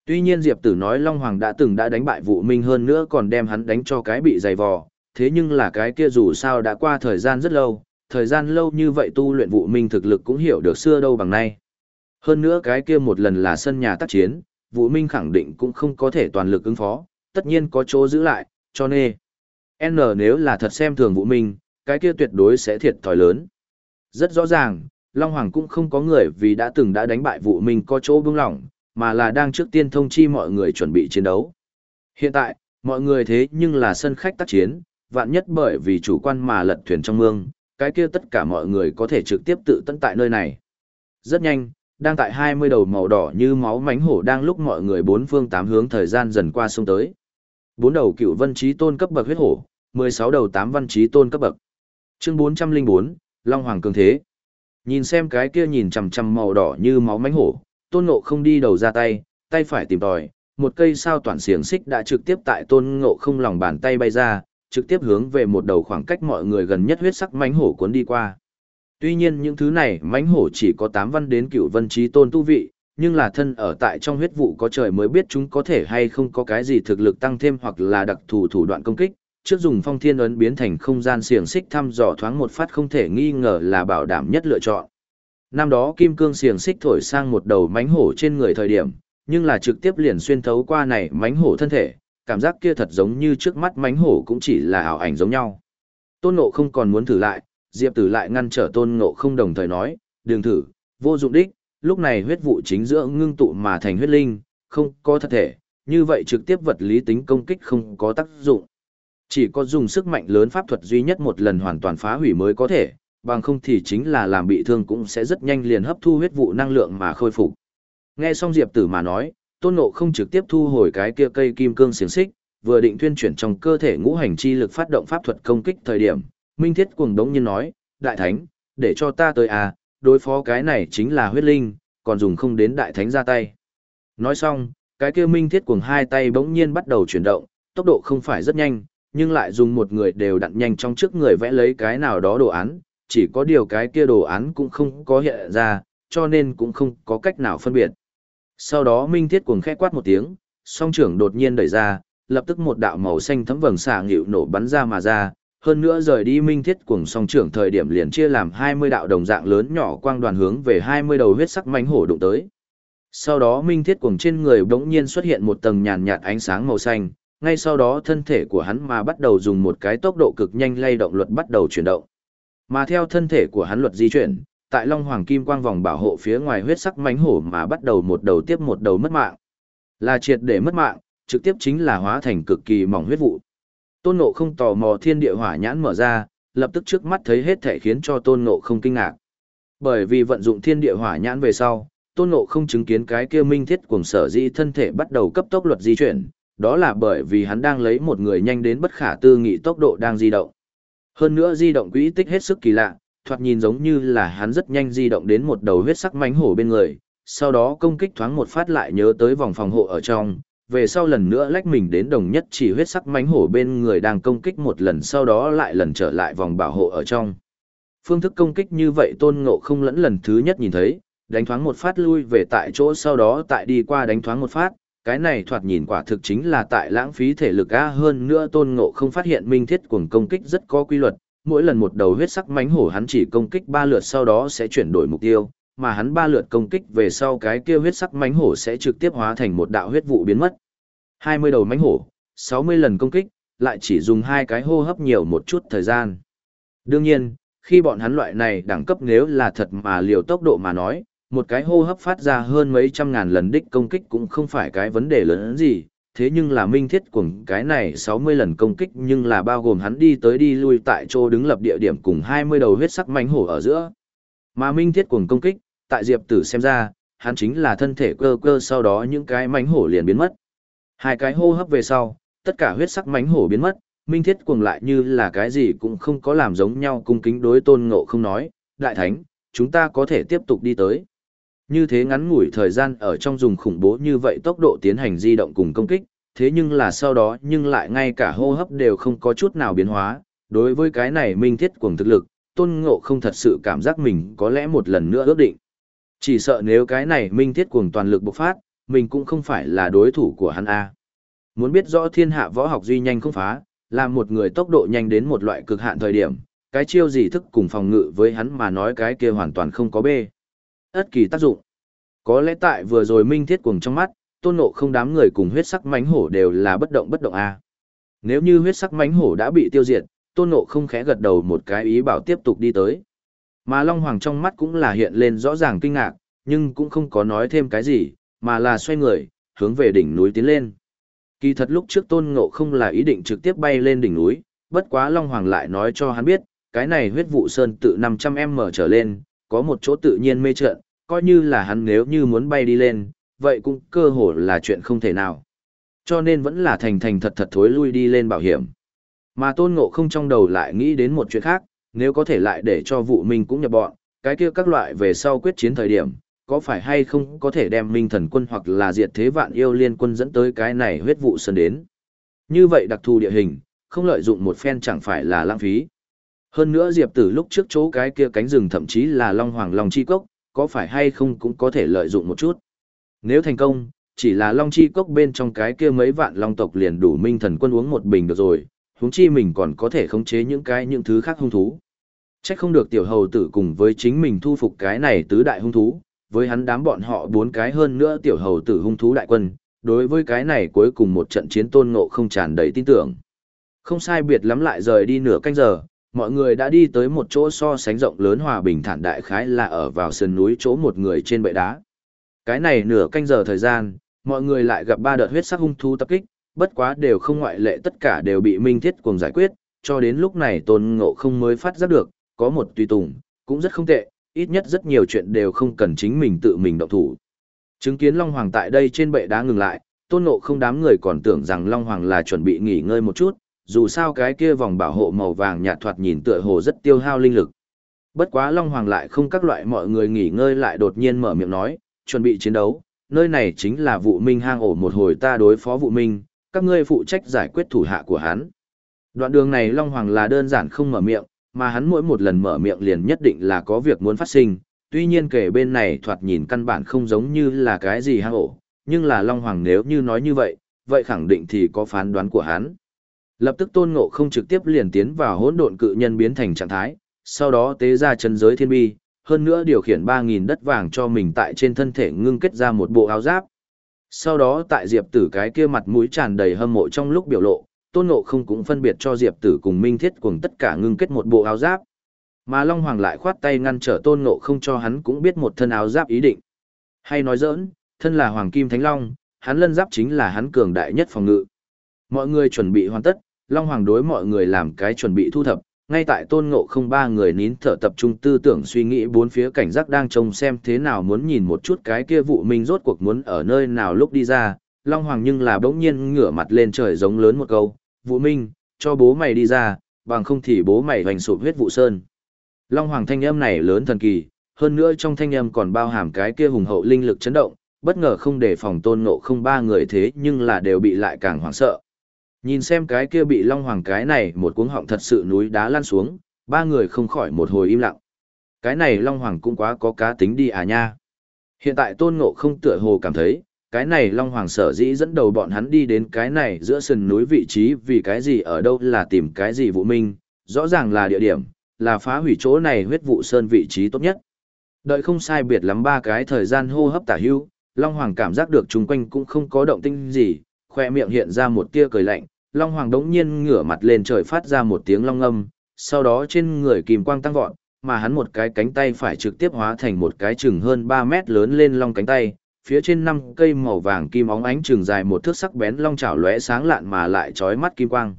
Tuy nhiên Diệp Tử nói Long Hoàng đã từng đã đánh bại Vũ Minh hơn nữa còn đem hắn đánh cho cái bị dày vò, thế nhưng là cái kia dù sao đã qua thời gian rất lâu, thời gian lâu như vậy tu luyện Vũ Minh thực lực cũng hiểu được xưa đâu bằng nay. Hơn nữa cái kia một lần là sân nhà tác chiến, Vũ Minh khẳng định cũng không có thể toàn lực ứng phó, tất nhiên có chỗ giữ lại, cho nên N nếu là thật xem thường Vũ Minh, cái kia tuyệt đối sẽ thiệt thòi lớn. Rất rõ ràng, Long Hoàng cũng không có người vì đã từng đã đánh bại Vũ Minh có chỗ bưng lỏng, mà là đang trước tiên thông chi mọi người chuẩn bị chiến đấu. Hiện tại, mọi người thế nhưng là sân khách tác chiến, vạn nhất bởi vì chủ quan mà lật thuyền trong mương, cái kia tất cả mọi người có thể trực tiếp tự tận tại nơi này. Rất nhanh, đang tại 20 đầu màu đỏ như máu mánh hổ đang lúc mọi người bốn phương tám hướng thời gian dần qua sông tới. Bốn đầu cựu vân trí tôn cấp bậc huyết hổ, 16 đầu tám văn trí tôn cấp bậc. Chương 404, Long Hoàng Cường Thế. Nhìn xem cái kia nhìn chằm chằm màu đỏ như máu mánh hổ, tôn ngộ không đi đầu ra tay, tay phải tìm tòi, một cây sao toàn xiềng xích đã trực tiếp tại tôn ngộ không lòng bàn tay bay ra, trực tiếp hướng về một đầu khoảng cách mọi người gần nhất huyết sắc mánh hổ cuốn đi qua. Tuy nhiên những thứ này mánh hổ chỉ có tám văn đến cựu vân trí tôn tu vị, nhưng là thân ở tại trong huyết vụ có trời mới biết chúng có thể hay không có cái gì thực lực tăng thêm hoặc là đặc thù thủ đoạn công kích. Trước dùng phong thiên ấn biến thành không gian xiềng xích thăm dò thoáng một phát không thể nghi ngờ là bảo đảm nhất lựa chọn. Năm đó kim cương xiềng xích thổi sang một đầu mánh hổ trên người thời điểm, nhưng là trực tiếp liền xuyên thấu qua này mánh hổ thân thể, cảm giác kia thật giống như trước mắt mánh hổ cũng chỉ là ảo ảnh giống nhau. Tôn Ngộ không còn muốn thử lại, Diệp Tử lại ngăn trở Tôn Ngộ không đồng thời nói, đừng thử, vô dụng đích, lúc này huyết vụ chính giữa ngưng tụ mà thành huyết linh, không có thật thể, như vậy trực tiếp vật lý tính công kích không có tác dụng. Chỉ có dùng sức mạnh lớn pháp thuật duy nhất một lần hoàn toàn phá hủy mới có thể, bằng không thì chính là làm bị thương cũng sẽ rất nhanh liền hấp thu huyết vụ năng lượng mà khôi phục. Nghe xong Diệp Tử mà nói, Tôn Ngộ không trực tiếp thu hồi cái kia cây kim cương xiềng xích, vừa định tuyên chuyển trong cơ thể ngũ hành chi lực phát động pháp thuật công kích thời điểm, Minh Thiết cuồng đống nhiên nói, Đại Thánh, để cho ta tới à, đối phó cái này chính là huyết linh, còn dùng không đến Đại Thánh ra tay. Nói xong, cái kia Minh Thiết cuồng hai tay bỗng nhiên bắt đầu chuyển động, tốc độ không phải rất nhanh, nhưng lại dùng một người đều đặn nhanh trong trước người vẽ lấy cái nào đó đồ án, chỉ có điều cái kia đồ án cũng không có hiện ra, cho nên cũng không có cách nào phân biệt. Sau đó Minh Thiết cuồng khẽ quát một tiếng, song trưởng đột nhiên đẩy ra, lập tức một đạo màu xanh thấm vầng xạ nghịu nổ bắn ra mà ra, hơn nữa rời đi Minh Thiết cuồng song trưởng thời điểm liền chia làm 20 đạo đồng dạng lớn nhỏ quang đoàn hướng về 20 đầu huyết sắc mánh hổ đụng tới. Sau đó Minh Thiết cuồng trên người bỗng nhiên xuất hiện một tầng nhàn nhạt ánh sáng màu xanh, ngay sau đó thân thể của hắn mà bắt đầu dùng một cái tốc độ cực nhanh lay động luật bắt đầu chuyển động. Mà theo thân thể của hắn luật di chuyển, tại Long Hoàng Kim Quang vòng bảo hộ phía ngoài huyết sắc mánh hổ mà bắt đầu một đầu tiếp một đầu mất mạng. Là triệt để mất mạng, trực tiếp chính là hóa thành cực kỳ mỏng huyết vụ. Tôn Ngộ không tò mò thiên địa hỏa nhãn mở ra, lập tức trước mắt thấy hết thể khiến cho Tôn Ngộ không kinh ngạc. Bởi vì vận dụng thiên địa hỏa nhãn về sau, Tôn Ngộ không chứng kiến cái kia minh thiết cùng sở di thân thể bắt đầu cấp tốc luật di chuyển, đó là bởi vì hắn đang lấy một người nhanh đến bất khả tư nghị tốc độ đang di động. Hơn nữa di động quỹ tích hết sức kỳ lạ, thoạt nhìn giống như là hắn rất nhanh di động đến một đầu huyết sắc mánh hổ bên người, sau đó công kích thoáng một phát lại nhớ tới vòng phòng hộ ở trong, về sau lần nữa lách mình đến đồng nhất chỉ huyết sắc mánh hổ bên người đang công kích một lần sau đó lại lần trở lại vòng bảo hộ ở trong. Phương thức công kích như vậy tôn ngộ không lẫn lần thứ nhất nhìn thấy, đánh thoáng một phát lui về tại chỗ sau đó tại đi qua đánh thoáng một phát, cái này thoạt nhìn quả thực chính là tại lãng phí thể lực a hơn nữa tôn ngộ không phát hiện minh thiết cuồng công kích rất có quy luật mỗi lần một đầu huyết sắc mánh hổ hắn chỉ công kích ba lượt sau đó sẽ chuyển đổi mục tiêu mà hắn ba lượt công kích về sau cái kia huyết sắc mánh hổ sẽ trực tiếp hóa thành một đạo huyết vụ biến mất. 20 đầu mánh hổ, 60 lần công kích, lại chỉ dùng hai cái hô hấp nhiều một chút thời gian. Đương nhiên, khi bọn hắn loại này đẳng cấp nếu là thật mà liều tốc độ mà nói, một cái hô hấp phát ra hơn mấy trăm ngàn lần đích công kích cũng không phải cái vấn đề lớn gì, thế nhưng là minh thiết cuồng cái này 60 lần công kích nhưng là bao gồm hắn đi tới đi lui tại chỗ đứng lập địa điểm cùng 20 đầu huyết sắc mánh hổ ở giữa. Mà minh thiết cuồng công kích, tại Diệp Tử xem ra, hắn chính là thân thể cơ cơ sau đó những cái mánh hổ liền biến mất. Hai cái hô hấp về sau, tất cả huyết sắc mánh hổ biến mất, minh thiết cuồng lại như là cái gì cũng không có làm giống nhau cung kính đối tôn ngộ không nói, đại thánh, chúng ta có thể tiếp tục đi tới. Như thế ngắn ngủi thời gian ở trong dùng khủng bố như vậy tốc độ tiến hành di động cùng công kích, thế nhưng là sau đó nhưng lại ngay cả hô hấp đều không có chút nào biến hóa, đối với cái này minh thiết cuồng thực lực, tôn ngộ không thật sự cảm giác mình có lẽ một lần nữa ước định. Chỉ sợ nếu cái này minh thiết cuồng toàn lực bộc phát, mình cũng không phải là đối thủ của hắn A. Muốn biết rõ thiên hạ võ học duy nhanh không phá, là một người tốc độ nhanh đến một loại cực hạn thời điểm, cái chiêu gì thức cùng phòng ngự với hắn mà nói cái kia hoàn toàn không có bê. Ất kỳ tác dụng. Có lẽ tại vừa rồi minh thiết cuồng trong mắt, tôn nộ không đám người cùng huyết sắc mánh hổ đều là bất động bất động a. Nếu như huyết sắc mánh hổ đã bị tiêu diệt, tôn nộ không khẽ gật đầu một cái ý bảo tiếp tục đi tới. Mà Long Hoàng trong mắt cũng là hiện lên rõ ràng kinh ngạc, nhưng cũng không có nói thêm cái gì, mà là xoay người, hướng về đỉnh núi tiến lên. Kỳ thật lúc trước tôn ngộ không là ý định trực tiếp bay lên đỉnh núi, bất quá Long Hoàng lại nói cho hắn biết, cái này huyết vụ sơn tự 500m trở lên, có một chỗ tự nhiên mê trận, coi như là hắn nếu như muốn bay đi lên, vậy cũng cơ hồ là chuyện không thể nào. Cho nên vẫn là thành thành thật thật thối lui đi lên bảo hiểm. Mà tôn ngộ không trong đầu lại nghĩ đến một chuyện khác, nếu có thể lại để cho vụ minh cũng nhập bọn, cái kia các loại về sau quyết chiến thời điểm, có phải hay không có thể đem minh thần quân hoặc là diệt thế vạn yêu liên quân dẫn tới cái này huyết vụ sơn đến. Như vậy đặc thù địa hình, không lợi dụng một phen chẳng phải là lãng phí. Hơn nữa Diệp Tử lúc trước chỗ cái kia cánh rừng thậm chí là Long Hoàng Long Chi Cốc, có phải hay không cũng có thể lợi dụng một chút. Nếu thành công, chỉ là Long Chi Cốc bên trong cái kia mấy vạn Long tộc liền đủ minh thần quân uống một bình được rồi, huống chi mình còn có thể khống chế những cái những thứ khác hung thú. Chắc không được tiểu hầu tử cùng với chính mình thu phục cái này tứ đại hung thú, với hắn đám bọn họ bốn cái hơn nữa tiểu hầu tử hung thú đại quân, đối với cái này cuối cùng một trận chiến tôn ngộ không tràn đầy tin tưởng. Không sai biệt lắm lại rời đi nửa canh giờ, mọi người đã đi tới một chỗ so sánh rộng lớn hòa bình thản đại khái là ở vào sườn núi chỗ một người trên bệ đá. Cái này nửa canh giờ thời gian, mọi người lại gặp ba đợt huyết sắc hung thú tập kích, bất quá đều không ngoại lệ tất cả đều bị Minh Thiết cùng giải quyết, cho đến lúc này Tôn Ngộ không mới phát giác được, có một tùy tùng, cũng rất không tệ, ít nhất rất nhiều chuyện đều không cần chính mình tự mình động thủ. Chứng kiến Long Hoàng tại đây trên bệ đá ngừng lại, Tôn Ngộ không đám người còn tưởng rằng Long Hoàng là chuẩn bị nghỉ ngơi một chút, dù sao cái kia vòng bảo hộ màu vàng nhạt thoạt nhìn tựa hồ rất tiêu hao linh lực. Bất quá Long Hoàng lại không các loại mọi người nghỉ ngơi lại đột nhiên mở miệng nói, chuẩn bị chiến đấu, nơi này chính là vụ minh hang ổ một hồi ta đối phó vụ minh, các ngươi phụ trách giải quyết thủ hạ của hắn. Đoạn đường này Long Hoàng là đơn giản không mở miệng, mà hắn mỗi một lần mở miệng liền nhất định là có việc muốn phát sinh, tuy nhiên kể bên này thoạt nhìn căn bản không giống như là cái gì hang ổ, nhưng là Long Hoàng nếu như nói như vậy, vậy khẳng định thì có phán đoán của hắn. Lập tức tôn ngộ không trực tiếp liền tiến vào hỗn độn cự nhân biến thành trạng thái, sau đó tế ra chân giới thiên bi, hơn nữa điều khiển 3.000 đất vàng cho mình tại trên thân thể ngưng kết ra một bộ áo giáp. Sau đó tại Diệp Tử cái kia mặt mũi tràn đầy hâm mộ trong lúc biểu lộ, Tôn Ngộ không cũng phân biệt cho Diệp Tử cùng Minh Thiết cùng tất cả ngưng kết một bộ áo giáp. Mà Long Hoàng lại khoát tay ngăn trở Tôn Ngộ không cho hắn cũng biết một thân áo giáp ý định. Hay nói dỡn, thân là Hoàng Kim Thánh Long, hắn lân giáp chính là hắn cường đại nhất phòng ngự. Mọi người chuẩn bị hoàn tất, Long Hoàng đối mọi người làm cái chuẩn bị thu thập, ngay tại tôn ngộ không ba người nín thở tập trung tư tưởng suy nghĩ bốn phía cảnh giác đang trông xem thế nào muốn nhìn một chút cái kia vụ minh rốt cuộc muốn ở nơi nào lúc đi ra, Long Hoàng nhưng là bỗng nhiên ngửa mặt lên trời giống lớn một câu, Vũ minh, cho bố mày đi ra, bằng không thì bố mày hoành sụp huyết vụ sơn. Long Hoàng thanh âm này lớn thần kỳ, hơn nữa trong thanh âm còn bao hàm cái kia hùng hậu linh lực chấn động, bất ngờ không để phòng tôn ngộ không ba người thế nhưng là đều bị lại càng hoảng sợ. Nhìn xem cái kia bị Long Hoàng cái này một cuống họng thật sự núi đá lăn xuống, ba người không khỏi một hồi im lặng. Cái này Long Hoàng cũng quá có cá tính đi à nha. Hiện tại Tôn Ngộ không tựa hồ cảm thấy, cái này Long Hoàng sở dĩ dẫn đầu bọn hắn đi đến cái này giữa sườn núi vị trí vì cái gì ở đâu là tìm cái gì vụ minh, rõ ràng là địa điểm, là phá hủy chỗ này huyết vụ sơn vị trí tốt nhất. Đợi không sai biệt lắm ba cái thời gian hô hấp tả hưu, Long Hoàng cảm giác được chung quanh cũng không có động tinh gì, khoe miệng hiện ra một tia cười lạnh, Long Hoàng đống nhiên ngửa mặt lên trời phát ra một tiếng long âm, sau đó trên người kìm quang tăng vọt, mà hắn một cái cánh tay phải trực tiếp hóa thành một cái chừng hơn 3 mét lớn lên long cánh tay, phía trên năm cây màu vàng kim óng ánh trường dài một thước sắc bén long chảo lóe sáng lạn mà lại chói mắt kim quang.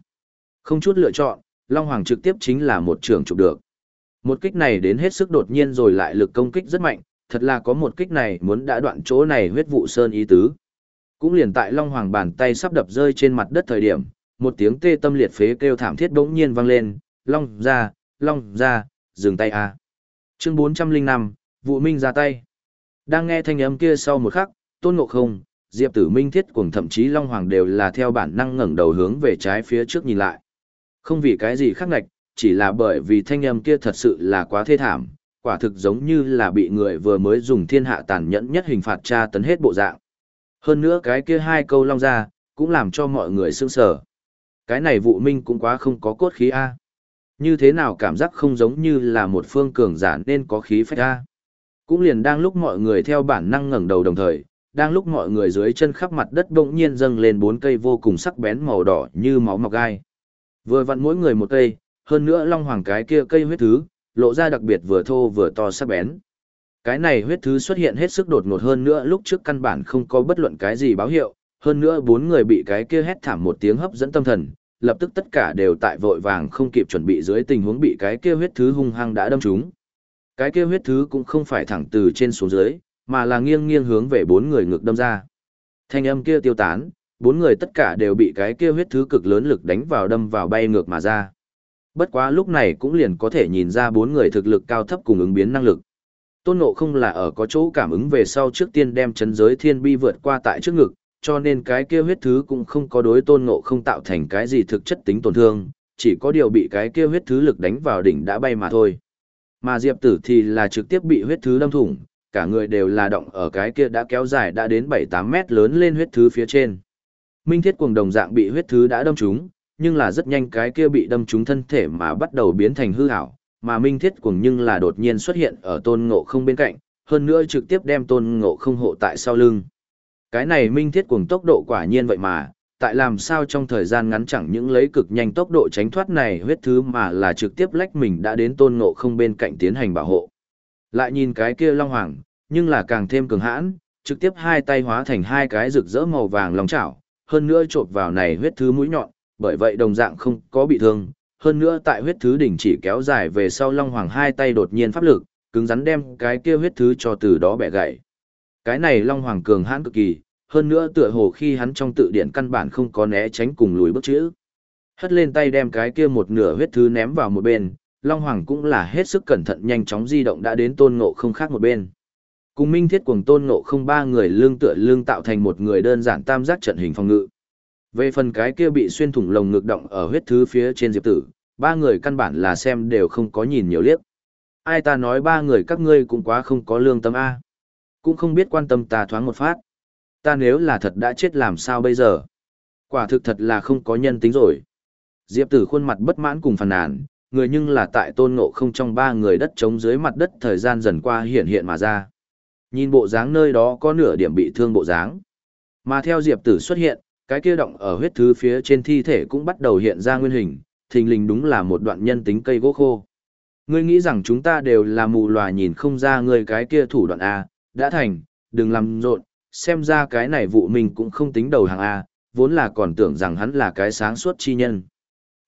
Không chút lựa chọn, Long Hoàng trực tiếp chính là một trường chụp được. Một kích này đến hết sức đột nhiên rồi lại lực công kích rất mạnh, thật là có một kích này muốn đã đoạn chỗ này huyết vụ sơn ý tứ. Cũng liền tại Long Hoàng bàn tay sắp đập rơi trên mặt đất thời điểm, một tiếng tê tâm liệt phế kêu thảm thiết bỗng nhiên vang lên, Long ra, Long ra, dừng tay a. Chương 405, Vụ Minh ra tay. Đang nghe thanh âm kia sau một khắc, Tôn Ngộ Không, Diệp Tử Minh Thiết cùng thậm chí Long Hoàng đều là theo bản năng ngẩng đầu hướng về trái phía trước nhìn lại. Không vì cái gì khác ngạch, chỉ là bởi vì thanh âm kia thật sự là quá thê thảm, quả thực giống như là bị người vừa mới dùng thiên hạ tàn nhẫn nhất hình phạt tra tấn hết bộ dạng. Hơn nữa cái kia hai câu long ra, cũng làm cho mọi người sững sờ. Cái này vụ minh cũng quá không có cốt khí A. Như thế nào cảm giác không giống như là một phương cường giả nên có khí phách A. Cũng liền đang lúc mọi người theo bản năng ngẩng đầu đồng thời, đang lúc mọi người dưới chân khắp mặt đất bỗng nhiên dâng lên bốn cây vô cùng sắc bén màu đỏ như máu mọc gai. Vừa vặn mỗi người một cây, hơn nữa long hoàng cái kia cây huyết thứ, lộ ra đặc biệt vừa thô vừa to sắc bén. Cái này huyết thứ xuất hiện hết sức đột ngột hơn nữa lúc trước căn bản không có bất luận cái gì báo hiệu, hơn nữa bốn người bị cái kia hét thảm một tiếng hấp dẫn tâm thần, lập tức tất cả đều tại vội vàng không kịp chuẩn bị dưới tình huống bị cái kia huyết thứ hung hăng đã đâm trúng. Cái kia huyết thứ cũng không phải thẳng từ trên xuống dưới, mà là nghiêng nghiêng hướng về bốn người ngực đâm ra. Thanh âm kia tiêu tán, bốn người tất cả đều bị cái kia huyết thứ cực lớn lực đánh vào đâm vào bay ngược mà ra. Bất quá lúc này cũng liền có thể nhìn ra bốn người thực lực cao thấp cùng ứng biến năng lực. Tôn Ngộ không là ở có chỗ cảm ứng về sau trước tiên đem chấn giới thiên bi vượt qua tại trước ngực, cho nên cái kia huyết thứ cũng không có đối Tôn Ngộ không tạo thành cái gì thực chất tính tổn thương, chỉ có điều bị cái kia huyết thứ lực đánh vào đỉnh đã bay mà thôi. Mà Diệp Tử thì là trực tiếp bị huyết thứ đâm thủng, cả người đều là động ở cái kia đã kéo dài đã đến 7-8 mét lớn lên huyết thứ phía trên. Minh Thiết cuồng đồng dạng bị huyết thứ đã đâm trúng, nhưng là rất nhanh cái kia bị đâm trúng thân thể mà bắt đầu biến thành hư ảo, mà Minh Thiết cuồng nhưng là đột nhiên xuất hiện ở tôn ngộ không bên cạnh, hơn nữa trực tiếp đem tôn ngộ không hộ tại sau lưng. Cái này Minh Thiết cuồng tốc độ quả nhiên vậy mà, tại làm sao trong thời gian ngắn chẳng những lấy cực nhanh tốc độ tránh thoát này huyết thứ mà là trực tiếp lách mình đã đến tôn ngộ không bên cạnh tiến hành bảo hộ. Lại nhìn cái kia Long Hoàng, nhưng là càng thêm cường hãn, trực tiếp hai tay hóa thành hai cái rực rỡ màu vàng lòng chảo, hơn nữa trộn vào này huyết thứ mũi nhọn, bởi vậy đồng dạng không có bị thương, hơn nữa tại huyết thứ đỉnh chỉ kéo dài về sau Long Hoàng hai tay đột nhiên pháp lực, cứng rắn đem cái kia huyết thứ cho từ đó bẻ gãy. Cái này Long Hoàng cường hãn cực kỳ, hơn nữa tựa hồ khi hắn trong tự điển căn bản không có né tránh cùng lùi bước chữ. Hất lên tay đem cái kia một nửa huyết thứ ném vào một bên, Long Hoàng cũng là hết sức cẩn thận nhanh chóng di động đã đến tôn ngộ không khác một bên. Cùng minh thiết cuồng tôn ngộ không ba người lương tựa lương tạo thành một người đơn giản tam giác trận hình phòng ngự. Về phần cái kia bị xuyên thủng lồng ngực động ở huyết thứ phía trên diệp tử, ba người căn bản là xem đều không có nhìn nhiều liếc. Ai ta nói ba người các ngươi cũng quá không có lương tâm A. Cũng không biết quan tâm ta thoáng một phát. Ta nếu là thật đã chết làm sao bây giờ? Quả thực thật là không có nhân tính rồi. Diệp tử khuôn mặt bất mãn cùng phàn nàn, người nhưng là tại tôn ngộ không trong ba người đất trống dưới mặt đất thời gian dần qua hiện hiện mà ra. Nhìn bộ dáng nơi đó có nửa điểm bị thương bộ dáng. Mà theo Diệp tử xuất hiện, cái kia động ở huyết thứ phía trên thi thể cũng bắt đầu hiện ra nguyên hình, thình lình đúng là một đoạn nhân tính cây gỗ khô. Ngươi nghĩ rằng chúng ta đều là mù lòa nhìn không ra ngươi cái kia thủ đoạn A, đã thành, đừng làm rộn, xem ra cái này vụ mình cũng không tính đầu hàng A, vốn là còn tưởng rằng hắn là cái sáng suốt chi nhân.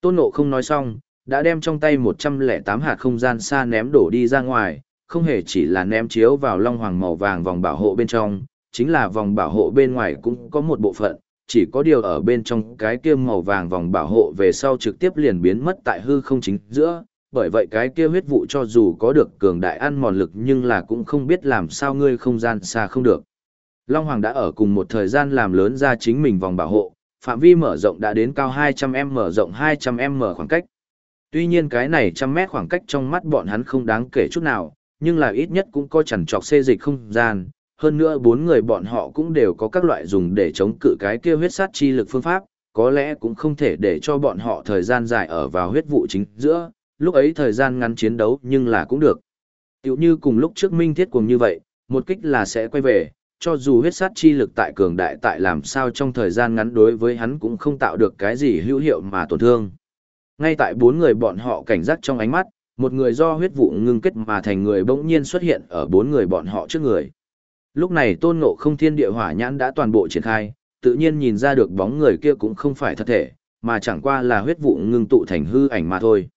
Tôn nộ không nói xong, đã đem trong tay 108 hạt không gian xa ném đổ đi ra ngoài, không hề chỉ là ném chiếu vào long hoàng màu vàng vòng bảo hộ bên trong, chính là vòng bảo hộ bên ngoài cũng có một bộ phận, chỉ có điều ở bên trong cái kia màu vàng vòng bảo hộ về sau trực tiếp liền biến mất tại hư không chính giữa, bởi vậy cái kia huyết vụ cho dù có được cường đại ăn mòn lực nhưng là cũng không biết làm sao ngươi không gian xa không được. Long Hoàng đã ở cùng một thời gian làm lớn ra chính mình vòng bảo hộ, phạm vi mở rộng đã đến cao 200m mở rộng 200m khoảng cách. Tuy nhiên cái này trăm mét khoảng cách trong mắt bọn hắn không đáng kể chút nào, nhưng là ít nhất cũng có chẳng trọc xê dịch không gian, hơn nữa bốn người bọn họ cũng đều có các loại dùng để chống cự cái kia huyết sát chi lực phương pháp, có lẽ cũng không thể để cho bọn họ thời gian dài ở vào huyết vụ chính giữa, lúc ấy thời gian ngắn chiến đấu nhưng là cũng được. Tiểu như cùng lúc trước minh thiết cùng như vậy, một kích là sẽ quay về, cho dù huyết sát chi lực tại cường đại tại làm sao trong thời gian ngắn đối với hắn cũng không tạo được cái gì hữu hiệu mà tổn thương. Ngay tại bốn người bọn họ cảnh giác trong ánh mắt, một người do huyết vụ ngưng kết mà thành người bỗng nhiên xuất hiện ở bốn người bọn họ trước người. Lúc này tôn ngộ không thiên địa hỏa nhãn đã toàn bộ triển khai, tự nhiên nhìn ra được bóng người kia cũng không phải thật thể, mà chẳng qua là huyết vụ ngưng tụ thành hư ảnh mà thôi.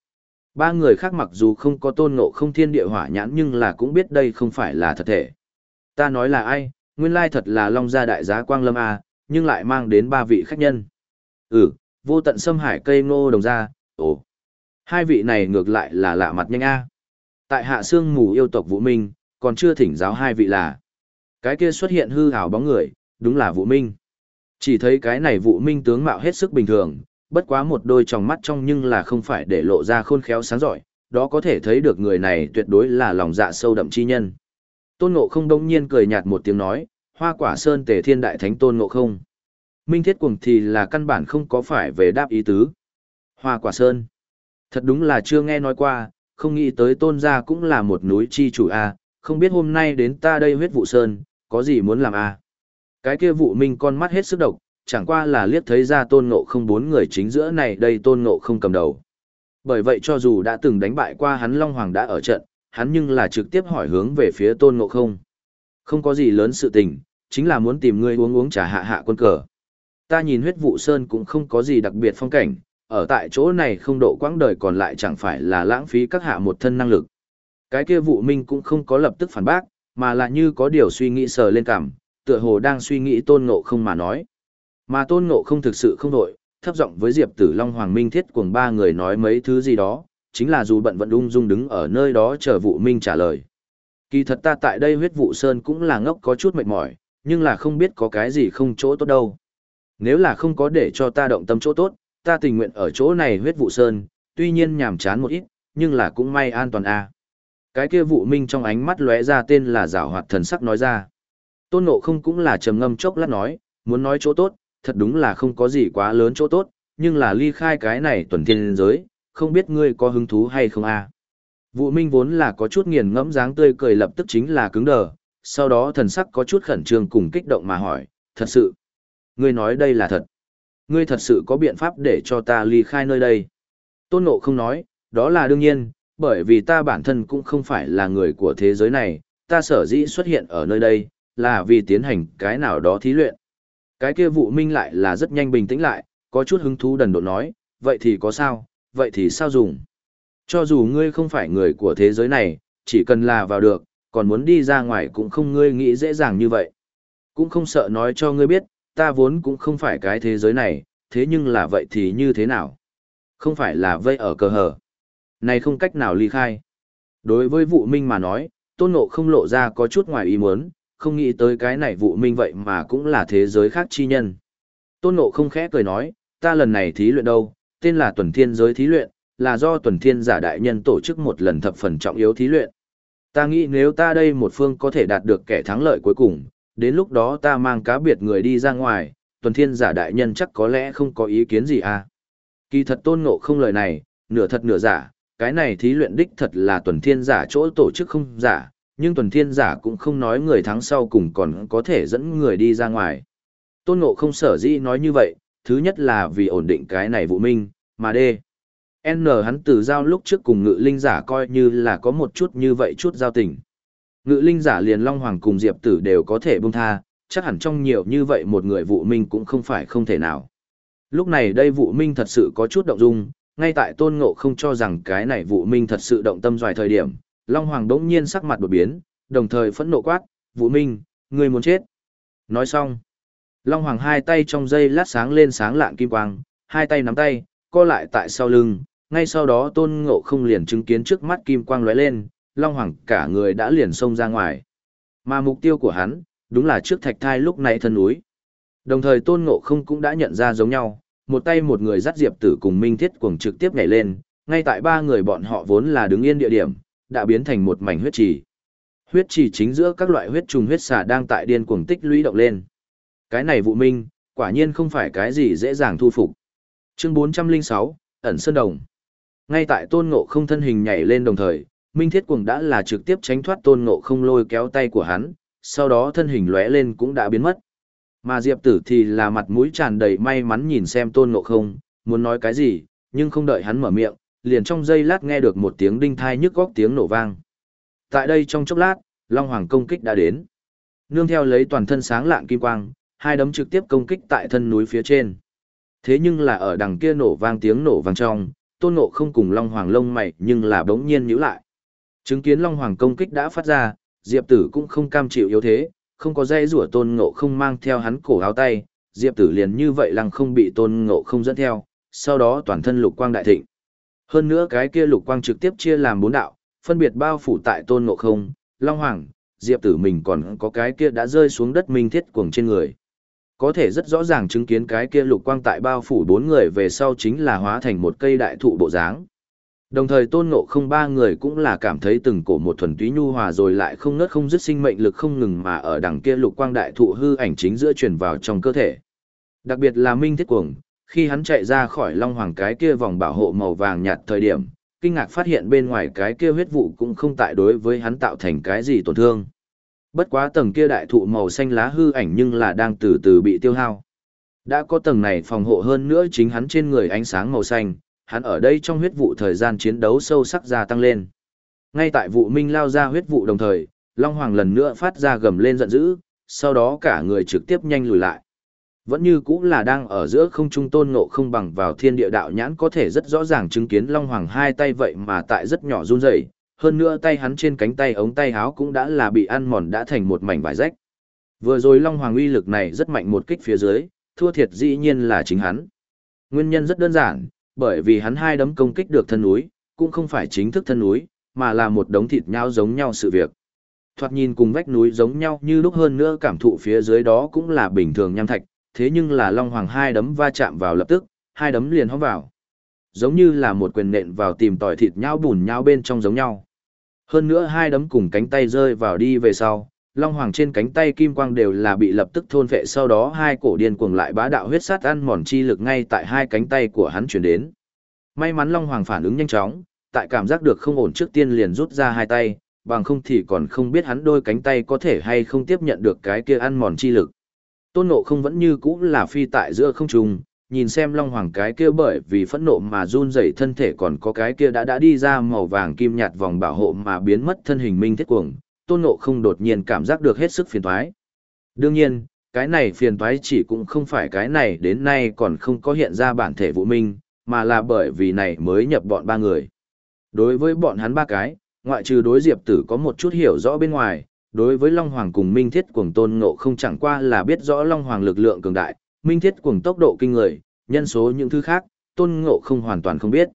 Ba người khác mặc dù không có tôn ngộ không thiên địa hỏa nhãn nhưng là cũng biết đây không phải là thật thể. Ta nói là ai, nguyên lai thật là Long Gia đại giá Quang Lâm A, nhưng lại mang đến ba vị khách nhân. Ừ, vô tận xâm hải cây ngô đồng ra, ồ. Hai vị này ngược lại là lạ mặt nhanh A. Tại hạ xương mù yêu tộc Vũ Minh, còn chưa thỉnh giáo hai vị là. Cái kia xuất hiện hư hào bóng người, đúng là Vũ Minh. Chỉ thấy cái này Vũ Minh tướng mạo hết sức bình thường, bất quá một đôi tròng mắt trong nhưng là không phải để lộ ra khôn khéo sáng giỏi, đó có thể thấy được người này tuyệt đối là lòng dạ sâu đậm chi nhân. Tôn Ngộ không đông nhiên cười nhạt một tiếng nói, hoa quả sơn tề thiên đại thánh Tôn Ngộ không. Minh thiết cuồng thì là căn bản không có phải về đáp ý tứ. Hoa quả sơn. Thật đúng là chưa nghe nói qua, không nghĩ tới tôn gia cũng là một núi chi chủ a không biết hôm nay đến ta đây huyết vụ sơn, có gì muốn làm a Cái kia vụ minh con mắt hết sức độc, chẳng qua là liếc thấy ra tôn ngộ không bốn người chính giữa này đây tôn ngộ không cầm đầu. Bởi vậy cho dù đã từng đánh bại qua hắn Long Hoàng đã ở trận, hắn nhưng là trực tiếp hỏi hướng về phía tôn ngộ không. Không có gì lớn sự tình, chính là muốn tìm ngươi uống uống trà hạ hạ quân cờ. Ta nhìn huyết vụ sơn cũng không có gì đặc biệt phong cảnh, ở tại chỗ này không độ quãng đời còn lại chẳng phải là lãng phí các hạ một thân năng lực. Cái kia vụ minh cũng không có lập tức phản bác, mà là như có điều suy nghĩ sờ lên cảm, tựa hồ đang suy nghĩ tôn ngộ không mà nói. Mà tôn ngộ không thực sự không đội, thấp giọng với Diệp Tử Long Hoàng Minh Thiết cùng ba người nói mấy thứ gì đó, chính là dù bận vận ung dung đứng ở nơi đó chờ vụ minh trả lời. Kỳ thật ta tại đây huyết vụ sơn cũng là ngốc có chút mệt mỏi, nhưng là không biết có cái gì không chỗ tốt đâu. Nếu là không có để cho ta động tâm chỗ tốt, ta tình nguyện ở chỗ này huyết vụ sơn, tuy nhiên nhàm chán một ít, nhưng là cũng may an toàn a. Cái kia vụ minh trong ánh mắt lóe ra tên là giảo hoạt thần sắc nói ra. Tôn nộ không cũng là trầm ngâm chốc lát nói, muốn nói chỗ tốt, thật đúng là không có gì quá lớn chỗ tốt, nhưng là ly khai cái này tuần thiên giới, không biết ngươi có hứng thú hay không à. a Vụ minh vốn là có chút nghiền ngẫm dáng tươi cười lập tức chính là cứng đờ, sau đó thần sắc có chút khẩn trương cùng kích động mà hỏi, thật sự, ngươi nói đây là thật. Ngươi thật sự có biện pháp để cho ta ly khai nơi đây. Tôn nộ không nói, đó là đương nhiên, bởi vì ta bản thân cũng không phải là người của thế giới này, ta sở dĩ xuất hiện ở nơi đây, là vì tiến hành cái nào đó thí luyện. Cái kia vụ minh lại là rất nhanh bình tĩnh lại, có chút hứng thú đần độn nói, vậy thì có sao, vậy thì sao dùng. Cho dù ngươi không phải người của thế giới này, chỉ cần là vào được, còn muốn đi ra ngoài cũng không ngươi nghĩ dễ dàng như vậy. Cũng không sợ nói cho ngươi biết, ta vốn cũng không phải cái thế giới này, thế nhưng là vậy thì như thế nào? Không phải là vây ở cờ hở. Này không cách nào ly khai. Đối với vụ minh mà nói, tôn ngộ không lộ ra có chút ngoài ý muốn, không nghĩ tới cái này vụ minh vậy mà cũng là thế giới khác chi nhân. Tôn ngộ không khẽ cười nói, ta lần này thí luyện đâu, tên là tuần thiên giới thí luyện, là do tuần thiên giả đại nhân tổ chức một lần thập phần trọng yếu thí luyện. Ta nghĩ nếu ta đây một phương có thể đạt được kẻ thắng lợi cuối cùng, đến lúc đó ta mang cá biệt người đi ra ngoài, tuần thiên giả đại nhân chắc có lẽ không có ý kiến gì à. Kỳ thật tôn ngộ không lời này, nửa thật nửa giả, cái này thí luyện đích thật là tuần thiên giả chỗ tổ chức không giả, nhưng tuần thiên giả cũng không nói người thắng sau cùng còn có thể dẫn người đi ra ngoài. Tôn ngộ không sở dĩ nói như vậy, thứ nhất là vì ổn định cái này vụ minh, mà đê. N hắn từ giao lúc trước cùng ngự linh giả coi như là có một chút như vậy chút giao tình. Ngự linh giả liền Long Hoàng cùng Diệp Tử đều có thể buông tha, chắc hẳn trong nhiều như vậy một người vụ minh cũng không phải không thể nào. Lúc này đây vụ minh thật sự có chút động dung, ngay tại tôn ngộ không cho rằng cái này vụ minh thật sự động tâm doài thời điểm, Long Hoàng đống nhiên sắc mặt đột biến, đồng thời phẫn nộ quát, vụ minh, người muốn chết. Nói xong, Long Hoàng hai tay trong dây lát sáng lên sáng lạng kim quang, hai tay nắm tay, co lại tại sau lưng, ngay sau đó tôn ngộ không liền chứng kiến trước mắt kim quang lóe lên, Long Hoàng cả người đã liền xông ra ngoài. Mà mục tiêu của hắn, đúng là trước thạch thai lúc này thân núi. Đồng thời tôn ngộ không cũng đã nhận ra giống nhau, một tay một người dắt diệp tử cùng minh thiết cuồng trực tiếp nhảy lên, ngay tại ba người bọn họ vốn là đứng yên địa điểm, đã biến thành một mảnh huyết trì. Huyết trì chính giữa các loại huyết trùng huyết xà đang tại điên cuồng tích lũy động lên. Cái này vụ minh, quả nhiên không phải cái gì dễ dàng thu phục. Chương 406, ẩn sơn đồng. Ngay tại tôn ngộ không thân hình nhảy lên đồng thời, Minh Thiết Cuồng đã là trực tiếp tránh thoát tôn ngộ không lôi kéo tay của hắn, sau đó thân hình lóe lên cũng đã biến mất. Mà Diệp Tử thì là mặt mũi tràn đầy may mắn nhìn xem tôn ngộ không, muốn nói cái gì, nhưng không đợi hắn mở miệng, liền trong giây lát nghe được một tiếng đinh thai nhức góc tiếng nổ vang. Tại đây trong chốc lát, Long Hoàng công kích đã đến. Nương theo lấy toàn thân sáng lạng kim quang, hai đấm trực tiếp công kích tại thân núi phía trên. Thế nhưng là ở đằng kia nổ vang tiếng nổ vang trong, tôn ngộ không cùng Long Hoàng lông mày nhưng là bỗng nhiên nhíu lại. Chứng kiến Long Hoàng công kích đã phát ra, Diệp Tử cũng không cam chịu yếu thế, không có dây rủa tôn ngộ không mang theo hắn cổ áo tay, Diệp Tử liền như vậy lăng không bị tôn ngộ không dẫn theo, sau đó toàn thân lục quang đại thịnh. Hơn nữa cái kia lục quang trực tiếp chia làm bốn đạo, phân biệt bao phủ tại tôn ngộ không, Long Hoàng, Diệp Tử mình còn có cái kia đã rơi xuống đất minh thiết cuồng trên người. Có thể rất rõ ràng chứng kiến cái kia lục quang tại bao phủ bốn người về sau chính là hóa thành một cây đại thụ bộ dáng. Đồng thời tôn ngộ không ba người cũng là cảm thấy từng cổ một thuần túy nhu hòa rồi lại không nớt không dứt sinh mệnh lực không ngừng mà ở đằng kia lục quang đại thụ hư ảnh chính giữa truyền vào trong cơ thể. Đặc biệt là Minh Thiết Cuồng, khi hắn chạy ra khỏi Long Hoàng cái kia vòng bảo hộ màu vàng nhạt thời điểm, kinh ngạc phát hiện bên ngoài cái kia huyết vụ cũng không tại đối với hắn tạo thành cái gì tổn thương. Bất quá tầng kia đại thụ màu xanh lá hư ảnh nhưng là đang từ từ bị tiêu hao. Đã có tầng này phòng hộ hơn nữa chính hắn trên người ánh sáng màu xanh, hắn ở đây trong huyết vụ thời gian chiến đấu sâu sắc gia tăng lên. Ngay tại vụ minh lao ra huyết vụ đồng thời, Long Hoàng lần nữa phát ra gầm lên giận dữ, sau đó cả người trực tiếp nhanh lùi lại. Vẫn như cũng là đang ở giữa không trung tôn ngộ không bằng vào thiên địa đạo nhãn có thể rất rõ ràng chứng kiến Long Hoàng hai tay vậy mà tại rất nhỏ run rẩy, hơn nữa tay hắn trên cánh tay ống tay áo cũng đã là bị ăn mòn đã thành một mảnh vải rách. Vừa rồi Long Hoàng uy lực này rất mạnh một kích phía dưới, thua thiệt dĩ nhiên là chính hắn. Nguyên nhân rất đơn giản, bởi vì hắn hai đấm công kích được thân núi, cũng không phải chính thức thân núi, mà là một đống thịt nhau giống nhau sự việc. Thoạt nhìn cùng vách núi giống nhau như lúc hơn nữa cảm thụ phía dưới đó cũng là bình thường nham thạch, thế nhưng là Long Hoàng hai đấm va chạm vào lập tức, hai đấm liền hóng vào. Giống như là một quyền nện vào tìm tỏi thịt nhau bùn nhau bên trong giống nhau. Hơn nữa hai đấm cùng cánh tay rơi vào đi về sau, Long Hoàng trên cánh tay kim quang đều là bị lập tức thôn vệ sau đó hai cổ điên cuồng lại bá đạo huyết sát ăn mòn chi lực ngay tại hai cánh tay của hắn chuyển đến. May mắn Long Hoàng phản ứng nhanh chóng, tại cảm giác được không ổn trước tiên liền rút ra hai tay, bằng không thì còn không biết hắn đôi cánh tay có thể hay không tiếp nhận được cái kia ăn mòn chi lực. Tôn Ngộ không vẫn như cũ là phi tại giữa không trung, nhìn xem Long Hoàng cái kia bởi vì phẫn nộ mà run rẩy thân thể còn có cái kia đã đã đi ra màu vàng kim nhạt vòng bảo hộ mà biến mất thân hình minh thiết cuồng, Tôn nộ không đột nhiên cảm giác được hết sức phiền toái. Đương nhiên, cái này phiền toái chỉ cũng không phải cái này đến nay còn không có hiện ra bản thể vũ minh, mà là bởi vì này mới nhập bọn ba người. Đối với bọn hắn ba cái, ngoại trừ đối diệp tử có một chút hiểu rõ bên ngoài, đối với Long Hoàng cùng Minh Thiết Cuồng Tôn Ngộ không chẳng qua là biết rõ Long Hoàng lực lượng cường đại, Minh Thiết Cuồng tốc độ kinh người, nhân số những thứ khác, Tôn Ngộ không hoàn toàn không biết.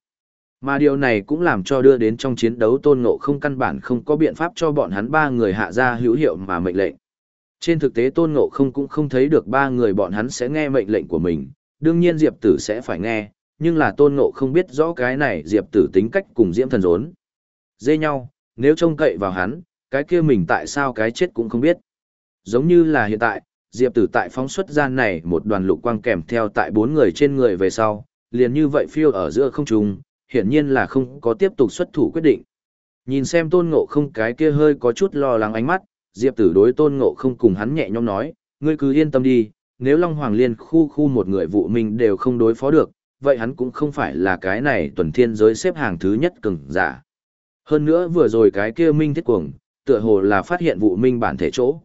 Mà điều này cũng làm cho đưa đến trong chiến đấu Tôn Ngộ không căn bản không có biện pháp cho bọn hắn ba người hạ ra hữu hiệu mà mệnh lệnh. Trên thực tế Tôn Ngộ không cũng không thấy được ba người bọn hắn sẽ nghe mệnh lệnh của mình, đương nhiên Diệp Tử sẽ phải nghe, nhưng là Tôn Ngộ không biết rõ cái này Diệp Tử tính cách cùng Diễm Thần rốn. Dê nhau, nếu trông cậy vào hắn, cái kia mình tại sao cái chết cũng không biết. Giống như là hiện tại, Diệp Tử tại phóng xuất gian này một đoàn lục quang kèm theo tại bốn người trên người về sau, liền như vậy phiêu ở giữa không trung, hiển nhiên là không có tiếp tục xuất thủ quyết định. Nhìn xem tôn ngộ không cái kia hơi có chút lo lắng ánh mắt, Diệp Tử đối tôn ngộ không cùng hắn nhẹ nhõm nói, ngươi cứ yên tâm đi, nếu Long Hoàng Liên khu khu một người vụ mình đều không đối phó được, vậy hắn cũng không phải là cái này tuần thiên giới xếp hàng thứ nhất cường giả. Hơn nữa vừa rồi cái kia minh thiết cuồng, tựa hồ là phát hiện vụ minh bản thể chỗ.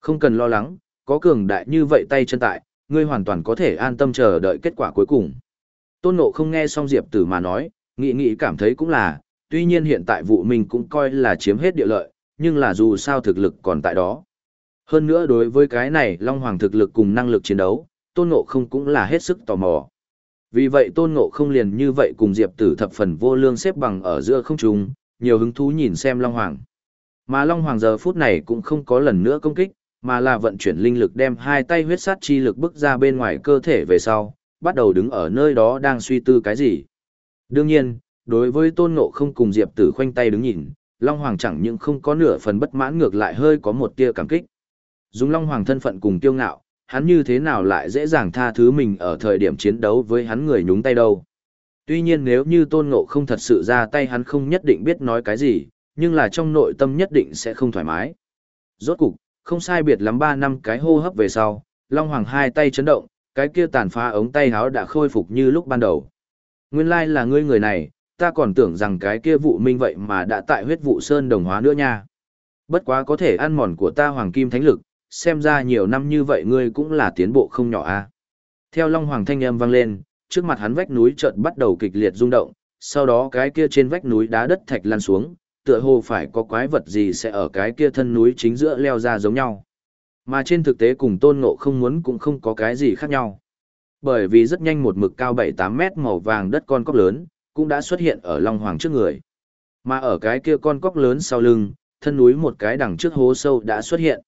Không cần lo lắng, có cường đại như vậy tay chân tại, ngươi hoàn toàn có thể an tâm chờ đợi kết quả cuối cùng. Tôn Ngộ không nghe xong Diệp Tử mà nói, nghĩ nghĩ cảm thấy cũng là, tuy nhiên hiện tại vụ mình cũng coi là chiếm hết địa lợi, nhưng là dù sao thực lực còn tại đó. Hơn nữa đối với cái này Long Hoàng thực lực cùng năng lực chiến đấu, Tôn Ngộ không cũng là hết sức tò mò. Vì vậy Tôn Ngộ không liền như vậy cùng Diệp Tử thập phần vô lương xếp bằng ở giữa không trung, nhiều hứng thú nhìn xem Long Hoàng. Mà Long Hoàng giờ phút này cũng không có lần nữa công kích, mà là vận chuyển linh lực đem hai tay huyết sát chi lực bức ra bên ngoài cơ thể về sau, bắt đầu đứng ở nơi đó đang suy tư cái gì. Đương nhiên, đối với tôn ngộ không cùng Diệp Tử khoanh tay đứng nhìn, Long Hoàng chẳng những không có nửa phần bất mãn ngược lại hơi có một tia cảm kích. Dùng Long Hoàng thân phận cùng tiêu ngạo, hắn như thế nào lại dễ dàng tha thứ mình ở thời điểm chiến đấu với hắn người nhúng tay đâu. Tuy nhiên nếu như tôn ngộ không thật sự ra tay hắn không nhất định biết nói cái gì, nhưng là trong nội tâm nhất định sẽ không thoải mái. Rốt cục, không sai biệt lắm 3 năm cái hô hấp về sau, Long Hoàng hai tay chấn động, cái kia tàn phá ống tay háo đã khôi phục như lúc ban đầu. Nguyên lai là ngươi người này, ta còn tưởng rằng cái kia vụ minh vậy mà đã tại huyết vụ sơn đồng hóa nữa nha. Bất quá có thể ăn mòn của ta hoàng kim thánh lực, xem ra nhiều năm như vậy ngươi cũng là tiến bộ không nhỏ a. Theo Long Hoàng thanh âm vang lên, trước mặt hắn vách núi chợt bắt đầu kịch liệt rung động, sau đó cái kia trên vách núi đá đất thạch lăn xuống, tựa hồ phải có quái vật gì sẽ ở cái kia thân núi chính giữa leo ra giống nhau. Mà trên thực tế cùng tôn ngộ không muốn cũng không có cái gì khác nhau. Bởi vì rất nhanh một mực cao 7-8 mét màu vàng đất con cóc lớn, cũng đã xuất hiện ở Long Hoàng trước người. Mà ở cái kia con cóc lớn sau lưng, thân núi một cái đằng trước hố sâu đã xuất hiện.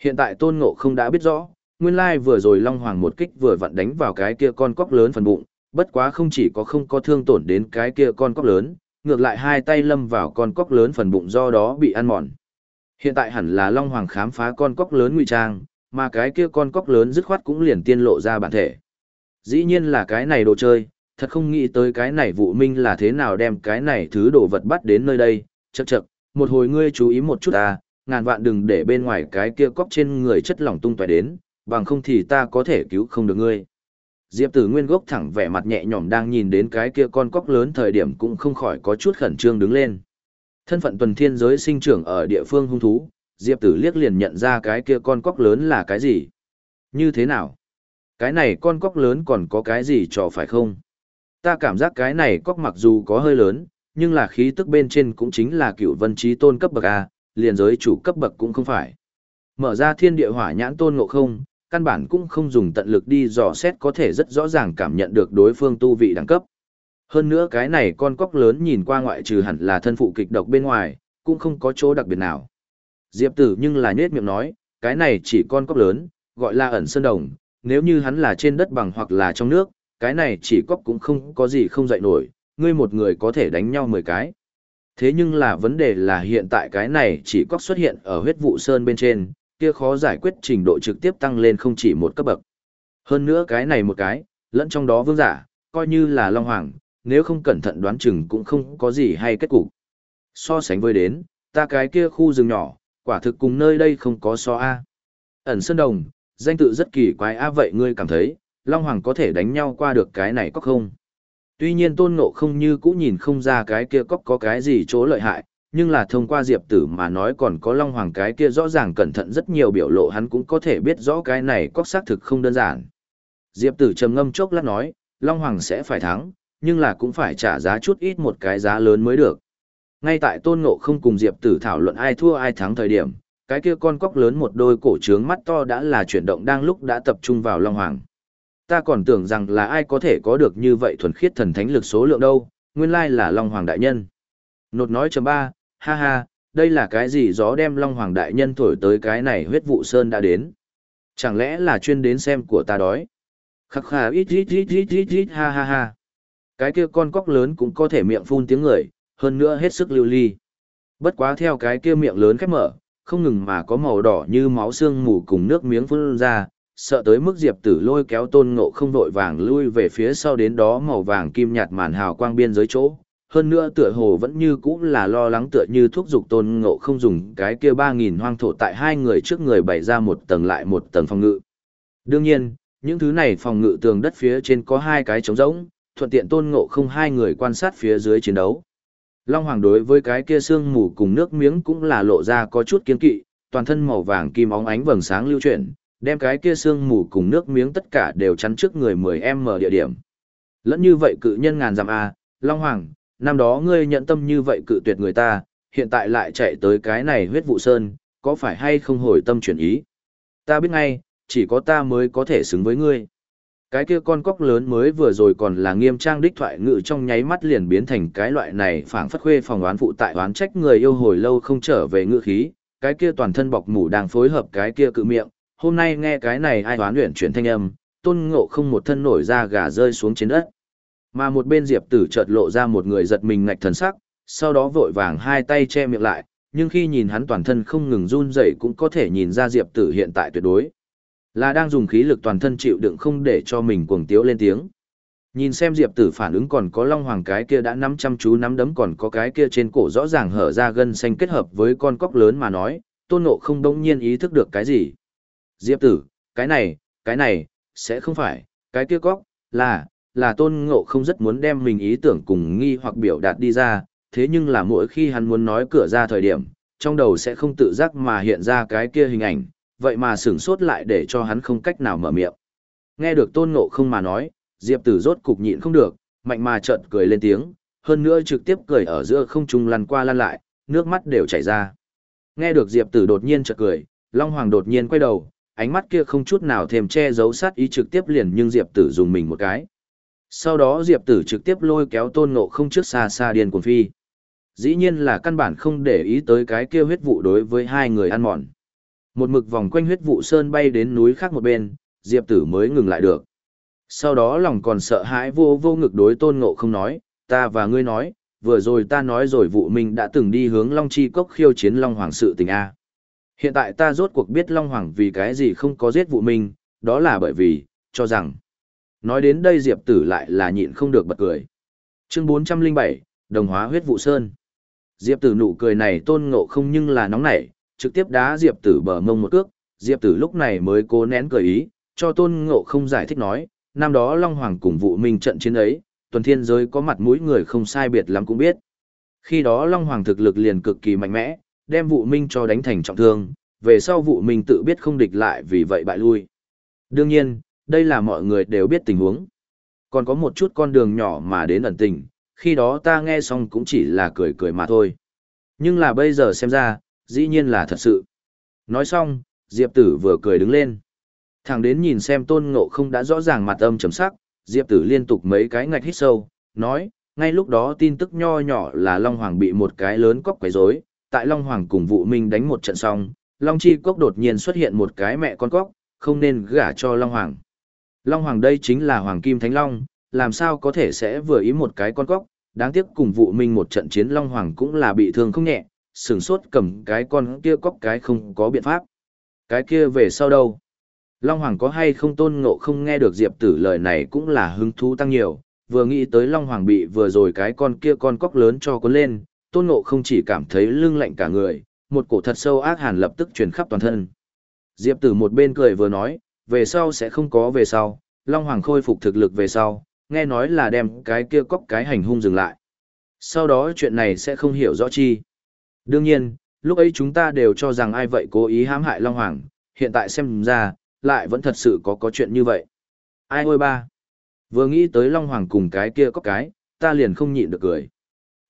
Hiện tại tôn ngộ không đã biết rõ, nguyên lai vừa rồi Long Hoàng một kích vừa vặn đánh vào cái kia con cóc lớn phần bụng, bất quá không chỉ có không có thương tổn đến cái kia con cóc lớn, ngược lại hai tay lâm vào con cóc lớn phần bụng do đó bị ăn mòn. Hiện tại hẳn là Long Hoàng khám phá con cóc lớn ngụy trang, mà cái kia con cóc lớn dứt khoát cũng liền tiên lộ ra bản thể. Dĩ nhiên là cái này đồ chơi, thật không nghĩ tới cái này vụ minh là thế nào đem cái này thứ đồ vật bắt đến nơi đây, chậc chậc, một hồi ngươi chú ý một chút à, ngàn vạn đừng để bên ngoài cái kia cóc trên người chất lỏng tung tóe đến, bằng không thì ta có thể cứu không được ngươi. Diệp Tử Nguyên gốc thẳng vẻ mặt nhẹ nhõm đang nhìn đến cái kia con cóc lớn thời điểm cũng không khỏi có chút khẩn trương đứng lên. Thân phận tuần thiên giới sinh trưởng ở địa phương hung thú, Diệp Tử liếc liền nhận ra cái kia con cóc lớn là cái gì. Như thế nào? Cái này con cóc lớn còn có cái gì trò phải không? Ta cảm giác cái này cóc mặc dù có hơi lớn, nhưng là khí tức bên trên cũng chính là cựu vân trí tôn cấp bậc A, liền giới chủ cấp bậc cũng không phải. Mở ra thiên địa hỏa nhãn tôn ngộ không, căn bản cũng không dùng tận lực đi dò xét có thể rất rõ ràng cảm nhận được đối phương tu vị đẳng cấp. Hơn nữa cái này con cóc lớn nhìn qua ngoại trừ hẳn là thân phụ kịch độc bên ngoài, cũng không có chỗ đặc biệt nào. Diệp tử nhưng là nết miệng nói, cái này chỉ con cóc lớn, gọi là ẩn sơn đồng, nếu như hắn là trên đất bằng hoặc là trong nước, cái này chỉ cóc cũng không có gì không dậy nổi, ngươi một người có thể đánh nhau 10 cái. Thế nhưng là vấn đề là hiện tại cái này chỉ cóc xuất hiện ở huyết vụ sơn bên trên, kia khó giải quyết trình độ trực tiếp tăng lên không chỉ một cấp bậc. Hơn nữa cái này một cái, lẫn trong đó vương giả, coi như là Long Hoàng, nếu không cẩn thận đoán chừng cũng không có gì hay kết cục. So sánh với đến, ta cái kia khu rừng nhỏ, quả thực cùng nơi đây không có so A. Ẩn Sơn Đồng, danh tự rất kỳ quái A vậy ngươi cảm thấy, Long Hoàng có thể đánh nhau qua được cái này có không? Tuy nhiên tôn ngộ không như cũ nhìn không ra cái kia cóc có cái gì chỗ lợi hại, nhưng là thông qua diệp tử mà nói còn có long hoàng cái kia rõ ràng cẩn thận rất nhiều biểu lộ hắn cũng có thể biết rõ cái này cóc xác thực không đơn giản. Diệp tử trầm ngâm chốc lát nói, long hoàng sẽ phải thắng, nhưng là cũng phải trả giá chút ít một cái giá lớn mới được. Ngay tại tôn ngộ không cùng diệp tử thảo luận ai thua ai thắng thời điểm, cái kia con cóc lớn một đôi cổ trướng mắt to đã là chuyển động đang lúc đã tập trung vào long hoàng. Ta còn tưởng rằng là ai có thể có được như vậy thuần khiết thần thánh lực số lượng đâu, nguyên lai là Long Hoàng Đại Nhân. Nột nói chấm ba, ha ha, đây là cái gì gió đem Long Hoàng Đại Nhân thổi tới cái này huyết vụ sơn đã đến. Chẳng lẽ là chuyên đến xem của ta đói? Khắc khà ít ít ít ít ít ít ha ha ha. Cái kia con cóc lớn cũng có thể miệng phun tiếng người, hơn nữa hết sức lưu ly. Bất quá theo cái kia miệng lớn khép mở, không ngừng mà có màu đỏ như máu xương mù cùng nước miếng phun ra, sợ tới mức diệp tử lôi kéo tôn ngộ không vội vàng lui về phía sau đến đó màu vàng kim nhạt màn hào quang biên giới chỗ hơn nữa tựa hồ vẫn như cũ là lo lắng tựa như thuốc dục tôn ngộ không dùng cái kia ba nghìn hoang thổ tại hai người trước người bày ra một tầng lại một tầng phòng ngự đương nhiên những thứ này phòng ngự tường đất phía trên có hai cái trống rỗng thuận tiện tôn ngộ không hai người quan sát phía dưới chiến đấu long hoàng đối với cái kia sương mù cùng nước miếng cũng là lộ ra có chút kiên kỵ toàn thân màu vàng kim óng ánh vầng sáng lưu chuyển đem cái kia sương mù cùng nước miếng tất cả đều chắn trước người 10M địa điểm. Lẫn như vậy cự nhân ngàn dặm A, Long Hoàng, năm đó ngươi nhận tâm như vậy cự tuyệt người ta, hiện tại lại chạy tới cái này huyết vụ sơn, có phải hay không hồi tâm chuyển ý? Ta biết ngay, chỉ có ta mới có thể xứng với ngươi. Cái kia con cóc lớn mới vừa rồi còn là nghiêm trang đích thoại ngự trong nháy mắt liền biến thành cái loại này phảng phất khuê phòng oán phụ tại oán trách người yêu hồi lâu không trở về ngự khí, cái kia toàn thân bọc mủ đang phối hợp cái kia cự miệng, hôm nay nghe cái này ai oán luyện chuyển thanh âm, tôn ngộ không một thân nổi ra gà rơi xuống trên đất. Mà một bên diệp tử chợt lộ ra một người giật mình ngạch thần sắc, sau đó vội vàng hai tay che miệng lại, nhưng khi nhìn hắn toàn thân không ngừng run rẩy cũng có thể nhìn ra diệp tử hiện tại tuyệt đối. Là đang dùng khí lực toàn thân chịu đựng không để cho mình cuồng tiếu lên tiếng. Nhìn xem Diệp Tử phản ứng còn có Long Hoàng cái kia đã nắm chăm chú nắm đấm còn có cái kia trên cổ rõ ràng hở ra gân xanh kết hợp với con cóc lớn mà nói, Tôn Ngộ không đống nhiên ý thức được cái gì. Diệp Tử, cái này, cái này, sẽ không phải, cái kia cóc, là, là Tôn Ngộ không rất muốn đem mình ý tưởng cùng nghi hoặc biểu đạt đi ra, thế nhưng là mỗi khi hắn muốn nói cửa ra thời điểm, trong đầu sẽ không tự giác mà hiện ra cái kia hình ảnh, vậy mà sửng sốt lại để cho hắn không cách nào mở miệng. Nghe được Tôn Ngộ không mà nói, Diệp Tử rốt cục nhịn không được, mạnh mà trợn cười lên tiếng, hơn nữa trực tiếp cười ở giữa không trung lăn qua lăn lại, nước mắt đều chảy ra. Nghe được Diệp Tử đột nhiên trợn cười, Long Hoàng đột nhiên quay đầu, ánh mắt kia không chút nào thèm che giấu sát ý trực tiếp liền nhưng Diệp Tử dùng mình một cái. Sau đó Diệp Tử trực tiếp lôi kéo Tôn Ngộ không trước xa xa điên cuồng phi. Dĩ nhiên là căn bản không để ý tới cái kia huyết vụ đối với hai người ăn mòn. Một mực vòng quanh huyết vụ sơn bay đến núi khác một bên, Diệp Tử mới ngừng lại được. Sau đó lòng còn sợ hãi vô vô ngực đối tôn ngộ không nói, ta và ngươi nói, vừa rồi ta nói rồi vụ mình đã từng đi hướng Long Chi Cốc khiêu chiến Long Hoàng sự tình A. Hiện tại ta rốt cuộc biết Long Hoàng vì cái gì không có giết vụ mình, đó là bởi vì, cho rằng. Nói đến đây Diệp Tử lại là nhịn không được bật cười. Chương 407, Đồng hóa huyết vụ sơn. Diệp Tử nụ cười này tôn ngộ không nhưng là nóng nảy, trực tiếp đá Diệp Tử bờ mông một cước, Diệp Tử lúc này mới cố nén cười ý, cho tôn ngộ không giải thích nói, năm đó Long Hoàng cùng vụ minh trận chiến ấy, tuần thiên giới có mặt mũi người không sai biệt lắm cũng biết. Khi đó Long Hoàng thực lực liền cực kỳ mạnh mẽ, đem vụ minh cho đánh thành trọng thương, về sau vụ minh tự biết không địch lại vì vậy bại lui. Đương nhiên, đây là mọi người đều biết tình huống. Còn có một chút con đường nhỏ mà đến ẩn tình, khi đó ta nghe xong cũng chỉ là cười cười mà thôi. Nhưng là bây giờ xem ra, dĩ nhiên là thật sự. Nói xong, Diệp Tử vừa cười đứng lên. Thẳng đến nhìn xem tôn ngộ không đã rõ ràng mặt âm chấm sắc, Diệp Tử liên tục mấy cái ngạch hít sâu, nói, ngay lúc đó tin tức nho nhỏ là Long Hoàng bị một cái lớn cóc quấy rối, tại Long Hoàng cùng vụ minh đánh một trận xong, Long Chi Cốc đột nhiên xuất hiện một cái mẹ con cóc, không nên gả cho Long Hoàng. Long Hoàng đây chính là Hoàng Kim Thánh Long, làm sao có thể sẽ vừa ý một cái con cóc, đáng tiếc cùng vụ minh một trận chiến Long Hoàng cũng là bị thương không nhẹ, sừng sốt cầm cái con kia cóc cái không có biện pháp. Cái kia về sau đâu? Long Hoàng có hay không tôn ngộ không nghe được Diệp Tử lời này cũng là hứng thú tăng nhiều, vừa nghĩ tới Long Hoàng bị vừa rồi cái con kia con cóc lớn cho cuốn lên, tôn ngộ không chỉ cảm thấy lưng lạnh cả người, một cổ thật sâu ác hàn lập tức truyền khắp toàn thân. Diệp Tử một bên cười vừa nói, về sau sẽ không có về sau, Long Hoàng khôi phục thực lực về sau, nghe nói là đem cái kia cóc cái hành hung dừng lại. Sau đó chuyện này sẽ không hiểu rõ chi. Đương nhiên, lúc ấy chúng ta đều cho rằng ai vậy cố ý hãm hại Long Hoàng, hiện tại xem ra, lại vẫn thật sự có có chuyện như vậy. Ai ôi ba! Vừa nghĩ tới Long Hoàng cùng cái kia có cái, ta liền không nhịn được cười.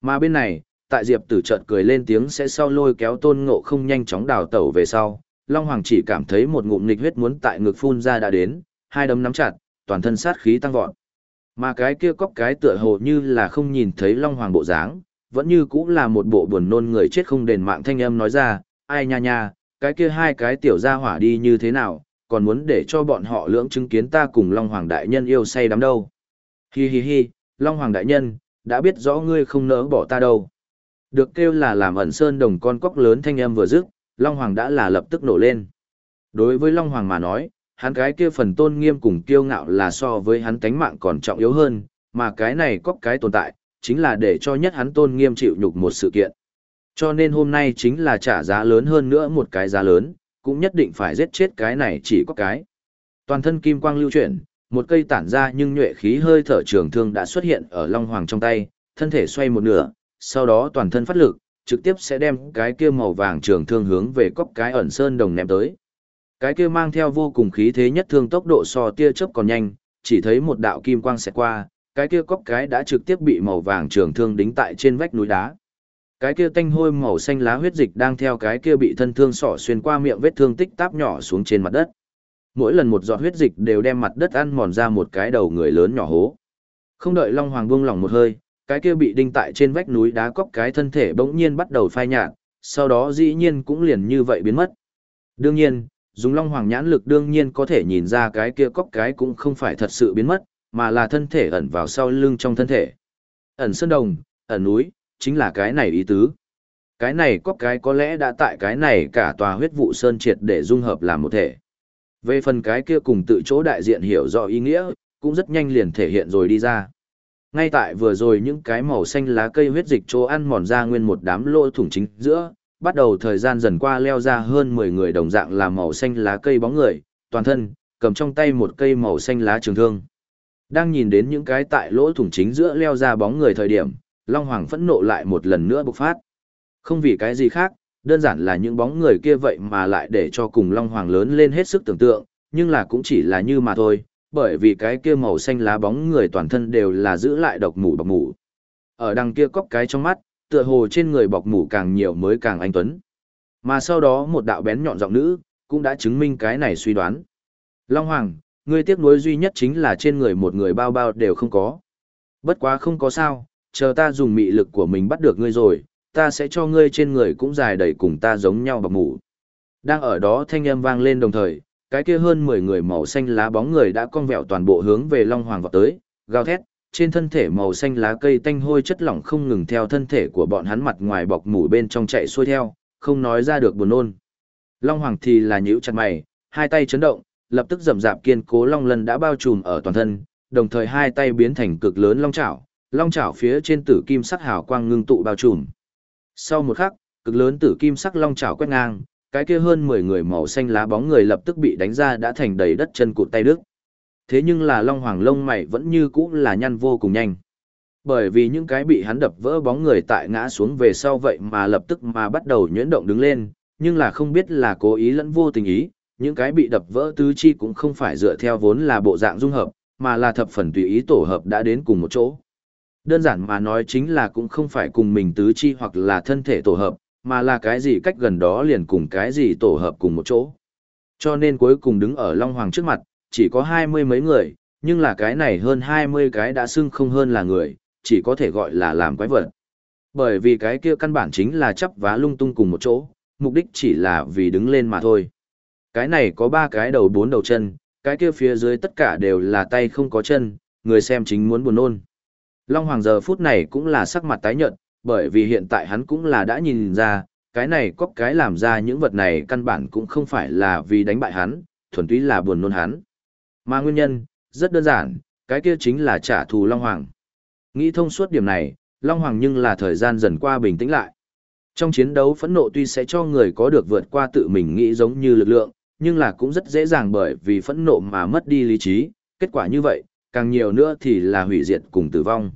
Mà bên này, tại Diệp tử chợt cười lên tiếng sẽ sau lôi kéo tôn ngộ không nhanh chóng đào tẩu về sau, Long Hoàng chỉ cảm thấy một ngụm nghịch huyết muốn tại ngực phun ra đã đến, hai đấm nắm chặt, toàn thân sát khí tăng vọt. Mà cái kia cóc cái tựa hồ như là không nhìn thấy Long Hoàng bộ dáng, vẫn như cũng là một bộ buồn nôn người chết không đền mạng thanh âm nói ra, ai nha nha, cái kia hai cái tiểu gia hỏa đi như thế nào, còn muốn để cho bọn họ lưỡng chứng kiến ta cùng Long Hoàng Đại Nhân yêu say đắm đâu. Hi hi hi, Long Hoàng Đại Nhân, đã biết rõ ngươi không nỡ bỏ ta đâu. Được kêu là làm ẩn sơn đồng con cóc lớn thanh âm vừa dứt, Long Hoàng đã là lập tức nổ lên. Đối với Long Hoàng mà nói, hắn cái kia phần tôn nghiêm cùng kiêu ngạo là so với hắn tánh mạng còn trọng yếu hơn, mà cái này có cái tồn tại, chính là để cho nhất hắn tôn nghiêm chịu nhục một sự kiện. Cho nên hôm nay chính là trả giá lớn hơn nữa một cái giá lớn, cũng nhất định phải giết chết cái này chỉ có cái. Toàn thân kim quang lưu chuyển, một cây tản ra nhưng nhuệ khí hơi thở trường thương đã xuất hiện ở Long Hoàng trong tay, thân thể xoay một nửa, sau đó toàn thân phát lực, trực tiếp sẽ đem cái kia màu vàng trường thương hướng về cốc cái ẩn sơn đồng ném tới. Cái kia mang theo vô cùng khí thế nhất thương tốc độ so tia chớp còn nhanh, chỉ thấy một đạo kim quang sẽ qua, cái kia cốc cái đã trực tiếp bị màu vàng trường thương đính tại trên vách núi đá. Cái kia tanh hôi màu xanh lá huyết dịch đang theo cái kia bị thân thương sỏ xuyên qua miệng vết thương tích táp nhỏ xuống trên mặt đất. Mỗi lần một giọt huyết dịch đều đem mặt đất ăn mòn ra một cái đầu người lớn nhỏ hố. Không đợi Long Hoàng buông lỏng một hơi, cái kia bị đinh tại trên vách núi đá cóc cái thân thể bỗng nhiên bắt đầu phai nhạt, sau đó dĩ nhiên cũng liền như vậy biến mất. Đương nhiên, dùng Long Hoàng nhãn lực đương nhiên có thể nhìn ra cái kia cóc cái cũng không phải thật sự biến mất, mà là thân thể ẩn vào sau lưng trong thân thể. Ẩn sơn đồng, ẩn núi, chính là cái này ý tứ. Cái này cóc cái có lẽ đã tại cái này cả tòa huyết vụ sơn triệt để dung hợp làm một thể. Về phần cái kia cùng tự chỗ đại diện hiểu rõ ý nghĩa, cũng rất nhanh liền thể hiện rồi đi ra. Ngay tại vừa rồi những cái màu xanh lá cây huyết dịch chỗ ăn mòn ra nguyên một đám lỗ thủng chính giữa, bắt đầu thời gian dần qua leo ra hơn 10 người đồng dạng là màu xanh lá cây bóng người, toàn thân, cầm trong tay một cây màu xanh lá trường thương. Đang nhìn đến những cái tại lỗ thủng chính giữa leo ra bóng người thời điểm, Long Hoàng phẫn nộ lại một lần nữa bộc phát. Không vì cái gì khác, đơn giản là những bóng người kia vậy mà lại để cho cùng Long Hoàng lớn lên hết sức tưởng tượng, nhưng là cũng chỉ là như mà thôi, bởi vì cái kia màu xanh lá bóng người toàn thân đều là giữ lại độc mủ bọc mủ. Ở đằng kia cóc cái trong mắt, tựa hồ trên người bọc mủ càng nhiều mới càng anh tuấn. Mà sau đó một đạo bén nhọn giọng nữ, cũng đã chứng minh cái này suy đoán. Long Hoàng, ngươi tiếc nuối duy nhất chính là trên người một người bao bao đều không có. Bất quá không có sao, chờ ta dùng mị lực của mình bắt được ngươi rồi, ta sẽ cho ngươi trên người cũng dài đầy cùng ta giống nhau bọc mủ. Đang ở đó thanh âm vang lên đồng thời, cái kia hơn 10 người màu xanh lá bóng người đã cong vẹo toàn bộ hướng về Long Hoàng vọt tới, gào thét, trên thân thể màu xanh lá cây tanh hôi chất lỏng không ngừng theo thân thể của bọn hắn mặt ngoài bọc mủ bên trong chạy xuôi theo, không nói ra được buồn nôn. Long Hoàng thì là nhíu chặt mày, hai tay chấn động, lập tức rầm rạp kiên cố long lân đã bao trùm ở toàn thân, đồng thời hai tay biến thành cực lớn long chảo, long chảo phía trên tử kim sắc hào quang ngưng tụ bao trùm. Sau một khắc, cực lớn tử kim sắc long chảo quét ngang, cái kia hơn 10 người màu xanh lá bóng người lập tức bị đánh ra đã thành đầy đất chân cụt tay đức. Thế nhưng là long hoàng lông mày vẫn như cũ là nhăn vô cùng nhanh. Bởi vì những cái bị hắn đập vỡ bóng người tại ngã xuống về sau vậy mà lập tức mà bắt đầu nhuyễn động đứng lên, nhưng là không biết là cố ý lẫn vô tình ý, những cái bị đập vỡ tứ chi cũng không phải dựa theo vốn là bộ dạng dung hợp, mà là thập phần tùy ý tổ hợp đã đến cùng một chỗ. Đơn giản mà nói chính là cũng không phải cùng mình tứ chi hoặc là thân thể tổ hợp, mà là cái gì cách gần đó liền cùng cái gì tổ hợp cùng một chỗ. Cho nên cuối cùng đứng ở Long Hoàng trước mặt, chỉ có hai mươi mấy người, nhưng là cái này hơn hai mươi cái đã xưng không hơn là người, chỉ có thể gọi là làm quái vật. Bởi vì cái kia căn bản chính là chấp vá lung tung cùng một chỗ, mục đích chỉ là vì đứng lên mà thôi. Cái này có ba cái đầu bốn đầu chân, cái kia phía dưới tất cả đều là tay không có chân, người xem chính muốn buồn nôn. Long Hoàng giờ phút này cũng là sắc mặt tái nhợt, bởi vì hiện tại hắn cũng là đã nhìn ra, cái này có cái làm ra những vật này căn bản cũng không phải là vì đánh bại hắn, thuần túy là buồn nôn hắn. Mà nguyên nhân, rất đơn giản, cái kia chính là trả thù Long Hoàng. Nghĩ thông suốt điểm này, Long Hoàng nhưng là thời gian dần qua bình tĩnh lại. Trong chiến đấu phẫn nộ tuy sẽ cho người có được vượt qua tự mình nghĩ giống như lực lượng, nhưng là cũng rất dễ dàng bởi vì phẫn nộ mà mất đi lý trí, kết quả như vậy, càng nhiều nữa thì là hủy diệt cùng tử vong.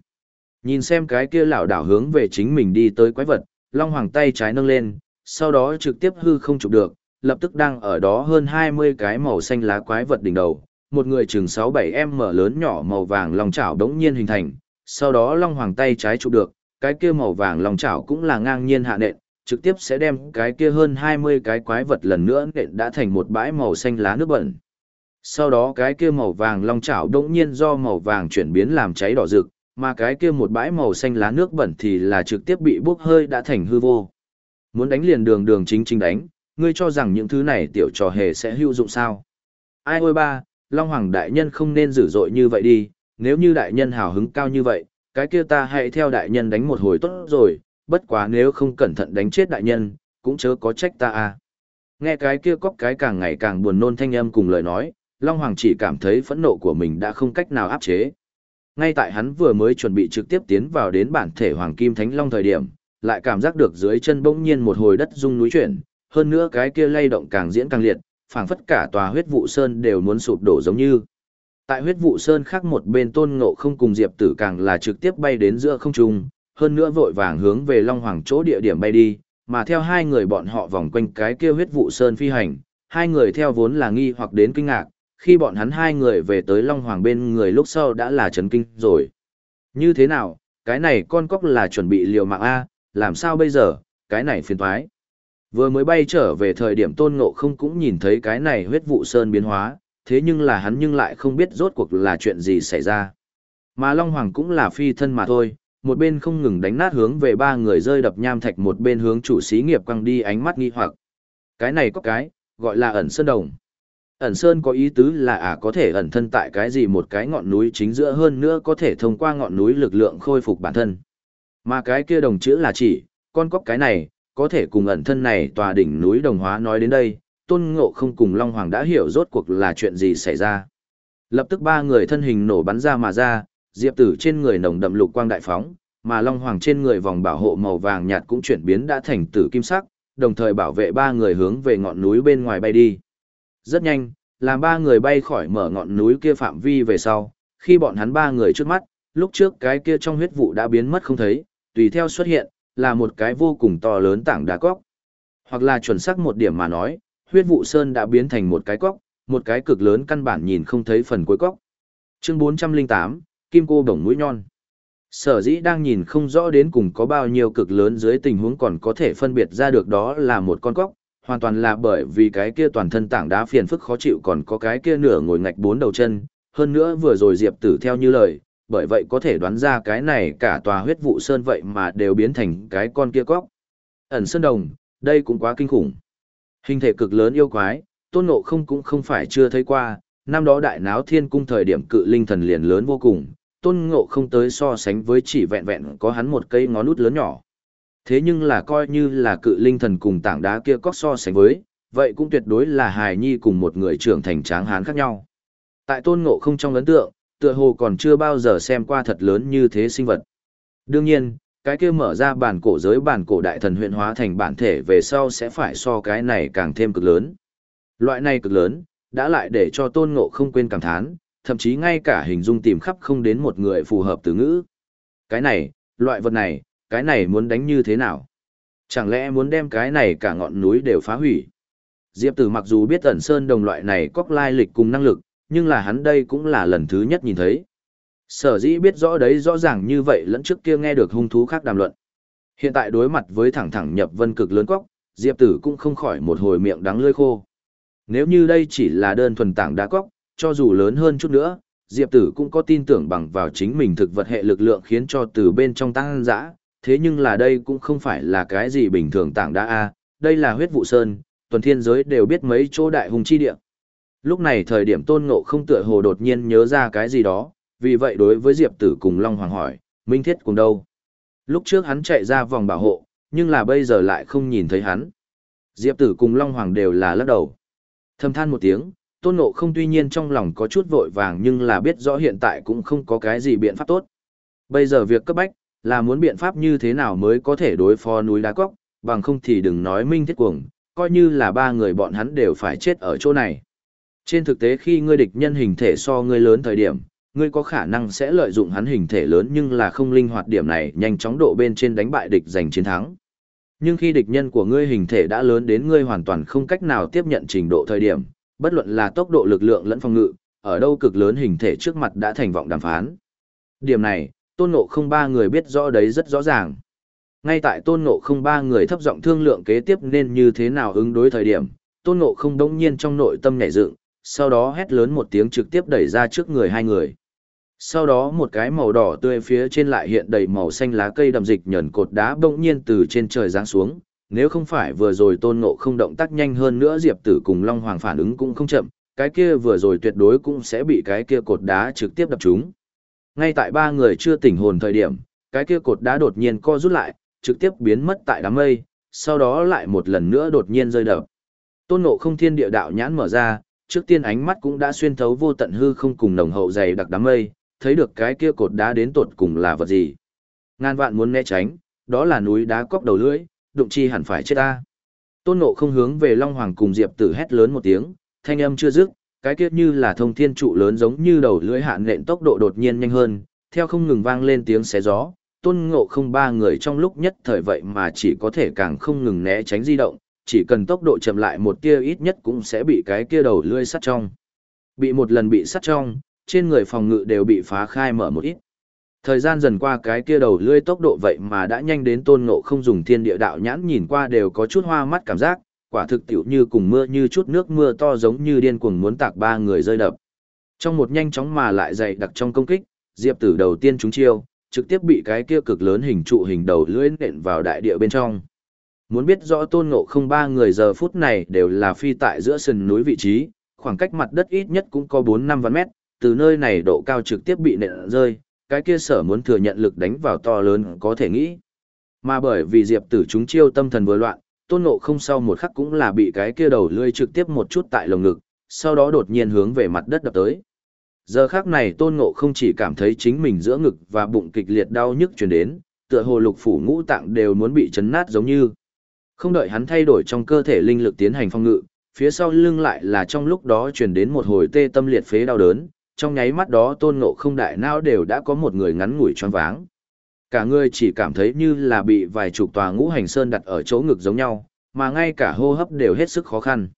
Nhìn xem cái kia lão đảo hướng về chính mình đi tới quái vật, Long Hoàng tay trái nâng lên, sau đó trực tiếp hư không chụp được, lập tức đang ở đó hơn 20 cái màu xanh lá quái vật đỉnh đầu, một người chừng 6-7 m lớn nhỏ màu vàng long chảo đống nhiên hình thành, sau đó Long Hoàng tay trái chụp được, cái kia màu vàng long chảo cũng là ngang nhiên hạ nện, trực tiếp sẽ đem cái kia hơn 20 cái quái vật lần nữa nện đã thành một bãi màu xanh lá nước bẩn. Sau đó cái kia màu vàng long chảo đống nhiên do màu vàng chuyển biến làm cháy đỏ rực, mà cái kia một bãi màu xanh lá nước bẩn thì là trực tiếp bị bốc hơi đã thành hư vô. Muốn đánh liền đường đường chính chính đánh, ngươi cho rằng những thứ này tiểu trò hề sẽ hữu dụng sao? Ai ôi ba, Long Hoàng đại nhân không nên dữ dội như vậy đi, nếu như đại nhân hào hứng cao như vậy, cái kia ta hãy theo đại nhân đánh một hồi tốt rồi, bất quá nếu không cẩn thận đánh chết đại nhân, cũng chớ có trách ta à. Nghe cái kia cóc cái càng ngày càng buồn nôn thanh âm cùng lời nói, Long Hoàng chỉ cảm thấy phẫn nộ của mình đã không cách nào áp chế. Ngay tại hắn vừa mới chuẩn bị trực tiếp tiến vào đến bản thể Hoàng Kim Thánh Long thời điểm, lại cảm giác được dưới chân bỗng nhiên một hồi đất rung núi chuyển, hơn nữa cái kia lay động càng diễn càng liệt, phảng phất cả tòa huyết vụ sơn đều muốn sụp đổ giống như. Tại huyết vụ sơn khác một bên tôn ngộ không cùng Diệp tử càng là trực tiếp bay đến giữa không trung, hơn nữa vội vàng hướng về Long Hoàng chỗ địa điểm bay đi, mà theo hai người bọn họ vòng quanh cái kia huyết vụ sơn phi hành, hai người theo vốn là nghi hoặc đến kinh ngạc, khi bọn hắn hai người về tới Long Hoàng bên người lúc sau đã là chấn kinh rồi. Như thế nào, cái này con cóc là chuẩn bị liều mạng A, làm sao bây giờ, cái này phiền thoái. Vừa mới bay trở về thời điểm tôn ngộ không cũng nhìn thấy cái này huyết vụ sơn biến hóa, thế nhưng là hắn nhưng lại không biết rốt cuộc là chuyện gì xảy ra. Mà Long Hoàng cũng là phi thân mà thôi, một bên không ngừng đánh nát hướng về ba người rơi đập nham thạch một bên hướng chủ xí nghiệp quăng đi ánh mắt nghi hoặc. Cái này có cái, gọi là ẩn sơn đồng. Ẩn sơn có ý tứ là à có thể ẩn thân tại cái gì một cái ngọn núi chính giữa hơn nữa có thể thông qua ngọn núi lực lượng khôi phục bản thân. Mà cái kia đồng chữ là chỉ, con cóc cái này, có thể cùng ẩn thân này tòa đỉnh núi đồng hóa nói đến đây, tôn ngộ không cùng Long Hoàng đã hiểu rốt cuộc là chuyện gì xảy ra. Lập tức ba người thân hình nổ bắn ra mà ra, Diệp Tử trên người nồng đậm lục quang đại phóng, mà Long Hoàng trên người vòng bảo hộ màu vàng nhạt cũng chuyển biến đã thành tử kim sắc, đồng thời bảo vệ ba người hướng về ngọn núi bên ngoài bay đi. Rất nhanh, làm ba người bay khỏi mở ngọn núi kia phạm vi về sau, khi bọn hắn ba người trước mắt, lúc trước cái kia trong huyết vụ đã biến mất không thấy, tùy theo xuất hiện, là một cái vô cùng to lớn tảng đá cóc. Hoặc là chuẩn xác một điểm mà nói, huyết vụ sơn đã biến thành một cái cóc, một cái cực lớn căn bản nhìn không thấy phần cuối cóc. Chương 408, Kim cô đồng mũi nhon. Sở dĩ đang nhìn không rõ đến cùng có bao nhiêu cực lớn dưới tình huống còn có thể phân biệt ra được đó là một con cóc, hoàn toàn là bởi vì cái kia toàn thân tảng đá phiền phức khó chịu còn có cái kia nửa ngồi ngạch bốn đầu chân, hơn nữa vừa rồi Diệp Tử theo như lời, bởi vậy có thể đoán ra cái này cả tòa huyết vụ sơn vậy mà đều biến thành cái con kia cóc. Ẩn sơn đồng, đây cũng quá kinh khủng. Hình thể cực lớn yêu quái, tôn ngộ không cũng không phải chưa thấy qua, năm đó đại náo thiên cung thời điểm cự linh thần liền lớn vô cùng, tôn ngộ không tới so sánh với chỉ vẹn vẹn có hắn một cây ngón út lớn nhỏ. Thế nhưng là coi như là cự linh thần cùng tảng đá kia có so sánh với, vậy cũng tuyệt đối là hài nhi cùng một người trưởng thành tráng hán khác nhau. Tại tôn ngộ không trong ấn tượng, tựa hồ còn chưa bao giờ xem qua thật lớn như thế sinh vật. Đương nhiên, cái kia mở ra bản cổ giới bản cổ đại thần huyện hóa thành bản thể về sau sẽ phải so cái này càng thêm cực lớn. Loại này cực lớn, đã lại để cho tôn ngộ không quên cảm thán, thậm chí ngay cả hình dung tìm khắp không đến một người phù hợp từ ngữ. Cái này, loại vật này, cái này muốn đánh như thế nào? Chẳng lẽ muốn đem cái này cả ngọn núi đều phá hủy? Diệp Tử mặc dù biết ẩn sơn đồng loại này có lai lịch cùng năng lực, nhưng là hắn đây cũng là lần thứ nhất nhìn thấy. Sở dĩ biết rõ đấy rõ ràng như vậy lẫn trước kia nghe được hung thú khác đàm luận. Hiện tại đối mặt với thẳng thẳng nhập vân cực lớn cóc, Diệp Tử cũng không khỏi một hồi miệng đắng lưỡi khô. Nếu như đây chỉ là đơn thuần tảng đá cóc, cho dù lớn hơn chút nữa, Diệp Tử cũng có tin tưởng bằng vào chính mình thực vật hệ lực lượng khiến cho từ bên trong tăng dã, thế nhưng là đây cũng không phải là cái gì bình thường tảng đá a, đây là huyết vụ sơn, tuần thiên giới đều biết mấy chỗ đại hùng chi địa. Lúc này thời điểm Tôn Ngộ không tựa hồ đột nhiên nhớ ra cái gì đó, vì vậy đối với Diệp Tử cùng Long Hoàng hỏi, Minh Thiết cùng đâu? Lúc trước hắn chạy ra vòng bảo hộ, nhưng là bây giờ lại không nhìn thấy hắn. Diệp Tử cùng Long Hoàng đều là lắc đầu. Thầm than một tiếng, Tôn Ngộ không tuy nhiên trong lòng có chút vội vàng nhưng là biết rõ hiện tại cũng không có cái gì biện pháp tốt. Bây giờ việc cấp bách, là muốn biện pháp như thế nào mới có thể đối phó núi đá cóc, bằng không thì đừng nói Minh Thiết cuồng, coi như là ba người bọn hắn đều phải chết ở chỗ này. Trên thực tế khi ngươi địch nhân hình thể so ngươi lớn thời điểm, ngươi có khả năng sẽ lợi dụng hắn hình thể lớn nhưng là không linh hoạt điểm này nhanh chóng độ bên trên đánh bại địch giành chiến thắng. Nhưng khi địch nhân của ngươi hình thể đã lớn đến ngươi hoàn toàn không cách nào tiếp nhận trình độ thời điểm, bất luận là tốc độ lực lượng lẫn phòng ngự, ở đâu cực lớn hình thể trước mặt đã thành vọng đàm phán. Điểm này, tôn ngộ không ba người biết rõ đấy rất rõ ràng. Ngay tại tôn ngộ không ba người thấp giọng thương lượng kế tiếp nên như thế nào ứng đối thời điểm, tôn ngộ không đông nhiên trong nội tâm nhảy dựng, sau đó hét lớn một tiếng trực tiếp đẩy ra trước người hai người. Sau đó một cái màu đỏ tươi phía trên lại hiện đầy màu xanh lá cây đầm dịch nhẫn cột đá bỗng nhiên từ trên trời giáng xuống, nếu không phải vừa rồi tôn ngộ không động tác nhanh hơn nữa diệp tử cùng long hoàng phản ứng cũng không chậm, cái kia vừa rồi tuyệt đối cũng sẽ bị cái kia cột đá trực tiếp đập trúng. Ngay tại ba người chưa tỉnh hồn thời điểm, cái kia cột đá đột nhiên co rút lại, trực tiếp biến mất tại đám mây, sau đó lại một lần nữa đột nhiên rơi đập. Tôn ngộ không thiên địa đạo nhãn mở ra, trước tiên ánh mắt cũng đã xuyên thấu vô tận hư không cùng nồng hậu dày đặc đám mây, thấy được cái kia cột đá đến tột cùng là vật gì. Ngàn vạn muốn né tránh, đó là núi đá cóc đầu lưỡi, đụng chi hẳn phải chết ta. Tôn Ngộ không hướng về Long Hoàng cùng Diệp Tử hét lớn một tiếng, thanh âm chưa dứt, cái kia như là thông thiên trụ lớn giống như đầu lưỡi hạn nện tốc độ đột nhiên nhanh hơn, theo không ngừng vang lên tiếng xé gió. Tôn Ngộ không ba người trong lúc nhất thời vậy mà chỉ có thể càng không ngừng né tránh di động, chỉ cần tốc độ chậm lại một tia ít nhất cũng sẽ bị cái kia đầu lưỡi sắt trong. Bị một lần bị sắt trong, trên người phòng ngự đều bị phá khai mở một ít. Thời gian dần qua cái kia đầu lưỡi tốc độ vậy mà đã nhanh đến tôn ngộ không dùng thiên địa đạo nhãn nhìn qua đều có chút hoa mắt cảm giác, quả thực tiểu như cùng mưa như chút nước mưa to giống như điên cuồng muốn tạc ba người rơi đập. Trong một nhanh chóng mà lại dày đặc trong công kích, Diệp Tử đầu tiên chúng chiêu, trực tiếp bị cái kia cực lớn hình trụ hình đầu lưỡi nện vào đại địa bên trong. Muốn biết rõ tôn ngộ không ba người giờ phút này đều là phi tại giữa sườn núi vị trí, khoảng cách mặt đất ít nhất cũng có 4-5 vạn mét, từ nơi này độ cao trực tiếp bị nện rơi, cái kia sở muốn thừa nhận lực đánh vào to lớn có thể nghĩ. Mà bởi vì Diệp tử chúng chiêu tâm thần vừa loạn, tôn ngộ không sau một khắc cũng là bị cái kia đầu lươi trực tiếp một chút tại lồng ngực, sau đó đột nhiên hướng về mặt đất đập tới. Giờ khác này tôn ngộ không chỉ cảm thấy chính mình giữa ngực và bụng kịch liệt đau nhức truyền đến, tựa hồ lục phủ ngũ tạng đều muốn bị chấn nát giống như. Không đợi hắn thay đổi trong cơ thể linh lực tiến hành phong ngự, phía sau lưng lại là trong lúc đó truyền đến một hồi tê tâm liệt phế đau đớn, trong nháy mắt đó tôn ngộ không đại não đều đã có một người ngắn ngủi choáng váng. Cả người chỉ cảm thấy như là bị vài chục tòa ngũ hành sơn đặt ở chỗ ngực giống nhau, mà ngay cả hô hấp đều hết sức khó khăn.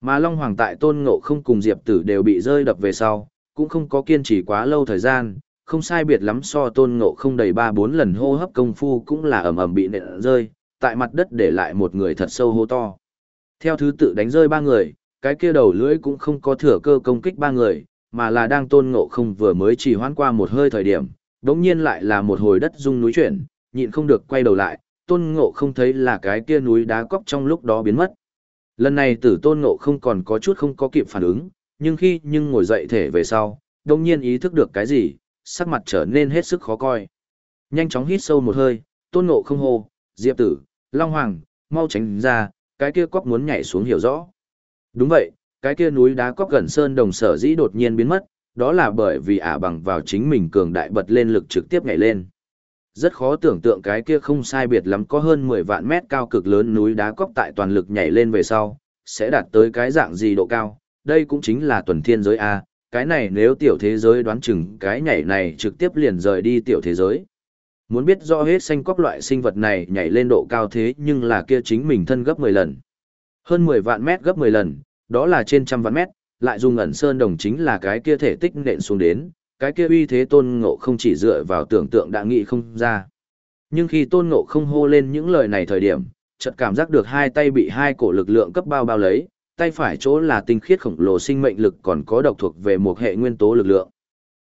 Mà Long Hoàng tại tôn ngộ không cùng Diệp Tử đều bị rơi đập về sau, cũng không có kiên trì quá lâu thời gian, không sai biệt lắm so tôn ngộ không đầy ba bốn lần hô hấp công phu cũng là ầm ầm bị nện rơi, tại mặt đất để lại một người thật sâu hô to. Theo thứ tự đánh rơi ba người, cái kia đầu lưỡi cũng không có thừa cơ công kích ba người, mà là đang tôn ngộ không vừa mới chỉ hoãn qua một hơi thời điểm, đống nhiên lại là một hồi đất rung núi chuyển, nhịn không được quay đầu lại, tôn ngộ không thấy là cái kia núi đá cóc trong lúc đó biến mất. Lần này tử tôn ngộ không còn có chút không có kịp phản ứng, nhưng khi nhưng ngồi dậy thể về sau, đống nhiên ý thức được cái gì, sắc mặt trở nên hết sức khó coi. Nhanh chóng hít sâu một hơi, tôn ngộ không hô, diệp tử, long hoàng, mau tránh ra, cái kia cóc muốn nhảy xuống hiểu rõ. Đúng vậy, cái kia núi đá cóc gần sơn đồng sở dĩ đột nhiên biến mất, đó là bởi vì ả bằng vào chính mình cường đại bật lên lực trực tiếp nhảy lên. Rất khó tưởng tượng cái kia không sai biệt lắm có hơn 10 vạn mét cao cực lớn núi đá cóc tại toàn lực nhảy lên về sau, sẽ đạt tới cái dạng gì độ cao, đây cũng chính là tuần thiên giới A, cái này nếu tiểu thế giới đoán chừng cái nhảy này trực tiếp liền rời đi tiểu thế giới. Muốn biết rõ hết xanh cóc loại sinh vật này nhảy lên độ cao thế nhưng là kia chính mình thân gấp 10 lần. Hơn 10 vạn mét gấp 10 lần, đó là trên trăm vạn mét, lại dùng ẩn sơn đồng chính là cái kia thể tích nện xuống đến, cái kia uy thế tôn ngộ không chỉ dựa vào tưởng tượng đã nghĩ không ra. Nhưng khi tôn ngộ không hô lên những lời này thời điểm, chợt cảm giác được hai tay bị hai cổ lực lượng cấp bao bao lấy, tay phải chỗ là tinh khiết khổng lồ sinh mệnh lực còn có độc thuộc về một hệ nguyên tố lực lượng.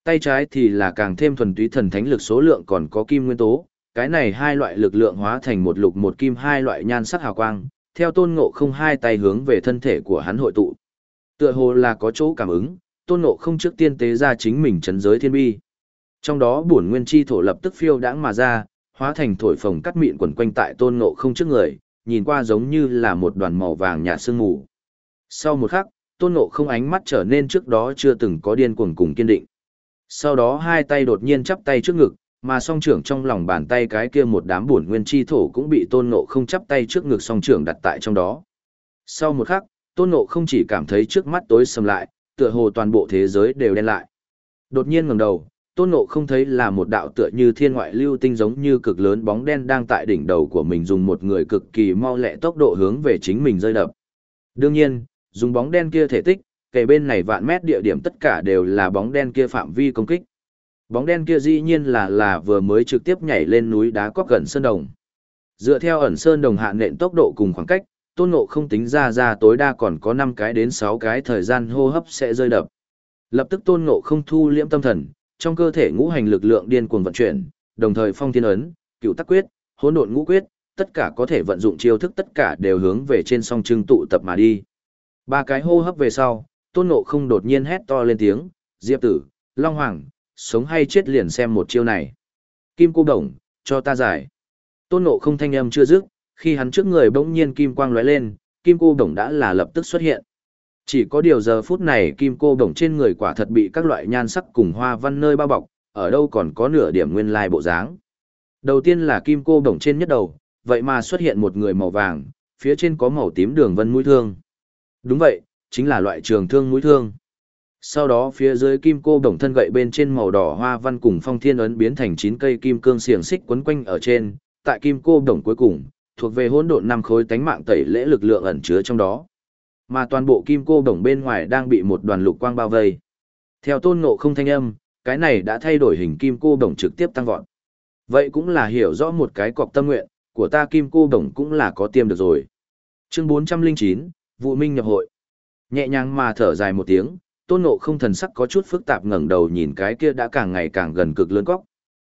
Tay trái thì là càng thêm thuần túy thần thánh lực số lượng còn có kim nguyên tố, cái này hai loại lực lượng hóa thành một lục một kim hai loại nhan sắc hào quang, theo tôn ngộ không hai tay hướng về thân thể của hắn hội tụ. Tựa hồ là có chỗ cảm ứng, tôn ngộ không trước tiên tế ra chính mình chấn giới thiên bi. Trong đó bổn nguyên chi thổ lập tức phiêu đãng mà ra, hóa thành thổi phồng cắt mịn quẩn quanh tại tôn ngộ không trước người, nhìn qua giống như là một đoàn màu vàng nhạt sương mù. Sau một khắc, tôn ngộ không ánh mắt trở nên trước đó chưa từng có điên cuồng cùng kiên định. Sau đó hai tay đột nhiên chắp tay trước ngực, mà song trưởng trong lòng bàn tay cái kia một đám bổn nguyên chi thổ cũng bị tôn ngộ không chắp tay trước ngực song trưởng đặt tại trong đó. Sau một khắc, tôn ngộ không chỉ cảm thấy trước mắt tối sầm lại, tựa hồ toàn bộ thế giới đều đen lại. Đột nhiên ngẩng đầu, tôn ngộ không thấy là một đạo tựa như thiên ngoại lưu tinh giống như cực lớn bóng đen đang tại đỉnh đầu của mình dùng một người cực kỳ mau lẹ tốc độ hướng về chính mình rơi đập. Đương nhiên, dùng bóng đen kia thể tích, kể bên này vạn mét địa điểm tất cả đều là bóng đen kia phạm vi công kích. Bóng đen kia dĩ nhiên là là vừa mới trực tiếp nhảy lên núi đá cóc gần sơn đồng. Dựa theo ẩn sơn đồng hạn nện tốc độ cùng khoảng cách, tôn ngộ không tính ra ra tối đa còn có 5 cái đến 6 cái thời gian hô hấp sẽ rơi đập. Lập tức tôn ngộ không thu liễm tâm thần, trong cơ thể ngũ hành lực lượng điên cuồng vận chuyển, đồng thời phong thiên ấn, cựu tắc quyết, hỗn độn ngũ quyết, tất cả có thể vận dụng chiêu thức tất cả đều hướng về trên song trưng tụ tập mà đi. Ba cái hô hấp về sau, tôn ngộ không đột nhiên hét to lên tiếng, diệp tử, long hoàng, sống hay chết liền xem một chiêu này. Kim cô đồng, cho ta giải. Tôn ngộ không thanh âm chưa dứt, khi hắn trước người bỗng nhiên kim quang lóe lên, kim cô đồng đã là lập tức xuất hiện. Chỉ có điều giờ phút này kim cô đồng trên người quả thật bị các loại nhan sắc cùng hoa văn nơi bao bọc, ở đâu còn có nửa điểm nguyên lai bộ dáng. Đầu tiên là kim cô đồng trên nhất đầu, vậy mà xuất hiện một người màu vàng, phía trên có màu tím đường vân mũi thương. Đúng vậy, chính là loại trường thương mũi thương. Sau đó phía dưới kim cô đồng thân gậy bên trên màu đỏ hoa văn cùng phong thiên ấn biến thành chín cây kim cương xiềng xích quấn quanh ở trên, tại kim cô đồng cuối cùng, thuộc về hỗn độn năm khối tánh mạng tẩy lễ lực lượng ẩn chứa trong đó. Mà toàn bộ kim cô đồng bên ngoài đang bị một đoàn lục quang bao vây. Theo tôn ngộ không thanh âm, cái này đã thay đổi hình kim cô đồng trực tiếp tăng vọt. Vậy cũng là hiểu rõ một cái cọc tâm nguyện, của ta kim cô đồng cũng là có tiêm được rồi. Chương 409, Vụ Minh nhập hội. Nhẹ nhàng mà thở dài một tiếng, tôn ngộ không thần sắc có chút phức tạp ngẩng đầu nhìn cái kia đã càng ngày càng gần cực lớn góc.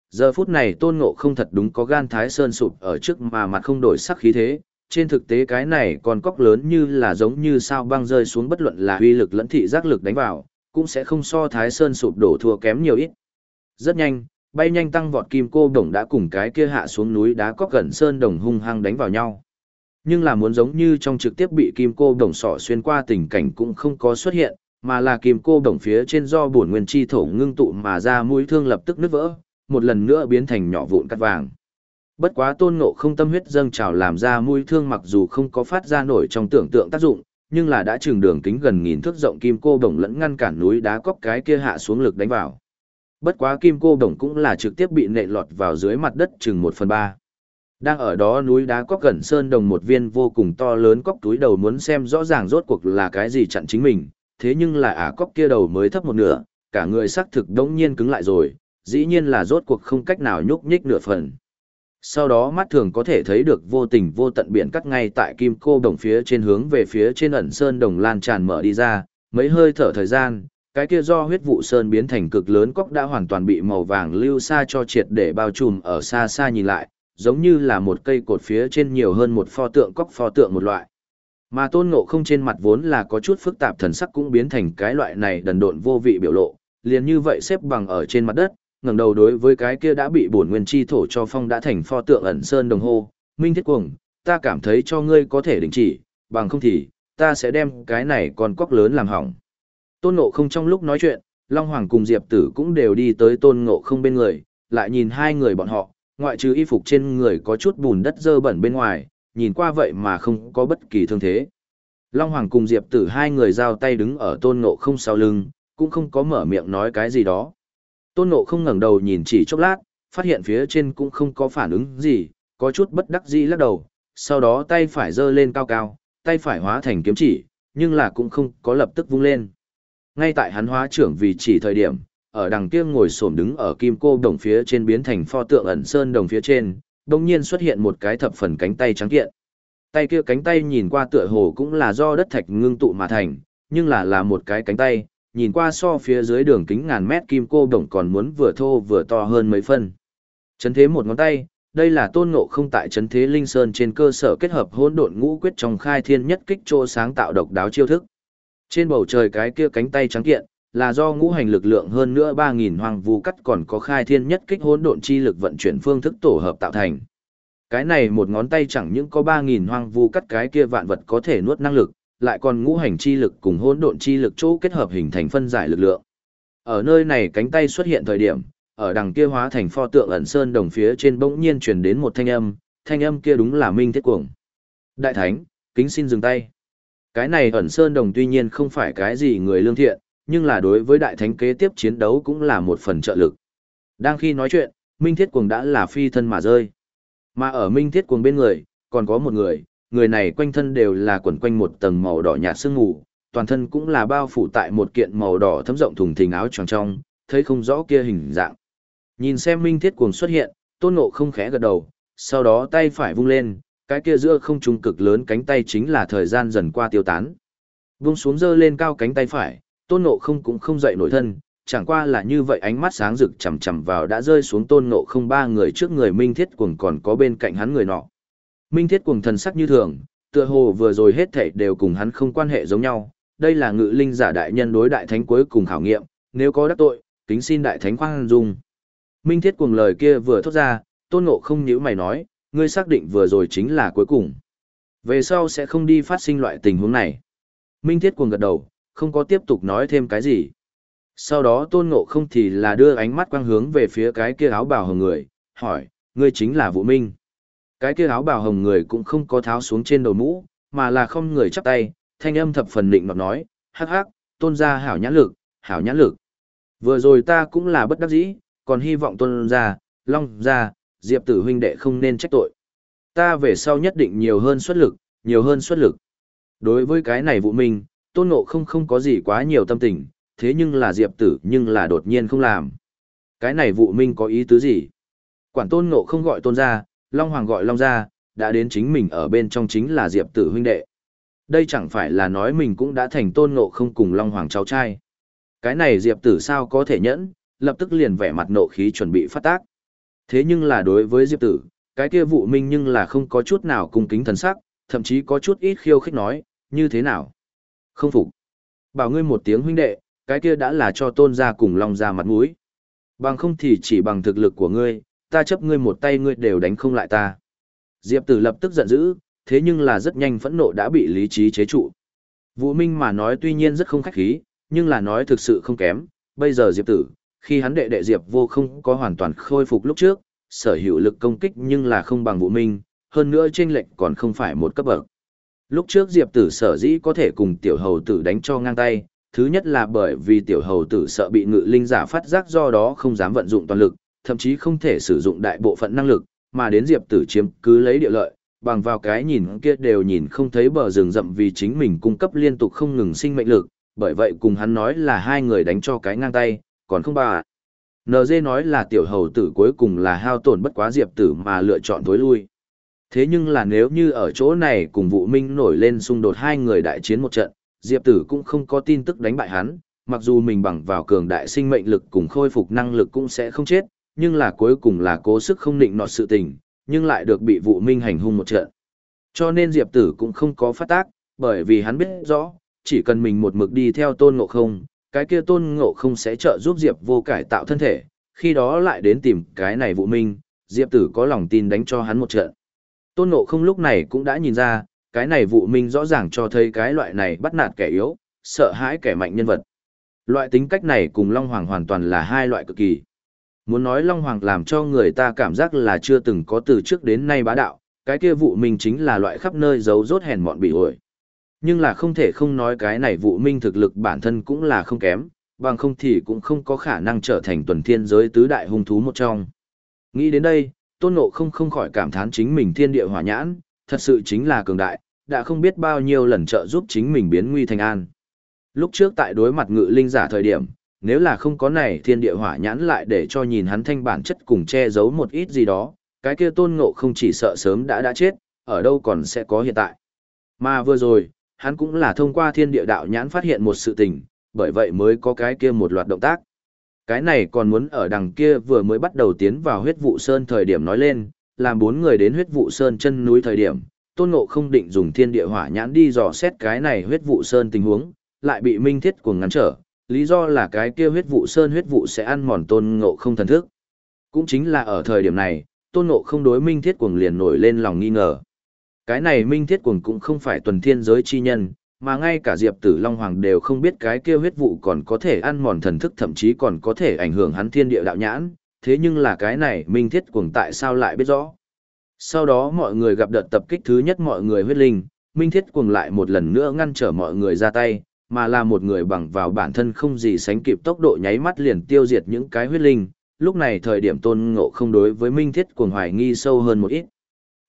Giờ phút này tôn ngộ không thật đúng có gan thái sơn sụp ở trước mà mặt không đổi sắc khí thế, trên thực tế cái này còn cóc lớn như là giống như sao băng rơi xuống bất luận là uy lực lẫn thị giác lực đánh vào, cũng sẽ không so thái sơn sụp đổ thua kém nhiều ít. Rất nhanh, bay nhanh tăng vọt kim cô đồng đã cùng cái kia hạ xuống núi đá cóc gần sơn đồng hung hăng đánh vào nhau. Nhưng là muốn giống như trong trực tiếp bị kim cô đồng sỏ xuyên qua tình cảnh cũng không có xuất hiện, mà là kim cô đồng phía trên do bổn nguyên chi thổ ngưng tụ mà ra mũi thương lập tức nứt vỡ, một lần nữa biến thành nhỏ vụn cắt vàng. Bất quá tôn ngộ không tâm huyết dâng trào làm ra mũi thương mặc dù không có phát ra nổi trong tưởng tượng tác dụng, nhưng là đã trường đường kính gần nghìn thước rộng kim cô đồng lẫn ngăn cản núi đá cóc cái kia hạ xuống lực đánh vào. Bất quá kim cô đồng cũng là trực tiếp bị nệ lọt vào dưới mặt đất chừng một phần ba. Đang ở đó núi đá cóc gần sơn đồng một viên vô cùng to lớn cóc túi đầu muốn xem rõ ràng rốt cuộc là cái gì chặn chính mình, thế nhưng là ả cóc kia đầu mới thấp một nửa, cả người xác thực đống nhiên cứng lại rồi, dĩ nhiên là rốt cuộc không cách nào nhúc nhích nửa phần. Sau đó mắt thường có thể thấy được vô tình vô tận biển cắt ngay tại kim cô đồng phía trên hướng về phía trên ẩn sơn đồng lan tràn mở đi ra, mấy hơi thở thời gian, cái kia do huyết vụ sơn biến thành cực lớn cốc đã hoàn toàn bị màu vàng lưu xa cho triệt để bao trùm ở xa xa nhìn lại, giống như là một cây cột phía trên nhiều hơn một pho tượng cốc pho tượng một loại. Mà tôn ngộ không trên mặt vốn là có chút phức tạp thần sắc cũng biến thành cái loại này đần độn vô vị biểu lộ, liền như vậy xếp bằng ở trên mặt đất, ngẩng đầu đối với cái kia đã bị bổn nguyên chi thổ cho phong đã thành pho tượng ẩn sơn đồng hồ, minh thiết cuồng, ta cảm thấy cho ngươi có thể đình chỉ, bằng không thì, ta sẽ đem cái này còn cóc lớn làm hỏng. Tôn ngộ không trong lúc nói chuyện, Long Hoàng cùng Diệp Tử cũng đều đi tới tôn ngộ không bên người, lại nhìn hai người bọn họ, ngoại trừ y phục trên người có chút bùn đất dơ bẩn bên ngoài, nhìn qua vậy mà không có bất kỳ thương thế. Long Hoàng cùng Diệp Tử hai người giao tay đứng ở tôn ngộ không sau lưng, cũng không có mở miệng nói cái gì đó. Tôn ngộ không ngẩng đầu nhìn chỉ chốc lát, phát hiện phía trên cũng không có phản ứng gì, có chút bất đắc dĩ lắc đầu, sau đó tay phải giơ lên cao cao, tay phải hóa thành kiếm chỉ, nhưng là cũng không có lập tức vung lên. Ngay tại hắn hóa trưởng vì chỉ thời điểm, ở đằng kia ngồi xổm đứng ở kim cô đồng phía trên biến thành pho tượng ẩn sơn đồng phía trên, đồng nhiên xuất hiện một cái thập phần cánh tay trắng kiện. Tay kia cánh tay nhìn qua tựa hồ cũng là do đất thạch ngưng tụ mà thành, nhưng là là một cái cánh tay, nhìn qua so phía dưới đường kính ngàn mét kim cô đồng còn muốn vừa thô vừa to hơn mấy phân. Chấn thế một ngón tay, đây là tôn ngộ không tại chấn thế linh sơn trên cơ sở kết hợp hỗn độn ngũ quyết trong khai thiên nhất kích chỗ sáng tạo độc đáo chiêu thức. Trên bầu trời cái kia cánh tay trắng kiện, là do ngũ hành lực lượng hơn nữa 3.000 hoàng vu cắt còn có khai thiên nhất kích hỗn độn chi lực vận chuyển phương thức tổ hợp tạo thành. Cái này một ngón tay chẳng những có 3.000 hoang vu cắt cái kia vạn vật có thể nuốt năng lực, lại còn ngũ hành chi lực cùng hỗn độn chi lực chỗ kết hợp hình thành phân giải lực lượng. Ở nơi này cánh tay xuất hiện thời điểm, ở đằng kia hóa thành pho tượng ẩn sơn đồng phía trên bỗng nhiên truyền đến một thanh âm, thanh âm kia đúng là Minh Thiết Cuồng. Đại Thánh, kính xin dừng tay. Cái này ẩn sơn đồng tuy nhiên không phải cái gì người lương thiện, nhưng là đối với đại thánh kế tiếp chiến đấu cũng là một phần trợ lực. Đang khi nói chuyện, Minh Thiết Cuồng đã là phi thân mà rơi. Mà ở Minh Thiết Cuồng bên người, còn có một người, người này quanh thân đều là quần quanh một tầng màu đỏ nhạt sương mù, toàn thân cũng là bao phủ tại một kiện màu đỏ thấm rộng thùng thình áo tròn trong, thấy không rõ kia hình dạng. Nhìn xem Minh Thiết Cuồng xuất hiện, Tôn Ngộ không khẽ gật đầu, sau đó tay phải vung lên, cái kia giữa không trung cực lớn cánh tay chính là thời gian dần qua tiêu tán. Vung xuống dơ lên cao cánh tay phải, tôn ngộ không cũng không dậy nổi thân, chẳng qua là như vậy ánh mắt sáng rực chầm chầm vào đã rơi xuống tôn ngộ không ba người trước người Minh Thiết Cuồng còn có bên cạnh hắn người nọ. Minh Thiết Cuồng thần sắc như thường, tựa hồ vừa rồi hết thảy đều cùng hắn không quan hệ giống nhau, đây là ngự linh giả đại nhân đối đại thánh cuối cùng khảo nghiệm, nếu có đắc tội, kính xin đại thánh khoan dung. Minh Thiết Cuồng lời kia vừa thốt ra, tôn ngộ không nhíu mày nói, ngươi xác định vừa rồi chính là cuối cùng. Về sau sẽ không đi phát sinh loại tình huống này. Minh Thiết Cuồng gật đầu, không có tiếp tục nói thêm cái gì. Sau đó tôn ngộ không thì là đưa ánh mắt quang hướng về phía cái kia áo bào hồng người, hỏi, ngươi chính là Vũ Minh. Cái kia áo bào hồng người cũng không có tháo xuống trên đầu mũ, mà là không người chắp tay, thanh âm thập phần định nọt nói, hắc hắc, tôn gia hảo nhãn lực, hảo nhãn lực. Vừa rồi ta cũng là bất đắc dĩ, còn hy vọng tôn gia, long gia, diệp tử huynh đệ không nên trách tội. Ta về sau nhất định nhiều hơn xuất lực, nhiều hơn xuất lực. Đối với cái này vụ Minh, tôn ngộ không không có gì quá nhiều tâm tình, thế nhưng là diệp tử nhưng là đột nhiên không làm. Cái này vụ minh có ý tứ gì? Quản tôn ngộ không gọi tôn ra, long hoàng gọi long ra, đã đến chính mình ở bên trong chính là diệp tử huynh đệ. Đây chẳng phải là nói mình cũng đã thành tôn ngộ không cùng long hoàng cháu trai. Cái này diệp tử sao có thể nhẫn, lập tức liền vẻ mặt nộ khí chuẩn bị phát tác. Thế nhưng là đối với diệp tử, cái kia vụ minh nhưng là không có chút nào cung kính thần sắc, thậm chí có chút ít khiêu khích nói, như thế nào? Không phục. Bảo ngươi một tiếng huynh đệ, cái kia đã là cho tôn gia cùng long ra mặt mũi. Bằng không thì chỉ bằng thực lực của ngươi, ta chấp ngươi một tay ngươi đều đánh không lại ta. Diệp tử lập tức giận dữ, thế nhưng là rất nhanh phẫn nộ đã bị lý trí chế trụ. Vũ Minh mà nói tuy nhiên rất không khách khí, nhưng là nói thực sự không kém, bây giờ Diệp Tử, khi hắn đệ đệ Diệp vô không có hoàn toàn khôi phục lúc trước, sở hữu lực công kích nhưng là không bằng Vũ Minh, hơn nữa chênh lệch còn không phải một cấp bậc. Lúc trước Diệp Tử sở dĩ có thể cùng tiểu hầu tử đánh cho ngang tay, thứ nhất là bởi vì tiểu hầu tử sợ bị ngự linh giả phát giác do đó không dám vận dụng toàn lực, thậm chí không thể sử dụng đại bộ phận năng lực, mà đến Diệp Tử chiếm cứ lấy địa lợi, bằng vào cái nhìn kia đều nhìn không thấy bờ rừng rậm vì chính mình cung cấp liên tục không ngừng sinh mệnh lực, bởi vậy cùng hắn nói là hai người đánh cho cái ngang tay, còn không bà. NG nói là tiểu hầu tử cuối cùng là hao tổn bất quá Diệp Tử mà lựa chọn tối lui. Thế nhưng là nếu như ở chỗ này cùng vụ minh nổi lên xung đột hai người đại chiến một trận, Diệp Tử cũng không có tin tức đánh bại hắn, mặc dù mình bằng vào cường đại sinh mệnh lực cùng khôi phục năng lực cũng sẽ không chết, nhưng là cuối cùng là cố sức không định nọt sự tình, nhưng lại được bị vụ minh hành hung một trận. Cho nên Diệp Tử cũng không có phát tác, bởi vì hắn biết rõ, chỉ cần mình một mực đi theo tôn ngộ không, cái kia tôn ngộ không sẽ trợ giúp Diệp vô cải tạo thân thể, khi đó lại đến tìm cái này vụ minh, Diệp Tử có lòng tin đánh cho hắn một trận. Tôn ngộ không lúc này cũng đã nhìn ra, cái này vụ minh rõ ràng cho thấy cái loại này bắt nạt kẻ yếu, sợ hãi kẻ mạnh nhân vật. Loại tính cách này cùng Long Hoàng hoàn toàn là hai loại cực kỳ. Muốn nói Long Hoàng làm cho người ta cảm giác là chưa từng có từ trước đến nay bá đạo, cái kia vụ minh chính là loại khắp nơi giấu rốt hèn mọn bị ổi. Nhưng là không thể không nói cái này vụ minh thực lực bản thân cũng là không kém, bằng không thì cũng không có khả năng trở thành tuần thiên giới tứ đại hung thú một trong. Nghĩ đến đây, tôn ngộ không không khỏi cảm thán chính mình thiên địa hỏa nhãn, thật sự chính là cường đại, đã không biết bao nhiêu lần trợ giúp chính mình biến nguy thành an. Lúc trước tại đối mặt ngự linh giả thời điểm, nếu là không có này thiên địa hỏa nhãn lại để cho nhìn hắn thanh bản chất cùng che giấu một ít gì đó, cái kia tôn ngộ không chỉ sợ sớm đã đã chết, ở đâu còn sẽ có hiện tại. Mà vừa rồi, hắn cũng là thông qua thiên địa đạo nhãn phát hiện một sự tình, bởi vậy mới có cái kia một loạt động tác. Cái này còn muốn ở đằng kia vừa mới bắt đầu tiến vào huyết vụ sơn thời điểm nói lên, làm bốn người đến huyết vụ sơn chân núi thời điểm, tôn ngộ không định dùng thiên địa hỏa nhãn đi dò xét cái này huyết vụ sơn tình huống, lại bị minh thiết cuồng ngăn trở, lý do là cái kia huyết vụ sơn huyết vụ sẽ ăn mòn tôn ngộ không thần thức. Cũng chính là ở thời điểm này, tôn ngộ không đối minh thiết cuồng liền nổi lên lòng nghi ngờ. Cái này minh thiết cuồng cũng không phải tuần thiên giới chi nhân, mà ngay cả Diệp Tử Long Hoàng đều không biết cái kia huyết vụ còn có thể ăn mòn thần thức thậm chí còn có thể ảnh hưởng hắn thiên địa đạo nhãn, thế nhưng là cái này minh thiết cuồng tại sao lại biết rõ. Sau đó mọi người gặp đợt tập kích thứ nhất mọi người huyết linh, minh thiết cuồng lại một lần nữa ngăn trở mọi người ra tay, mà là một người bằng vào bản thân không gì sánh kịp tốc độ nháy mắt liền tiêu diệt những cái huyết linh. Lúc này thời điểm tôn ngộ không đối với minh thiết cuồng hoài nghi sâu hơn một ít.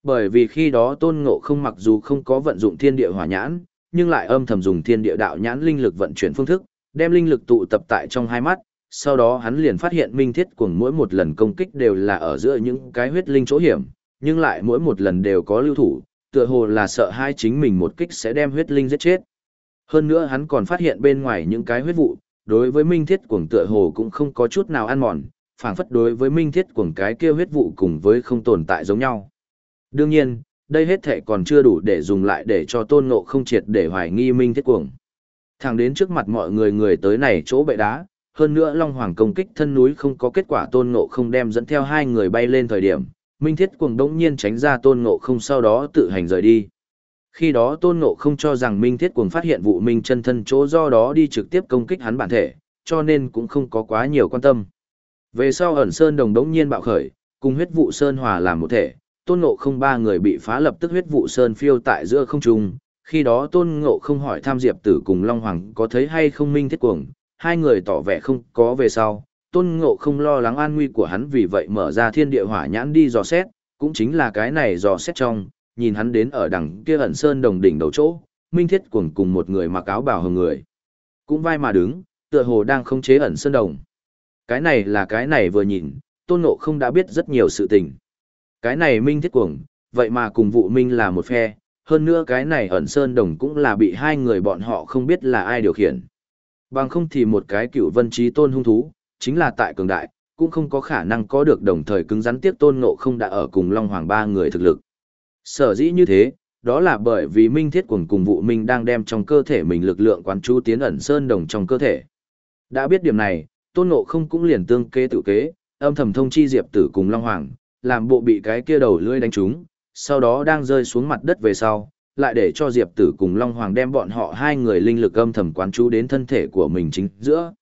Bởi vì khi đó tôn ngộ không mặc dù không có vận dụng thiên địa hỏa nhãn, nhưng lại âm thầm dùng thiên địa đạo nhãn linh lực vận chuyển phương thức, đem linh lực tụ tập tại trong hai mắt, sau đó hắn liền phát hiện minh thiết cuồng mỗi một lần công kích đều là ở giữa những cái huyết linh chỗ hiểm, nhưng lại mỗi một lần đều có lưu thủ, tựa hồ là sợ hai chính mình một kích sẽ đem huyết linh giết chết. Hơn nữa hắn còn phát hiện bên ngoài những cái huyết vụ, đối với minh thiết cuồng tựa hồ cũng không có chút nào ăn mòn, phảng phất đối với minh thiết cuồng cái kia huyết vụ cùng với không tồn tại giống nhau. Đương nhiên, đây hết thệ còn chưa đủ để dùng lại để cho tôn ngộ không triệt để hoài nghi minh thiết cuồng. Thẳng đến trước mặt mọi người người tới này chỗ bệ đá, hơn nữa Long Hoàng công kích thân núi không có kết quả tôn ngộ không đem dẫn theo hai người bay lên thời điểm, minh thiết cuồng đống nhiên tránh ra tôn ngộ không sau đó tự hành rời đi. Khi đó tôn ngộ không cho rằng minh thiết cuồng phát hiện vụ minh chân thân chỗ do đó đi trực tiếp công kích hắn bản thể, cho nên cũng không có quá nhiều quan tâm. Về sau ẩn sơn đồng đống nhiên bạo khởi, cùng huyết vụ sơn hòa làm một thể, tôn ngộ không ba người bị phá lập tức huyết vụ sơn phiêu tại giữa không trung. Khi đó tôn ngộ không hỏi tham diệp tử cùng Long Hoàng có thấy hay không minh thiết cuồng, hai người tỏ vẻ không có về sau. Tôn ngộ không lo lắng an nguy của hắn vì vậy mở ra thiên địa hỏa nhãn đi dò xét, cũng chính là cái này dò xét trong, nhìn hắn đến ở đằng kia ẩn sơn đồng đỉnh đầu chỗ, minh thiết cuồng cùng một người mặc áo bào hồng người. Cũng vai mà đứng, tựa hồ đang không chế ẩn sơn đồng. Cái này là cái này vừa nhìn, tôn ngộ không đã biết rất nhiều sự tình. Cái này minh thiết cuồng, vậy mà cùng vụ minh là một phe, hơn nữa cái này ẩn sơn đồng cũng là bị hai người bọn họ không biết là ai điều khiển. Bằng không thì một cái cựu vân trí tôn hung thú, chính là tại cường đại, cũng không có khả năng có được đồng thời cứng rắn tiếp tôn ngộ không đã ở cùng Long Hoàng ba người thực lực. Sở dĩ như thế, đó là bởi vì minh thiết cuồng cùng vụ minh đang đem trong cơ thể mình lực lượng quán chú tiến ẩn sơn đồng trong cơ thể. Đã biết điểm này, tôn ngộ không cũng liền tương kế tự kế, âm thầm thông chi diệp tử cùng Long Hoàng, làm bộ bị cái kia đầu lưỡi đánh trúng, sau đó đang rơi xuống mặt đất về sau, lại để cho Diệp Tử cùng Long Hoàng đem bọn họ hai người linh lực âm thầm quán chú đến thân thể của mình chính giữa.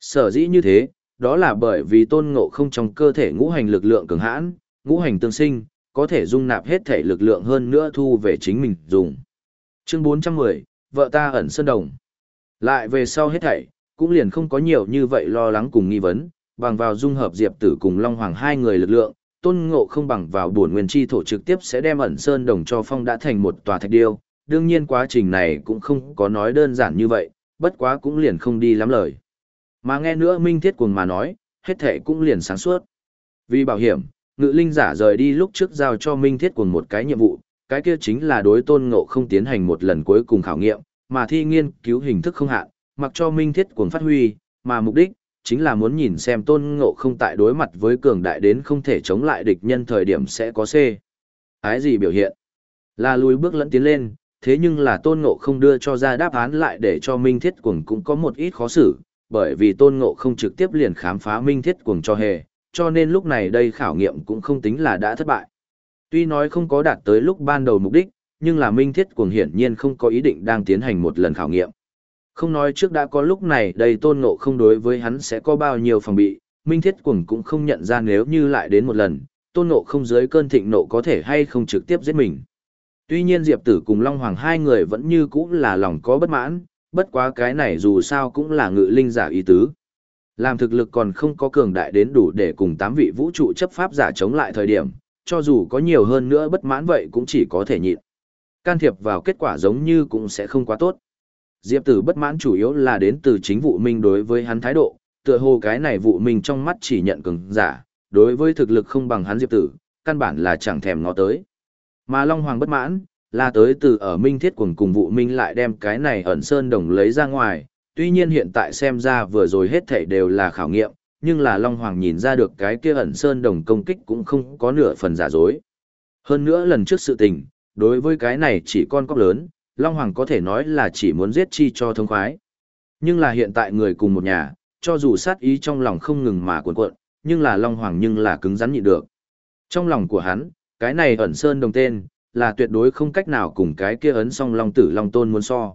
Sở dĩ như thế, đó là bởi vì tôn ngộ không trong cơ thể ngũ hành lực lượng cường hãn, ngũ hành tương sinh, có thể dung nạp hết thể lực lượng hơn nữa thu về chính mình dùng. Chương 410, vợ ta ẩn sơn đồng. Lại về sau hết thảy, cũng liền không có nhiều như vậy lo lắng cùng nghi vấn, bằng vào dung hợp Diệp Tử cùng Long Hoàng hai người lực lượng, tôn ngộ không bằng vào bổn nguyên chi thổ trực tiếp sẽ đem ẩn sơn đồng cho phong đã thành một tòa thạch điêu. Đương nhiên quá trình này cũng không có nói đơn giản như vậy, bất quá cũng liền không đi lắm lời. Mà nghe nữa Minh Thiết Cuồng mà nói, hết thể cũng liền sáng suốt. Vì bảo hiểm, ngự linh giả rời đi lúc trước giao cho Minh Thiết cùng một cái nhiệm vụ, cái kia chính là đối tôn ngộ không tiến hành một lần cuối cùng khảo nghiệm, mà thi nghiên cứu hình thức không hạn, mặc cho Minh Thiết Cuồng phát huy, mà mục đích chính là muốn nhìn xem tôn ngộ không tại đối mặt với cường đại đến không thể chống lại địch nhân thời điểm sẽ có C. Ái gì biểu hiện? Là lùi bước lẫn tiến lên, thế nhưng là tôn ngộ không đưa cho ra đáp án lại để cho Minh Thiết Cuồng cũng có một ít khó xử, bởi vì tôn ngộ không trực tiếp liền khám phá Minh Thiết Cuồng cho hề, cho nên lúc này đây khảo nghiệm cũng không tính là đã thất bại. Tuy nói không có đạt tới lúc ban đầu mục đích, nhưng là Minh Thiết Cuồng hiển nhiên không có ý định đang tiến hành một lần khảo nghiệm. Không nói trước đã có lúc này đây tôn ngộ không đối với hắn sẽ có bao nhiêu phòng bị, Minh Thiết Cuồng cũng không nhận ra nếu như lại đến một lần, tôn ngộ không dưới cơn thịnh nộ có thể hay không trực tiếp giết mình. Tuy nhiên Diệp Tử cùng Long Hoàng hai người vẫn như cũ là lòng có bất mãn, bất quá cái này dù sao cũng là ngự linh giả ý tứ. Làm thực lực còn không có cường đại đến đủ để cùng tám vị vũ trụ chấp pháp giả chống lại thời điểm, cho dù có nhiều hơn nữa bất mãn vậy cũng chỉ có thể nhịn. Can thiệp vào kết quả giống như cũng sẽ không quá tốt. Diệp Tử bất mãn chủ yếu là đến từ chính vụ minh đối với hắn thái độ, tựa hồ cái này vụ minh trong mắt chỉ nhận cường giả, đối với thực lực không bằng hắn Diệp Tử, căn bản là chẳng thèm ngó tới. Mà Long Hoàng bất mãn, là tới từ ở Minh Thiết Quần cùng vụ Minh lại đem cái này ẩn sơn đồng lấy ra ngoài, tuy nhiên hiện tại xem ra vừa rồi hết thảy đều là khảo nghiệm, nhưng là Long Hoàng nhìn ra được cái kia ẩn sơn đồng công kích cũng không có nửa phần giả dối. Hơn nữa lần trước sự tình, đối với cái này chỉ con cóc lớn, Long Hoàng có thể nói là chỉ muốn giết chi cho thông khoái. Nhưng là hiện tại người cùng một nhà, cho dù sát ý trong lòng không ngừng mà cuộn cuộn, nhưng là Long Hoàng nhưng là cứng rắn nhịn được. Trong lòng của hắn, cái này ẩn sơn đồng tên, là tuyệt đối không cách nào cùng cái kia ấn song long tử long tôn muốn so.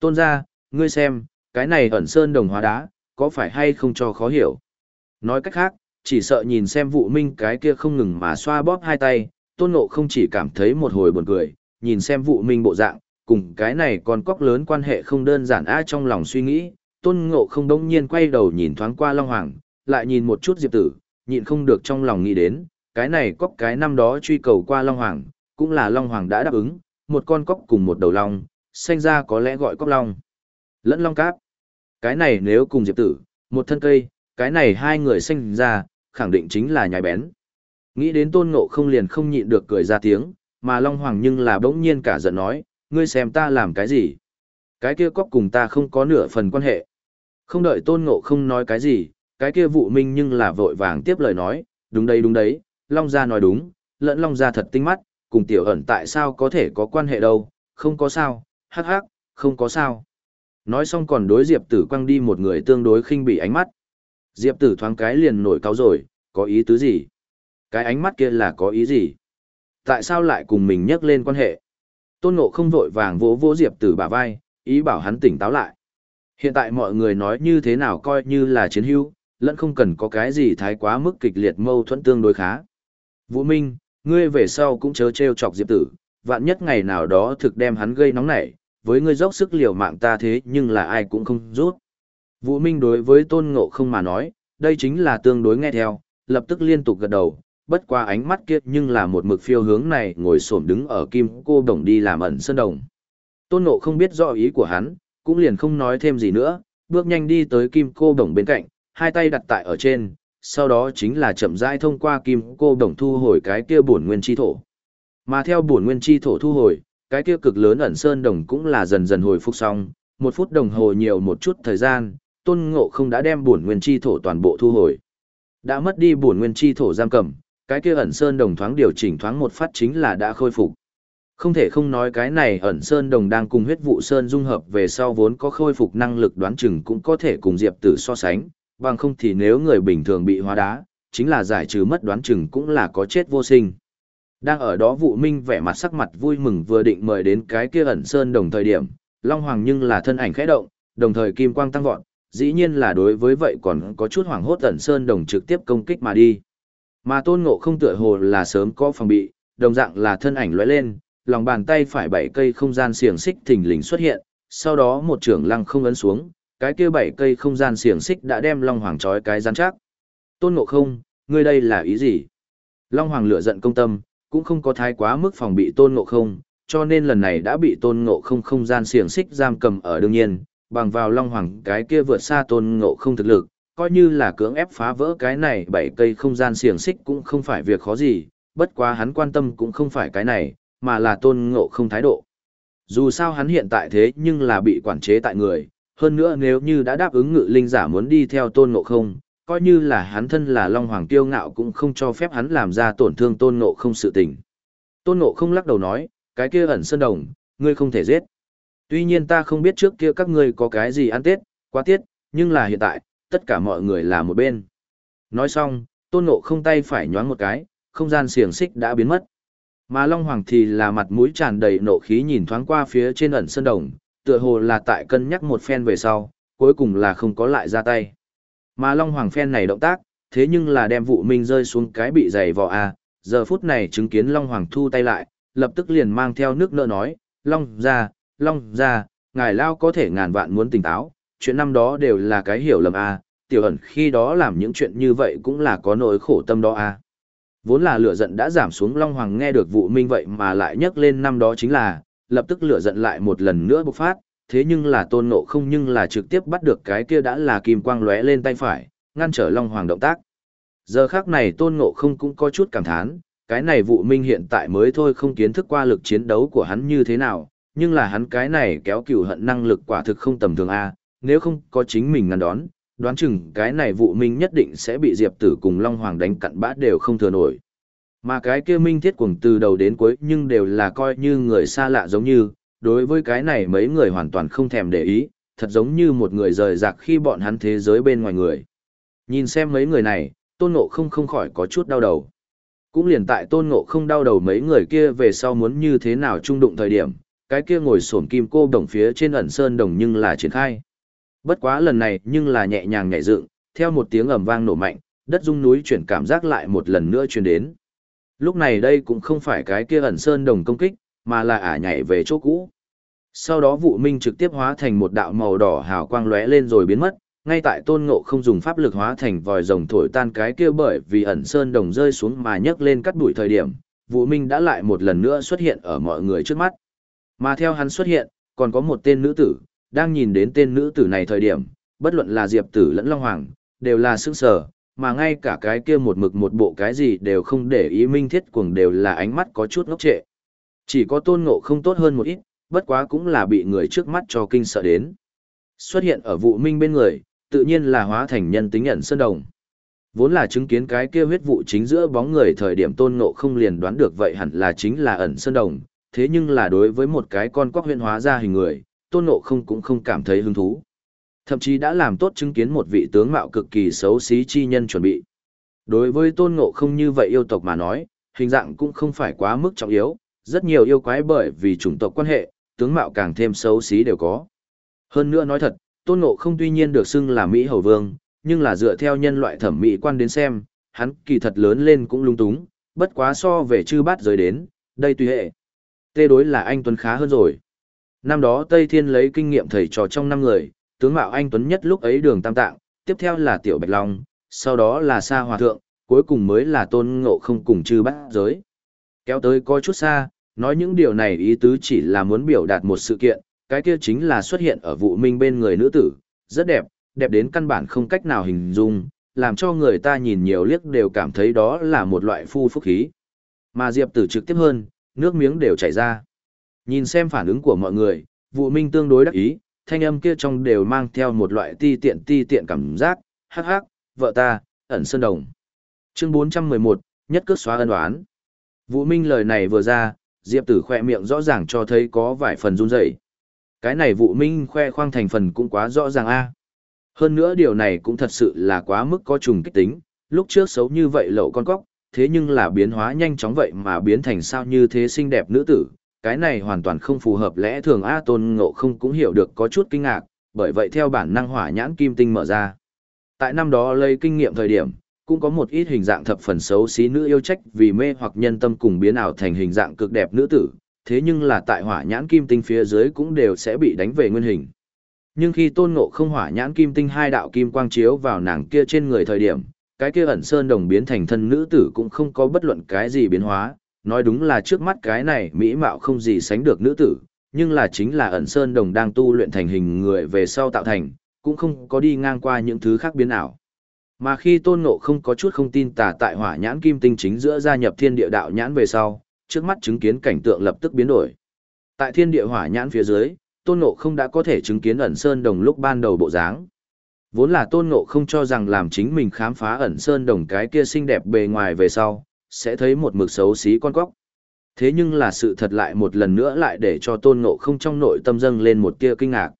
Tôn ra, ngươi xem, cái này ẩn sơn đồng hóa đá, có phải hay không cho khó hiểu. Nói cách khác, chỉ sợ nhìn xem vụ minh cái kia không ngừng mà xoa bóp hai tay, tôn ngộ không chỉ cảm thấy một hồi buồn cười, nhìn xem vụ minh bộ dạng, cùng cái này còn cóc lớn quan hệ không đơn giản a trong lòng suy nghĩ, tôn ngộ không đông nhiên quay đầu nhìn thoáng qua Long Hoàng, lại nhìn một chút Diệp Tử, nhịn không được trong lòng nghĩ đến, cái này cóc cái năm đó truy cầu qua Long Hoàng, cũng là Long Hoàng đã đáp ứng, một con cóc cùng một đầu long, sinh ra có lẽ gọi cóc long. Lẫn long cáp. Cái này nếu cùng Diệp Tử, một thân cây, cái này hai người sinh ra, khẳng định chính là nhái bén. Nghĩ đến tôn ngộ không liền không nhịn được cười ra tiếng, mà Long Hoàng nhưng là bỗng nhiên cả giận nói, ngươi xem ta làm cái gì? Cái kia cóc cùng ta không có nửa phần quan hệ. Không đợi tôn ngộ không nói cái gì, cái kia vụ minh nhưng là vội vàng tiếp lời nói, đúng đấy đúng đấy, Long gia nói đúng, lẫn Long gia thật tinh mắt, cùng tiểu ẩn tại sao có thể có quan hệ đâu, không có sao, hắc hắc, không có sao. Nói xong còn đối Diệp Tử quăng đi một người tương đối khinh bị ánh mắt. Diệp Tử thoáng cái liền nổi cáu rồi, có ý tứ gì? Cái ánh mắt kia là có ý gì? Tại sao lại cùng mình nhắc lên quan hệ? Tôn Ngộ không vội vàng vỗ vỗ Diệp Tử bả vai, ý bảo hắn tỉnh táo lại. Hiện tại mọi người nói như thế nào coi như là chiến hữu, lẫn không cần có cái gì thái quá mức kịch liệt mâu thuẫn tương đối khá. Vũ Minh, ngươi về sau cũng chớ trêu chọc Diệp Tử, vạn nhất ngày nào đó thực đem hắn gây nóng nảy, với ngươi dốc sức liều mạng ta thế nhưng là ai cũng không rút. Vũ Minh đối với Tôn Ngộ không mà nói, đây chính là tương đối nghe theo, lập tức liên tục gật đầu, bất qua ánh mắt kiếp nhưng là một mực phiêu hướng này ngồi xổm đứng ở kim cô đồng đi làm ẩn sơn đồng. Tôn Ngộ không biết rõ ý của hắn, cũng liền không nói thêm gì nữa, bước nhanh đi tới kim cô đồng bên cạnh, hai tay đặt tại ở trên, sau đó chính là chậm rãi thông qua kim cô đồng thu hồi cái kia bổn nguyên chi thổ. Mà theo bổn nguyên chi thổ thu hồi, cái kia cực lớn ẩn sơn đồng cũng là dần dần hồi phục xong, một phút đồng hồ nhiều một chút thời gian, tôn ngộ không đã đem bổn nguyên chi thổ toàn bộ thu hồi. Đã mất đi bổn nguyên chi thổ giam cầm, cái kia ẩn sơn đồng thoáng điều chỉnh thoáng một phát chính là đã khôi phục. Không thể không nói cái này ẩn sơn đồng đang cùng huyết vụ sơn dung hợp về sau vốn có khôi phục năng lực đoán chừng cũng có thể cùng diệp tử so sánh, bằng không thì nếu người bình thường bị hóa đá, chính là giải trừ mất đoán chừng cũng là có chết vô sinh. Đang ở đó vụ minh vẻ mặt sắc mặt vui mừng vừa định mời đến cái kia ẩn sơn đồng thời điểm, Long Hoàng nhưng là thân ảnh khẽ động, đồng thời kim quang tăng vọt, dĩ nhiên là đối với vậy còn có chút hoàng hốt ẩn sơn đồng trực tiếp công kích mà đi. Mà tôn ngộ không tựa hồ là sớm có phòng bị, đồng dạng là thân ảnh lóe lên, lòng bàn tay phải bảy cây không gian xiềng xích thình lình xuất hiện, sau đó một trưởng lăng không ấn xuống, cái kia bảy cây không gian xiềng xích đã đem Long Hoàng trói cái gian chắc. Tôn ngộ không, ngươi đây là ý gì? Long Hoàng lửa giận công tâm, cũng không có thái quá mức phòng bị tôn ngộ không, cho nên lần này đã bị tôn ngộ không không gian xiềng xích giam cầm ở đương nhiên, bằng vào Long Hoàng cái kia vượt xa tôn ngộ không thực lực, coi như là cưỡng ép phá vỡ cái này bảy cây không gian xiềng xích cũng không phải việc khó gì, bất quá hắn quan tâm cũng không phải cái này, mà là tôn ngộ không thái độ. Dù sao hắn hiện tại thế nhưng là bị quản chế tại người, hơn nữa nếu như đã đáp ứng ngự linh giả muốn đi theo tôn ngộ không, coi như là hắn thân là Long Hoàng tiêu ngạo cũng không cho phép hắn làm ra tổn thương tôn ngộ không sự tình. Tôn ngộ không lắc đầu nói, cái kia ẩn sơn đồng, ngươi không thể giết. Tuy nhiên ta không biết trước kia các ngươi có cái gì ăn tết, quá tiết, nhưng là hiện tại, tất cả mọi người là một bên. Nói xong, tôn ngộ không tay phải nhoáng một cái, không gian xiềng xích đã biến mất. Mà Long Hoàng thì là mặt mũi tràn đầy nộ khí nhìn thoáng qua phía trên ẩn sơn đồng, tựa hồ là tại cân nhắc một phen về sau, cuối cùng là không có lại ra tay. Mà Long Hoàng phen này động tác, thế nhưng là đem vụ minh rơi xuống cái bị dày vò a giờ phút này chứng kiến Long Hoàng thu tay lại, lập tức liền mang theo nước nợ nói, Long ra, Long ra, ngài lao có thể ngàn vạn muốn tỉnh táo, chuyện năm đó đều là cái hiểu lầm a tiểu ẩn khi đó làm những chuyện như vậy cũng là có nỗi khổ tâm đó a Vốn là lửa giận đã giảm xuống Long Hoàng nghe được vụ minh vậy mà lại nhắc lên năm đó chính là, lập tức lửa giận lại một lần nữa bộc phát, thế nhưng là tôn ngộ không nhưng là trực tiếp bắt được cái kia đã là kim quang lóe lên tay phải, ngăn trở Long Hoàng động tác. Giờ khác này tôn ngộ không cũng có chút cảm thán, cái này vụ minh hiện tại mới thôi không kiến thức qua lực chiến đấu của hắn như thế nào, nhưng là hắn cái này kéo cửu hận năng lực quả thực không tầm thường A, nếu không có chính mình ngăn đón, đoán chừng cái này vụ minh nhất định sẽ bị Diệp Tử cùng Long Hoàng đánh cặn bã đều không thừa nổi. Mà cái kia minh thiết cuồng từ đầu đến cuối nhưng đều là coi như người xa lạ giống như, đối với cái này mấy người hoàn toàn không thèm để ý, thật giống như một người rời rạc khi bọn hắn thế giới bên ngoài người. Nhìn xem mấy người này, tôn ngộ không không khỏi có chút đau đầu. Cũng liền tại tôn ngộ không đau đầu mấy người kia về sau muốn như thế nào trung đụng thời điểm, cái kia ngồi sổm kim cô đồng phía trên ẩn sơn đồng nhưng là triển khai. Bất quá lần này nhưng là nhẹ nhàng nhẹ dựng, theo một tiếng ầm vang nổ mạnh, đất rung núi chuyển cảm giác lại một lần nữa truyền đến. Lúc này đây cũng không phải cái kia ẩn sơn đồng công kích, mà là ả nhảy về chỗ cũ. Sau đó vụ minh trực tiếp hóa thành một đạo màu đỏ hào quang lóe lên rồi biến mất, ngay tại tôn ngộ không dùng pháp lực hóa thành vòi rồng thổi tan cái kia bởi vì ẩn sơn đồng rơi xuống mà nhấc lên cắt đuổi thời điểm, vụ minh đã lại một lần nữa xuất hiện ở mọi người trước mắt. Mà theo hắn xuất hiện, còn có một tên nữ tử, đang nhìn đến tên nữ tử này thời điểm, bất luận là Diệp tử lẫn Long Hoàng, đều là sức sờ, mà ngay cả cái kia một mực một bộ cái gì đều không để ý minh thiết cuồng đều là ánh mắt có chút ngốc trệ. Chỉ có tôn ngộ không tốt hơn một ít, bất quá cũng là bị người trước mắt cho kinh sợ đến. Xuất hiện ở vụ minh bên người, tự nhiên là hóa thành nhân tính ẩn sơn đồng. Vốn là chứng kiến cái kia huyết vụ chính giữa bóng người thời điểm tôn ngộ không liền đoán được vậy hẳn là chính là ẩn sơn đồng, thế nhưng là đối với một cái con quắc huyện hóa ra hình người, tôn ngộ không cũng không cảm thấy hứng thú. Thậm chí đã làm tốt chứng kiến một vị tướng mạo cực kỳ xấu xí chi nhân chuẩn bị. Đối với tôn ngộ không như vậy yêu tộc mà nói, hình dạng cũng không phải quá mức trọng yếu, rất nhiều yêu quái bởi vì chủng tộc quan hệ, tướng mạo càng thêm xấu xí đều có. Hơn nữa nói thật, tôn ngộ không tuy nhiên được xưng là Mỹ Hầu Vương, nhưng là dựa theo nhân loại thẩm mỹ quan đến xem, hắn kỳ thật lớn lên cũng lung túng, bất quá so về chư bát giới đến, đây tùy hệ. Tê đối là anh Tuấn khá hơn rồi. Năm đó Tây Thiên lấy kinh nghiệm thầy trò trong năm người, tướng mạo anh Tuấn nhất lúc ấy đường tam tạng, tiếp theo là Tiểu Bạch Long, sau đó là Sa Hòa Thượng, cuối cùng mới là tôn ngộ không cùng chư bát giới. Kéo tới có chút xa, nói những điều này ý tứ chỉ là muốn biểu đạt một sự kiện, cái kia chính là xuất hiện ở vụ minh bên người nữ tử, rất đẹp, đẹp đến căn bản không cách nào hình dung, làm cho người ta nhìn nhiều liếc đều cảm thấy đó là một loại phu phúc khí. Mà Diệp tử trực tiếp hơn, nước miếng đều chảy ra. Nhìn xem phản ứng của mọi người, vụ minh tương đối đắc ý, thanh âm kia trong đều mang theo một loại ti tiện ti tiện cảm giác, hắc hắc, vợ ta, ẩn sơn đồng. Chương 411, nhất cước xóa ân oán. Vũ Minh lời này vừa ra, Diệp Tử khoe miệng rõ ràng cho thấy có vài phần run rẩy. Cái này vụ Minh khoe khoang thành phần cũng quá rõ ràng a. Hơn nữa điều này cũng thật sự là quá mức có trùng kích tính, lúc trước xấu như vậy lậu con cóc, thế nhưng là biến hóa nhanh chóng vậy mà biến thành sao như thế xinh đẹp nữ tử, cái này hoàn toàn không phù hợp lẽ thường A Tôn Ngộ không cũng hiểu được có chút kinh ngạc, bởi vậy theo bản năng hỏa nhãn kim tinh mở ra. Tại năm đó lấy kinh nghiệm thời điểm, cũng có một ít hình dạng thập phần xấu xí nữ yêu trách vì mê hoặc nhân tâm cùng biến ảo thành hình dạng cực đẹp nữ tử, thế nhưng là tại hỏa nhãn kim tinh phía dưới cũng đều sẽ bị đánh về nguyên hình. Nhưng khi tôn ngộ không hỏa nhãn kim tinh hai đạo kim quang chiếu vào nàng kia trên người thời điểm, cái kia ẩn sơn đồng biến thành thân nữ tử cũng không có bất luận cái gì biến hóa, nói đúng là trước mắt cái này mỹ mạo không gì sánh được nữ tử, nhưng là chính là ẩn sơn đồng đang tu luyện thành hình người về sau tạo thành, cũng không có đi ngang qua những thứ khác biến ảo. Mà khi tôn ngộ không có chút không tin tà tại hỏa nhãn kim tinh chính giữa gia nhập thiên địa đạo nhãn về sau, trước mắt chứng kiến cảnh tượng lập tức biến đổi. Tại thiên địa hỏa nhãn phía dưới, tôn ngộ không đã có thể chứng kiến ẩn sơn đồng lúc ban đầu bộ dáng. Vốn là tôn ngộ không cho rằng làm chính mình khám phá ẩn sơn đồng cái kia xinh đẹp bề ngoài về sau, sẽ thấy một mực xấu xí con cóc. Thế nhưng là sự thật lại một lần nữa lại để cho tôn ngộ không trong nội tâm dâng lên một tia kinh ngạc.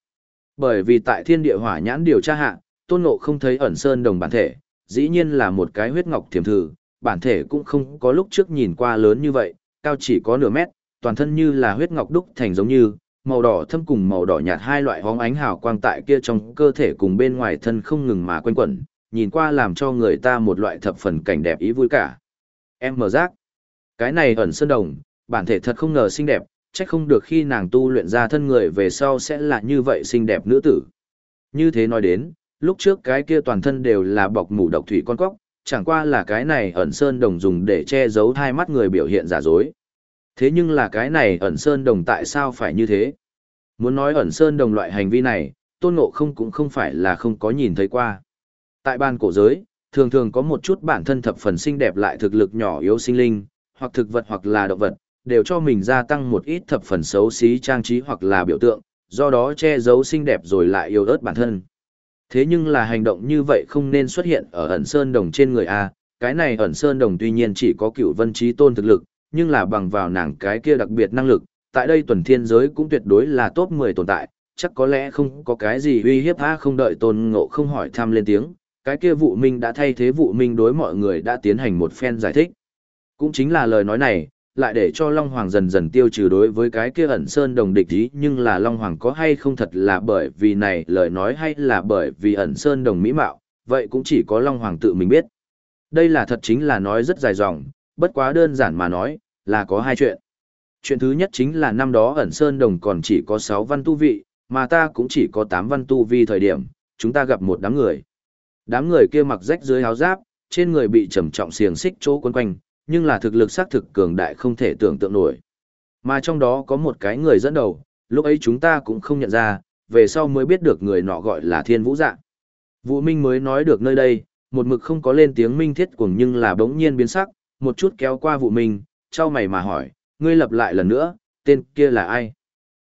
Bởi vì tại thiên địa hỏa nhãn điều tra hạ, tôn ngộ không thấy ẩn sơn đồng bản thể, dĩ nhiên là một cái huyết ngọc thiềm thử, bản thể cũng không có lúc trước nhìn qua lớn như vậy, cao chỉ có nửa mét, toàn thân như là huyết ngọc đúc thành giống như, màu đỏ thâm cùng màu đỏ nhạt hai loại hóng ánh hào quang tại kia trong cơ thể cùng bên ngoài thân không ngừng mà quanh quẩn, nhìn qua làm cho người ta một loại thập phần cảnh đẹp ý vui cả. Em mở giác. Cái này ẩn sơn đồng, bản thể thật không ngờ xinh đẹp, chắc không được khi nàng tu luyện ra thân người về sau sẽ là như vậy xinh đẹp nữ tử. Như thế nói đến, lúc trước cái kia toàn thân đều là bọc mủ độc thủy con cóc, chẳng qua là cái này ẩn sơn đồng dùng để che giấu hai mắt người biểu hiện giả dối. Thế nhưng là cái này ẩn sơn đồng tại sao phải như thế? Muốn nói ẩn sơn đồng loại hành vi này, tôn ngộ không cũng không phải là không có nhìn thấy qua. Tại ban cổ giới, thường thường có một chút bản thân thập phần xinh đẹp lại thực lực nhỏ yếu sinh linh, hoặc thực vật hoặc là động vật, đều cho mình gia tăng một ít thập phần xấu xí trang trí hoặc là biểu tượng, do đó che giấu xinh đẹp rồi lại yếu ớt bản thân. Thế nhưng là hành động như vậy không nên xuất hiện ở ẩn sơn đồng trên người A, cái này ẩn sơn đồng tuy nhiên chỉ có cựu vân trí tôn thực lực, nhưng là bằng vào nàng cái kia đặc biệt năng lực, tại đây tuần thiên giới cũng tuyệt đối là top 10 tồn tại, chắc có lẽ không có cái gì uy hiếp A không đợi tôn ngộ không hỏi thăm lên tiếng, cái kia vụ minh đã thay thế vụ minh đối mọi người đã tiến hành một phen giải thích. Cũng chính là lời nói này, lại để cho Long Hoàng dần dần tiêu trừ đối với cái kia ẩn sơn đồng địch ý nhưng là Long Hoàng có hay không thật là bởi vì này lời nói hay là bởi vì ẩn sơn đồng mỹ mạo, vậy cũng chỉ có Long Hoàng tự mình biết. Đây là thật chính là nói rất dài dòng, bất quá đơn giản mà nói, là có hai chuyện. Chuyện thứ nhất chính là năm đó ẩn sơn đồng còn chỉ có 6 văn tu vị, mà ta cũng chỉ có 8 văn tu vi thời điểm, chúng ta gặp một đám người. Đám người kia mặc rách dưới áo giáp, trên người bị trầm trọng xiềng xích chỗ quấn quanh, nhưng là thực lực xác thực cường đại không thể tưởng tượng nổi. Mà trong đó có một cái người dẫn đầu, lúc ấy chúng ta cũng không nhận ra, về sau mới biết được người nọ gọi là Thiên Vũ Dạ. Vũ Minh mới nói được nơi đây, một mực không có lên tiếng minh thiết cuồng nhưng là bỗng nhiên biến sắc, một chút kéo qua Vũ Minh, trao mày mà hỏi, ngươi lập lại lần nữa, tên kia là ai?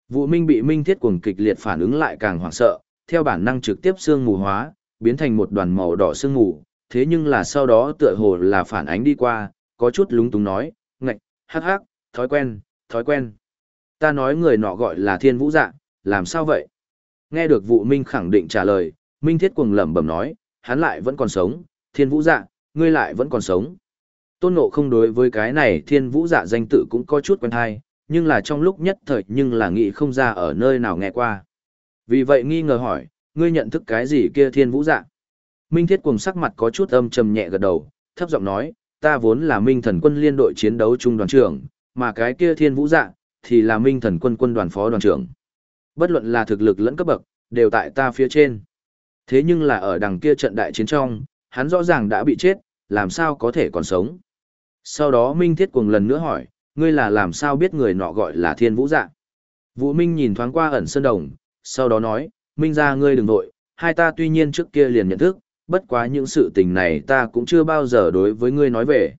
Vũ Minh bị minh thiết cuồng kịch liệt phản ứng lại càng hoảng sợ, theo bản năng trực tiếp xương mù hóa, biến thành một đoàn màu đỏ sương mù, thế nhưng là sau đó tựa hồ là phản ánh đi qua, có chút lúng túng nói, ngạch, hắc hắc, thói quen, thói quen. Ta nói người nọ gọi là thiên vũ dạ, làm sao vậy? Nghe được vụ minh khẳng định trả lời, minh thiết cuồng lẩm bẩm nói, hắn lại vẫn còn sống, thiên vũ dạ, ngươi lại vẫn còn sống. Tôn nộ không đối với cái này thiên vũ dạ danh tự cũng có chút quen hay, nhưng là trong lúc nhất thời nhưng là nghĩ không ra ở nơi nào nghe qua. Vì vậy nghi ngờ hỏi, ngươi nhận thức cái gì kia thiên vũ dạ? Minh thiết cuồng sắc mặt có chút âm trầm nhẹ gật đầu, thấp giọng nói, ta vốn là minh thần quân liên đội chiến đấu trung đoàn trưởng, mà cái kia thiên vũ dạ, thì là minh thần quân quân đoàn phó đoàn trưởng. Bất luận là thực lực lẫn cấp bậc, đều tại ta phía trên. Thế nhưng là ở đằng kia trận đại chiến trong, hắn rõ ràng đã bị chết, làm sao có thể còn sống. Sau đó Minh Thiết cuồng lần nữa hỏi, ngươi là làm sao biết người nọ gọi là thiên vũ dạ. Vũ Minh nhìn thoáng qua ẩn sơn đồng, sau đó nói, Minh ra ngươi đừng nội, hai ta tuy nhiên trước kia liền nhận thức, bất quá những sự tình này ta cũng chưa bao giờ đối với ngươi nói về.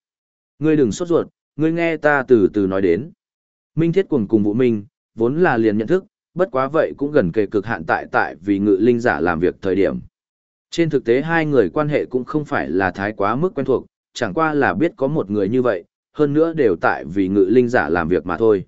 Ngươi đừng sốt ruột, ngươi nghe ta từ từ nói đến. Minh Thiết Cuồng cùng Vũ Minh, vốn là liền nhận thức, bất quá vậy cũng gần kề cực hạn tại tại vì ngự linh giả làm việc thời điểm. Trên thực tế hai người quan hệ cũng không phải là thái quá mức quen thuộc, chẳng qua là biết có một người như vậy, hơn nữa đều tại vì ngự linh giả làm việc mà thôi.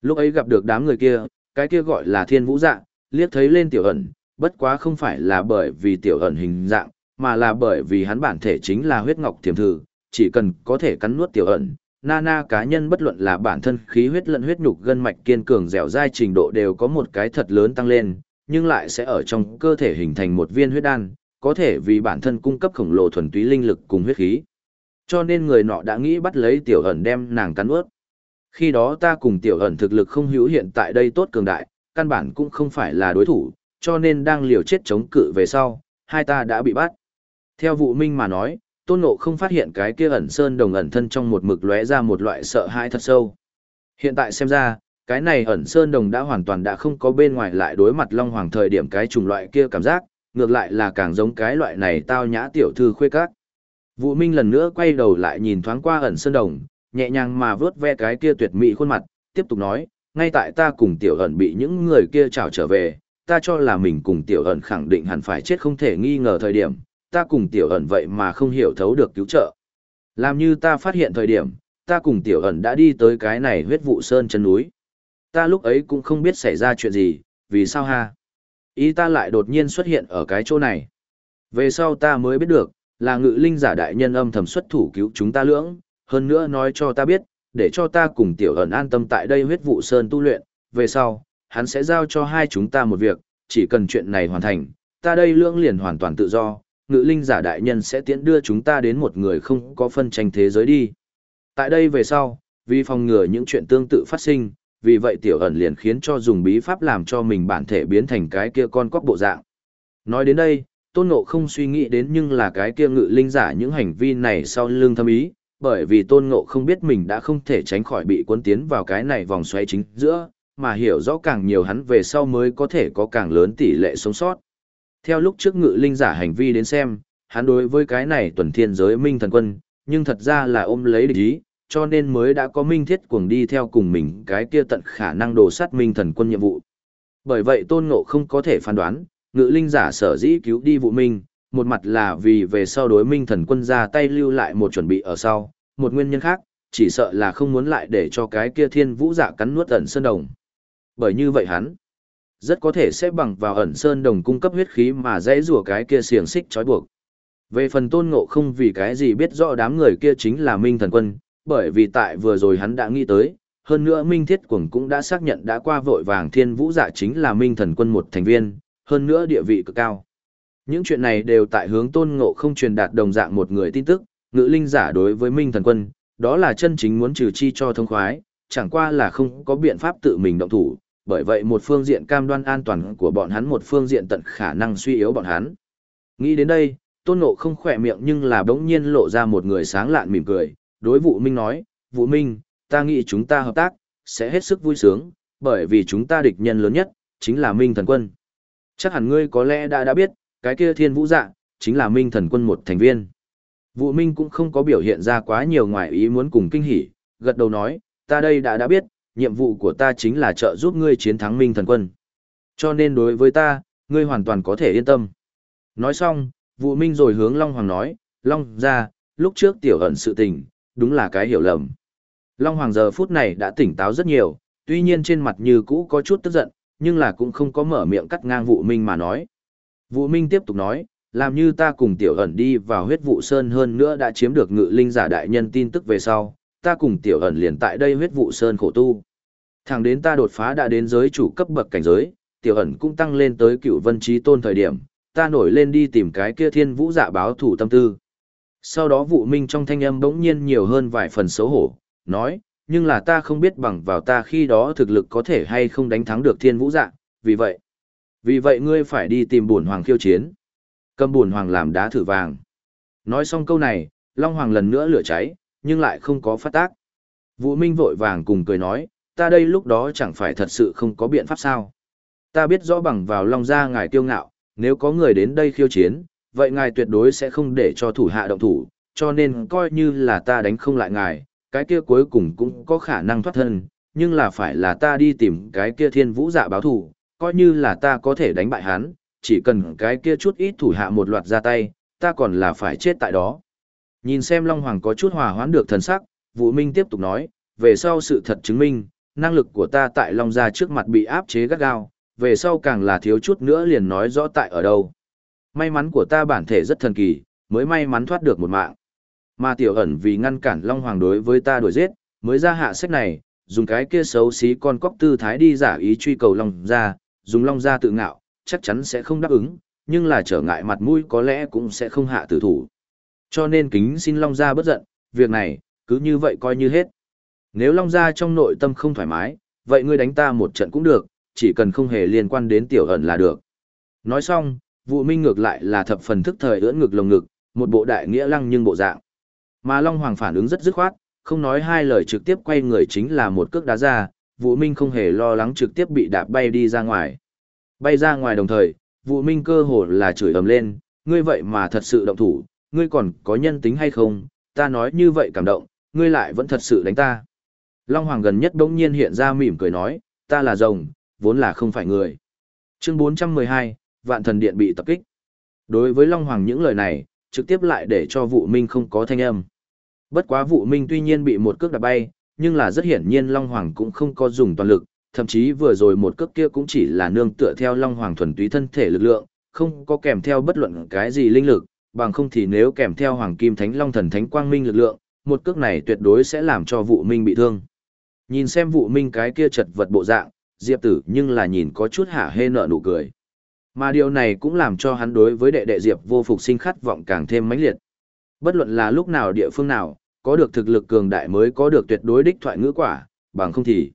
Lúc ấy gặp được đám người kia, cái kia gọi là thiên vũ dạng liếc thấy lên tiểu ẩn, bất quá không phải là bởi vì tiểu ẩn hình dạng, mà là bởi vì hắn bản thể chính là huyết ngọc thiềm thử, chỉ cần có thể cắn nuốt tiểu ẩn, Nana cá nhân bất luận là bản thân khí huyết lẫn huyết nhục gân mạch kiên cường dẻo dai trình độ đều có một cái thật lớn tăng lên, nhưng lại sẽ ở trong cơ thể hình thành một viên huyết đan, có thể vì bản thân cung cấp khổng lồ thuần túy linh lực cùng huyết khí. Cho nên người nọ đã nghĩ bắt lấy tiểu ẩn đem nàng cắn ướt. Khi đó ta cùng tiểu ẩn thực lực không hữu hiện tại đây tốt cường đại, căn bản cũng không phải là đối thủ, cho nên đang liều chết chống cự về sau, hai ta đã bị bắt. Theo vụ minh mà nói, tôn ngộ không phát hiện cái kia ẩn sơn đồng ẩn thân trong một mực lóe ra một loại sợ hãi thật sâu. Hiện tại xem ra, cái này ẩn sơn đồng đã hoàn toàn đã không có bên ngoài lại đối mặt long hoàng thời điểm cái chủng loại kia cảm giác, ngược lại là càng giống cái loại này tao nhã tiểu thư khuê các. Vũ Minh lần nữa quay đầu lại nhìn thoáng qua ẩn sơn đồng, nhẹ nhàng mà vớt ve cái kia tuyệt mỹ khuôn mặt, tiếp tục nói, ngay tại ta cùng tiểu ẩn bị những người kia trảo trở về, ta cho là mình cùng tiểu ẩn khẳng định hẳn phải chết không thể nghi ngờ thời điểm, ta cùng tiểu ẩn vậy mà không hiểu thấu được cứu trợ. Làm như ta phát hiện thời điểm, ta cùng tiểu ẩn đã đi tới cái này huyết vụ sơn chân núi. Ta lúc ấy cũng không biết xảy ra chuyện gì, vì sao ha? Ý ta lại đột nhiên xuất hiện ở cái chỗ này. Về sau ta mới biết được, là ngự linh giả đại nhân âm thầm xuất thủ cứu chúng ta lưỡng, hơn nữa nói cho ta biết, để cho ta cùng tiểu ẩn an tâm tại đây huyết vụ sơn tu luyện, về sau, hắn sẽ giao cho hai chúng ta một việc, chỉ cần chuyện này hoàn thành, ta đây lưỡng liền hoàn toàn tự do, ngự linh giả đại nhân sẽ tiễn đưa chúng ta đến một người không có phân tranh thế giới đi. Tại đây về sau, vì phòng ngừa những chuyện tương tự phát sinh, vì vậy tiểu ẩn liền khiến cho dùng bí pháp làm cho mình bản thể biến thành cái kia con quốc bộ dạng. Nói đến đây, tôn ngộ không suy nghĩ đến nhưng là cái kia ngự linh giả những hành vi này sau lưng thâm ý, bởi vì tôn ngộ không biết mình đã không thể tránh khỏi bị cuốn tiến vào cái này vòng xoáy chính giữa, mà hiểu rõ càng nhiều hắn về sau mới có thể có càng lớn tỷ lệ sống sót. Theo lúc trước ngự linh giả hành vi đến xem, hắn đối với cái này tuần thiên giới minh thần quân, nhưng thật ra là ôm lấy địch ý, cho nên mới đã có minh thiết cuồng đi theo cùng mình cái kia tận khả năng đồ sát minh thần quân nhiệm vụ. Bởi vậy tôn ngộ không có thể phán đoán, ngự linh giả sở dĩ cứu đi vụ minh, một mặt là vì về sau đối minh thần quân ra tay lưu lại một chuẩn bị ở sau, một nguyên nhân khác, chỉ sợ là không muốn lại để cho cái kia thiên vũ giả cắn nuốt ẩn sơn đồng. Bởi như vậy hắn, rất có thể sẽ bằng vào ẩn sơn đồng cung cấp huyết khí mà dễ rùa cái kia xiềng xích trói buộc. Về phần tôn ngộ không vì cái gì biết rõ đám người kia chính là minh thần quân, bởi vì tại vừa rồi hắn đã nghĩ tới, hơn nữa minh thiết Quẩn cũng đã xác nhận đã qua vội vàng thiên vũ giả chính là minh thần quân một thành viên, hơn nữa địa vị cực cao. Những chuyện này đều tại hướng tôn ngộ không truyền đạt đồng dạng một người tin tức, ngữ linh giả đối với minh thần quân, đó là chân chính muốn trừ chi cho thông khoái, chẳng qua là không có biện pháp tự mình động thủ, bởi vậy một phương diện cam đoan an toàn của bọn hắn một phương diện tận khả năng suy yếu bọn hắn. Nghĩ đến đây, tôn ngộ không khỏe miệng nhưng là bỗng nhiên lộ ra một người sáng lạn mỉm cười, đối vụ minh nói, vụ minh, ta nghĩ chúng ta hợp tác, sẽ hết sức vui sướng, bởi vì chúng ta địch nhân lớn nhất, chính là minh thần quân. Chắc hẳn ngươi có lẽ đã đã biết, cái kia thiên vũ dạ, chính là minh thần quân một thành viên. Vụ minh cũng không có biểu hiện ra quá nhiều ngoài ý muốn cùng kinh hỉ, gật đầu nói, ta đây đã đã biết, nhiệm vụ của ta chính là trợ giúp ngươi chiến thắng minh thần quân. Cho nên đối với ta, ngươi hoàn toàn có thể yên tâm. Nói xong, vụ minh rồi hướng Long Hoàng nói, Long ra, lúc trước tiểu ẩn sự tình, đúng là cái hiểu lầm. Long Hoàng giờ phút này đã tỉnh táo rất nhiều, tuy nhiên trên mặt như cũ có chút tức giận, nhưng là cũng không có mở miệng cắt ngang vụ minh mà nói. Vụ minh tiếp tục nói, làm như ta cùng tiểu ẩn đi vào huyết vụ sơn hơn nữa đã chiếm được ngự linh giả đại nhân tin tức về sau, ta cùng tiểu ẩn liền tại đây huyết vụ sơn khổ tu. Thẳng đến ta đột phá đã đến giới chủ cấp bậc cảnh giới, tiểu ẩn cũng tăng lên tới cựu vân trí tôn thời điểm, ta nổi lên đi tìm cái kia thiên vũ dạ báo thủ tâm tư. Sau đó vụ minh trong thanh âm bỗng nhiên nhiều hơn vài phần xấu hổ, nói, nhưng là ta không biết bằng vào ta khi đó thực lực có thể hay không đánh thắng được thiên vũ dạ, vì vậy. Vì vậy ngươi phải đi tìm bổn hoàng khiêu chiến. Cầm bổn hoàng làm đá thử vàng. Nói xong câu này, Long Hoàng lần nữa lửa cháy, nhưng lại không có phát tác. Vũ Minh vội vàng cùng cười nói, ta đây lúc đó chẳng phải thật sự không có biện pháp sao. Ta biết rõ bằng vào Long ra ngài tiêu ngạo, nếu có người đến đây khiêu chiến, vậy ngài tuyệt đối sẽ không để cho thủ hạ động thủ, cho nên coi như là ta đánh không lại ngài, cái kia cuối cùng cũng có khả năng thoát thân, nhưng là phải là ta đi tìm cái kia thiên vũ dạ báo thủ, coi như là ta có thể đánh bại hắn, chỉ cần cái kia chút ít thủ hạ một loạt ra tay, ta còn là phải chết tại đó. Nhìn xem Long Hoàng có chút hòa hoãn được thần sắc, Vũ Minh tiếp tục nói, về sau sự thật chứng minh, năng lực của ta tại Long Gia trước mặt bị áp chế gắt gao, về sau càng là thiếu chút nữa liền nói rõ tại ở đâu. May mắn của ta bản thể rất thần kỳ, mới may mắn thoát được một mạng. Mà tiểu ẩn vì ngăn cản Long Hoàng đối với ta đuổi giết, mới ra hạ sách này, dùng cái kia xấu xí con cóc tư thái đi giả ý truy cầu Long gia, dùng Long gia tự ngạo, chắc chắn sẽ không đáp ứng, nhưng là trở ngại mặt mũi có lẽ cũng sẽ không hạ tử thủ. Cho nên kính xin Long gia bất giận, việc này, cứ như vậy coi như hết. Nếu Long gia trong nội tâm không thoải mái, vậy ngươi đánh ta một trận cũng được, chỉ cần không hề liên quan đến tiểu ẩn là được. Nói xong, vụ minh ngược lại là thập phần thức thời ưỡn ngực lồng ngực, một bộ đại nghĩa lăng nhưng bộ dạng. Mà Long Hoàng phản ứng rất dứt khoát, không nói hai lời trực tiếp quay người chính là một cước đá ra, vụ minh không hề lo lắng trực tiếp bị đạp bay đi ra ngoài. Bay ra ngoài đồng thời, vụ minh cơ hồ là chửi ầm lên, ngươi vậy mà thật sự động thủ, ngươi còn có nhân tính hay không, ta nói như vậy cảm động, ngươi lại vẫn thật sự đánh ta. Long Hoàng gần nhất bỗng nhiên hiện ra mỉm cười nói, ta là rồng, vốn là không phải người. Chương 412, Vạn Thần Điện bị tập kích. Đối với Long Hoàng những lời này, trực tiếp lại để cho vụ minh không có thanh âm. Bất quá vụ minh tuy nhiên bị một cước đạp bay, nhưng là rất hiển nhiên Long Hoàng cũng không có dùng toàn lực, thậm chí vừa rồi một cước kia cũng chỉ là nương tựa theo Long Hoàng thuần túy thân thể lực lượng, không có kèm theo bất luận cái gì linh lực, bằng không thì nếu kèm theo Hoàng Kim Thánh Long Thần Thánh Quang Minh lực lượng, một cước này tuyệt đối sẽ làm cho vụ minh bị thương. Nhìn xem vụ minh cái kia chật vật bộ dạng, Diệp Tử nhưng là nhìn có chút hả hê nợ nụ cười. Mà điều này cũng làm cho hắn đối với đệ đệ Diệp vô phục sinh khát vọng càng thêm mãnh liệt. Bất luận là lúc nào địa phương nào, có được thực lực cường đại mới có được tuyệt đối đích thoại ngữ quả, bằng không thì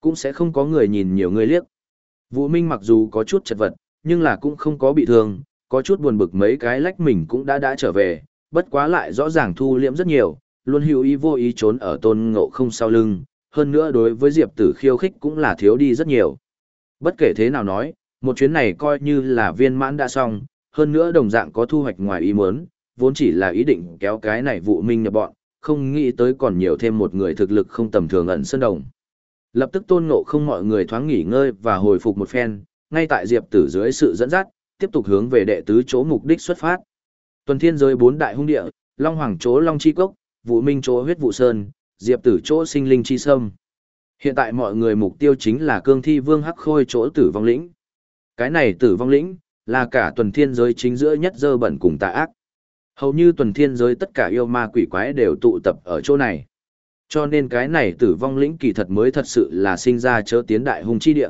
cũng sẽ không có người nhìn nhiều người liếc. Vũ Minh mặc dù có chút chật vật, nhưng là cũng không có bị thương, có chút buồn bực mấy cái lách mình cũng đã đã trở về, bất quá lại rõ ràng thu liễm rất nhiều, luôn hữu ý vô ý trốn ở tôn ngộ không sau lưng, hơn nữa đối với Diệp Tử khiêu khích cũng là thiếu đi rất nhiều. Bất kể thế nào nói, một chuyến này coi như là viên mãn đã xong, hơn nữa đồng dạng có thu hoạch ngoài ý muốn, vốn chỉ là ý định kéo cái này vụ minh nhập bọn, không nghĩ tới còn nhiều thêm một người thực lực không tầm thường ẩn sơn đồng. Lập tức tôn ngộ không mọi người thoáng nghỉ ngơi và hồi phục một phen, ngay tại Diệp Tử dưới sự dẫn dắt, tiếp tục hướng về đệ tứ chỗ mục đích xuất phát. Tuần thiên giới bốn đại hung địa, Long Hoàng chỗ Long Chi Cốc, Vũ Minh chỗ huyết Vũ sơn, Diệp Tử chỗ sinh linh chi sâm. Hiện tại mọi người mục tiêu chính là cương thi vương hắc khôi chỗ tử vong lĩnh. Cái này tử vong lĩnh, là cả tuần thiên giới chính giữa nhất dơ bẩn cùng tà ác. Hầu như tuần thiên giới tất cả yêu ma quỷ quái đều tụ tập ở chỗ này. Cho nên cái này tử vong lĩnh kỳ thật mới thật sự là sinh ra chớ tiến đại hung chi địa.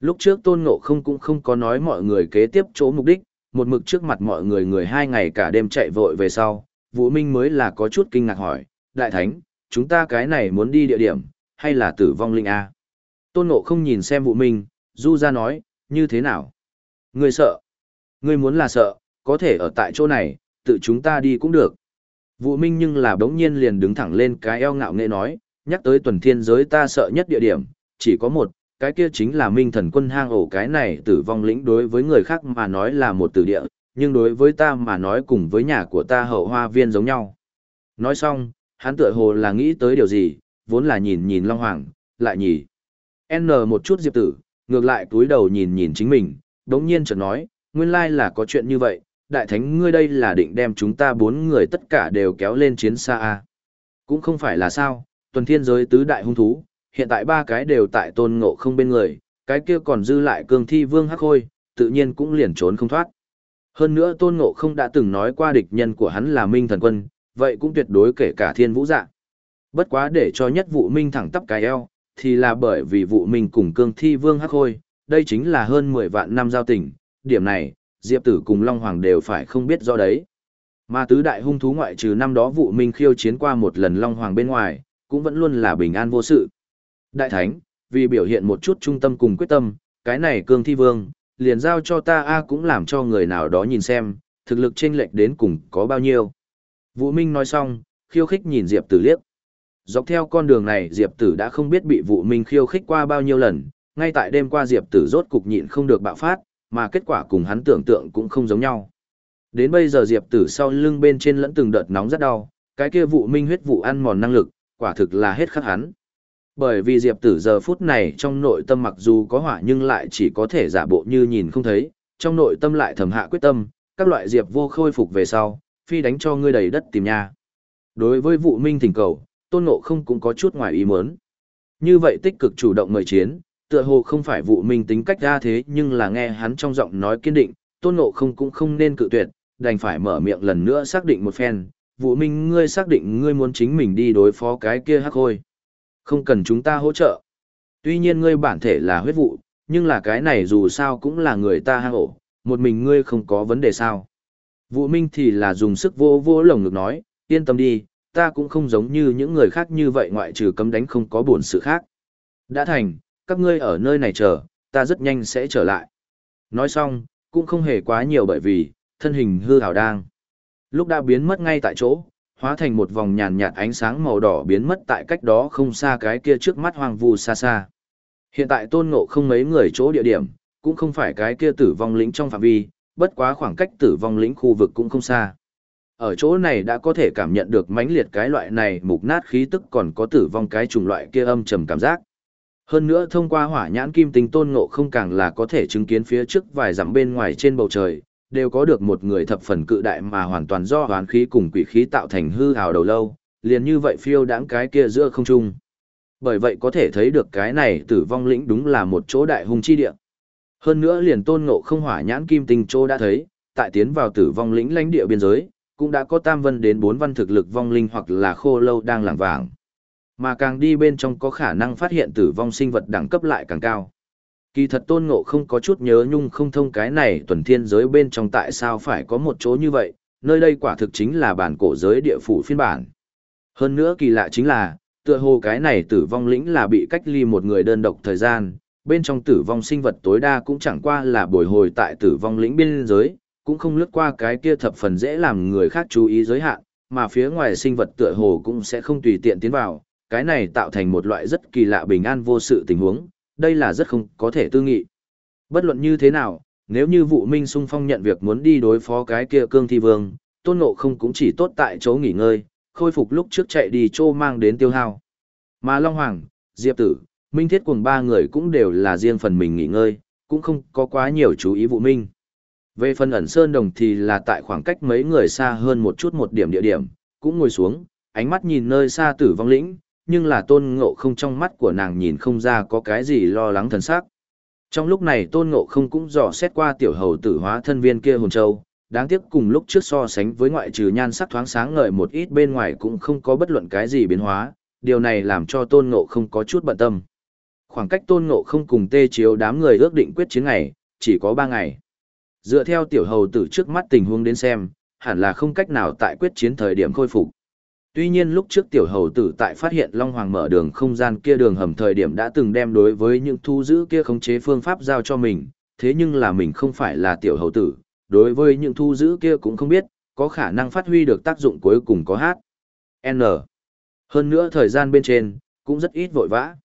Lúc trước tôn ngộ không cũng không có nói mọi người kế tiếp chỗ mục đích, một mực trước mặt mọi người người hai ngày cả đêm chạy vội về sau, Vũ Minh mới là có chút kinh ngạc hỏi, Đại Thánh, chúng ta cái này muốn đi địa điểm, hay là tử vong linh A? Tôn ngộ không nhìn xem Vũ Minh, du ra nói, như thế nào? Ngươi sợ? Ngươi muốn là sợ, có thể ở tại chỗ này, tự chúng ta đi cũng được. Vũ Minh nhưng là đống nhiên liền đứng thẳng lên cái eo ngạo nghệ nói, nhắc tới tuần thiên giới ta sợ nhất địa điểm, chỉ có một, cái kia chính là minh thần quân hang ổ cái này tử vong lĩnh đối với người khác mà nói là một tử địa, nhưng đối với ta mà nói cùng với nhà của ta hậu hoa viên giống nhau. Nói xong, hắn tựa hồ là nghĩ tới điều gì, vốn là nhìn nhìn Long Hoàng, lại nhỉ. N một chút diệp tử, ngược lại túi đầu nhìn nhìn chính mình, đống nhiên chợt nói, nguyên lai là có chuyện như vậy, đại thánh ngươi đây là định đem chúng ta bốn người tất cả đều kéo lên chiến xa A. Cũng không phải là sao, tuần thiên giới tứ đại hung thú, hiện tại ba cái đều tại tôn ngộ không bên người, cái kia còn dư lại cương thi vương hắc khôi, tự nhiên cũng liền trốn không thoát. Hơn nữa tôn ngộ không đã từng nói qua địch nhân của hắn là minh thần quân, vậy cũng tuyệt đối kể cả thiên vũ dạ. Bất quá để cho nhất vụ minh thẳng tắp cái eo, thì là bởi vì vụ minh cùng cương thi vương hắc khôi, đây chính là hơn 10 vạn năm giao tình, điểm này, Diệp Tử cùng Long Hoàng đều phải không biết do đấy. Mà tứ đại hung thú ngoại trừ năm đó vụ minh khiêu chiến qua một lần Long Hoàng bên ngoài, cũng vẫn luôn là bình an vô sự. Đại Thánh, vì biểu hiện một chút trung tâm cùng quyết tâm, cái này cương thi vương, liền giao cho ta A cũng làm cho người nào đó nhìn xem, thực lực chênh lệch đến cùng có bao nhiêu. Vũ Minh nói xong, khiêu khích nhìn Diệp Tử liếc. Dọc theo con đường này Diệp Tử đã không biết bị Vũ Minh khiêu khích qua bao nhiêu lần, ngay tại đêm qua Diệp Tử rốt cục nhịn không được bạo phát, mà kết quả cùng hắn tưởng tượng cũng không giống nhau. Đến bây giờ Diệp Tử sau lưng bên trên lẫn từng đợt nóng rất đau, cái kia Vũ Minh huyết vụ ăn mòn năng lực, quả thực là hết khắc hắn. Bởi vì Diệp Tử giờ phút này trong nội tâm mặc dù có hỏa nhưng lại chỉ có thể giả bộ như nhìn không thấy, trong nội tâm lại thầm hạ quyết tâm, các loại Diệp vô khôi phục về sau, phi đánh cho ngươi đầy đất tìm nha. Đối với vụ minh thỉnh cầu, tôn ngộ không cũng có chút ngoài ý muốn. Như vậy tích cực chủ động mời chiến, tựa hồ không phải vụ minh tính cách ra thế nhưng là nghe hắn trong giọng nói kiên định, tôn ngộ không cũng không nên cự tuyệt, đành phải mở miệng lần nữa xác định một phen, vụ minh ngươi xác định ngươi muốn chính mình đi đối phó cái kia hắc khôi. Không cần chúng ta hỗ trợ. Tuy nhiên ngươi bản thể là huyết vụ, nhưng là cái này dù sao cũng là người ta hang ổ, một mình ngươi không có vấn đề sao. Vũ minh thì là dùng sức vô vô lồng ngực nói, yên tâm đi, ta cũng không giống như những người khác như vậy ngoại trừ cấm đánh không có buồn sự khác. Đã thành, các ngươi ở nơi này chờ, ta rất nhanh sẽ trở lại. Nói xong, cũng không hề quá nhiều bởi vì, thân hình hư hào đang. Lúc đã biến mất ngay tại chỗ, hóa thành một vòng nhàn nhạt ánh sáng màu đỏ biến mất tại cách đó không xa cái kia trước mắt hoang vu xa xa. Hiện tại tôn ngộ không mấy người chỗ địa điểm, cũng không phải cái kia tử vong lĩnh trong phạm vi, bất quá khoảng cách tử vong lĩnh khu vực cũng không xa. Ở chỗ này đã có thể cảm nhận được mãnh liệt cái loại này mục nát khí tức còn có tử vong cái chủng loại kia âm trầm cảm giác. Hơn nữa thông qua hỏa nhãn kim tinh tôn ngộ không càng là có thể chứng kiến phía trước vài dặm bên ngoài trên bầu trời, đều có được một người thập phần cự đại mà hoàn toàn do hoán khí cùng quỷ khí tạo thành hư hào đầu lâu, liền như vậy phiêu đãng cái kia giữa không trung. Bởi vậy có thể thấy được cái này tử vong lĩnh đúng là một chỗ đại hung chi địa. Hơn nữa liền tôn ngộ không hỏa nhãn kim tinh chỗ đã thấy, tại tiến vào tử vong lĩnh lãnh địa biên giới, cũng đã có tam vân đến bốn văn thực lực vong linh hoặc là khô lâu đang làng vàng. Mà càng đi bên trong có khả năng phát hiện tử vong sinh vật đẳng cấp lại càng cao. Kỳ thật tôn ngộ không có chút nhớ nhung không thông cái này tuần thiên giới bên trong tại sao phải có một chỗ như vậy, nơi đây quả thực chính là bản cổ giới địa phủ phiên bản. Hơn nữa kỳ lạ chính là, tựa hồ cái này tử vong lĩnh là bị cách ly một người đơn độc thời gian, bên trong tử vong sinh vật tối đa cũng chẳng qua là bồi hồi tại tử vong lĩnh biên giới, cũng không lướt qua cái kia thập phần dễ làm người khác chú ý giới hạn, mà phía ngoài sinh vật tựa hồ cũng sẽ không tùy tiện tiến vào, cái này tạo thành một loại rất kỳ lạ bình an vô sự tình huống, đây là rất không có thể tư nghị. Bất luận như thế nào, nếu như vụ minh sung phong nhận việc muốn đi đối phó cái kia cương thi vương, tôn ngộ không cũng chỉ tốt tại chỗ nghỉ ngơi, khôi phục lúc trước chạy đi trô mang đến tiêu hao. Mà Long Hoàng, Diệp Tử, Minh Thiết cùng ba người cũng đều là riêng phần mình nghỉ ngơi, cũng không có quá nhiều chú ý vụ minh. Về phần ẩn sơn đồng thì là tại khoảng cách mấy người xa hơn một chút một điểm địa điểm, cũng ngồi xuống, ánh mắt nhìn nơi xa tử vong lĩnh, nhưng là tôn ngộ không trong mắt của nàng nhìn không ra có cái gì lo lắng thần sắc. Trong lúc này tôn ngộ không cũng dò xét qua tiểu hầu tử hóa thân viên kia hồn châu, đáng tiếc cùng lúc trước so sánh với ngoại trừ nhan sắc thoáng sáng ngời một ít bên ngoài cũng không có bất luận cái gì biến hóa, điều này làm cho tôn ngộ không có chút bận tâm. Khoảng cách tôn ngộ không cùng tê chiếu đám người ước định quyết chiến ngày, chỉ có 3 ngày. Dựa theo tiểu hầu tử trước mắt tình huống đến xem, hẳn là không cách nào tại quyết chiến thời điểm khôi phục. Tuy nhiên lúc trước tiểu hầu tử tại phát hiện Long Hoàng mở đường không gian kia đường hầm thời điểm đã từng đem đối với những thu giữ kia khống chế phương pháp giao cho mình, thế nhưng là mình không phải là tiểu hầu tử, đối với những thu giữ kia cũng không biết, có khả năng phát huy được tác dụng cuối cùng có hát. N. Hơn nữa thời gian bên trên, cũng rất ít vội vã.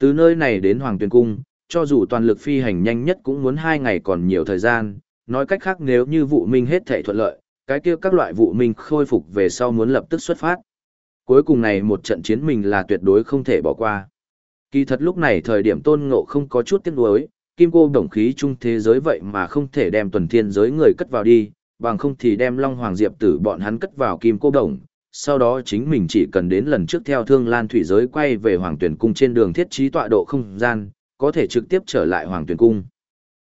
Từ nơi này đến Hoàng Tuyền Cung, cho dù toàn lực phi hành nhanh nhất cũng muốn hai ngày còn nhiều thời gian, nói cách khác nếu như vụ minh hết thể thuận lợi, cái kia các loại vụ minh khôi phục về sau muốn lập tức xuất phát. Cuối cùng này một trận chiến mình là tuyệt đối không thể bỏ qua. Kỳ thật lúc này thời điểm tôn ngộ không có chút tiếc nuối, kim cô đồng khí chung thế giới vậy mà không thể đem tuần thiên giới người cất vào đi, bằng không thì đem Long Hoàng Diệp tử bọn hắn cất vào kim cô đồng. Sau đó chính mình chỉ cần đến lần trước theo thương lan thủy giới quay về Hoàng tuyển cung trên đường thiết trí tọa độ không gian, có thể trực tiếp trở lại Hoàng tuyển cung.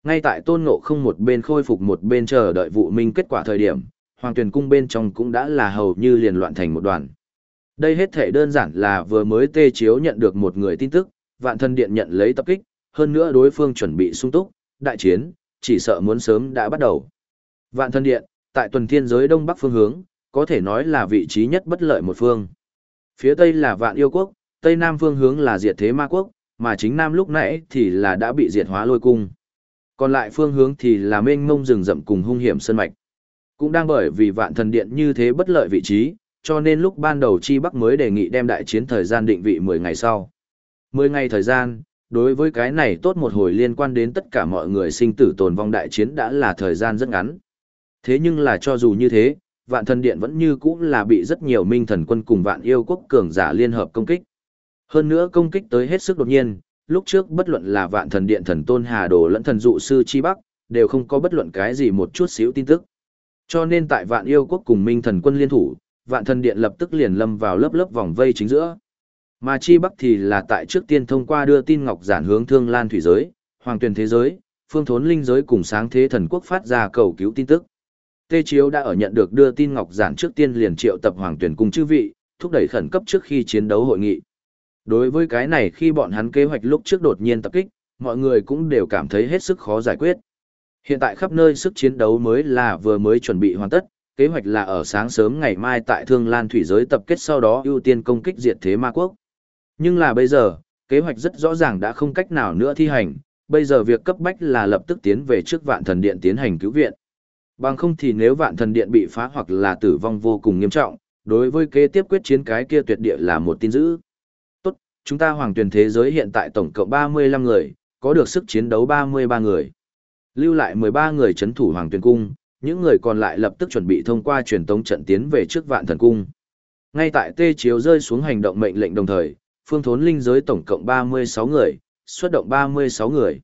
Ngay tại tôn ngộ không một bên khôi phục một bên chờ đợi vụ minh kết quả thời điểm, Hoàng tuyển cung bên trong cũng đã là hầu như liền loạn thành một đoàn. Đây hết thể đơn giản là vừa mới tê chiếu nhận được một người tin tức, vạn thân điện nhận lấy tập kích, hơn nữa đối phương chuẩn bị sung túc, đại chiến, chỉ sợ muốn sớm đã bắt đầu. Vạn thân điện, tại tuần thiên giới đông bắc phương hướng, có thể nói là vị trí nhất bất lợi một phương. Phía tây là vạn yêu quốc, tây nam phương hướng là diệt thế ma quốc, mà chính nam lúc nãy thì là đã bị diệt hóa lôi cung. Còn lại phương hướng thì là mênh mông rừng rậm cùng hung hiểm sơn mạch. Cũng đang bởi vì vạn thần điện như thế bất lợi vị trí, cho nên lúc ban đầu Chi Bắc mới đề nghị đem đại chiến thời gian định vị 10 ngày sau. 10 ngày thời gian, đối với cái này tốt một hồi liên quan đến tất cả mọi người sinh tử tồn vong đại chiến đã là thời gian rất ngắn. Thế nhưng là cho dù như thế, vạn thần điện vẫn như cũ là bị rất nhiều minh thần quân cùng vạn yêu quốc cường giả liên hợp công kích. Hơn nữa công kích tới hết sức đột nhiên, lúc trước bất luận là vạn thần điện thần tôn hà đồ lẫn thần dụ sư chi bắc, đều không có bất luận cái gì một chút xíu tin tức. Cho nên tại vạn yêu quốc cùng minh thần quân liên thủ, vạn thần điện lập tức liền lâm vào lớp lớp vòng vây chính giữa. Mà chi bắc thì là tại trước tiên thông qua đưa tin ngọc giản hướng thương lan thủy giới, hoàng tuyển thế giới, phương thốn linh giới cùng sáng thế thần quốc phát ra cầu cứu tin tức. Tê Chiếu đã ở nhận được đưa tin Ngọc Giản trước tiên liền triệu tập Hoàng Tuyển cùng chư vị, thúc đẩy khẩn cấp trước khi chiến đấu hội nghị. Đối với cái này khi bọn hắn kế hoạch lúc trước đột nhiên tập kích, mọi người cũng đều cảm thấy hết sức khó giải quyết. Hiện tại khắp nơi sức chiến đấu mới là vừa mới chuẩn bị hoàn tất, kế hoạch là ở sáng sớm ngày mai tại Thương Lan Thủy Giới tập kết sau đó ưu tiên công kích diệt thế ma quốc. Nhưng là bây giờ, kế hoạch rất rõ ràng đã không cách nào nữa thi hành, bây giờ việc cấp bách là lập tức tiến về trước vạn thần điện tiến hành cứu viện. Bằng không thì nếu vạn thần điện bị phá hoặc là tử vong vô cùng nghiêm trọng, đối với kế tiếp quyết chiến cái kia tuyệt địa là một tin dữ. Tốt, chúng ta hoàng tuyển thế giới hiện tại tổng cộng 35 người, có được sức chiến đấu 33 người. Lưu lại 13 người chấn thủ hoàng Tuyền cung, những người còn lại lập tức chuẩn bị thông qua truyền tống trận tiến về trước vạn thần cung. Ngay tại tê chiếu rơi xuống hành động mệnh lệnh đồng thời, phương thốn linh giới tổng cộng 36 người, xuất động 36 người.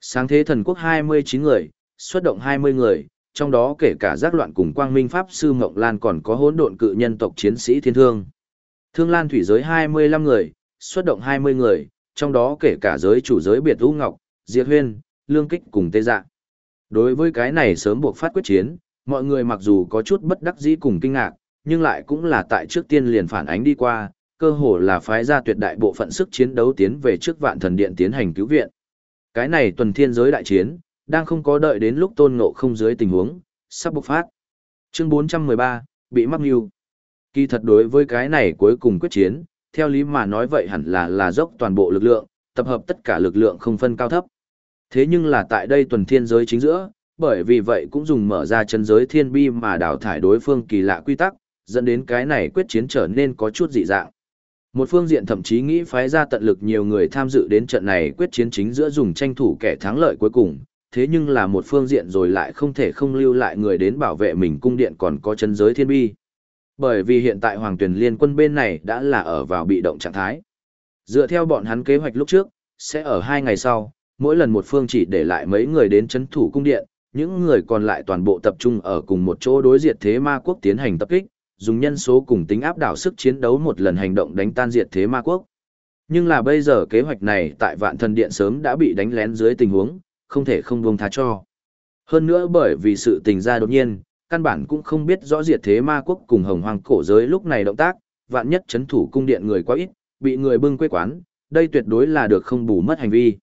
Sáng thế thần quốc 29 người, xuất động 20 người, trong đó kể cả giác loạn cùng quang minh pháp sư Mộng Lan còn có hỗn độn cự nhân tộc chiến sĩ thiên thương. Thương Lan thủy giới 25 người, xuất động 20 người, trong đó kể cả giới chủ giới biệt U Ngọc, Diệt Huyên, Lương Kích cùng Tê Dạ. Đối với cái này sớm buộc phát quyết chiến, mọi người mặc dù có chút bất đắc dĩ cùng kinh ngạc, nhưng lại cũng là tại trước tiên liền phản ánh đi qua, cơ hồ là phái ra tuyệt đại bộ phận sức chiến đấu tiến về trước vạn thần điện tiến hành cứu viện. Cái này tuần thiên giới đại chiến, đang không có đợi đến lúc tôn ngộ không dưới tình huống, sắp bộc phát. Chương 413, bị mắc mưu. Kỳ thật đối với cái này cuối cùng quyết chiến, theo lý mà nói vậy hẳn là là dốc toàn bộ lực lượng, tập hợp tất cả lực lượng không phân cao thấp. Thế nhưng là tại đây tuần thiên giới chính giữa, bởi vì vậy cũng dùng mở ra chân giới thiên bi mà đào thải đối phương kỳ lạ quy tắc, dẫn đến cái này quyết chiến trở nên có chút dị dạng. Một phương diện thậm chí nghĩ phái ra tận lực nhiều người tham dự đến trận này quyết chiến chính giữa dùng tranh thủ kẻ thắng lợi cuối cùng, thế nhưng là một phương diện rồi lại không thể không lưu lại người đến bảo vệ mình cung điện còn có chân giới thiên bi. Bởi vì hiện tại Hoàng Tuyển Liên quân bên này đã là ở vào bị động trạng thái. Dựa theo bọn hắn kế hoạch lúc trước, sẽ ở hai ngày sau, mỗi lần một phương chỉ để lại mấy người đến chấn thủ cung điện, những người còn lại toàn bộ tập trung ở cùng một chỗ đối diệt thế ma quốc tiến hành tập kích, dùng nhân số cùng tính áp đảo sức chiến đấu một lần hành động đánh tan diệt thế ma quốc. Nhưng là bây giờ kế hoạch này tại vạn thần điện sớm đã bị đánh lén dưới tình huống, không thể không buông tha cho. Hơn nữa bởi vì sự tình ra đột nhiên, căn bản cũng không biết rõ diệt thế ma quốc cùng hồng hoàng cổ giới lúc này động tác, vạn nhất chấn thủ cung điện người quá ít, bị người bưng quê quán, đây tuyệt đối là được không bù mất hành vi.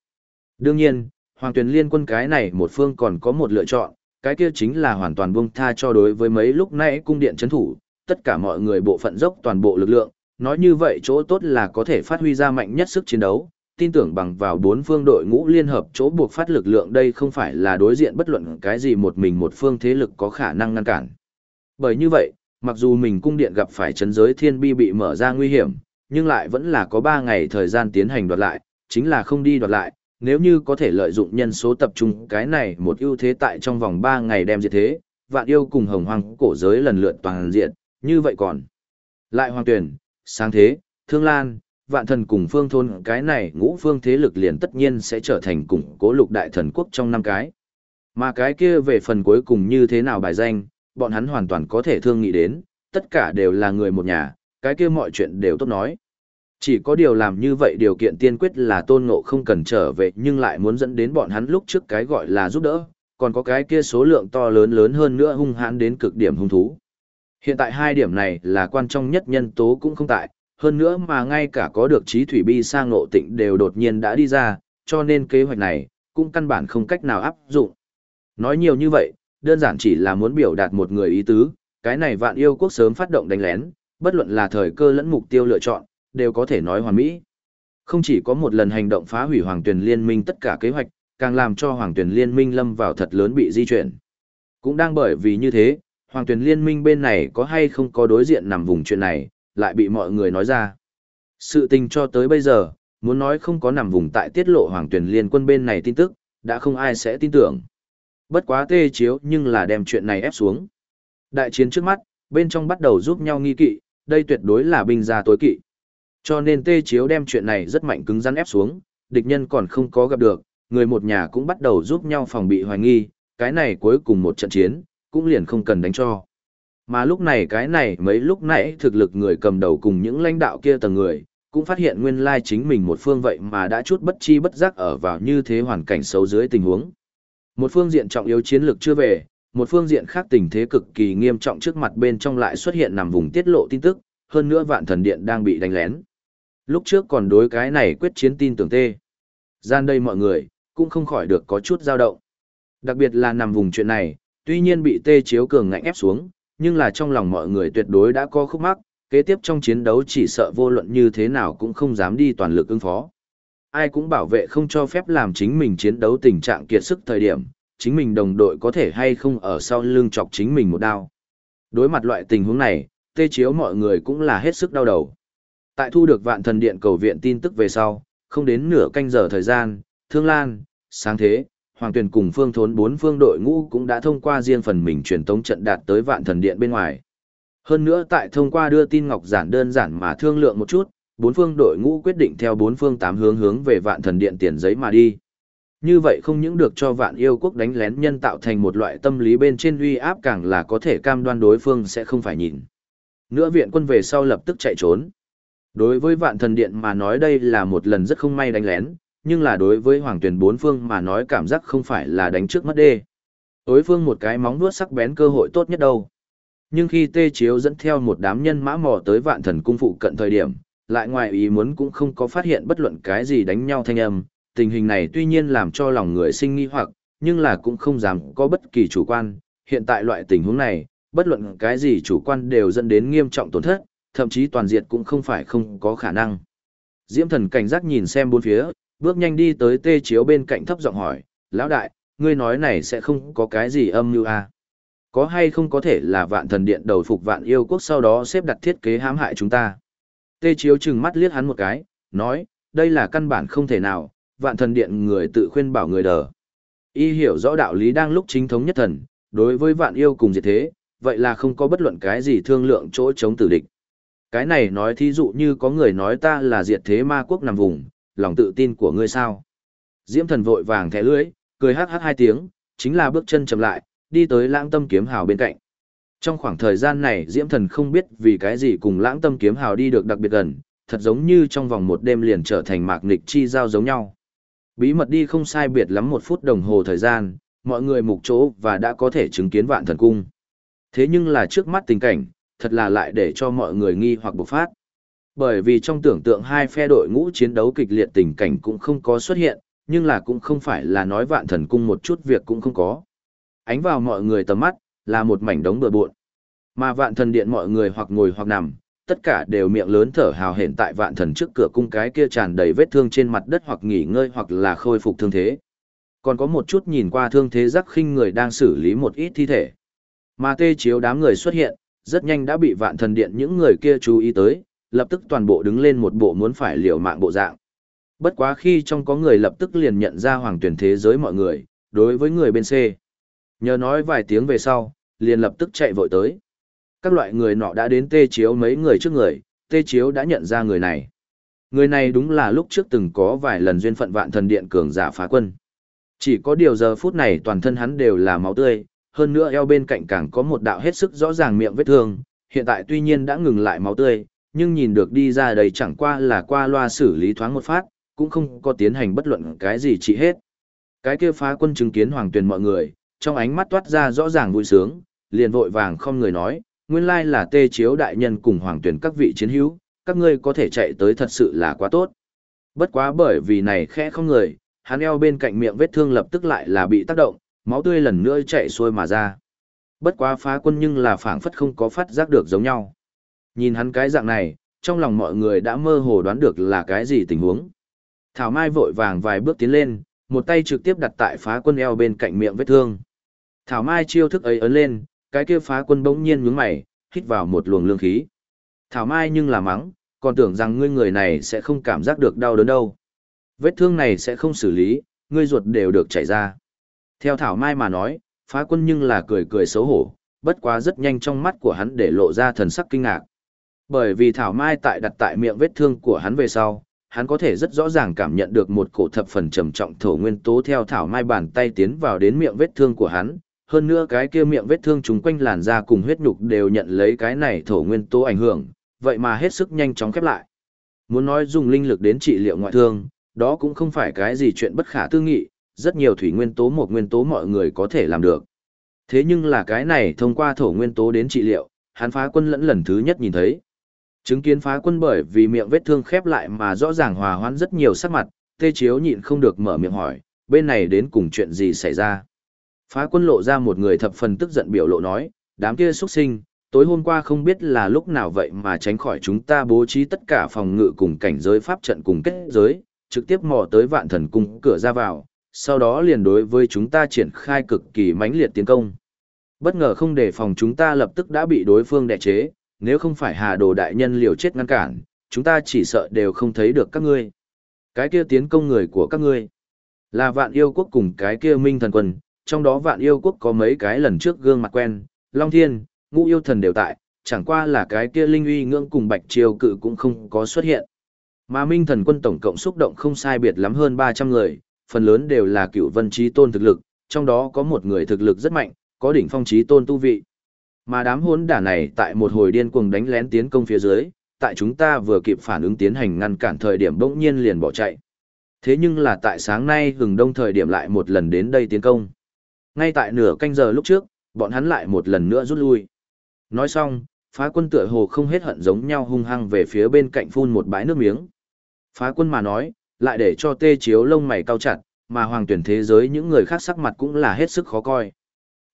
Đương nhiên, Hoàng Tuyền Liên quân cái này một phương còn có một lựa chọn, cái kia chính là hoàn toàn buông tha cho đối với mấy lúc nãy cung điện chấn thủ, tất cả mọi người bộ phận dốc toàn bộ lực lượng, nói như vậy chỗ tốt là có thể phát huy ra mạnh nhất sức chiến đấu, tin tưởng bằng vào bốn phương đội ngũ liên hợp chỗ buộc phát lực lượng đây không phải là đối diện bất luận cái gì một mình một phương thế lực có khả năng ngăn cản. Bởi như vậy, mặc dù mình cung điện gặp phải chấn giới thiên bi bị mở ra nguy hiểm, nhưng lại vẫn là có 3 ngày thời gian tiến hành đoạt lại, chính là không đi đoạt lại, nếu như có thể lợi dụng nhân số tập trung cái này một ưu thế tại trong vòng 3 ngày đem diệt thế, vạn yêu cùng hồng hoang cổ giới lần lượt toàn diện, như vậy còn. Lại hoàng tuyển, sáng thế, thương lan, vạn thần cùng phương thôn cái này ngũ phương thế lực liền tất nhiên sẽ trở thành củng cố lục đại thần quốc trong năm cái. Mà cái kia về phần cuối cùng như thế nào bài danh, bọn hắn hoàn toàn có thể thương nghị đến, tất cả đều là người một nhà, cái kia mọi chuyện đều tốt nói. Chỉ có điều làm như vậy điều kiện tiên quyết là tôn ngộ không cần trở về nhưng lại muốn dẫn đến bọn hắn lúc trước cái gọi là giúp đỡ, còn có cái kia số lượng to lớn lớn hơn nữa hung hãn đến cực điểm hung thú. Hiện tại hai điểm này là quan trọng nhất nhân tố cũng không tại, hơn nữa mà ngay cả có được trí thủy bi sang ngộ tịnh đều đột nhiên đã đi ra, cho nên kế hoạch này cũng căn bản không cách nào áp dụng. Nói nhiều như vậy, đơn giản chỉ là muốn biểu đạt một người ý tứ, cái này vạn yêu quốc sớm phát động đánh lén, bất luận là thời cơ lẫn mục tiêu lựa chọn, đều có thể nói hoàn mỹ. Không chỉ có một lần hành động phá hủy Hoàng Tuyền Liên minh tất cả kế hoạch, càng làm cho Hoàng Tuyền Liên minh lâm vào thật lớn bị di chuyển. Cũng đang bởi vì như thế, Hoàng Tuyền Liên minh bên này có hay không có đối diện nằm vùng chuyện này, lại bị mọi người nói ra. Sự tình cho tới bây giờ, muốn nói không có nằm vùng tại tiết lộ Hoàng Tuyền Liên quân bên này tin tức, đã không ai sẽ tin tưởng. Bất quá tê chiếu nhưng là đem chuyện này ép xuống. Đại chiến trước mắt, bên trong bắt đầu giúp nhau nghi kỵ, đây tuyệt đối là binh gia tối kỵ. Cho nên tê chiếu đem chuyện này rất mạnh cứng rắn ép xuống, địch nhân còn không có gặp được, người một nhà cũng bắt đầu giúp nhau phòng bị hoài nghi, cái này cuối cùng một trận chiến, cũng liền không cần đánh cho. Mà lúc này cái này mấy lúc nãy thực lực người cầm đầu cùng những lãnh đạo kia tầng người, cũng phát hiện nguyên lai chính mình một phương vậy mà đã chút bất chi bất giác ở vào như thế hoàn cảnh xấu dưới tình huống. Một phương diện trọng yếu chiến lược chưa về, một phương diện khác tình thế cực kỳ nghiêm trọng trước mặt bên trong lại xuất hiện nằm vùng tiết lộ tin tức, hơn nữa vạn thần điện đang bị đánh lén. Lúc trước còn đối cái này quyết chiến tin tưởng tê. Gian đây mọi người, cũng không khỏi được có chút dao động. Đặc biệt là nằm vùng chuyện này, tuy nhiên bị tê chiếu cường ngạnh ép xuống, nhưng là trong lòng mọi người tuyệt đối đã có khúc mắc, kế tiếp trong chiến đấu chỉ sợ vô luận như thế nào cũng không dám đi toàn lực ứng phó. Ai cũng bảo vệ không cho phép làm chính mình chiến đấu tình trạng kiệt sức thời điểm, chính mình đồng đội có thể hay không ở sau lưng chọc chính mình một đao. Đối mặt loại tình huống này, tê chiếu mọi người cũng là hết sức đau đầu. Tại thu được vạn thần điện cầu viện tin tức về sau, không đến nửa canh giờ thời gian, Thương Lan, Sáng Thế, Hoàng Tuyền cùng Phương Thốn bốn phương đội ngũ cũng đã thông qua riêng phần mình truyền tống trận đạt tới vạn thần điện bên ngoài. Hơn nữa tại thông qua đưa tin ngọc giản đơn giản mà thương lượng một chút, bốn phương đội ngũ quyết định theo bốn phương tám hướng hướng về vạn thần điện tiền giấy mà đi. Như vậy không những được cho vạn yêu quốc đánh lén nhân tạo thành một loại tâm lý bên trên uy áp càng là có thể cam đoan đối phương sẽ không phải nhìn. Nữa viện quân về sau lập tức chạy trốn. Đối với vạn thần điện mà nói đây là một lần rất không may đánh lén, nhưng là đối với hoàng tuyển bốn phương mà nói cảm giác không phải là đánh trước mất đê. Đối phương một cái móng vuốt sắc bén cơ hội tốt nhất đâu. Nhưng khi tê chiếu dẫn theo một đám nhân mã mò tới vạn thần cung phụ cận thời điểm, lại ngoài ý muốn cũng không có phát hiện bất luận cái gì đánh nhau thanh âm, tình hình này tuy nhiên làm cho lòng người sinh nghi hoặc, nhưng là cũng không dám có bất kỳ chủ quan, hiện tại loại tình huống này, bất luận cái gì chủ quan đều dẫn đến nghiêm trọng tổn thất, thậm chí toàn diệt cũng không phải không có khả năng. Diễm thần cảnh giác nhìn xem bốn phía, bước nhanh đi tới tê chiếu bên cạnh thấp giọng hỏi, lão đại, ngươi nói này sẽ không có cái gì âm mưu à? Có hay không có thể là vạn thần điện đầu phục vạn yêu quốc sau đó xếp đặt thiết kế hãm hại chúng ta? Tê chiếu chừng mắt liếc hắn một cái, nói, đây là căn bản không thể nào, vạn thần điện người tự khuyên bảo người đờ. Y hiểu rõ đạo lý đang lúc chính thống nhất thần, đối với vạn yêu cùng diệt thế, vậy là không có bất luận cái gì thương lượng chỗ chống tử địch. Cái này nói thí dụ như có người nói ta là diệt thế ma quốc nằm vùng, lòng tự tin của ngươi sao? Diễm thần vội vàng thẻ lưỡi, cười hát hát hai tiếng, chính là bước chân chậm lại, đi tới lãng tâm kiếm hào bên cạnh. Trong khoảng thời gian này Diễm thần không biết vì cái gì cùng lãng tâm kiếm hào đi được đặc biệt gần, thật giống như trong vòng một đêm liền trở thành mạc nịch chi giao giống nhau. Bí mật đi không sai biệt lắm một phút đồng hồ thời gian, mọi người mục chỗ và đã có thể chứng kiến vạn thần cung. Thế nhưng là trước mắt tình cảnh, thật là lại để cho mọi người nghi hoặc bộc phát. Bởi vì trong tưởng tượng hai phe đội ngũ chiến đấu kịch liệt tình cảnh cũng không có xuất hiện, nhưng là cũng không phải là nói vạn thần cung một chút việc cũng không có. Ánh vào mọi người tầm mắt, là một mảnh đống bừa bộn. Mà vạn thần điện mọi người hoặc ngồi hoặc nằm, tất cả đều miệng lớn thở hào hển tại vạn thần trước cửa cung cái kia tràn đầy vết thương trên mặt đất hoặc nghỉ ngơi hoặc là khôi phục thương thế. Còn có một chút nhìn qua thương thế rắc khinh người đang xử lý một ít thi thể. Mà tê chiếu đám người xuất hiện, rất nhanh đã bị vạn thần điện những người kia chú ý tới, lập tức toàn bộ đứng lên một bộ muốn phải liều mạng bộ dạng. Bất quá khi trong có người lập tức liền nhận ra hoàng tuyển thế giới mọi người, đối với người bên C. Nhờ nói vài tiếng về sau, liền lập tức chạy vội tới. Các loại người nọ đã đến tê chiếu mấy người trước người, tê chiếu đã nhận ra người này. Người này đúng là lúc trước từng có vài lần duyên phận vạn thần điện cường giả phá quân. Chỉ có điều giờ phút này toàn thân hắn đều là máu tươi, hơn nữa eo bên cạnh càng có một đạo hết sức rõ ràng miệng vết thương, hiện tại tuy nhiên đã ngừng lại máu tươi, nhưng nhìn được đi ra đây chẳng qua là qua loa xử lý thoáng một phát, cũng không có tiến hành bất luận cái gì trị hết. Cái kia phá quân chứng kiến hoàng tuyền mọi người, trong ánh mắt toát ra rõ ràng vui sướng, liền vội vàng không người nói, nguyên lai là tê chiếu đại nhân cùng hoàng tuyển các vị chiến hữu, các ngươi có thể chạy tới thật sự là quá tốt. Bất quá bởi vì này khẽ không người, hắn eo bên cạnh miệng vết thương lập tức lại là bị tác động, máu tươi lần nữa chạy xuôi mà ra. Bất quá phá quân nhưng là phảng phất không có phát giác được giống nhau. Nhìn hắn cái dạng này, trong lòng mọi người đã mơ hồ đoán được là cái gì tình huống. Thảo Mai vội vàng vài bước tiến lên, một tay trực tiếp đặt tại phá quân eo bên cạnh miệng vết thương. Thảo Mai chiêu thức ấy ấn lên, cái kia phá quân bỗng nhiên nhướng mày, hít vào một luồng lương khí. Thảo Mai nhưng là mắng, còn tưởng rằng ngươi người này sẽ không cảm giác được đau đớn đâu. Vết thương này sẽ không xử lý, ngươi ruột đều được chảy ra. Theo Thảo Mai mà nói, phá quân nhưng là cười cười xấu hổ, bất quá rất nhanh trong mắt của hắn để lộ ra thần sắc kinh ngạc. Bởi vì Thảo Mai tại đặt tại miệng vết thương của hắn về sau, hắn có thể rất rõ ràng cảm nhận được một cổ thập phần trầm trọng thổ nguyên tố theo Thảo Mai bàn tay tiến vào đến miệng vết thương của hắn. Hơn nữa cái kia miệng vết thương chúng quanh làn da cùng huyết nhục đều nhận lấy cái này thổ nguyên tố ảnh hưởng, vậy mà hết sức nhanh chóng khép lại. Muốn nói dùng linh lực đến trị liệu ngoại thương, đó cũng không phải cái gì chuyện bất khả tư nghị, rất nhiều thủy nguyên tố một nguyên tố mọi người có thể làm được. Thế nhưng là cái này thông qua thổ nguyên tố đến trị liệu, hắn phá quân lẫn lần thứ nhất nhìn thấy. Chứng kiến phá quân bởi vì miệng vết thương khép lại mà rõ ràng hòa hoãn rất nhiều sắc mặt, tê chiếu nhịn không được mở miệng hỏi, bên này đến cùng chuyện gì xảy ra. Phá quân lộ ra một người thập phần tức giận biểu lộ nói, đám kia xuất sinh, tối hôm qua không biết là lúc nào vậy mà tránh khỏi chúng ta bố trí tất cả phòng ngự cùng cảnh giới pháp trận cùng kết giới, trực tiếp mò tới vạn thần cung cửa ra vào, sau đó liền đối với chúng ta triển khai cực kỳ mãnh liệt tiến công. Bất ngờ không đề phòng chúng ta lập tức đã bị đối phương đè chế, nếu không phải hà đồ đại nhân liều chết ngăn cản, chúng ta chỉ sợ đều không thấy được các ngươi. Cái kia tiến công người của các ngươi là vạn yêu quốc cùng cái kia minh thần quân, trong đó vạn yêu quốc có mấy cái lần trước gương mặt quen, Long Thiên, ngũ yêu thần đều tại, chẳng qua là cái kia linh uy ngưỡng cùng bạch triều cự cũng không có xuất hiện. Mà minh thần quân tổng cộng xúc động không sai biệt lắm hơn 300 người, phần lớn đều là cựu vân trí tôn thực lực, trong đó có một người thực lực rất mạnh, có đỉnh phong trí tôn tu vị. Mà đám hốn đả này tại một hồi điên cuồng đánh lén tiến công phía dưới, tại chúng ta vừa kịp phản ứng tiến hành ngăn cản thời điểm bỗng nhiên liền bỏ chạy. Thế nhưng là tại sáng nay hừng đông thời điểm lại một lần đến đây tiến công. Ngay tại nửa canh giờ lúc trước, bọn hắn lại một lần nữa rút lui. Nói xong, phá quân tựa hồ không hết hận giống nhau hung hăng về phía bên cạnh phun một bãi nước miếng. Phá quân mà nói, lại để cho tê chiếu lông mày cao chặt, mà hoàng tuyển thế giới những người khác sắc mặt cũng là hết sức khó coi.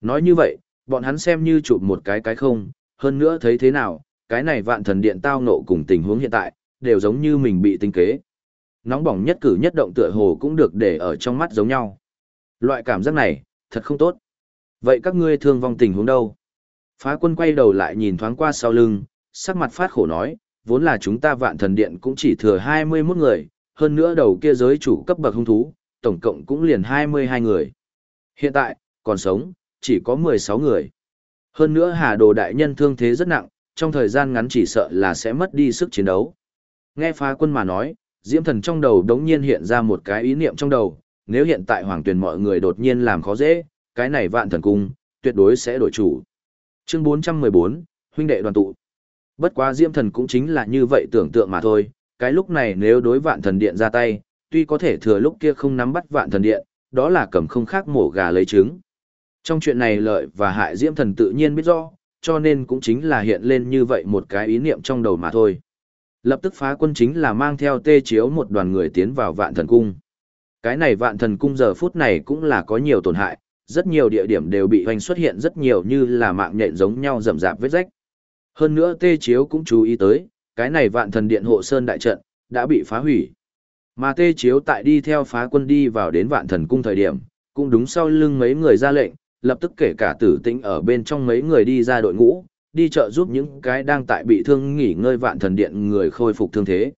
Nói như vậy, bọn hắn xem như chụp một cái cái không, hơn nữa thấy thế nào, cái này vạn thần điện tao nộ cùng tình huống hiện tại, đều giống như mình bị tinh kế. Nóng bỏng nhất cử nhất động tựa hồ cũng được để ở trong mắt giống nhau. Loại cảm giác này, thật không tốt. Vậy các ngươi thương vong tình huống đâu? Phá quân quay đầu lại nhìn thoáng qua sau lưng, sắc mặt phát khổ nói, vốn là chúng ta vạn thần điện cũng chỉ thừa 21 người, hơn nữa đầu kia giới chủ cấp bậc hung thú, tổng cộng cũng liền 22 người. Hiện tại, còn sống, chỉ có 16 người. Hơn nữa Hà Đồ Đại Nhân thương thế rất nặng, trong thời gian ngắn chỉ sợ là sẽ mất đi sức chiến đấu. Nghe phá quân mà nói, Diễm Thần trong đầu đống nhiên hiện ra một cái ý niệm trong đầu, nếu hiện tại hoàng tuyển mọi người đột nhiên làm khó dễ, cái này vạn thần cung, tuyệt đối sẽ đổi chủ. Chương 414, huynh đệ đoàn tụ. Bất quá Diễm Thần cũng chính là như vậy tưởng tượng mà thôi, cái lúc này nếu đối vạn thần điện ra tay, tuy có thể thừa lúc kia không nắm bắt vạn thần điện, đó là cầm không khác mổ gà lấy trứng. Trong chuyện này lợi và hại Diễm Thần tự nhiên biết rõ, cho nên cũng chính là hiện lên như vậy một cái ý niệm trong đầu mà thôi. Lập tức phá quân chính là mang theo tê chiếu một đoàn người tiến vào vạn thần cung. Cái này vạn thần cung giờ phút này cũng là có nhiều tổn hại, rất nhiều địa điểm đều bị hoành xuất hiện rất nhiều như là mạng nhện giống nhau rầm rạp vết rách. Hơn nữa tê chiếu cũng chú ý tới, cái này vạn thần điện hộ sơn đại trận, đã bị phá hủy. Mà tê chiếu tại đi theo phá quân đi vào đến vạn thần cung thời điểm, cũng đúng sau lưng mấy người ra lệnh, lập tức kể cả tử tĩnh ở bên trong mấy người đi ra đội ngũ, đi chợ giúp những cái đang tại bị thương nghỉ ngơi vạn thần điện người khôi phục thương thế.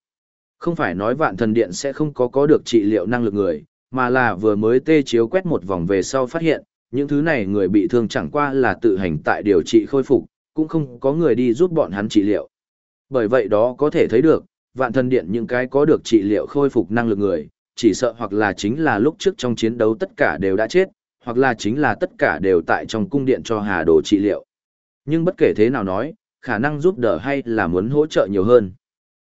Không phải nói vạn thần điện sẽ không có có được trị liệu năng lực người, mà là vừa mới tê chiếu quét một vòng về sau phát hiện, những thứ này người bị thương chẳng qua là tự hành tại điều trị khôi phục, cũng không có người đi giúp bọn hắn trị liệu. Bởi vậy đó có thể thấy được, vạn thần điện những cái có được trị liệu khôi phục năng lực người, chỉ sợ hoặc là chính là lúc trước trong chiến đấu tất cả đều đã chết, hoặc là chính là tất cả đều tại trong cung điện cho hà đồ trị liệu. Nhưng bất kể thế nào nói, khả năng giúp đỡ hay là muốn hỗ trợ nhiều hơn.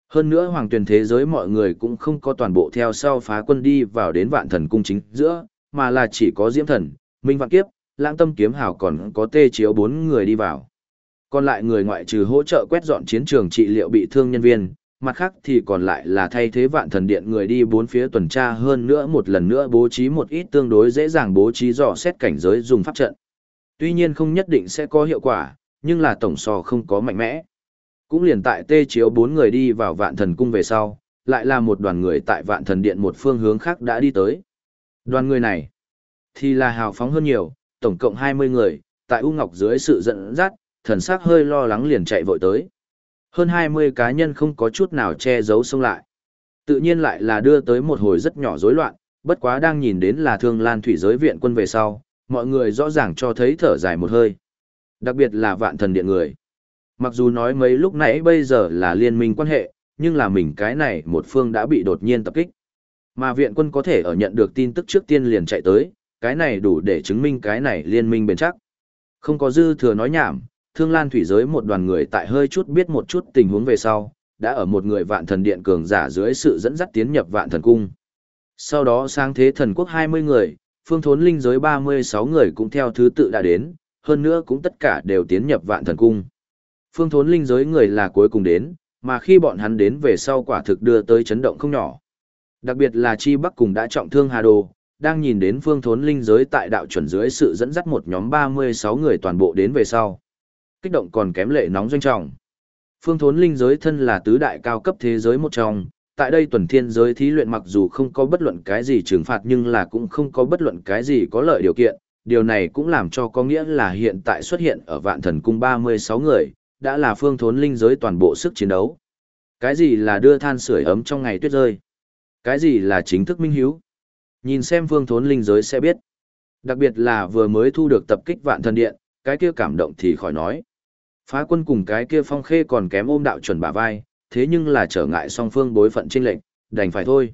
Hơn nữa hoàng tuyển thế giới mọi người cũng không có toàn bộ theo sau phá quân đi vào đến vạn thần cung chính giữa, mà là chỉ có diễm thần, minh vạn kiếp, lãng tâm kiếm hào còn có tê chiếu bốn người đi vào. Còn lại người ngoại trừ hỗ trợ quét dọn chiến trường trị liệu bị thương nhân viên, mặt khác thì còn lại là thay thế vạn thần điện người đi bốn phía tuần tra hơn nữa một lần nữa bố trí một ít tương đối dễ dàng bố trí dò xét cảnh giới dùng pháp trận. Tuy nhiên không nhất định sẽ có hiệu quả, nhưng là tổng so không có mạnh mẽ. Cũng liền tại tê chiếu bốn người đi vào vạn thần cung về sau, lại là một đoàn người tại vạn thần điện một phương hướng khác đã đi tới. Đoàn người này, thì là hào phóng hơn nhiều, tổng cộng 20 người, tại U Ngọc dưới sự dẫn dắt, thần sắc hơi lo lắng liền chạy vội tới. Hơn 20 cá nhân không có chút nào che giấu xông lại. Tự nhiên lại là đưa tới một hồi rất nhỏ rối loạn, bất quá đang nhìn đến là thương lan thủy giới viện quân về sau, mọi người rõ ràng cho thấy thở dài một hơi. Đặc biệt là vạn thần điện người. Mặc dù nói mấy lúc nãy bây giờ là liên minh quan hệ, nhưng là mình cái này một phương đã bị đột nhiên tập kích. Mà viện quân có thể ở nhận được tin tức trước tiên liền chạy tới, cái này đủ để chứng minh cái này liên minh bền chắc. Không có dư thừa nói nhảm, thương lan thủy giới một đoàn người tại hơi chút biết một chút tình huống về sau, đã ở một người vạn thần điện cường giả dưới sự dẫn dắt tiến nhập vạn thần cung. Sau đó sang thế thần quốc 20 người, phương thốn linh giới 36 người cũng theo thứ tự đã đến, hơn nữa cũng tất cả đều tiến nhập vạn thần cung. Phương thốn linh giới người là cuối cùng đến, mà khi bọn hắn đến về sau quả thực đưa tới chấn động không nhỏ. Đặc biệt là Chi Bắc cùng đã trọng thương Hà Đồ, đang nhìn đến phương thốn linh giới tại đạo chuẩn dưới sự dẫn dắt một nhóm 36 người toàn bộ đến về sau. Kích động còn kém lệ nóng doanh trọng. Phương thốn linh giới thân là tứ đại cao cấp thế giới một trong, tại đây tuần thiên giới thí luyện mặc dù không có bất luận cái gì trừng phạt nhưng là cũng không có bất luận cái gì có lợi điều kiện, điều này cũng làm cho có nghĩa là hiện tại xuất hiện ở vạn thần cung 36 người, đã là phương thốn linh giới toàn bộ sức chiến đấu. Cái gì là đưa than sưởi ấm trong ngày tuyết rơi? Cái gì là chính thức minh hiếu? Nhìn xem phương thốn linh giới sẽ biết. Đặc biệt là vừa mới thu được tập kích vạn thần điện, cái kia cảm động thì khỏi nói. Phá quân cùng cái kia phong khê còn kém ôm đạo chuẩn bả vai, thế nhưng là trở ngại song phương bối phận trên lệnh, đành phải thôi.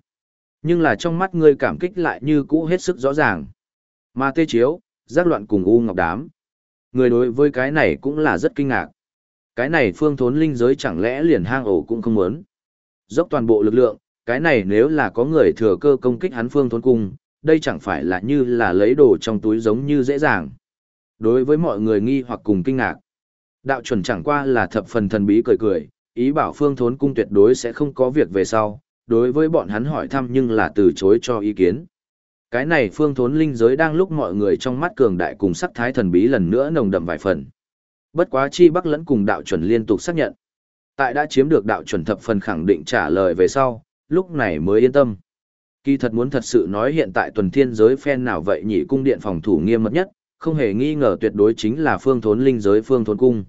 Nhưng là trong mắt ngươi cảm kích lại như cũ hết sức rõ ràng. Mà tê chiếu, giác loạn cùng u ngọc đám. Người đối với cái này cũng là rất kinh ngạc. Cái này phương thốn linh giới chẳng lẽ liền hang ổ cũng không muốn. Dốc toàn bộ lực lượng, cái này nếu là có người thừa cơ công kích hắn phương thốn cung, đây chẳng phải là như là lấy đồ trong túi giống như dễ dàng. Đối với mọi người nghi hoặc cùng kinh ngạc, đạo chuẩn chẳng qua là thập phần thần bí cười cười, ý bảo phương thốn cung tuyệt đối sẽ không có việc về sau, đối với bọn hắn hỏi thăm nhưng là từ chối cho ý kiến. Cái này phương thốn linh giới đang lúc mọi người trong mắt cường đại cùng sắc thái thần bí lần nữa nồng đậm vài phần. Bất quá chi bắc lẫn cùng đạo chuẩn liên tục xác nhận. Tại đã chiếm được đạo chuẩn thập phần khẳng định trả lời về sau, lúc này mới yên tâm. Kỳ thật muốn thật sự nói hiện tại tuần thiên giới phen nào vậy nhị cung điện phòng thủ nghiêm mật nhất, không hề nghi ngờ tuyệt đối chính là phương thốn linh giới phương thốn cung.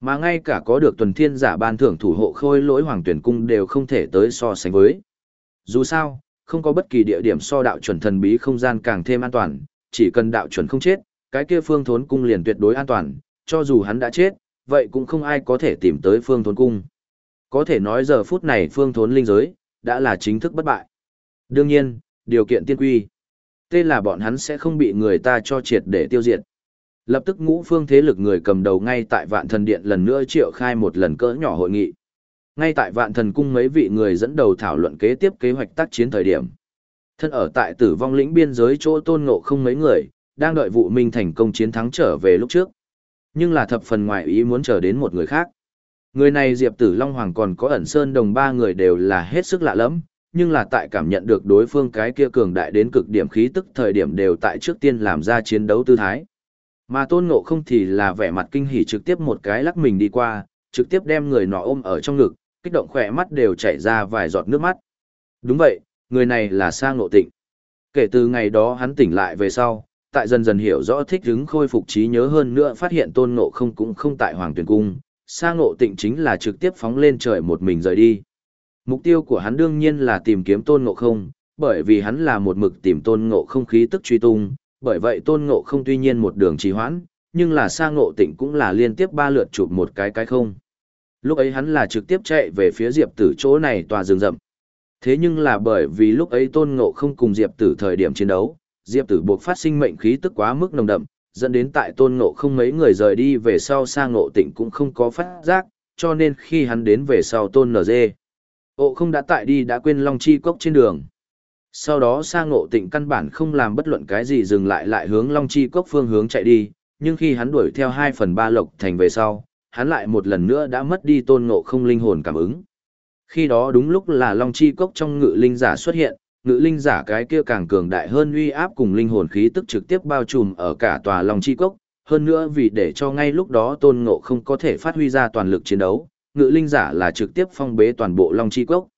Mà ngay cả có được tuần thiên giả ban thưởng thủ hộ khôi lỗi hoàng tuyển cung đều không thể tới so sánh với. Dù sao, không có bất kỳ địa điểm so đạo chuẩn thần bí không gian càng thêm an toàn, chỉ cần đạo chuẩn không chết, cái kia phương thốn cung liền tuyệt đối an toàn, cho dù hắn đã chết, vậy cũng không ai có thể tìm tới phương thốn cung. Có thể nói giờ phút này phương thốn linh giới, đã là chính thức bất bại. Đương nhiên, điều kiện tiên quy. Tên là bọn hắn sẽ không bị người ta cho triệt để tiêu diệt. Lập tức ngũ phương thế lực người cầm đầu ngay tại vạn thần điện lần nữa triệu khai một lần cỡ nhỏ hội nghị. Ngay tại vạn thần cung mấy vị người dẫn đầu thảo luận kế tiếp kế hoạch tác chiến thời điểm. Thân ở tại tử vong lĩnh biên giới chỗ tôn ngộ không mấy người, đang đợi vụ minh thành công chiến thắng trở về lúc trước. Nhưng là thập phần ngoại ý muốn chờ đến một người khác. Người này Diệp Tử Long Hoàng còn có ẩn sơn đồng ba người đều là hết sức lạ lẫm, nhưng là tại cảm nhận được đối phương cái kia cường đại đến cực điểm khí tức thời điểm đều tại trước tiên làm ra chiến đấu tư thái. Mà tôn ngộ không thì là vẻ mặt kinh hỉ trực tiếp một cái lắc mình đi qua, trực tiếp đem người nọ ôm ở trong ngực, kích động khỏe mắt đều chảy ra vài giọt nước mắt. Đúng vậy, người này là sang ngộ tịnh. Kể từ ngày đó hắn tỉnh lại về sau, tại dần dần hiểu rõ thích hứng khôi phục trí nhớ hơn nữa phát hiện tôn ngộ không cũng không tại hoàng tuyển cung, sang ngộ tịnh chính là trực tiếp phóng lên trời một mình rời đi. Mục tiêu của hắn đương nhiên là tìm kiếm tôn ngộ không, bởi vì hắn là một mực tìm tôn ngộ không khí tức truy tung, bởi vậy tôn ngộ không tuy nhiên một đường trì hoãn, nhưng là sa ngộ tịnh cũng là liên tiếp ba lượt chụp một cái cái không. Lúc ấy hắn là trực tiếp chạy về phía diệp tử chỗ này tòa rừng rậm. Thế nhưng là bởi vì lúc ấy tôn ngộ không cùng diệp tử thời điểm chiến đấu, diệp tử buộc phát sinh mệnh khí tức quá mức nồng đậm, dẫn đến tại tôn ngộ không mấy người rời đi về sau sa ngộ tịnh cũng không có phát giác, cho nên khi hắn đến về sau tôn NG. Ộ không đã tại đi đã quên long chi cốc trên đường. Sau đó sa ngộ tịnh căn bản không làm bất luận cái gì dừng lại lại hướng long chi cốc phương hướng chạy đi, nhưng khi hắn đuổi theo 2 phần 3 lộc thành về sau, hắn lại một lần nữa đã mất đi tôn ngộ không linh hồn cảm ứng. Khi đó đúng lúc là long chi cốc trong ngự linh giả xuất hiện, ngự linh giả cái kia càng cường đại hơn uy áp cùng linh hồn khí tức trực tiếp bao trùm ở cả tòa Long Chi Cốc, hơn nữa vì để cho ngay lúc đó Tôn Ngộ không có thể phát huy ra toàn lực chiến đấu, ngự linh giả là trực tiếp phong bế toàn bộ Long Chi Cốc.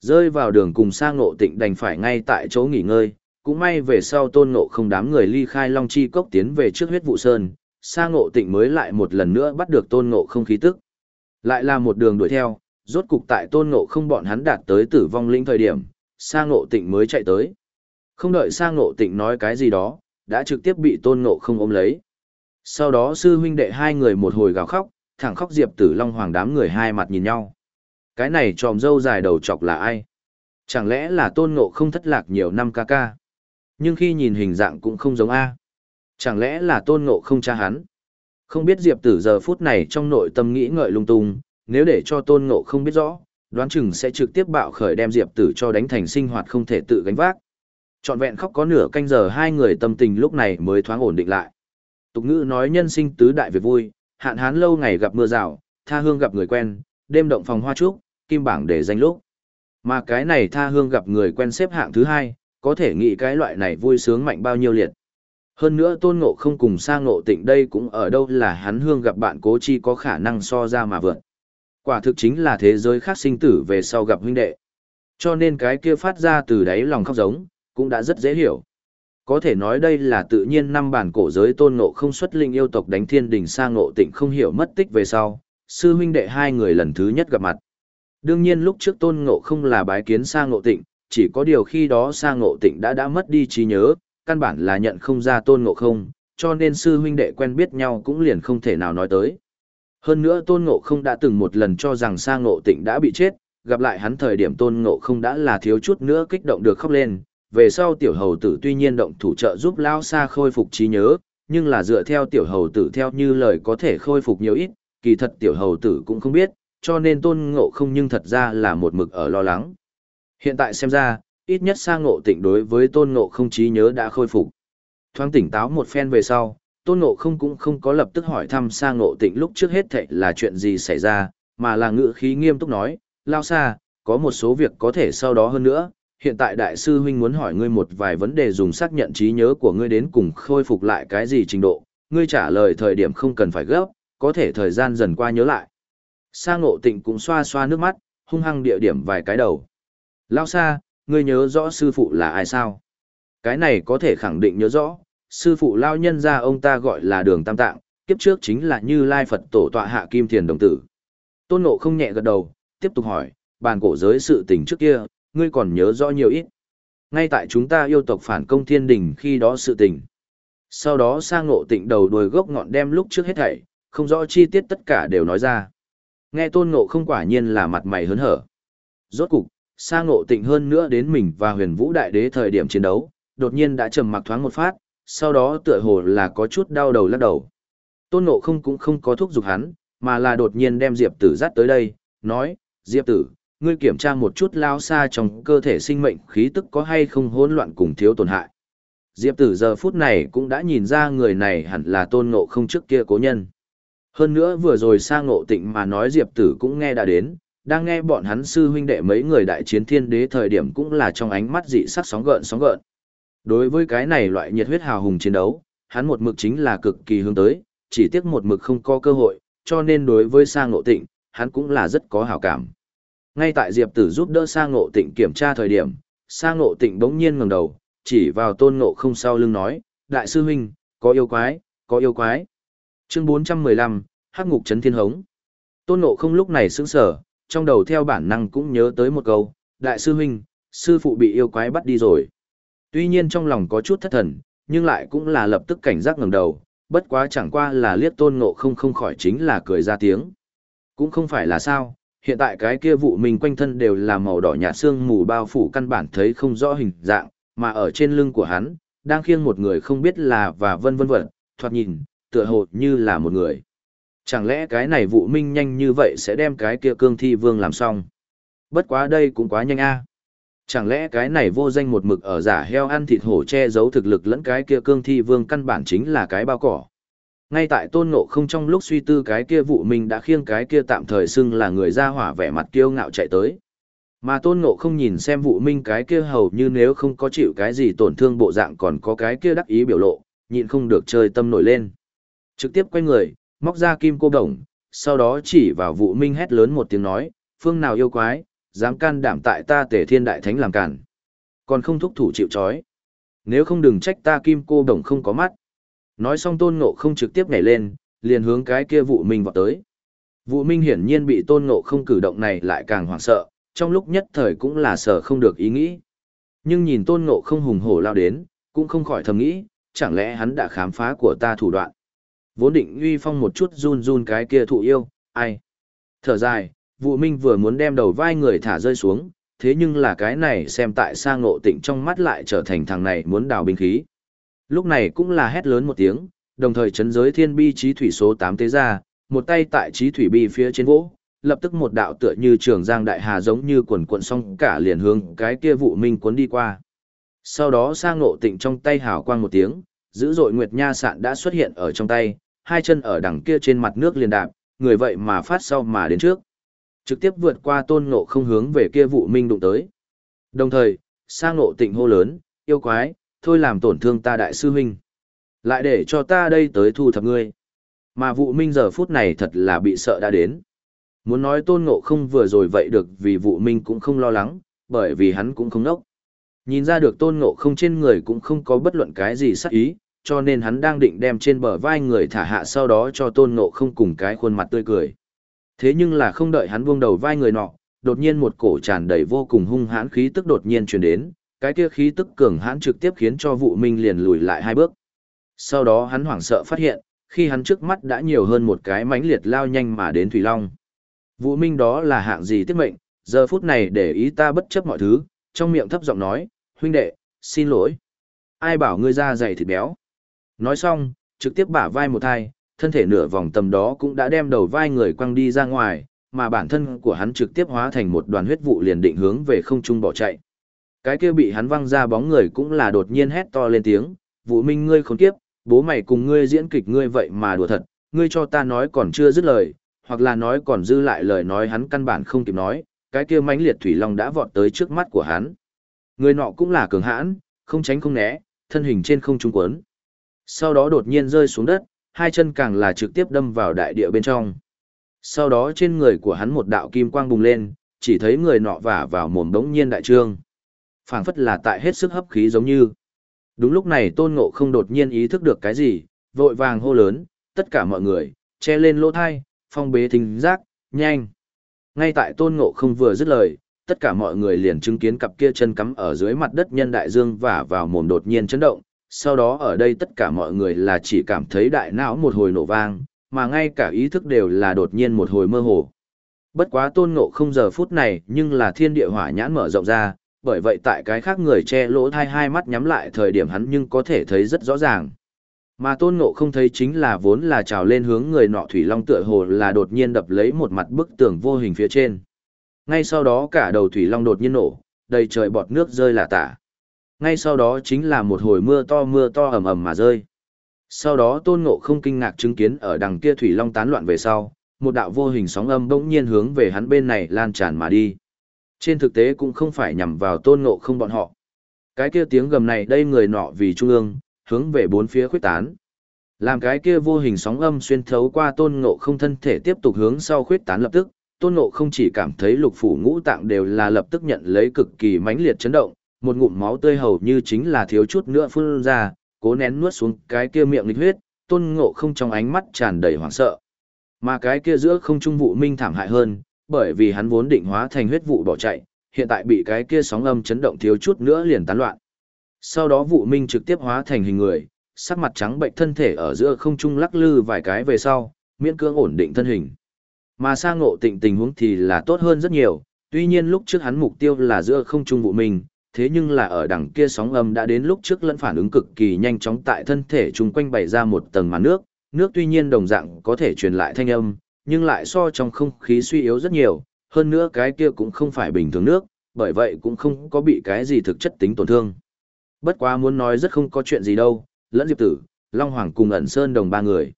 Rơi vào đường cùng sang Ngộ Tịnh đành phải ngay tại chỗ nghỉ ngơi, cũng may về sau Tôn Ngộ không đám người ly khai Long Chi Cốc tiến về trước huyết vụ sơn, sang Ngộ Tịnh mới lại một lần nữa bắt được Tôn Ngộ không khí tức. Lại là một đường đuổi theo, rốt cục tại Tôn Ngộ không bọn hắn đạt tới tử vong linh thời điểm Sang ngộ tịnh mới chạy tới. Không đợi Sang ngộ tịnh nói cái gì đó, đã trực tiếp bị tôn ngộ không ôm lấy. Sau đó sư huynh đệ hai người một hồi gào khóc, thẳng khóc diệp tử long hoàng đám người hai mặt nhìn nhau. Cái này tròm dâu dài đầu chọc là ai? Chẳng lẽ là tôn ngộ không thất lạc nhiều năm ca ca? Nhưng khi nhìn hình dạng cũng không giống A. Chẳng lẽ là tôn ngộ không cha hắn? Không biết diệp tử giờ phút này trong nội tâm nghĩ ngợi lung tung, nếu để cho tôn ngộ không biết rõ, đoán chừng sẽ trực tiếp bạo khởi đem diệp tử cho đánh thành sinh hoạt không thể tự gánh vác trọn vẹn khóc có nửa canh giờ hai người tâm tình lúc này mới thoáng ổn định lại Tục ngữ nói nhân sinh tứ đại việc vui, hạn hán lâu ngày gặp mưa rào, tha hương gặp người quen, đêm động phòng hoa trúc, kim bảng để danh lúc. Mà cái này tha hương gặp người quen xếp hạng thứ hai, có thể nghĩ cái loại này vui sướng mạnh bao nhiêu liệt. Hơn nữa tôn ngộ không cùng sang ngộ tịnh đây cũng ở đâu là hắn hương gặp bạn cố chi có khả năng so ra mà vượt. Quả thực chính là thế giới khác sinh tử về sau gặp huynh đệ. Cho nên cái kia phát ra từ đáy lòng khóc giống, cũng đã rất dễ hiểu. Có thể nói đây là tự nhiên năm bản cổ giới tôn ngộ không xuất linh yêu tộc đánh thiên đình sang ngộ tịnh không hiểu mất tích về sau, sư huynh đệ hai người lần thứ nhất gặp mặt. Đương nhiên lúc trước tôn ngộ không là bái kiến sang ngộ tịnh, chỉ có điều khi đó sang ngộ tịnh đã đã mất đi trí nhớ, căn bản là nhận không ra tôn ngộ không, cho nên sư huynh đệ quen biết nhau cũng liền không thể nào nói tới. Hơn nữa tôn ngộ không đã từng một lần cho rằng sang ngộ tịnh đã bị chết, gặp lại hắn thời điểm tôn ngộ không đã là thiếu chút nữa kích động được khóc lên. Về sau tiểu hầu tử tuy nhiên động thủ trợ giúp lao xa khôi phục trí nhớ, nhưng là dựa theo tiểu hầu tử theo như lời có thể khôi phục nhiều ít, kỳ thật tiểu hầu tử cũng không biết, cho nên tôn ngộ không nhưng thật ra là một mực ở lo lắng. Hiện tại xem ra, ít nhất sang ngộ tịnh đối với tôn ngộ không trí nhớ đã khôi phục. Thoáng tỉnh táo một phen về sau, tôn ngộ không cũng không có lập tức hỏi thăm sang ngộ tịnh lúc trước hết thệ là chuyện gì xảy ra, mà là ngự khí nghiêm túc nói, lao xa, có một số việc có thể sau đó hơn nữa, hiện tại đại sư huynh muốn hỏi ngươi một vài vấn đề dùng xác nhận trí nhớ của ngươi đến cùng khôi phục lại cái gì trình độ, ngươi trả lời thời điểm không cần phải gấp, có thể thời gian dần qua nhớ lại. Sa ngộ tịnh cũng xoa xoa nước mắt, hung hăng địa điểm vài cái đầu. Lao xa, ngươi nhớ rõ sư phụ là ai sao? Cái này có thể khẳng định nhớ rõ, sư phụ lao nhân ra ông ta gọi là đường tam tạng, kiếp trước chính là như lai Phật tổ tọa hạ kim thiền đồng tử. Tôn nộ không nhẹ gật đầu, tiếp tục hỏi, bàn cổ giới sự tình trước kia, ngươi còn nhớ rõ nhiều ít. Ngay tại chúng ta yêu tộc phản công thiên đình khi đó sự tình. Sau đó sang ngộ tịnh đầu đuôi gốc ngọn đem lúc trước hết thảy, không rõ chi tiết tất cả đều nói ra. Nghe tôn ngộ không quả nhiên là mặt mày hớn hở. Rốt cục, sa ngộ tịnh hơn nữa đến mình và huyền vũ đại đế thời điểm chiến đấu, đột nhiên đã trầm mặc thoáng một phát, sau đó tựa hồ là có chút đau đầu lắc đầu. Tôn ngộ không cũng không có thúc giục hắn, mà là đột nhiên đem Diệp tử dắt tới đây, nói, Diệp tử, ngươi kiểm tra một chút lao xa trong cơ thể sinh mệnh khí tức có hay không hỗn loạn cùng thiếu tổn hại. Diệp tử giờ phút này cũng đã nhìn ra người này hẳn là tôn ngộ không trước kia cố nhân. Hơn nữa vừa rồi xa ngộ tịnh mà nói Diệp tử cũng nghe đã đến, đang nghe bọn hắn sư huynh đệ mấy người đại chiến thiên đế thời điểm cũng là trong ánh mắt dị sắc sóng gợn sóng gợn. Đối với cái này loại nhiệt huyết hào hùng chiến đấu, hắn một mực chính là cực kỳ hướng tới, chỉ tiếc một mực không có cơ hội, cho nên đối với sang Ngộ Tịnh, hắn cũng là rất có hảo cảm. Ngay tại Diệp Tử giúp đỡ Sa Ngộ Tịnh kiểm tra thời điểm, Sa Ngộ Tịnh bỗng nhiên ngẩng đầu, chỉ vào Tôn Ngộ không sau lưng nói, "Đại sư huynh, có yêu quái, có yêu quái." Chương 415, Hắc ngục trấn thiên hống. Tôn Ngộ không lúc này sững sờ, trong đầu theo bản năng cũng nhớ tới một câu, đại sư huynh, sư phụ bị yêu quái bắt đi rồi. Tuy nhiên trong lòng có chút thất thần, nhưng lại cũng là lập tức cảnh giác ngẩng đầu, bất quá chẳng qua là liếc tôn ngộ không không khỏi chính là cười ra tiếng. Cũng không phải là sao, hiện tại cái kia vụ mình quanh thân đều là màu đỏ nhạt xương mù bao phủ căn bản thấy không rõ hình dạng, mà ở trên lưng của hắn, đang khiêng một người không biết là và vân vân vân, thoạt nhìn, tựa hồ như là một người. Chẳng lẽ cái này vụ minh nhanh như vậy sẽ đem cái kia cương thi vương làm xong? Bất quá đây cũng quá nhanh a. Chẳng lẽ cái này vô danh một mực ở giả heo ăn thịt hổ che giấu thực lực lẫn cái kia cương thi vương căn bản chính là cái bao cỏ. Ngay tại tôn ngộ không trong lúc suy tư cái kia vụ minh đã khiêng cái kia tạm thời xưng là người ra hỏa vẻ mặt kiêu ngạo chạy tới. Mà tôn ngộ không nhìn xem vụ minh cái kia hầu như nếu không có chịu cái gì tổn thương bộ dạng còn có cái kia đắc ý biểu lộ, nhịn không được chơi tâm nổi lên. Trực tiếp quay người, móc ra kim cô đồng, sau đó chỉ vào vụ minh hét lớn một tiếng nói, phương nào yêu quái, dám can đảm tại ta tể thiên đại thánh làm cản. Còn không thúc thủ chịu chói. Nếu không đừng trách ta kim cô đồng không có mắt. Nói xong tôn ngộ không trực tiếp nhảy lên, liền hướng cái kia vụ minh vọt tới. Vụ minh hiển nhiên bị tôn ngộ không cử động này lại càng hoảng sợ, trong lúc nhất thời cũng là sợ không được ý nghĩ. Nhưng nhìn tôn ngộ không hùng hổ lao đến, cũng không khỏi thầm nghĩ, chẳng lẽ hắn đã khám phá của ta thủ đoạn. Vốn định uy phong một chút run run cái kia thụ yêu, ai. Thở dài, vụ minh vừa muốn đem đầu vai người thả rơi xuống, thế nhưng là cái này xem tại sang ngộ tịnh trong mắt lại trở thành thằng này muốn đào binh khí. Lúc này cũng là hét lớn một tiếng, đồng thời chấn giới thiên bi trí thủy số 8 tế ra, một tay tại trí thủy bi phía trên vỗ, lập tức một đạo tựa như trường giang đại hà giống như quần quần song cả liền hướng cái kia vụ minh cuốn đi qua. Sau đó sang ngộ tịnh trong tay hào quang một tiếng, dữ dội nguyệt nha sạn đã xuất hiện ở trong tay, hai chân ở đằng kia trên mặt nước liền đạp, người vậy mà phát sau mà đến trước. Trực tiếp vượt qua tôn ngộ không hướng về kia vụ minh đụng tới. Đồng thời, sang ngộ tịnh hô lớn, yêu quái, thôi làm tổn thương ta đại sư huynh. Lại để cho ta đây tới thu thập ngươi. Mà vụ minh giờ phút này thật là bị sợ đã đến. Muốn nói tôn ngộ không vừa rồi vậy được vì vụ minh cũng không lo lắng, bởi vì hắn cũng không nốc. Nhìn ra được tôn ngộ không trên người cũng không có bất luận cái gì sắc ý, cho nên hắn đang định đem trên bờ vai người thả hạ sau đó cho tôn ngộ không cùng cái khuôn mặt tươi cười. Thế nhưng là không đợi hắn buông đầu vai người nọ, đột nhiên một cổ tràn đầy vô cùng hung hãn khí tức đột nhiên truyền đến, cái kia khí tức cường hãn trực tiếp khiến cho vụ minh liền lùi lại hai bước. Sau đó hắn hoảng sợ phát hiện, khi hắn trước mắt đã nhiều hơn một cái mãnh liệt lao nhanh mà đến Thủy Long. Vũ Minh đó là hạng gì tiết mệnh, giờ phút này để ý ta bất chấp mọi thứ, trong miệng thấp giọng nói, huynh đệ, xin lỗi. Ai bảo ngươi ra dày thịt béo. Nói xong, trực tiếp bả vai một thai, thân thể nửa vòng tầm đó cũng đã đem đầu vai người quăng đi ra ngoài, mà bản thân của hắn trực tiếp hóa thành một đoàn huyết vụ liền định hướng về không trung bỏ chạy. Cái kia bị hắn văng ra bóng người cũng là đột nhiên hét to lên tiếng, Vũ Minh ngươi khốn kiếp, bố mày cùng ngươi diễn kịch ngươi vậy mà đùa thật, ngươi cho ta nói còn chưa dứt lời, hoặc là nói còn dư lại lời nói hắn căn bản không kịp nói, cái kia mãnh liệt thủy long đã vọt tới trước mắt của hắn. Người nọ cũng là cường hãn, không tránh không né, thân hình trên không trung quấn. Sau đó đột nhiên rơi xuống đất, hai chân càng là trực tiếp đâm vào đại địa bên trong. Sau đó trên người của hắn một đạo kim quang bùng lên, chỉ thấy người nọ vả vào mồm đống nhiên đại trương phảng phất là tại hết sức hấp khí giống như. Đúng lúc này tôn ngộ không đột nhiên ý thức được cái gì, vội vàng hô lớn, tất cả mọi người, che lên lỗ thai, phong bế thính giác, nhanh. Ngay tại tôn ngộ không vừa dứt lời, tất cả mọi người liền chứng kiến cặp kia chân cắm ở dưới mặt đất nhân đại dương và vào mồm đột nhiên chấn động. Sau đó ở đây tất cả mọi người là chỉ cảm thấy đại não một hồi nổ vang, mà ngay cả ý thức đều là đột nhiên một hồi mơ hồ. Bất quá tôn ngộ không giờ phút này nhưng là thiên địa hỏa nhãn mở rộng ra, bởi vậy tại cái khác người che lỗ thai hai mắt nhắm lại thời điểm hắn nhưng có thể thấy rất rõ ràng. Mà tôn ngộ không thấy chính là vốn là trào lên hướng người nọ thủy long tựa hồ là đột nhiên đập lấy một mặt bức tường vô hình phía trên. Ngay sau đó cả đầu thủy long đột nhiên nổ, đầy trời bọt nước rơi là tả. Ngay sau đó chính là một hồi mưa to mưa to ầm ầm mà rơi. Sau đó tôn ngộ không kinh ngạc chứng kiến ở đằng kia thủy long tán loạn về sau, một đạo vô hình sóng âm bỗng nhiên hướng về hắn bên này lan tràn mà đi. Trên thực tế cũng không phải nhằm vào tôn ngộ không bọn họ. Cái kia tiếng gầm này đây người nọ vì trung ương, hướng về bốn phía khuyết tán. Làm cái kia vô hình sóng âm xuyên thấu qua tôn ngộ không thân thể tiếp tục hướng sau khuyết tán lập tức, tôn ngộ không chỉ cảm thấy lục phủ ngũ tạng đều là lập tức nhận lấy cực kỳ mãnh liệt chấn động, một ngụm máu tươi hầu như chính là thiếu chút nữa phun ra, cố nén nuốt xuống cái kia miệng lịch huyết, tôn ngộ không trong ánh mắt tràn đầy hoảng sợ. Mà cái kia giữa không trung vụ minh thảm hại hơn, bởi vì hắn vốn định hóa thành huyết vụ bỏ chạy, hiện tại bị cái kia sóng âm chấn động thiếu chút nữa liền tán loạn. Sau đó vụ minh trực tiếp hóa thành hình người, sắc mặt trắng bệnh thân thể ở giữa không trung lắc lư vài cái về sau, miễn cưỡng ổn định thân hình. Mà sang ngộ tịnh tình huống thì là tốt hơn rất nhiều, tuy nhiên lúc trước hắn mục tiêu là giữa không trung vụ minh, thế nhưng là ở đằng kia sóng âm đã đến lúc trước lẫn phản ứng cực kỳ nhanh chóng tại thân thể chung quanh bày ra một tầng màn nước, nước tuy nhiên đồng dạng có thể truyền lại thanh âm, nhưng lại so trong không khí suy yếu rất nhiều, hơn nữa cái kia cũng không phải bình thường nước, bởi vậy cũng không có bị cái gì thực chất tính tổn thương. Bất quá muốn nói rất không có chuyện gì đâu, lẫn Diệp Tử, Long Hoàng cùng ẩn Sơn đồng ba người.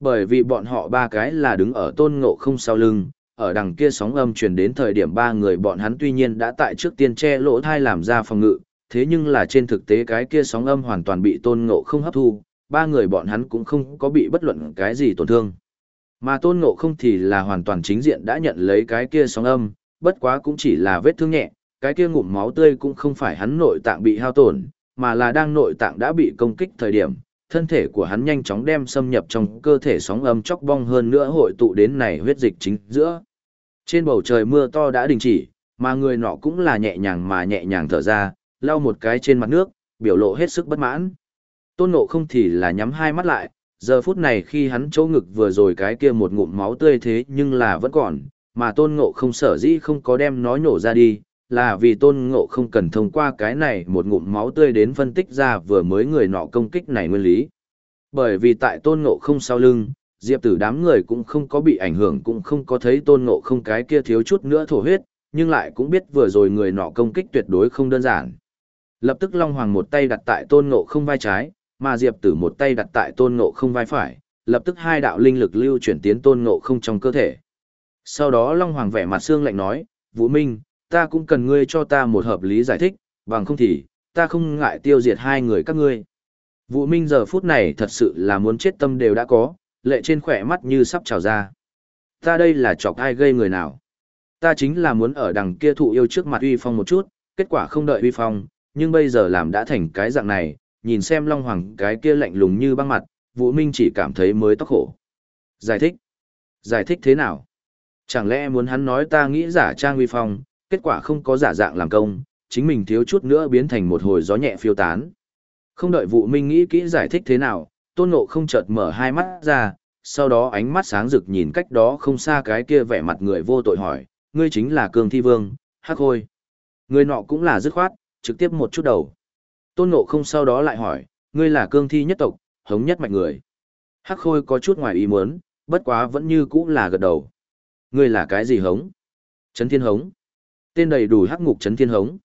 Bởi vì bọn họ ba cái là đứng ở tôn ngộ không sau lưng, ở đằng kia sóng âm truyền đến thời điểm ba người bọn hắn tuy nhiên đã tại trước tiên che lỗ thai làm ra phòng ngự, thế nhưng là trên thực tế cái kia sóng âm hoàn toàn bị tôn ngộ không hấp thu, ba người bọn hắn cũng không có bị bất luận cái gì tổn thương. Mà tôn ngộ không thì là hoàn toàn chính diện đã nhận lấy cái kia sóng âm, bất quá cũng chỉ là vết thương nhẹ, cái kia ngụm máu tươi cũng không phải hắn nội tạng bị hao tổn, mà là đang nội tạng đã bị công kích thời điểm, thân thể của hắn nhanh chóng đem xâm nhập trong cơ thể sóng âm chóc bong hơn nữa hội tụ đến này huyết dịch chính giữa. Trên bầu trời mưa to đã đình chỉ, mà người nọ cũng là nhẹ nhàng mà nhẹ nhàng thở ra, lau một cái trên mặt nước, biểu lộ hết sức bất mãn. Tôn nộ không thì là nhắm hai mắt lại, giờ phút này khi hắn chỗ ngực vừa rồi cái kia một ngụm máu tươi thế nhưng là vẫn còn, mà tôn ngộ không sở dĩ không có đem nó nhổ ra đi, là vì tôn ngộ không cần thông qua cái này một ngụm máu tươi đến phân tích ra vừa mới người nọ công kích này nguyên lý. Bởi vì tại tôn ngộ không sau lưng, diệp tử đám người cũng không có bị ảnh hưởng cũng không có thấy tôn ngộ không cái kia thiếu chút nữa thổ huyết, nhưng lại cũng biết vừa rồi người nọ công kích tuyệt đối không đơn giản. Lập tức Long Hoàng một tay đặt tại tôn ngộ không vai trái, mà Diệp Tử một tay đặt tại tôn ngộ không vai phải, lập tức hai đạo linh lực lưu chuyển tiến tôn ngộ không trong cơ thể. Sau đó Long Hoàng vẻ mặt xương lạnh nói, Vũ Minh, ta cũng cần ngươi cho ta một hợp lý giải thích, bằng không thì, ta không ngại tiêu diệt hai người các ngươi. Vũ Minh giờ phút này thật sự là muốn chết tâm đều đã có, lệ trên khỏe mắt như sắp trào ra. Ta đây là chọc ai gây người nào? Ta chính là muốn ở đằng kia thụ yêu trước mặt uy phong một chút, kết quả không đợi uy phong, nhưng bây giờ làm đã thành cái dạng này, nhìn xem Long Hoàng cái kia lạnh lùng như băng mặt, Vũ Minh chỉ cảm thấy mới tóc khổ. Giải thích? Giải thích thế nào? Chẳng lẽ muốn hắn nói ta nghĩ giả trang uy phong, kết quả không có giả dạng làm công, chính mình thiếu chút nữa biến thành một hồi gió nhẹ phiêu tán. Không đợi Vũ Minh nghĩ kỹ giải thích thế nào, Tôn Ngộ không chợt mở hai mắt ra, sau đó ánh mắt sáng rực nhìn cách đó không xa cái kia vẻ mặt người vô tội hỏi, ngươi chính là Cường Thi Vương, Hắc Hôi. Người nọ cũng là dứt khoát, trực tiếp một chút đầu. Tôn Ngộ không sau đó lại hỏi, ngươi là Cương Thi nhất tộc, hống nhất mạnh người. Hắc Khôi có chút ngoài ý muốn, bất quá vẫn như cũ là gật đầu. Ngươi là cái gì hống? Trấn Thiên Hống. Tên đầy đủ Hắc Ngục Trấn Thiên Hống.